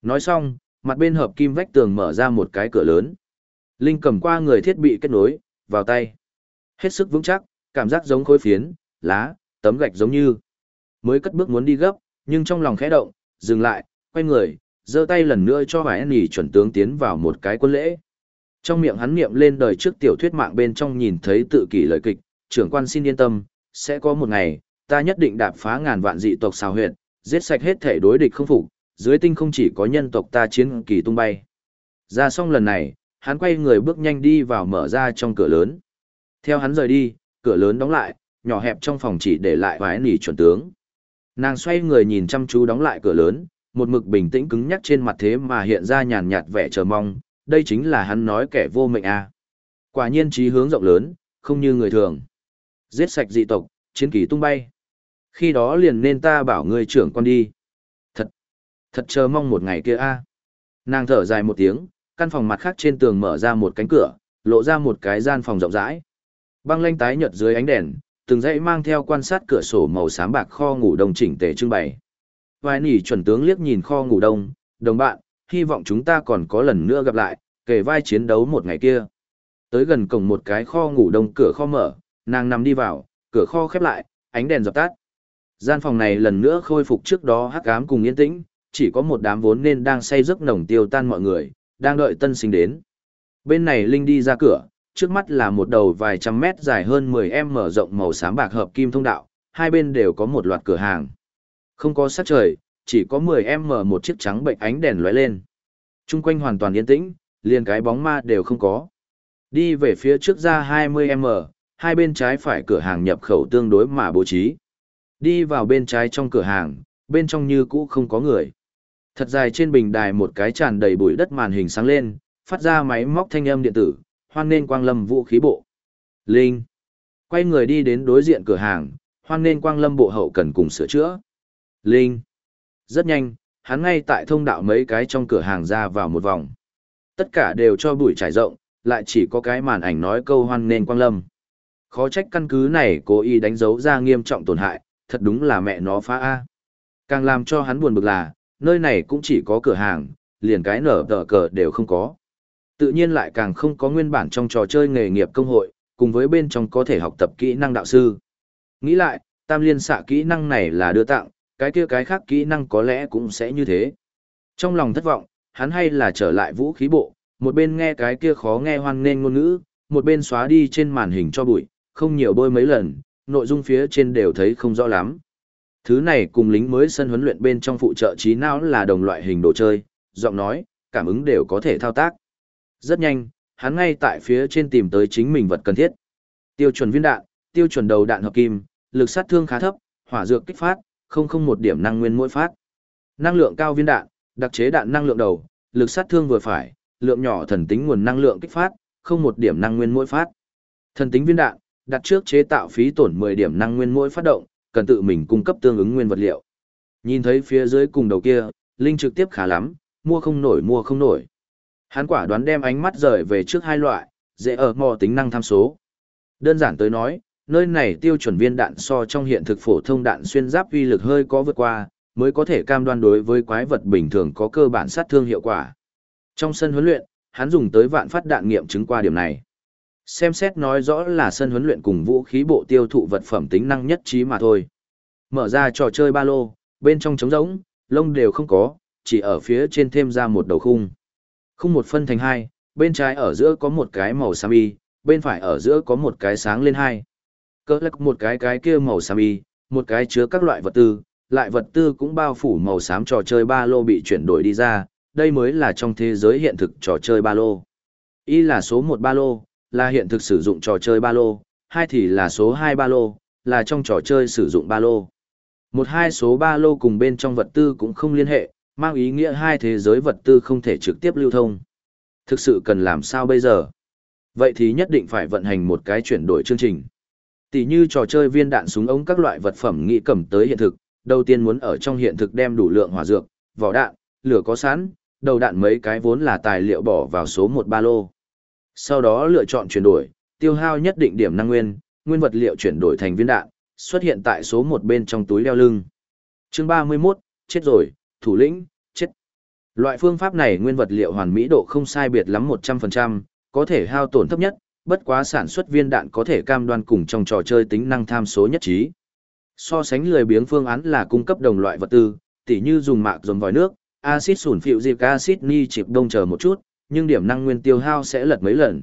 Nói xong, mặt bên hợp kim vách tường mở ra một cái cửa lớn. Linh cầm qua người thiết bị kết nối, vào tay. Hết sức vững chắc, cảm giác giống khối phiến, lá, tấm gạch giống như. Mới cất bước muốn đi gấp, nhưng trong lòng khẽ động, dừng lại, quay người, giơ tay lần nữa cho vài nỉ chuẩn tướng tiến vào một cái quân lễ. Trong miệng hắn niệm lên đời trước tiểu thuyết mạng bên trong nhìn thấy tự kỷ lời kịch, trưởng quan xin yên tâm, sẽ có một ngày, ta nhất định đạp phá ngàn vạn dị tộc xào huyệt, giết sạch hết thể đối địch không phục, dưới tinh không chỉ có nhân tộc ta chiến kỳ tung bay. Ra xong lần này, hắn quay người bước nhanh đi vào mở ra trong cửa lớn. Theo hắn rời đi, cửa lớn đóng lại, nhỏ hẹp trong phòng chỉ để lại vài nỉ chuẩn tướng. Nàng xoay người nhìn chăm chú đóng lại cửa lớn, một mực bình tĩnh cứng nhắc trên mặt thế mà hiện ra nhàn nhạt vẻ chờ mong, đây chính là hắn nói kẻ vô mệnh a. À. Quả nhiên trí hướng rộng lớn, không như người thường. Giết sạch dị tộc, chiến kỳ tung bay. Khi đó liền nên ta bảo ngươi trưởng con đi. Thật, thật chờ mong một ngày kia a. Nàng thở dài một tiếng, căn phòng mặt khác trên tường mở ra một cánh cửa, lộ ra một cái gian phòng rộng rãi. Băng lanh tái nhợt dưới ánh đèn, từng dãy mang theo quan sát cửa sổ màu xám bạc kho ngủ đông chỉnh tề trưng bày. Vài nỉ chuẩn tướng liếc nhìn kho ngủ đông, đồng bạn, hy vọng chúng ta còn có lần nữa gặp lại, kể vai chiến đấu một ngày kia. Tới gần cổng một cái kho ngủ đông cửa kho mở, nàng nằm đi vào, cửa kho khép lại, ánh đèn dập tắt. Gian phòng này lần nữa khôi phục trước đó hắc ám cùng yên tĩnh, chỉ có một đám vốn nên đang say giấc nồng tiêu tan mọi người, đang đợi tân sinh đến. Bên này Linh đi ra cửa, trước mắt là một đầu vài trăm mét dài hơn 10 em mở rộng màu xám bạc hợp kim thông đạo, hai bên đều có một loạt cửa hàng. Không có sát trời, chỉ có 10 em mở một chiếc trắng bệnh ánh đèn lóe lên. Trung quanh hoàn toàn yên tĩnh, liền cái bóng ma đều không có. Đi về phía trước ra 20 m hai bên trái phải cửa hàng nhập khẩu tương đối mà bố trí. Đi vào bên trái trong cửa hàng, bên trong như cũ không có người. Thật dài trên bình đài một cái tràn đầy bụi đất màn hình sáng lên, phát ra máy móc thanh âm điện tử, hoan nên quang lâm vũ khí bộ. Linh. Quay người đi đến đối diện cửa hàng, hoan nên quang lâm bộ hậu cần cùng sửa chữa. Linh. Rất nhanh, hắn ngay tại thông đạo mấy cái trong cửa hàng ra vào một vòng. Tất cả đều cho bụi trải rộng, lại chỉ có cái màn ảnh nói câu hoan nên quang lâm. Khó trách căn cứ này cố ý đánh dấu ra nghiêm trọng tổn hại, thật đúng là mẹ nó phá A. Càng làm cho hắn buồn bực là, nơi này cũng chỉ có cửa hàng, liền cái nở tờ cờ đều không có. Tự nhiên lại càng không có nguyên bản trong trò chơi nghề nghiệp công hội, cùng với bên trong có thể học tập kỹ năng đạo sư. Nghĩ lại, tam liên xạ kỹ năng này là đưa tặng, cái kia cái khác kỹ năng có lẽ cũng sẽ như thế. Trong lòng thất vọng, hắn hay là trở lại vũ khí bộ, một bên nghe cái kia khó nghe hoang nên ngôn ngữ, một bên xóa đi trên màn hình cho bụi, không nhiều bôi mấy lần, nội dung phía trên đều thấy không rõ lắm. Thứ này cùng lính mới sân huấn luyện bên trong phụ trợ trí não là đồng loại hình đồ chơi, giọng nói, cảm ứng đều có thể thao tác. Rất nhanh, hắn ngay tại phía trên tìm tới chính mình vật cần thiết. Tiêu chuẩn viên đạn, tiêu chuẩn đầu đạn hợp kim, lực sát thương khá thấp, hỏa dược kích phát, không không một điểm năng nguyên mỗi phát. Năng lượng cao viên đạn, đặc chế đạn năng lượng đầu, lực sát thương vừa phải, lượng nhỏ thần tính nguồn năng lượng kích phát, không một điểm năng nguyên mỗi phát. Thần tính viên đạn, đặt trước chế tạo phí tổn 10 điểm năng nguyên mỗi phát động, cần tự mình cung cấp tương ứng nguyên vật liệu. Nhìn thấy phía dưới cùng đầu kia, Linh trực tiếp khá lắm, mua không nổi mua không nổi. Hắn quả đoán đem ánh mắt rời về trước hai loại, dễ ở mò tính năng tham số. Đơn giản tới nói, nơi này tiêu chuẩn viên đạn so trong hiện thực phổ thông đạn xuyên giáp uy lực hơi có vượt qua, mới có thể cam đoan đối với quái vật bình thường có cơ bản sát thương hiệu quả. Trong sân huấn luyện, hắn dùng tới vạn phát đạn nghiệm chứng qua điểm này. Xem xét nói rõ là sân huấn luyện cùng vũ khí bộ tiêu thụ vật phẩm tính năng nhất trí mà thôi. Mở ra trò chơi ba lô, bên trong trống rỗng, lông đều không có, chỉ ở phía trên thêm ra một đầu khung. Khung một phân thành hai, bên trái ở giữa có một cái màu xám y, bên phải ở giữa có một cái sáng lên hai cỡ lắc một cái cái kia màu xám y, một cái chứa các loại vật tư, lại vật tư cũng bao phủ màu xám trò chơi ba lô bị chuyển đổi đi ra, đây mới là trong thế giới hiện thực trò chơi ba lô. Y là số một ba lô, là hiện thực sử dụng trò chơi ba lô, hai thì là số hai ba lô, là trong trò chơi sử dụng ba lô. Một hai số ba lô cùng bên trong vật tư cũng không liên hệ, mang ý nghĩa hai thế giới vật tư không thể trực tiếp lưu thông. Thực sự cần làm sao bây giờ? Vậy thì nhất định phải vận hành một cái chuyển đổi chương trình. Tỷ như trò chơi viên đạn súng ống các loại vật phẩm nghĩ cầm tới hiện thực, đầu tiên muốn ở trong hiện thực đem đủ lượng hỏa dược, vỏ đạn, lửa có sẵn, đầu đạn mấy cái vốn là tài liệu bỏ vào số một ba lô. Sau đó lựa chọn chuyển đổi, tiêu hao nhất định điểm năng nguyên, nguyên vật liệu chuyển đổi thành viên đạn, xuất hiện tại số một bên trong túi đeo lưng. Chương 31, chết rồi, thủ lĩnh, chết. Loại phương pháp này nguyên vật liệu hoàn mỹ độ không sai biệt lắm 100%, có thể hao tổn thấp nhất, bất quá sản xuất viên đạn có thể cam đoan cùng trong trò chơi tính năng tham số nhất trí. So sánh lười biếng phương án là cung cấp đồng loại vật tư, tỉ như dùng mạc dồn vòi nước, axit sủn phịu dịp axit ni chịp đông chờ một chút, nhưng điểm năng nguyên tiêu hao sẽ lật mấy lần.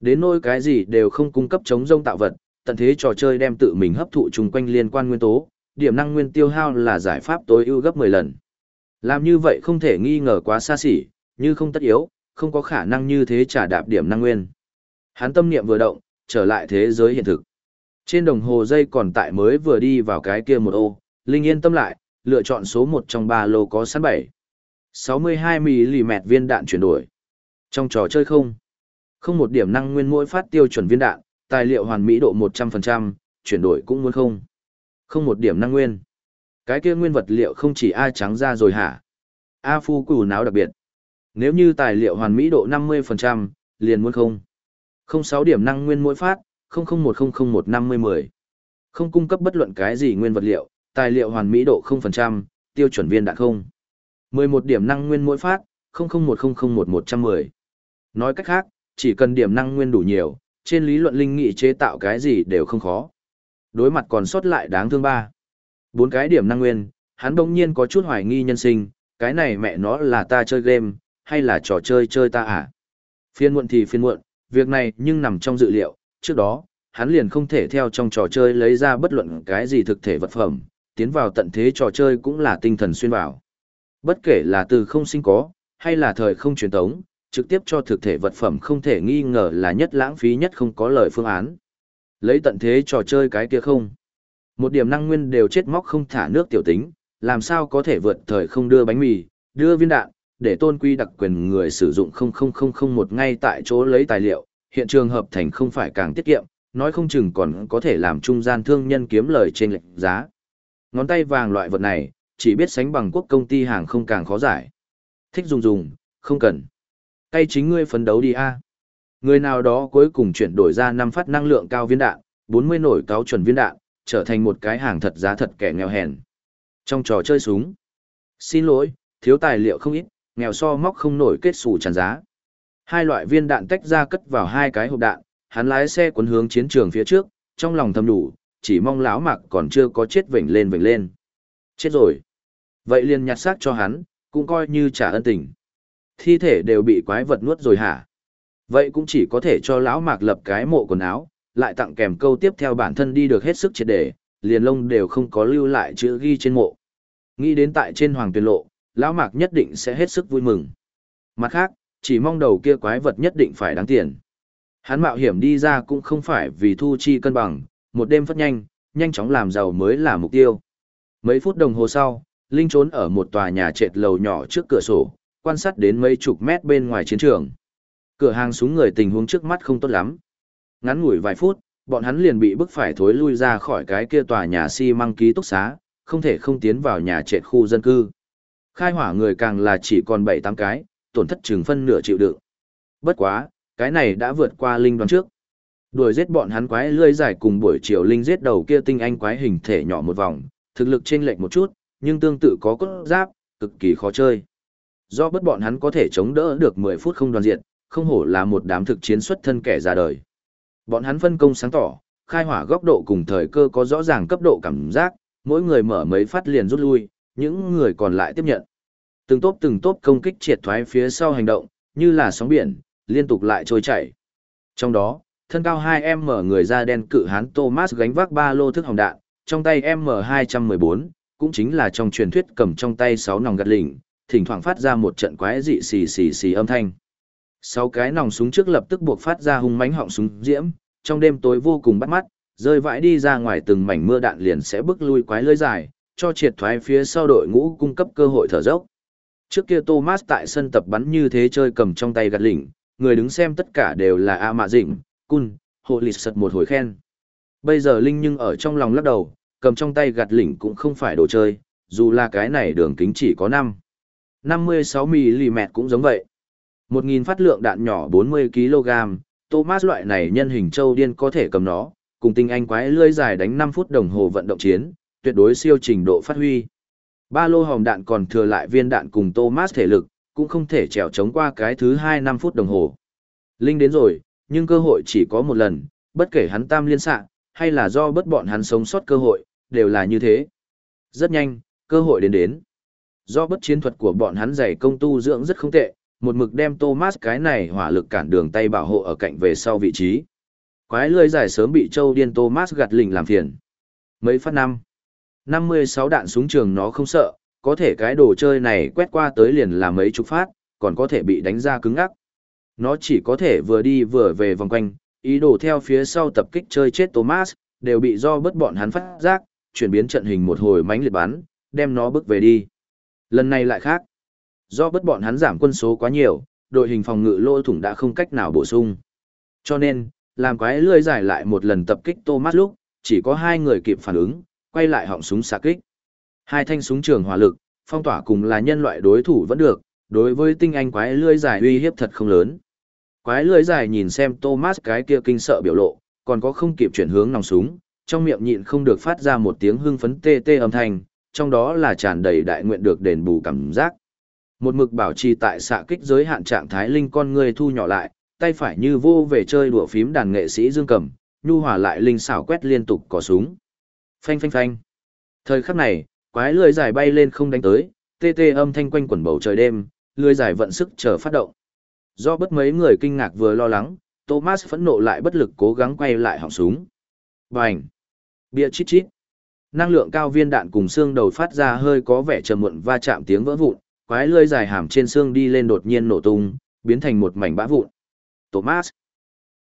Đến nỗi cái gì đều không cung cấp chống rông tạo vật, tận thế trò chơi đem tự mình hấp thụ chung quanh liên quan nguyên tố, điểm năng nguyên tiêu hao là giải pháp tối ưu gấp 10 lần. Làm như vậy không thể nghi ngờ quá xa xỉ, như không tất yếu, không có khả năng như thế trả đạp điểm năng nguyên. Hắn tâm niệm vừa động, trở lại thế giới hiện thực. Trên đồng hồ dây còn tại mới vừa đi vào cái kia một ô, Linh yên tâm lại, lựa chọn số 1 trong ba lô có sẵn 7. 62mm viên đạn chuyển đổi. Trong trò chơi không, không một điểm năng nguyên mỗi phát tiêu chuẩn viên đạn, tài liệu hoàn mỹ độ 100%, chuyển đổi cũng muốn không. Không một điểm năng nguyên. Cái kia nguyên vật liệu không chỉ A trắng ra rồi hả? A phu củ náo đặc biệt. Nếu như tài liệu hoàn mỹ độ 50%, liền muốn không. Không sáu điểm năng nguyên mỗi phát, 0010015010. Không cung cấp bất luận cái gì nguyên vật liệu, tài liệu hoàn mỹ độ 0%, tiêu chuẩn viên đạn không. 11 điểm năng nguyên mỗi phát, 0010011110. Nói cách khác, chỉ cần điểm năng nguyên đủ nhiều, trên lý luận linh nghị chế tạo cái gì đều không khó. Đối mặt còn sót lại đáng thương ba. Bốn cái điểm năng nguyên, hắn bỗng nhiên có chút hoài nghi nhân sinh, cái này mẹ nó là ta chơi game, hay là trò chơi chơi ta à? Phiên muộn thì phiên muộn, việc này nhưng nằm trong dự liệu, trước đó, hắn liền không thể theo trong trò chơi lấy ra bất luận cái gì thực thể vật phẩm, tiến vào tận thế trò chơi cũng là tinh thần xuyên vào. Bất kể là từ không sinh có, hay là thời không truyền tống, trực tiếp cho thực thể vật phẩm không thể nghi ngờ là nhất lãng phí nhất không có lời phương án. Lấy tận thế trò chơi cái kia không. Một điểm năng nguyên đều chết móc không thả nước tiểu tính, làm sao có thể vượt thời không đưa bánh mì, đưa viên đạn, để tôn quy đặc quyền người sử dụng 00001 ngay tại chỗ lấy tài liệu, hiện trường hợp thành không phải càng tiết kiệm, nói không chừng còn có thể làm trung gian thương nhân kiếm lời trên lệnh giá. Ngón tay vàng loại vật này, chỉ biết sánh bằng quốc công ty hàng không càng khó giải. Thích dùng dùng, không cần. Cây chính ngươi phấn đấu đi a. Người nào đó cuối cùng chuyển đổi ra năm phát năng lượng cao viên đạn, 40 nổi cáo chuẩn viên đạn, trở thành một cái hàng thật giá thật kẻ nghèo hèn. Trong trò chơi súng. Xin lỗi, thiếu tài liệu không ít, nghèo so móc không nổi kết xù tràn giá. Hai loại viên đạn tách ra cất vào hai cái hộp đạn, hắn lái xe cuốn hướng chiến trường phía trước, trong lòng thầm đủ, chỉ mong lão mạc còn chưa có chết vểnh lên vểnh lên. Chết rồi. Vậy liền nhặt xác cho hắn, cũng coi như trả ân tình. Thi thể đều bị quái vật nuốt rồi hả? Vậy cũng chỉ có thể cho lão mạc lập cái mộ quần áo, lại tặng kèm câu tiếp theo bản thân đi được hết sức triệt để, liền lông đều không có lưu lại chữ ghi trên mộ. Nghĩ đến tại trên hoàng tuyệt lộ, lão mạc nhất định sẽ hết sức vui mừng. Mặt khác, chỉ mong đầu kia quái vật nhất định phải đáng tiền. Hắn mạo hiểm đi ra cũng không phải vì thu chi cân bằng, một đêm phất nhanh, nhanh chóng làm giàu mới là mục tiêu. Mấy phút đồng hồ sau, Linh trốn ở một tòa nhà trệt lầu nhỏ trước cửa sổ, quan sát đến mấy chục mét bên ngoài chiến trường. Cửa hàng súng người tình huống trước mắt không tốt lắm. Ngắn ngủi vài phút, bọn hắn liền bị bức phải thối lui ra khỏi cái kia tòa nhà xi si măng ký túc xá, không thể không tiến vào nhà trệt khu dân cư. Khai hỏa người càng là chỉ còn 7-8 cái, tổn thất chừng phân nửa chịu đựng. Bất quá, cái này đã vượt qua linh đoán trước. Đuổi giết bọn hắn quái lươi dài cùng buổi chiều linh giết đầu kia tinh anh quái hình thể nhỏ một vòng, thực lực chênh lệch một chút, nhưng tương tự có cốt giáp, cực kỳ khó chơi. Do bất bọn hắn có thể chống đỡ được 10 phút không đoàn diện, không hổ là một đám thực chiến xuất thân kẻ ra đời. Bọn hắn phân công sáng tỏ, khai hỏa góc độ cùng thời cơ có rõ ràng cấp độ cảm giác, mỗi người mở mấy phát liền rút lui, những người còn lại tiếp nhận. Từng tốp từng tốp công kích triệt thoái phía sau hành động, như là sóng biển, liên tục lại trôi chảy. Trong đó, thân cao 2 mở người da đen cự hán Thomas gánh vác ba lô thức hồng đạn, trong tay M214, cũng chính là trong truyền thuyết cầm trong tay 6 nòng gạt lỉnh, thỉnh thoảng phát ra một trận quái dị xì xì xì âm thanh. Sáu cái nòng súng trước lập tức buộc phát ra hung mãnh họng súng diễm, trong đêm tối vô cùng bắt mắt, rơi vãi đi ra ngoài từng mảnh mưa đạn liền sẽ bước lui quái lưới dài, cho triệt thoái phía sau đội ngũ cung cấp cơ hội thở dốc. Trước kia Thomas tại sân tập bắn như thế chơi cầm trong tay gạt lỉnh, người đứng xem tất cả đều là A Mạ dĩnh Cun, Hồ Lịt sật một hồi khen. Bây giờ Linh nhưng ở trong lòng lắc đầu, cầm trong tay gạt lỉnh cũng không phải đồ chơi, dù là cái này đường kính chỉ có 5. 56mm cũng giống vậy. 1.000 phát lượng đạn nhỏ 40kg, Thomas loại này nhân hình châu điên có thể cầm nó, cùng tinh anh quái lươi dài đánh 5 phút đồng hồ vận động chiến, tuyệt đối siêu trình độ phát huy. Ba lô hòm đạn còn thừa lại viên đạn cùng Thomas thể lực, cũng không thể trèo chống qua cái thứ 2 5 phút đồng hồ. Linh đến rồi, nhưng cơ hội chỉ có một lần, bất kể hắn tam liên xạ, hay là do bất bọn hắn sống sót cơ hội, đều là như thế. Rất nhanh, cơ hội đến đến. Do bất chiến thuật của bọn hắn dày công tu dưỡng rất không tệ, một mực đem Thomas cái này hỏa lực cản đường tay bảo hộ ở cạnh về sau vị trí. Quái lưới dài sớm bị châu điên Thomas gạt lình làm phiền. Mấy phát năm. 56 đạn súng trường nó không sợ, có thể cái đồ chơi này quét qua tới liền là mấy chục phát, còn có thể bị đánh ra cứng ngắc. Nó chỉ có thể vừa đi vừa về vòng quanh, ý đồ theo phía sau tập kích chơi chết Thomas, đều bị do bất bọn hắn phát giác, chuyển biến trận hình một hồi mánh liệt bắn, đem nó bước về đi. Lần này lại khác. Do bất bọn hắn giảm quân số quá nhiều, đội hình phòng ngự lỗ thủng đã không cách nào bổ sung. Cho nên, làm quái lươi giải lại một lần tập kích Thomas lúc, chỉ có hai người kịp phản ứng, quay lại họng súng xạ kích. Hai thanh súng trường hỏa lực, phong tỏa cùng là nhân loại đối thủ vẫn được, đối với tinh anh quái lưỡi dài uy hiếp thật không lớn. Quái lưới dài nhìn xem Thomas cái kia kinh sợ biểu lộ, còn có không kịp chuyển hướng nòng súng, trong miệng nhịn không được phát ra một tiếng hưng phấn tê tê âm thanh, trong đó là tràn đầy đại nguyện được đền bù cảm giác. Một mực bảo trì tại xạ kích giới hạn trạng thái linh con người thu nhỏ lại, tay phải như vô về chơi đùa phím đàn nghệ sĩ dương cầm, nhu hòa lại linh xảo quét liên tục cò súng. Phanh phanh phanh. Thời khắc này, quái lưới dài bay lên không đánh tới, tê tê âm thanh quanh quẩn bầu trời đêm, lưới dài vận sức chờ phát động. Do bất mấy người kinh ngạc vừa lo lắng, Thomas phẫn nộ lại bất lực cố gắng quay lại họng súng. Bành! Bia chít chít. Năng lượng cao viên đạn cùng xương đầu phát ra hơi có vẻ trầm muộn va chạm tiếng vỡ vụn, quái lưỡi dài hàm trên xương đi lên đột nhiên nổ tung, biến thành một mảnh bã vụn. Thomas!